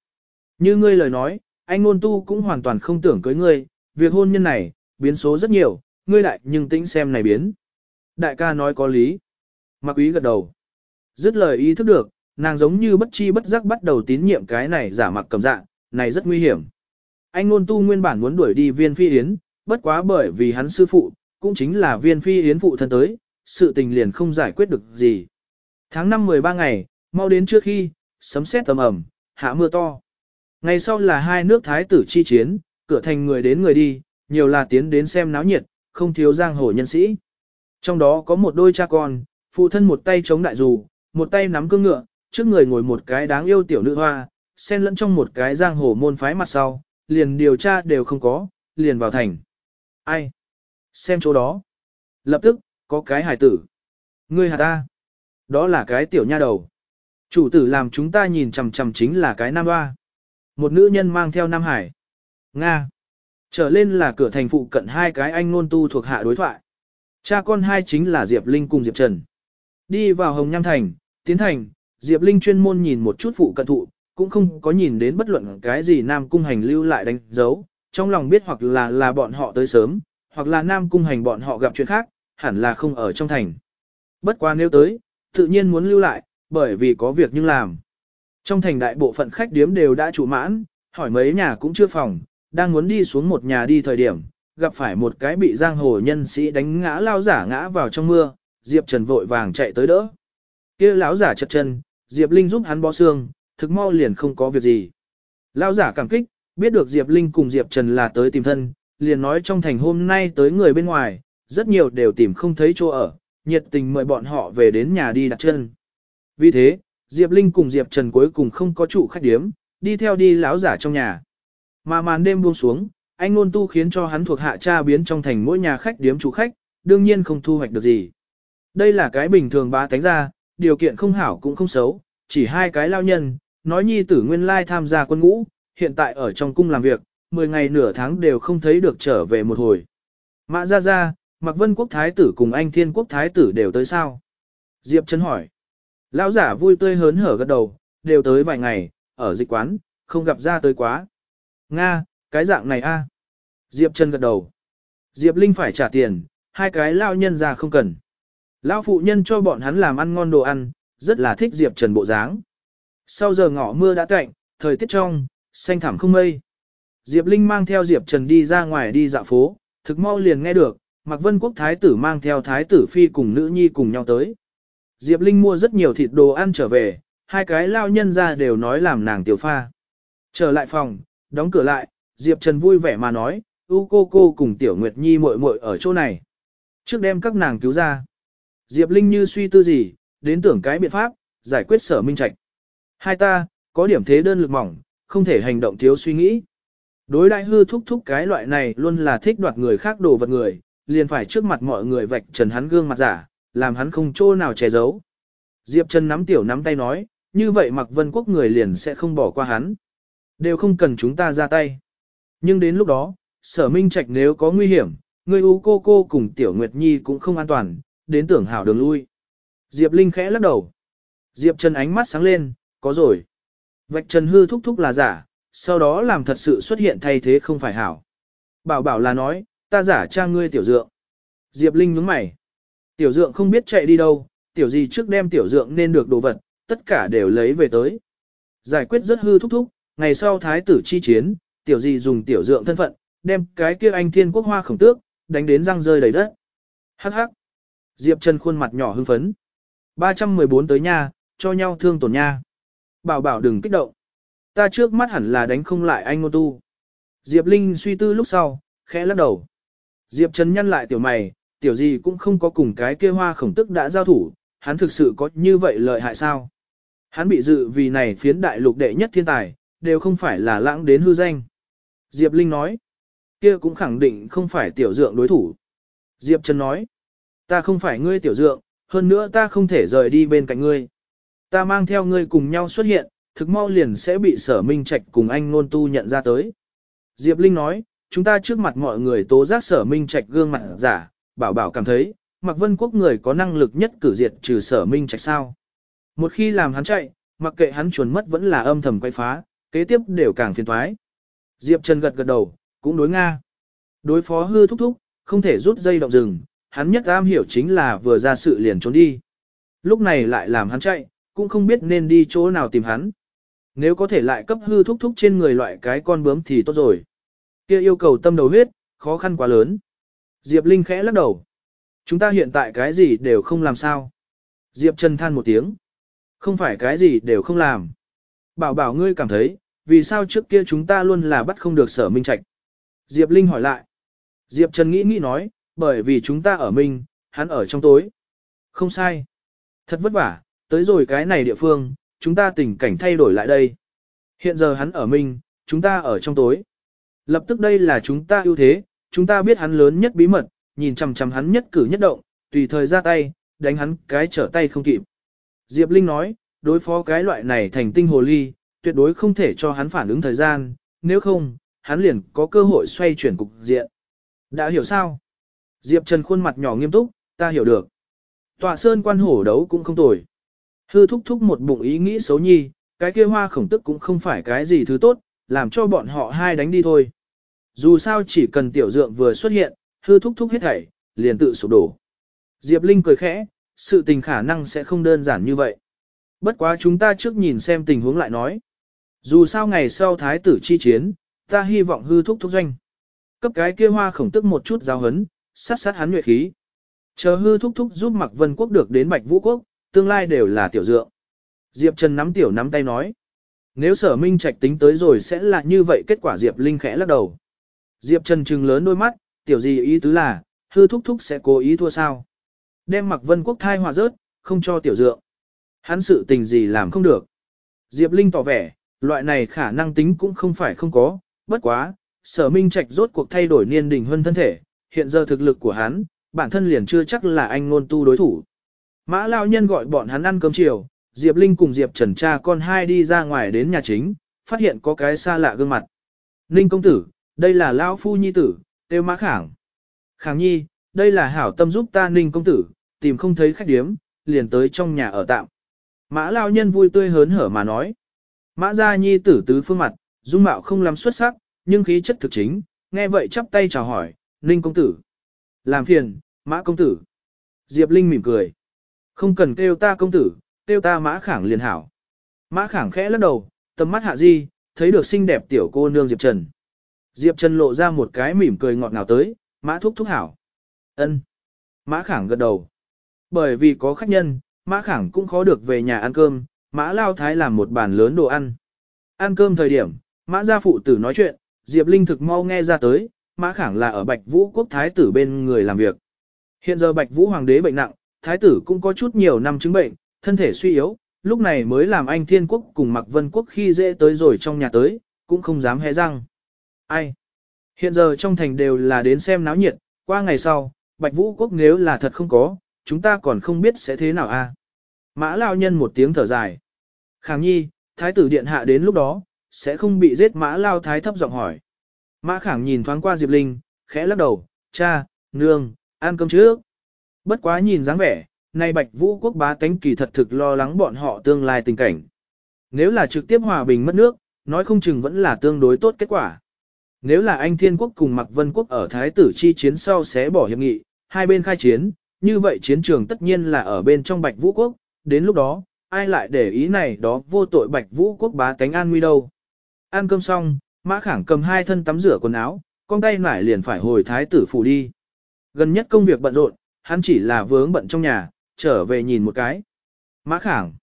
Như ngươi lời nói, anh ngôn tu cũng hoàn toàn không tưởng cưới ngươi, việc hôn nhân này, biến số rất nhiều, ngươi lại nhưng tĩnh xem này biến. Đại ca nói có lý. Mạc Ý gật đầu. Dứt lời ý thức được, nàng giống như bất chi bất giác bắt đầu tín nhiệm cái này giả mặc cầm dạng, này rất nguy hiểm. Anh ngôn tu nguyên bản muốn đuổi đi viên phi yến, bất quá bởi vì hắn sư phụ, cũng chính là viên phi yến phụ thân tới, sự tình liền không giải quyết được gì. Tháng 5 13 ngày, mau đến trước khi, sấm sét tầm ẩm, hạ mưa to. Ngày sau là hai nước thái tử chi chiến, cửa thành người đến người đi, nhiều là tiến đến xem náo nhiệt, không thiếu giang hồ nhân sĩ. Trong đó có một đôi cha con, phụ thân một tay chống đại dù, một tay nắm cương ngựa, trước người ngồi một cái đáng yêu tiểu nữ hoa, xen lẫn trong một cái giang hồ môn phái mặt sau, liền điều tra đều không có, liền vào thành. Ai? Xem chỗ đó. Lập tức, có cái hải tử. Ngươi hà ta? Đó là cái tiểu nha đầu. Chủ tử làm chúng ta nhìn chằm chằm chính là cái nam hoa. Một nữ nhân mang theo Nam Hải. Nga. Trở lên là cửa thành phụ cận hai cái anh ngôn tu thuộc hạ đối thoại. Cha con hai chính là Diệp Linh cùng Diệp Trần. Đi vào Hồng Nham Thành, tiến thành, Diệp Linh chuyên môn nhìn một chút phụ cận thụ, cũng không có nhìn đến bất luận cái gì Nam Cung Hành lưu lại đánh dấu, trong lòng biết hoặc là là bọn họ tới sớm, hoặc là Nam Cung Hành bọn họ gặp chuyện khác, hẳn là không ở trong thành. Bất quá nếu tới, tự nhiên muốn lưu lại, bởi vì có việc nhưng làm. Trong thành đại bộ phận khách điếm đều đã trụ mãn, hỏi mấy nhà cũng chưa phòng, đang muốn đi xuống một nhà đi thời điểm, gặp phải một cái bị giang hồ nhân sĩ đánh ngã lao giả ngã vào trong mưa, Diệp Trần vội vàng chạy tới đỡ. kia lão giả chật chân, Diệp Linh giúp hắn bó xương, thực mau liền không có việc gì. Lão giả cảm kích, biết được Diệp Linh cùng Diệp Trần là tới tìm thân, liền nói trong thành hôm nay tới người bên ngoài, rất nhiều đều tìm không thấy chỗ ở, nhiệt tình mời bọn họ về đến nhà đi đặt chân. Vì thế, Diệp Linh cùng Diệp Trần cuối cùng không có trụ khách điếm, đi theo đi lão giả trong nhà. Mà màn đêm buông xuống, anh ngôn tu khiến cho hắn thuộc hạ cha biến trong thành mỗi nhà khách điếm chủ khách, đương nhiên không thu hoạch được gì. Đây là cái bình thường ba tánh ra, điều kiện không hảo cũng không xấu, chỉ hai cái lao nhân, nói nhi tử nguyên lai tham gia quân ngũ, hiện tại ở trong cung làm việc, 10 ngày nửa tháng đều không thấy được trở về một hồi. Mã ra ra, Mạc Vân Quốc Thái tử cùng anh Thiên Quốc Thái tử đều tới sao? Diệp Trấn hỏi. Lão giả vui tươi hớn hở gật đầu, đều tới vài ngày, ở dịch quán, không gặp ra tới quá. Nga, cái dạng này a. Diệp Trần gật đầu. Diệp Linh phải trả tiền, hai cái lao nhân ra không cần. Lão phụ nhân cho bọn hắn làm ăn ngon đồ ăn, rất là thích Diệp Trần bộ dáng. Sau giờ ngọ mưa đã tạnh, thời tiết trong, xanh thẳm không mây. Diệp Linh mang theo Diệp Trần đi ra ngoài đi dạo phố, thực mau liền nghe được, Mạc Vân Quốc Thái tử mang theo Thái tử Phi cùng nữ nhi cùng nhau tới. Diệp Linh mua rất nhiều thịt đồ ăn trở về, hai cái lao nhân ra đều nói làm nàng tiểu pha. Trở lại phòng, đóng cửa lại, Diệp Trần vui vẻ mà nói, u cô cô cùng tiểu Nguyệt Nhi muội muội ở chỗ này. Trước đem các nàng cứu ra. Diệp Linh như suy tư gì, đến tưởng cái biện pháp, giải quyết sở minh trạch. Hai ta, có điểm thế đơn lực mỏng, không thể hành động thiếu suy nghĩ. Đối đại hư thúc thúc cái loại này luôn là thích đoạt người khác đồ vật người, liền phải trước mặt mọi người vạch trần hắn gương mặt giả, làm hắn không chỗ nào che giấu. Diệp Trần nắm tiểu nắm tay nói, như vậy Mặc Vân Quốc người liền sẽ không bỏ qua hắn. Đều không cần chúng ta ra tay. Nhưng đến lúc đó, sở minh trạch nếu có nguy hiểm, người u cô cô cùng tiểu nguyệt nhi cũng không an toàn, đến tưởng hảo đường lui. Diệp Linh khẽ lắc đầu. Diệp Trần ánh mắt sáng lên, có rồi. Vạch Trần hư thúc thúc là giả, sau đó làm thật sự xuất hiện thay thế không phải hảo. Bảo bảo là nói, ta giả trang ngươi tiểu dượng. Diệp Linh nhướng mày. Tiểu dượng không biết chạy đi đâu, tiểu gì trước đem tiểu dượng nên được đồ vật, tất cả đều lấy về tới. Giải quyết rất hư thúc thúc, ngày sau thái tử chi chiến, tiểu gì dùng tiểu dượng thân phận, đem cái kia anh thiên quốc hoa khổng tước, đánh đến răng rơi đầy đất. Hắc hắc. Diệp Trần khuôn mặt nhỏ hưng phấn. 314 tới nha, cho nhau thương tổn nha. Bảo bảo đừng kích động. Ta trước mắt hẳn là đánh không lại anh ngô tu. Diệp Linh suy tư lúc sau, khẽ lắc đầu. Diệp Trần nhăn lại tiểu mày, tiểu gì cũng không có cùng cái kia hoa khổng tức đã giao thủ, hắn thực sự có như vậy lợi hại sao? Hắn bị dự vì này phiến đại lục đệ nhất thiên tài, đều không phải là lãng đến hư danh. Diệp Linh nói, kia cũng khẳng định không phải tiểu dượng đối thủ. Diệp Trần nói, ta không phải ngươi tiểu dượng, hơn nữa ta không thể rời đi bên cạnh ngươi. Ta mang theo ngươi cùng nhau xuất hiện, thực mau liền sẽ bị sở minh trạch cùng anh nôn tu nhận ra tới. Diệp Linh nói, chúng ta trước mặt mọi người tố giác sở minh trạch gương mặt giả, bảo bảo cảm thấy, mặc vân quốc người có năng lực nhất cử diệt trừ sở minh trạch sao. Một khi làm hắn chạy, mặc kệ hắn chuồn mất vẫn là âm thầm quay phá, kế tiếp đều càng phiền thoái. Diệp Trần gật gật đầu, cũng đối Nga. Đối phó hư thúc thúc, không thể rút dây động rừng, hắn nhất am hiểu chính là vừa ra sự liền trốn đi. Lúc này lại làm hắn chạy, cũng không biết nên đi chỗ nào tìm hắn. Nếu có thể lại cấp hư thúc thúc trên người loại cái con bướm thì tốt rồi kia yêu cầu tâm đầu huyết, khó khăn quá lớn. Diệp Linh khẽ lắc đầu. Chúng ta hiện tại cái gì đều không làm sao. Diệp Trần than một tiếng. Không phải cái gì đều không làm. Bảo bảo ngươi cảm thấy, vì sao trước kia chúng ta luôn là bắt không được sở minh trạch. Diệp Linh hỏi lại. Diệp Trần nghĩ nghĩ nói, bởi vì chúng ta ở minh, hắn ở trong tối. Không sai. Thật vất vả, tới rồi cái này địa phương, chúng ta tình cảnh thay đổi lại đây. Hiện giờ hắn ở minh, chúng ta ở trong tối. Lập tức đây là chúng ta ưu thế, chúng ta biết hắn lớn nhất bí mật, nhìn chằm chằm hắn nhất cử nhất động, tùy thời ra tay, đánh hắn cái trở tay không kịp. Diệp Linh nói, đối phó cái loại này thành tinh hồ ly, tuyệt đối không thể cho hắn phản ứng thời gian, nếu không, hắn liền có cơ hội xoay chuyển cục diện. Đã hiểu sao? Diệp Trần khuôn mặt nhỏ nghiêm túc, ta hiểu được. Tọa sơn quan hổ đấu cũng không tồi. Hư thúc thúc một bụng ý nghĩ xấu nhi, cái kia hoa khổng tức cũng không phải cái gì thứ tốt, làm cho bọn họ hai đánh đi thôi. Dù sao chỉ cần tiểu dượng vừa xuất hiện, hư thúc thúc hết thảy, liền tự sụp đổ. Diệp Linh cười khẽ, sự tình khả năng sẽ không đơn giản như vậy. Bất quá chúng ta trước nhìn xem tình huống lại nói. Dù sao ngày sau thái tử chi chiến, ta hy vọng hư thúc thúc doanh. Cấp cái kia hoa khổng tức một chút giáo hấn, sát sát hắn nhuệ khí. Chờ hư thúc thúc giúp Mạc Vân Quốc được đến Bạch Vũ Quốc, tương lai đều là tiểu dượng. Diệp Trần nắm tiểu nắm tay nói. Nếu sở minh trạch tính tới rồi sẽ là như vậy kết quả Diệp Linh khẽ lắc đầu. Diệp Trần trừng lớn đôi mắt, tiểu gì ý tứ là, hư thúc thúc sẽ cố ý thua sao. Đem Mặc Vân Quốc thai hòa rớt, không cho tiểu dượng. Hắn sự tình gì làm không được. Diệp Linh tỏ vẻ, loại này khả năng tính cũng không phải không có, bất quá, sở minh trạch rốt cuộc thay đổi niên đình hơn thân thể, hiện giờ thực lực của hắn, bản thân liền chưa chắc là anh ngôn tu đối thủ. Mã lao nhân gọi bọn hắn ăn cơm chiều, Diệp Linh cùng Diệp Trần cha con hai đi ra ngoài đến nhà chính, phát hiện có cái xa lạ gương mặt. Ninh công tử, đây là lão Phu Nhi tử, tiêu mã khảng. Khảng Nhi, đây là hảo tâm giúp ta Ninh công tử, tìm không thấy khách điếm, liền tới trong nhà ở tạm. Mã lao nhân vui tươi hớn hở mà nói. Mã gia nhi tử tứ phương mặt, dung mạo không lắm xuất sắc, nhưng khí chất thực chính, nghe vậy chắp tay chào hỏi, Ninh công tử. Làm phiền, mã công tử. Diệp Linh mỉm cười. Không cần kêu ta công tử, Tiêu ta mã khảng liền hảo. Mã khảng khẽ lắc đầu, tầm mắt hạ di, thấy được xinh đẹp tiểu cô nương Diệp Trần. Diệp Trần lộ ra một cái mỉm cười ngọt ngào tới, mã thúc thúc hảo. ân Mã khảng gật đầu. Bởi vì có khách nhân, mã khảng cũng khó được về nhà ăn cơm, mã lao thái làm một bàn lớn đồ ăn. Ăn cơm thời điểm, mã gia phụ tử nói chuyện, Diệp Linh thực mau nghe ra tới, mã khảng là ở Bạch Vũ quốc thái tử bên người làm việc. Hiện giờ Bạch Vũ hoàng đế bệnh nặng, thái tử cũng có chút nhiều năm chứng bệnh, thân thể suy yếu, lúc này mới làm anh thiên quốc cùng Mạc Vân quốc khi dễ tới rồi trong nhà tới, cũng không dám hé răng. Ai? Hiện giờ trong thành đều là đến xem náo nhiệt, qua ngày sau, Bạch Vũ quốc nếu là thật không có, chúng ta còn không biết sẽ thế nào a. Mã lao nhân một tiếng thở dài. Khang nhi, thái tử điện hạ đến lúc đó, sẽ không bị giết mã lao thái thấp giọng hỏi. Mã Khảng nhìn thoáng qua Diệp Linh, khẽ lắc đầu, cha, nương, ăn cơm trước. Bất quá nhìn dáng vẻ, nay Bạch Vũ quốc bá tánh kỳ thật thực lo lắng bọn họ tương lai tình cảnh. Nếu là trực tiếp hòa bình mất nước, nói không chừng vẫn là tương đối tốt kết quả. Nếu là anh Thiên Quốc cùng Mạc Vân Quốc ở Thái tử chi chiến sau sẽ bỏ hiệp nghị, hai bên khai chiến, như vậy chiến trường tất nhiên là ở bên trong Bạch Vũ Quốc, đến lúc đó, ai lại để ý này đó vô tội Bạch Vũ Quốc bá tánh an nguy đâu. Ăn cơm xong, Mã Khảng cầm hai thân tắm rửa quần áo, con tay nải liền phải hồi Thái tử phủ đi. Gần nhất công việc bận rộn, hắn chỉ là vướng bận trong nhà, trở về nhìn một cái. Mã Khảng.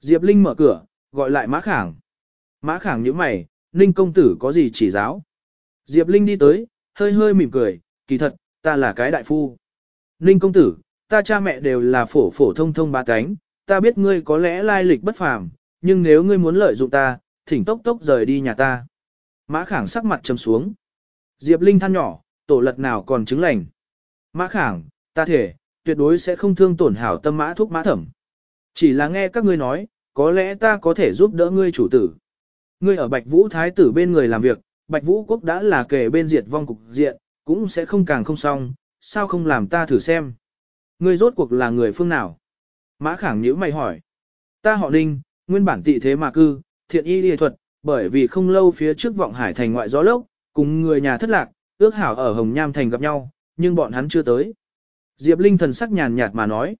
Diệp Linh mở cửa, gọi lại Mã Khảng. Mã Khảng nhíu mày, Ninh công tử có gì chỉ giáo? Diệp Linh đi tới, hơi hơi mỉm cười, kỳ thật, ta là cái đại phu. Ninh công tử, ta cha mẹ đều là phổ phổ thông thông ba cánh, ta biết ngươi có lẽ lai lịch bất phàm, nhưng nếu ngươi muốn lợi dụng ta, thỉnh tốc tốc rời đi nhà ta. Mã Khảng sắc mặt trầm xuống. Diệp Linh than nhỏ, tổ lật nào còn chứng lành. Mã Khảng, ta thể, tuyệt đối sẽ không thương tổn hảo tâm mã thuốc mã thẩm. Chỉ là nghe các ngươi nói, có lẽ ta có thể giúp đỡ ngươi chủ tử. Ngươi ở Bạch Vũ Thái tử bên người làm việc, Bạch Vũ Quốc đã là kẻ bên diệt vong cục diện, cũng sẽ không càng không xong, sao không làm ta thử xem. Ngươi rốt cuộc là người phương nào? Mã Khảng nhíu mày hỏi. Ta họ Ninh, nguyên bản tị thế mà cư, thiện y y thuật, bởi vì không lâu phía trước vọng hải thành ngoại gió lốc, cùng người nhà thất lạc, ước hảo ở Hồng Nham thành gặp nhau, nhưng bọn hắn chưa tới. Diệp Linh thần sắc nhàn nhạt mà nói.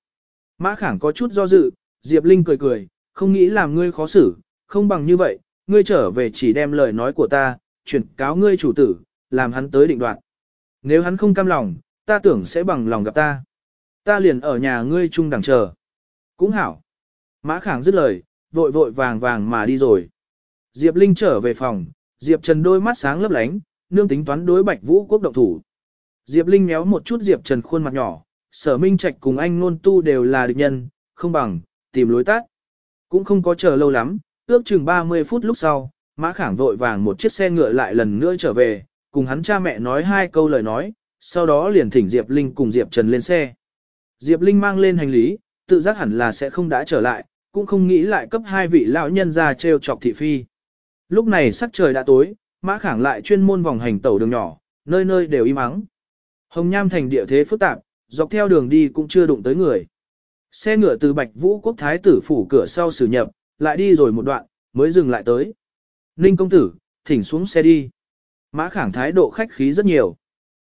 Mã Khảng có chút do dự, Diệp Linh cười cười, không nghĩ làm ngươi khó xử, không bằng như vậy, ngươi trở về chỉ đem lời nói của ta, chuyển cáo ngươi chủ tử, làm hắn tới định đoạt. Nếu hắn không cam lòng, ta tưởng sẽ bằng lòng gặp ta. Ta liền ở nhà ngươi chung đằng chờ. Cũng hảo. Mã Khảng dứt lời, vội vội vàng vàng mà đi rồi. Diệp Linh trở về phòng, Diệp Trần đôi mắt sáng lấp lánh, nương tính toán đối Bạch Vũ quốc động thủ. Diệp Linh méo một chút Diệp Trần khuôn mặt nhỏ, sở minh trạch cùng anh nôn tu đều là địch nhân, không bằng, tìm lối tắt. Cũng không có chờ lâu lắm, ước chừng 30 phút lúc sau, Mã Khảng vội vàng một chiếc xe ngựa lại lần nữa trở về, cùng hắn cha mẹ nói hai câu lời nói, sau đó liền thỉnh Diệp Linh cùng Diệp Trần lên xe. Diệp Linh mang lên hành lý, tự giác hẳn là sẽ không đã trở lại, cũng không nghĩ lại cấp hai vị lão nhân ra treo chọc thị phi. Lúc này sắc trời đã tối, Mã Khảng lại chuyên môn vòng hành tẩu đường nhỏ, nơi nơi đều im ắng. Hồng Nham thành địa thế phức tạp, dọc theo đường đi cũng chưa đụng tới người. Xe ngựa từ Bạch Vũ Quốc Thái tử phủ cửa sau xử nhập, lại đi rồi một đoạn, mới dừng lại tới. Ninh công tử, thỉnh xuống xe đi. Mã khảng thái độ khách khí rất nhiều.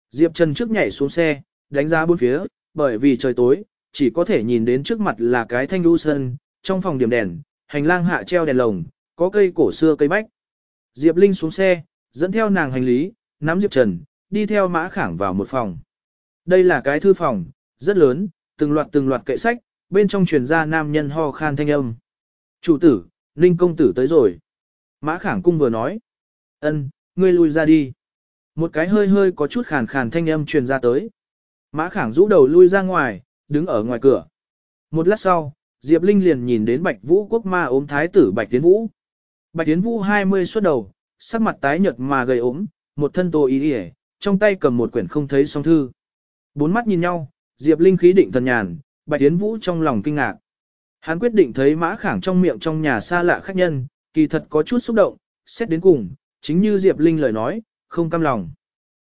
Diệp Trần trước nhảy xuống xe, đánh ra bốn phía, bởi vì trời tối, chỉ có thể nhìn đến trước mặt là cái thanh lưu sân, trong phòng điểm đèn, hành lang hạ treo đèn lồng, có cây cổ xưa cây bách. Diệp Linh xuống xe, dẫn theo nàng hành lý, nắm Diệp Trần, đi theo mã khảng vào một phòng. Đây là cái thư phòng, rất lớn, từng loạt từng loạt kệ sách, bên trong truyền ra nam nhân ho khan thanh âm. Chủ tử, Ninh công tử tới rồi. Mã khảng cung vừa nói. ân, ngươi lui ra đi. Một cái hơi hơi có chút khàn khàn thanh âm truyền ra tới. Mã khảng rũ đầu lui ra ngoài, đứng ở ngoài cửa. Một lát sau, Diệp Linh liền nhìn đến Bạch Vũ quốc ma ốm thái tử Bạch Tiến Vũ. Bạch Tiến Vũ 20 xuất đầu, sắc mặt tái nhợt mà gầy ốm, một thân tô ý hề, trong tay cầm một quyển không thấy song thư. Bốn mắt nhìn nhau, Diệp Linh khí định thần nhàn, Bạch Tiến Vũ trong lòng kinh ngạc. Hắn quyết định thấy mã khảng trong miệng trong nhà xa lạ khách nhân, kỳ thật có chút xúc động, xét đến cùng, chính như Diệp Linh lời nói, không cam lòng.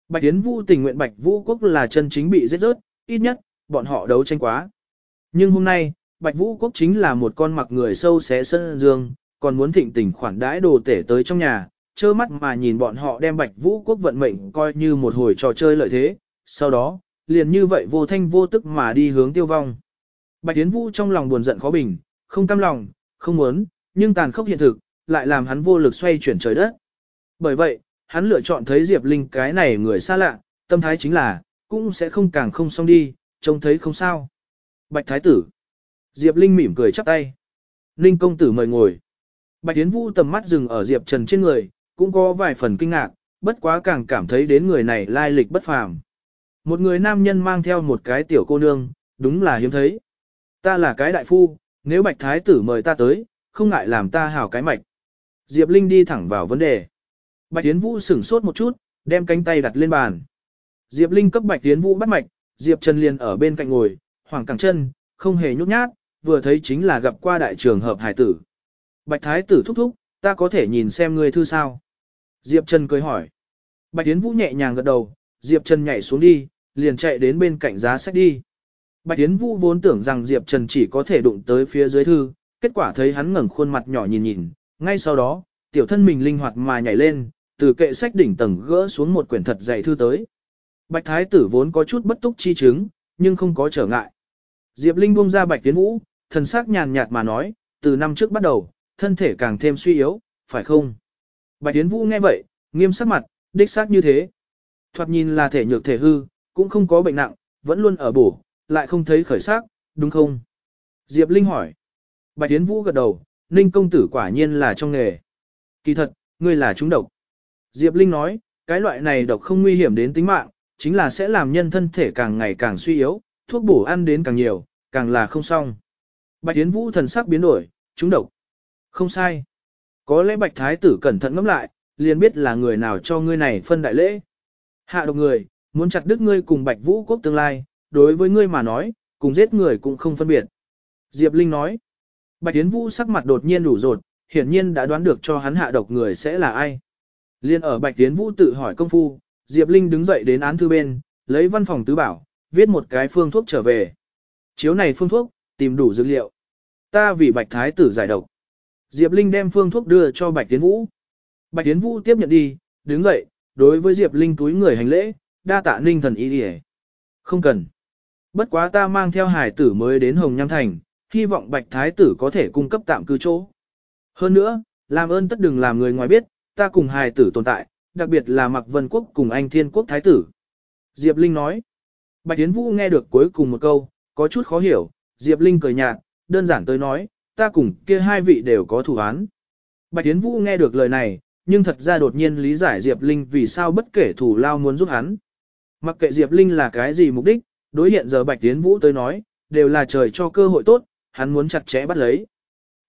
Bạch Tiến Vũ tình nguyện Bạch Vũ Quốc là chân chính bị giết rớt, ít nhất, bọn họ đấu tranh quá. Nhưng hôm nay, Bạch Vũ Quốc chính là một con mặc người sâu xé sân dương, còn muốn thịnh tình khoản đãi đồ tể tới trong nhà, trơ mắt mà nhìn bọn họ đem Bạch Vũ Quốc vận mệnh coi như một hồi trò chơi lợi thế, sau đó, liền như vậy vô thanh vô tức mà đi hướng tiêu vong. Bạch Tiến Vũ trong lòng buồn giận khó bình, không cam lòng, không muốn, nhưng tàn khốc hiện thực, lại làm hắn vô lực xoay chuyển trời đất. Bởi vậy, hắn lựa chọn thấy Diệp Linh cái này người xa lạ, tâm thái chính là, cũng sẽ không càng không xong đi, trông thấy không sao. Bạch Thái Tử. Diệp Linh mỉm cười chắp tay. Linh công tử mời ngồi. Bạch Tiến Vũ tầm mắt dừng ở Diệp Trần trên người, cũng có vài phần kinh ngạc, bất quá càng cảm thấy đến người này lai lịch bất phàm. Một người nam nhân mang theo một cái tiểu cô nương, đúng là hiếm thấy. Ta là cái đại phu, nếu Bạch Thái Tử mời ta tới, không ngại làm ta hảo cái mạch. Diệp Linh đi thẳng vào vấn đề. Bạch Tiến Vũ sửng sốt một chút, đem cánh tay đặt lên bàn. Diệp Linh cấp Bạch Tiến Vũ bắt mạch, Diệp Trần liền ở bên cạnh ngồi, hoàng cẳng chân, không hề nhút nhát, vừa thấy chính là gặp qua đại trường hợp hải tử. Bạch Thái tử thúc thúc, ta có thể nhìn xem ngươi thư sao? Diệp Trần cười hỏi. Bạch Tiến Vũ nhẹ nhàng gật đầu, Diệp Trần nhảy xuống đi, liền chạy đến bên cạnh giá sách đi. Bạch Tiến Vũ vốn tưởng rằng Diệp Trần chỉ có thể đụng tới phía dưới thư, kết quả thấy hắn ngẩng khuôn mặt nhỏ nhìn nhìn, ngay sau đó, tiểu thân mình linh hoạt mà nhảy lên, từ kệ sách đỉnh tầng gỡ xuống một quyển thật dày thư tới. Bạch Thái tử vốn có chút bất túc chi chứng, nhưng không có trở ngại. Diệp Linh buông ra Bạch Tiến Vũ, thần sắc nhàn nhạt mà nói, từ năm trước bắt đầu, thân thể càng thêm suy yếu, phải không? Bạch Tiến Vũ nghe vậy, nghiêm sắc mặt, đích xác như thế. Thoạt nhìn là thể nhược thể hư, cũng không có bệnh nặng, vẫn luôn ở bổ, lại không thấy khởi sắc, đúng không? Diệp Linh hỏi. Bạch Tiến Vũ gật đầu, Ninh công tử quả nhiên là trong nghề. Kỳ thật, ngươi là trúng độc. Diệp Linh nói, cái loại này độc không nguy hiểm đến tính mạng, chính là sẽ làm nhân thân thể càng ngày càng suy yếu, thuốc bổ ăn đến càng nhiều, càng là không xong. Bạch Tiến Vũ thần sắc biến đổi, trúng độc. Không sai. Có lẽ Bạch Thái tử cẩn thận ngẫm lại, liền biết là người nào cho ngươi này phân đại lễ. Hạ độc người, muốn chặt đứt ngươi cùng Bạch Vũ quốc tương lai, đối với ngươi mà nói, cùng giết người cũng không phân biệt. Diệp Linh nói. Bạch Tiến Vũ sắc mặt đột nhiên đủ rột, hiển nhiên đã đoán được cho hắn hạ độc người sẽ là ai. Liên ở Bạch Tiến Vũ tự hỏi công phu, Diệp Linh đứng dậy đến án thư bên, lấy văn phòng tứ bảo, viết một cái phương thuốc trở về. Chiếu này phương thuốc, tìm đủ dữ liệu. Ta vì Bạch Thái tử giải độc. Diệp Linh đem phương thuốc đưa cho Bạch Tiến Vũ. Bạch Tiến Vũ tiếp nhận đi, đứng dậy, đối với Diệp Linh túi người hành lễ, đa tạ ninh thần ý đi Không cần. Bất quá ta mang theo hải tử mới đến Hồng Nham Thành, hy vọng Bạch Thái tử có thể cung cấp tạm cư chỗ. Hơn nữa, làm ơn tất đừng làm người ngoài biết, ta cùng hải tử tồn tại, đặc biệt là Mạc Vân Quốc cùng anh Thiên Quốc Thái tử. Diệp Linh nói. Bạch Tiến Vũ nghe được cuối cùng một câu, có chút khó hiểu, Diệp Linh cười nhạt, đơn giản tới nói, ta cùng kia hai vị đều có thủ án. Bạch Tiến Vũ nghe được lời này, nhưng thật ra đột nhiên lý giải Diệp Linh vì sao bất kể thủ lao muốn giúp hắn. Mặc kệ Diệp Linh là cái gì mục đích, đối hiện giờ Bạch Tiến Vũ tới nói, đều là trời cho cơ hội tốt, hắn muốn chặt chẽ bắt lấy.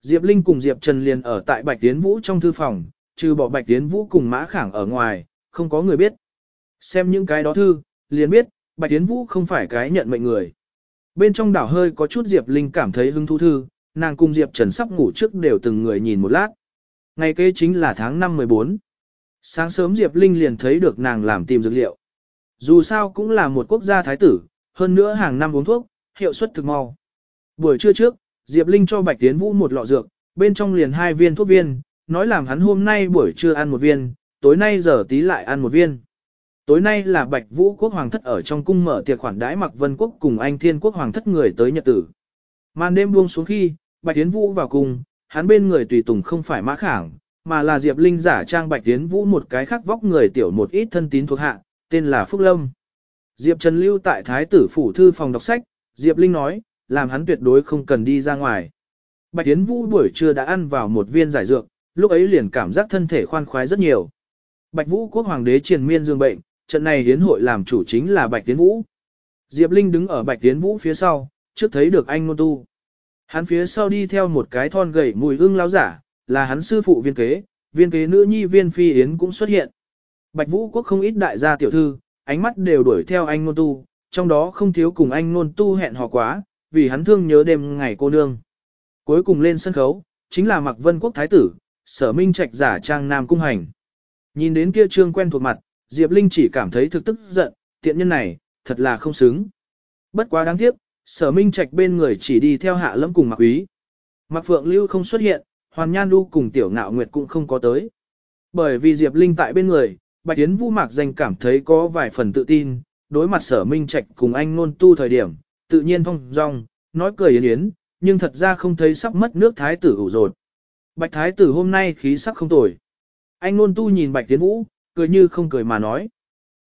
Diệp Linh cùng Diệp Trần liền ở tại Bạch Tiến Vũ trong thư phòng, trừ bỏ Bạch Tiến Vũ cùng Mã Khảng ở ngoài, không có người biết. Xem những cái đó thư, liền biết, Bạch Tiến Vũ không phải cái nhận mệnh người. Bên trong đảo hơi có chút Diệp Linh cảm thấy hứng thú thư, nàng cùng Diệp Trần sắp ngủ trước đều từng người nhìn một lát. Ngày kế chính là tháng 5 14. Sáng sớm Diệp Linh liền thấy được nàng làm tìm dược liệu. Dù sao cũng là một quốc gia thái tử, hơn nữa hàng năm uống thuốc, hiệu suất thực mau. Buổi trưa trước, Diệp Linh cho Bạch Tiến Vũ một lọ dược, bên trong liền hai viên thuốc viên, nói làm hắn hôm nay buổi trưa ăn một viên, tối nay giờ tí lại ăn một viên. Tối nay là Bạch Vũ quốc hoàng thất ở trong cung mở tiệc khoản đãi Mặc Vân quốc cùng Anh Thiên quốc hoàng thất người tới nhật tử. Màn đêm buông xuống khi, Bạch Tiến Vũ vào cung, hắn bên người tùy tùng không phải Mã Khảng, mà là Diệp Linh giả trang Bạch Tiến Vũ một cái khác vóc người tiểu một ít thân tín thuộc hạ, tên là Phúc Lâm. Diệp Trần lưu tại Thái tử phủ thư phòng đọc sách, Diệp Linh nói, làm hắn tuyệt đối không cần đi ra ngoài. Bạch Tiến Vũ buổi trưa đã ăn vào một viên giải dược, lúc ấy liền cảm giác thân thể khoan khoái rất nhiều. Bạch Vũ quốc hoàng đế triền miên dương bệnh, trận này hiến hội làm chủ chính là Bạch Tiến Vũ. Diệp Linh đứng ở Bạch Tiến Vũ phía sau, trước thấy được anh Nôn Tu. Hắn phía sau đi theo một cái thon gầy mùi ưng lão giả, là hắn sư phụ viên kế, viên kế nữ nhi viên phi yến cũng xuất hiện. Bạch Vũ quốc không ít đại gia tiểu thư, ánh mắt đều đuổi theo anh Nôn Tu, trong đó không thiếu cùng anh Nôn Tu hẹn hò quá, vì hắn thương nhớ đêm ngày cô nương. Cuối cùng lên sân khấu, chính là Mạc Vân Quốc Thái tử, sở minh trạch giả trang nam cung hành. Nhìn đến kia trương quen thuộc mặt, Diệp Linh chỉ cảm thấy thực tức giận, tiện nhân này, thật là không xứng. Bất quá đáng tiếc, sở minh trạch bên người chỉ đi theo hạ lâm cùng Mạc Quý. Mạc Phượng Lưu không xuất hiện, Hoàn Nhan Du cùng Tiểu Nạo Nguyệt cũng không có tới. Bởi vì Diệp Linh tại bên người, Bạch Tiến Vũ Mạc danh cảm thấy có vài phần tự tin, đối mặt sở minh trạch cùng anh nôn tu thời điểm, tự nhiên thông dong, nói cười yến yến, nhưng thật ra không thấy sắp mất nước thái tử ủ rột. Bạch thái tử hôm nay khí sắc không tồi. Anh ngôn tu nhìn bạch tiến vũ, cười như không cười mà nói.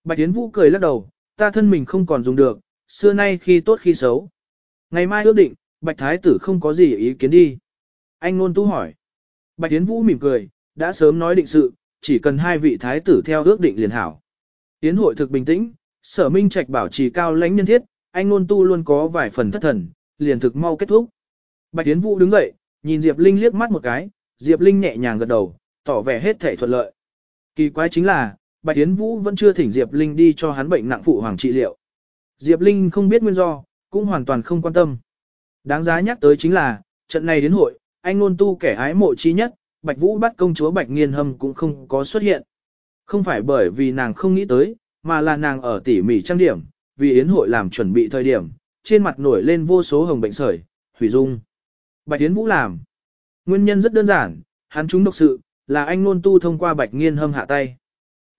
Bạch tiến vũ cười lắc đầu, ta thân mình không còn dùng được, xưa nay khi tốt khi xấu. Ngày mai ước định, bạch thái tử không có gì ý kiến đi. Anh ngôn tu hỏi. Bạch tiến vũ mỉm cười, đã sớm nói định sự, chỉ cần hai vị thái tử theo ước định liền hảo. Tiến hội thực bình tĩnh, sở minh trạch bảo trì cao lãnh nhân thiết, anh ngôn tu luôn có vài phần thất thần, liền thực mau kết thúc. Bạch Tiến Vũ đứng dậy, nhìn Diệp Linh liếc mắt một cái, Diệp Linh nhẹ nhàng gật đầu, tỏ vẻ hết thể thuận lợi. Kỳ quái chính là, Bạch Tiến Vũ vẫn chưa thỉnh Diệp Linh đi cho hắn bệnh nặng phụ hoàng trị liệu. Diệp Linh không biết nguyên do, cũng hoàn toàn không quan tâm. Đáng giá nhắc tới chính là, trận này đến hội, anh ngôn tu kẻ ái mộ chi nhất, Bạch Vũ bắt công chúa Bạch Nghiên Hâm cũng không có xuất hiện. Không phải bởi vì nàng không nghĩ tới, mà là nàng ở tỉ mỉ trang điểm, vì yến hội làm chuẩn bị thời điểm, trên mặt nổi lên vô số hồng bệnh sởi, hủy dung. Bạch Yến Vũ làm. Nguyên nhân rất đơn giản, hắn chúng độc sự, là anh nôn tu thông qua bạch nghiên hâm hạ tay.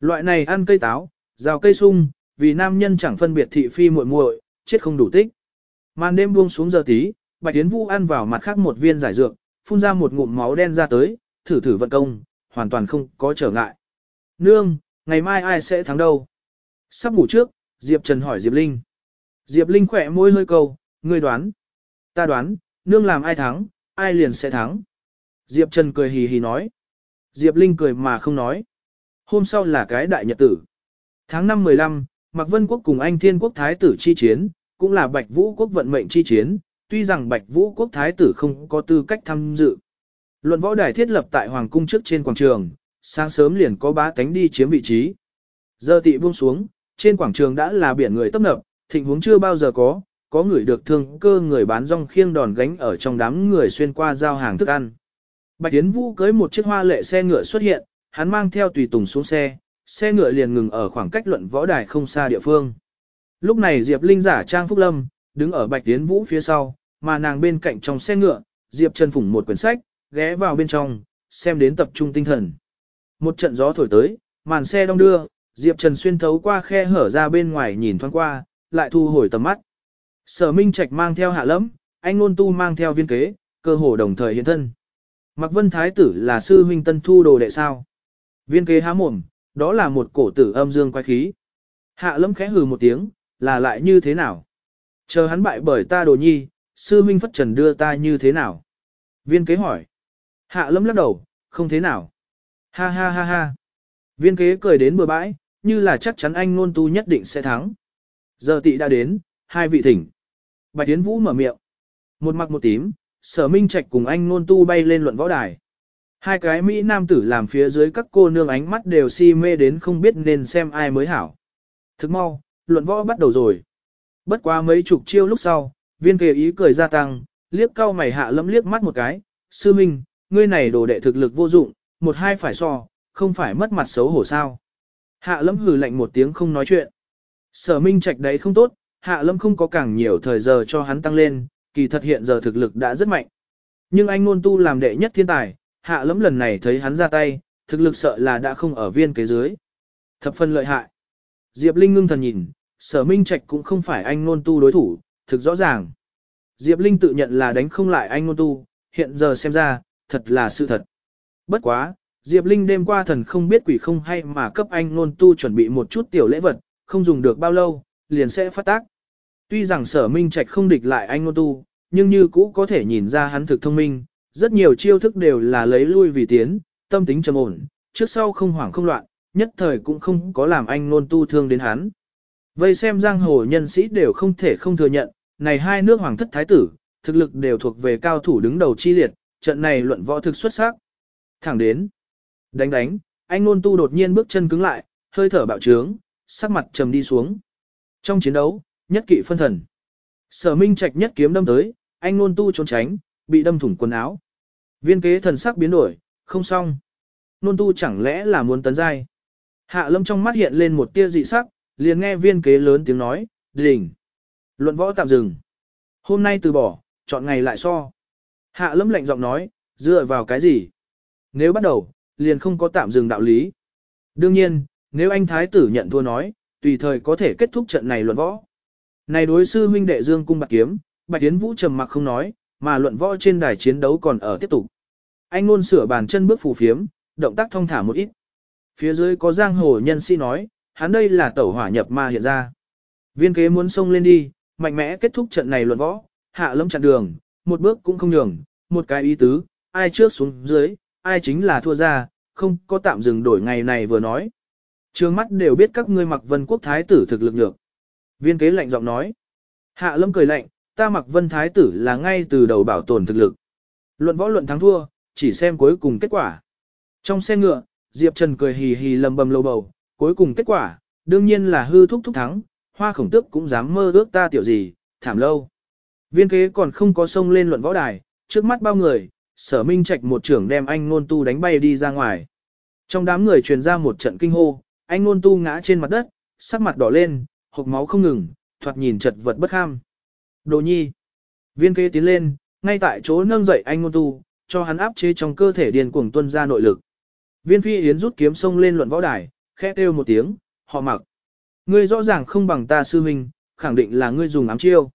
Loại này ăn cây táo, rào cây sung, vì nam nhân chẳng phân biệt thị phi muội muội, chết không đủ tích. Màn đêm buông xuống giờ tí, Bạch Yến Vũ ăn vào mặt khác một viên giải dược, phun ra một ngụm máu đen ra tới, thử thử vận công, hoàn toàn không có trở ngại. Nương, ngày mai ai sẽ thắng đâu? Sắp ngủ trước, Diệp Trần hỏi Diệp Linh. Diệp Linh khỏe môi hơi câu, ngươi đoán. Ta đoán, nương làm ai thắng, ai liền sẽ thắng. Diệp Trần cười hì hì nói. Diệp Linh cười mà không nói. Hôm sau là cái đại nhật tử. Tháng 5 15, Mạc Vân Quốc cùng Anh Thiên Quốc Thái tử chi chiến, cũng là Bạch Vũ Quốc vận mệnh chi chiến, tuy rằng Bạch Vũ Quốc Thái tử không có tư cách tham dự. Luận võ đài thiết lập tại Hoàng cung trước trên quảng trường, sáng sớm liền có bá tánh đi chiếm vị trí. Giờ tị buông xuống, trên quảng trường đã là biển người tấp nập, thịnh huống chưa bao giờ có, có người được thương cơ người bán rong khiêng đòn gánh ở trong đám người xuyên qua giao hàng thức ăn. Bạch Tiến Vũ cưới một chiếc hoa lệ xe ngựa xuất hiện, hắn mang theo tùy tùng xuống xe, xe ngựa liền ngừng ở khoảng cách luận võ đài không xa địa phương. Lúc này Diệp Linh giả Trang Phúc Lâm, đứng ở Bạch Tiến Vũ phía sau, mà nàng bên cạnh trong xe ngựa, Diệp Trần phủng một quyển sách, ghé vào bên trong, xem đến tập trung tinh thần. Một trận gió thổi tới, màn xe đông đưa, Diệp Trần xuyên thấu qua khe hở ra bên ngoài nhìn thoáng qua, lại thu hồi tầm mắt. Sở Minh Trạch mang theo hạ lẫm, anh Nôn Tu mang theo viên kế, cơ hồ đồng thời hiện thân. Mạc Vân Thái tử là sư huynh tân thu đồ đệ sao. Viên kế há mồm, đó là một cổ tử âm dương quái khí. Hạ lâm khẽ hừ một tiếng, là lại như thế nào? Chờ hắn bại bởi ta đồ nhi, sư huynh phất trần đưa ta như thế nào? Viên kế hỏi. Hạ lâm lắc đầu, không thế nào. Ha ha ha ha. Viên kế cười đến bừa bãi, như là chắc chắn anh nôn tu nhất định sẽ thắng. Giờ tị đã đến, hai vị thỉnh. Bạch Tiến Vũ mở miệng. Một mặc một tím, sở minh trạch cùng anh nôn tu bay lên luận võ đài. Hai cái Mỹ nam tử làm phía dưới các cô nương ánh mắt đều si mê đến không biết nên xem ai mới hảo. Thức mau, luận võ bắt đầu rồi. Bất quá mấy chục chiêu lúc sau, viên kề ý cười gia tăng, liếc cao mày hạ lâm liếc mắt một cái. Sư Minh, ngươi này đồ đệ thực lực vô dụng, một hai phải so, không phải mất mặt xấu hổ sao. Hạ lẫm hừ lạnh một tiếng không nói chuyện. Sở Minh Trạch đấy không tốt, hạ lâm không có càng nhiều thời giờ cho hắn tăng lên, kỳ thật hiện giờ thực lực đã rất mạnh. Nhưng anh ngôn tu làm đệ nhất thiên tài, hạ lâm lần này thấy hắn ra tay, thực lực sợ là đã không ở viên kế dưới. Thập phân lợi hại. Diệp Linh ngưng thần nhìn, sở minh trạch cũng không phải anh ngôn tu đối thủ, thực rõ ràng. Diệp Linh tự nhận là đánh không lại anh ngôn tu, hiện giờ xem ra, thật là sự thật. Bất quá, Diệp Linh đêm qua thần không biết quỷ không hay mà cấp anh nôn tu chuẩn bị một chút tiểu lễ vật, không dùng được bao lâu, liền sẽ phát tác. Tuy rằng sở minh trạch không địch lại anh nôn tu, nhưng như cũ có thể nhìn ra hắn thực thông minh, rất nhiều chiêu thức đều là lấy lui vì tiến, tâm tính trầm ổn, trước sau không hoảng không loạn, nhất thời cũng không có làm anh nôn tu thương đến hắn. Vây xem giang hồ nhân sĩ đều không thể không thừa nhận, này hai nước hoàng thất thái tử, thực lực đều thuộc về cao thủ đứng đầu chi liệt, trận này luận võ thực xuất sắc. Thẳng đến, đánh đánh, anh Nôn tu đột nhiên bước chân cứng lại, hơi thở bạo trướng, sắc mặt trầm đi xuống. Trong chiến đấu, nhất kỵ phân thần. Sở Minh Trạch nhất kiếm đâm tới, anh nôn tu trốn tránh, bị đâm thủng quần áo. Viên kế thần sắc biến đổi, không xong. Nôn tu chẳng lẽ là muốn tấn giai. Hạ lâm trong mắt hiện lên một tia dị sắc, liền nghe viên kế lớn tiếng nói, đỉnh. Luận võ tạm dừng. Hôm nay từ bỏ, chọn ngày lại so. Hạ lâm lạnh giọng nói, dựa vào cái gì? Nếu bắt đầu, liền không có tạm dừng đạo lý. Đương nhiên, nếu anh thái tử nhận thua nói, tùy thời có thể kết thúc trận này luận võ. Này đối sư huynh đệ Dương cung bạc kiếm, Bạch Tiến Vũ trầm mặc không nói, mà luận võ trên đài chiến đấu còn ở tiếp tục. Anh luôn sửa bàn chân bước phù phiếm, động tác thông thả một ít. Phía dưới có giang hồ nhân sĩ nói, hắn đây là tẩu hỏa nhập ma hiện ra. Viên kế muốn xông lên đi, mạnh mẽ kết thúc trận này luận võ, hạ lâm chặn đường, một bước cũng không nhường, một cái ý tứ, ai trước xuống dưới, ai chính là thua ra, không có tạm dừng đổi ngày này vừa nói. Trường mắt đều biết các ngươi mặc vân quốc thái tử thực lực được. Viên kế lạnh giọng nói. Hạ lâm cười lạnh, ta mặc vân thái tử là ngay từ đầu bảo tồn thực lực. Luận võ luận thắng thua, chỉ xem cuối cùng kết quả. Trong xe ngựa, Diệp Trần cười hì hì lầm bầm lâu bầu, cuối cùng kết quả, đương nhiên là hư thúc thúc thắng, hoa khổng tước cũng dám mơ ước ta tiểu gì, thảm lâu. Viên kế còn không có sông lên luận võ đài, trước mắt bao người, sở minh trạch một trưởng đem anh nôn tu đánh bay đi ra ngoài. Trong đám người truyền ra một trận kinh hô, anh nôn tu ngã trên mặt đất, sắc mặt đỏ lên, hộc máu không ngừng, thoạt nhìn chật vật bất kham. Đồ nhi. Viên kế tiến lên, ngay tại chỗ nâng dậy anh nôn tu, cho hắn áp chế trong cơ thể điền cuồng tuân ra nội lực. Viên phi yến rút kiếm sông lên luận võ đài, khẽ kêu một tiếng, họ mặc. Ngươi rõ ràng không bằng ta sư huynh, khẳng định là ngươi dùng ám chiêu.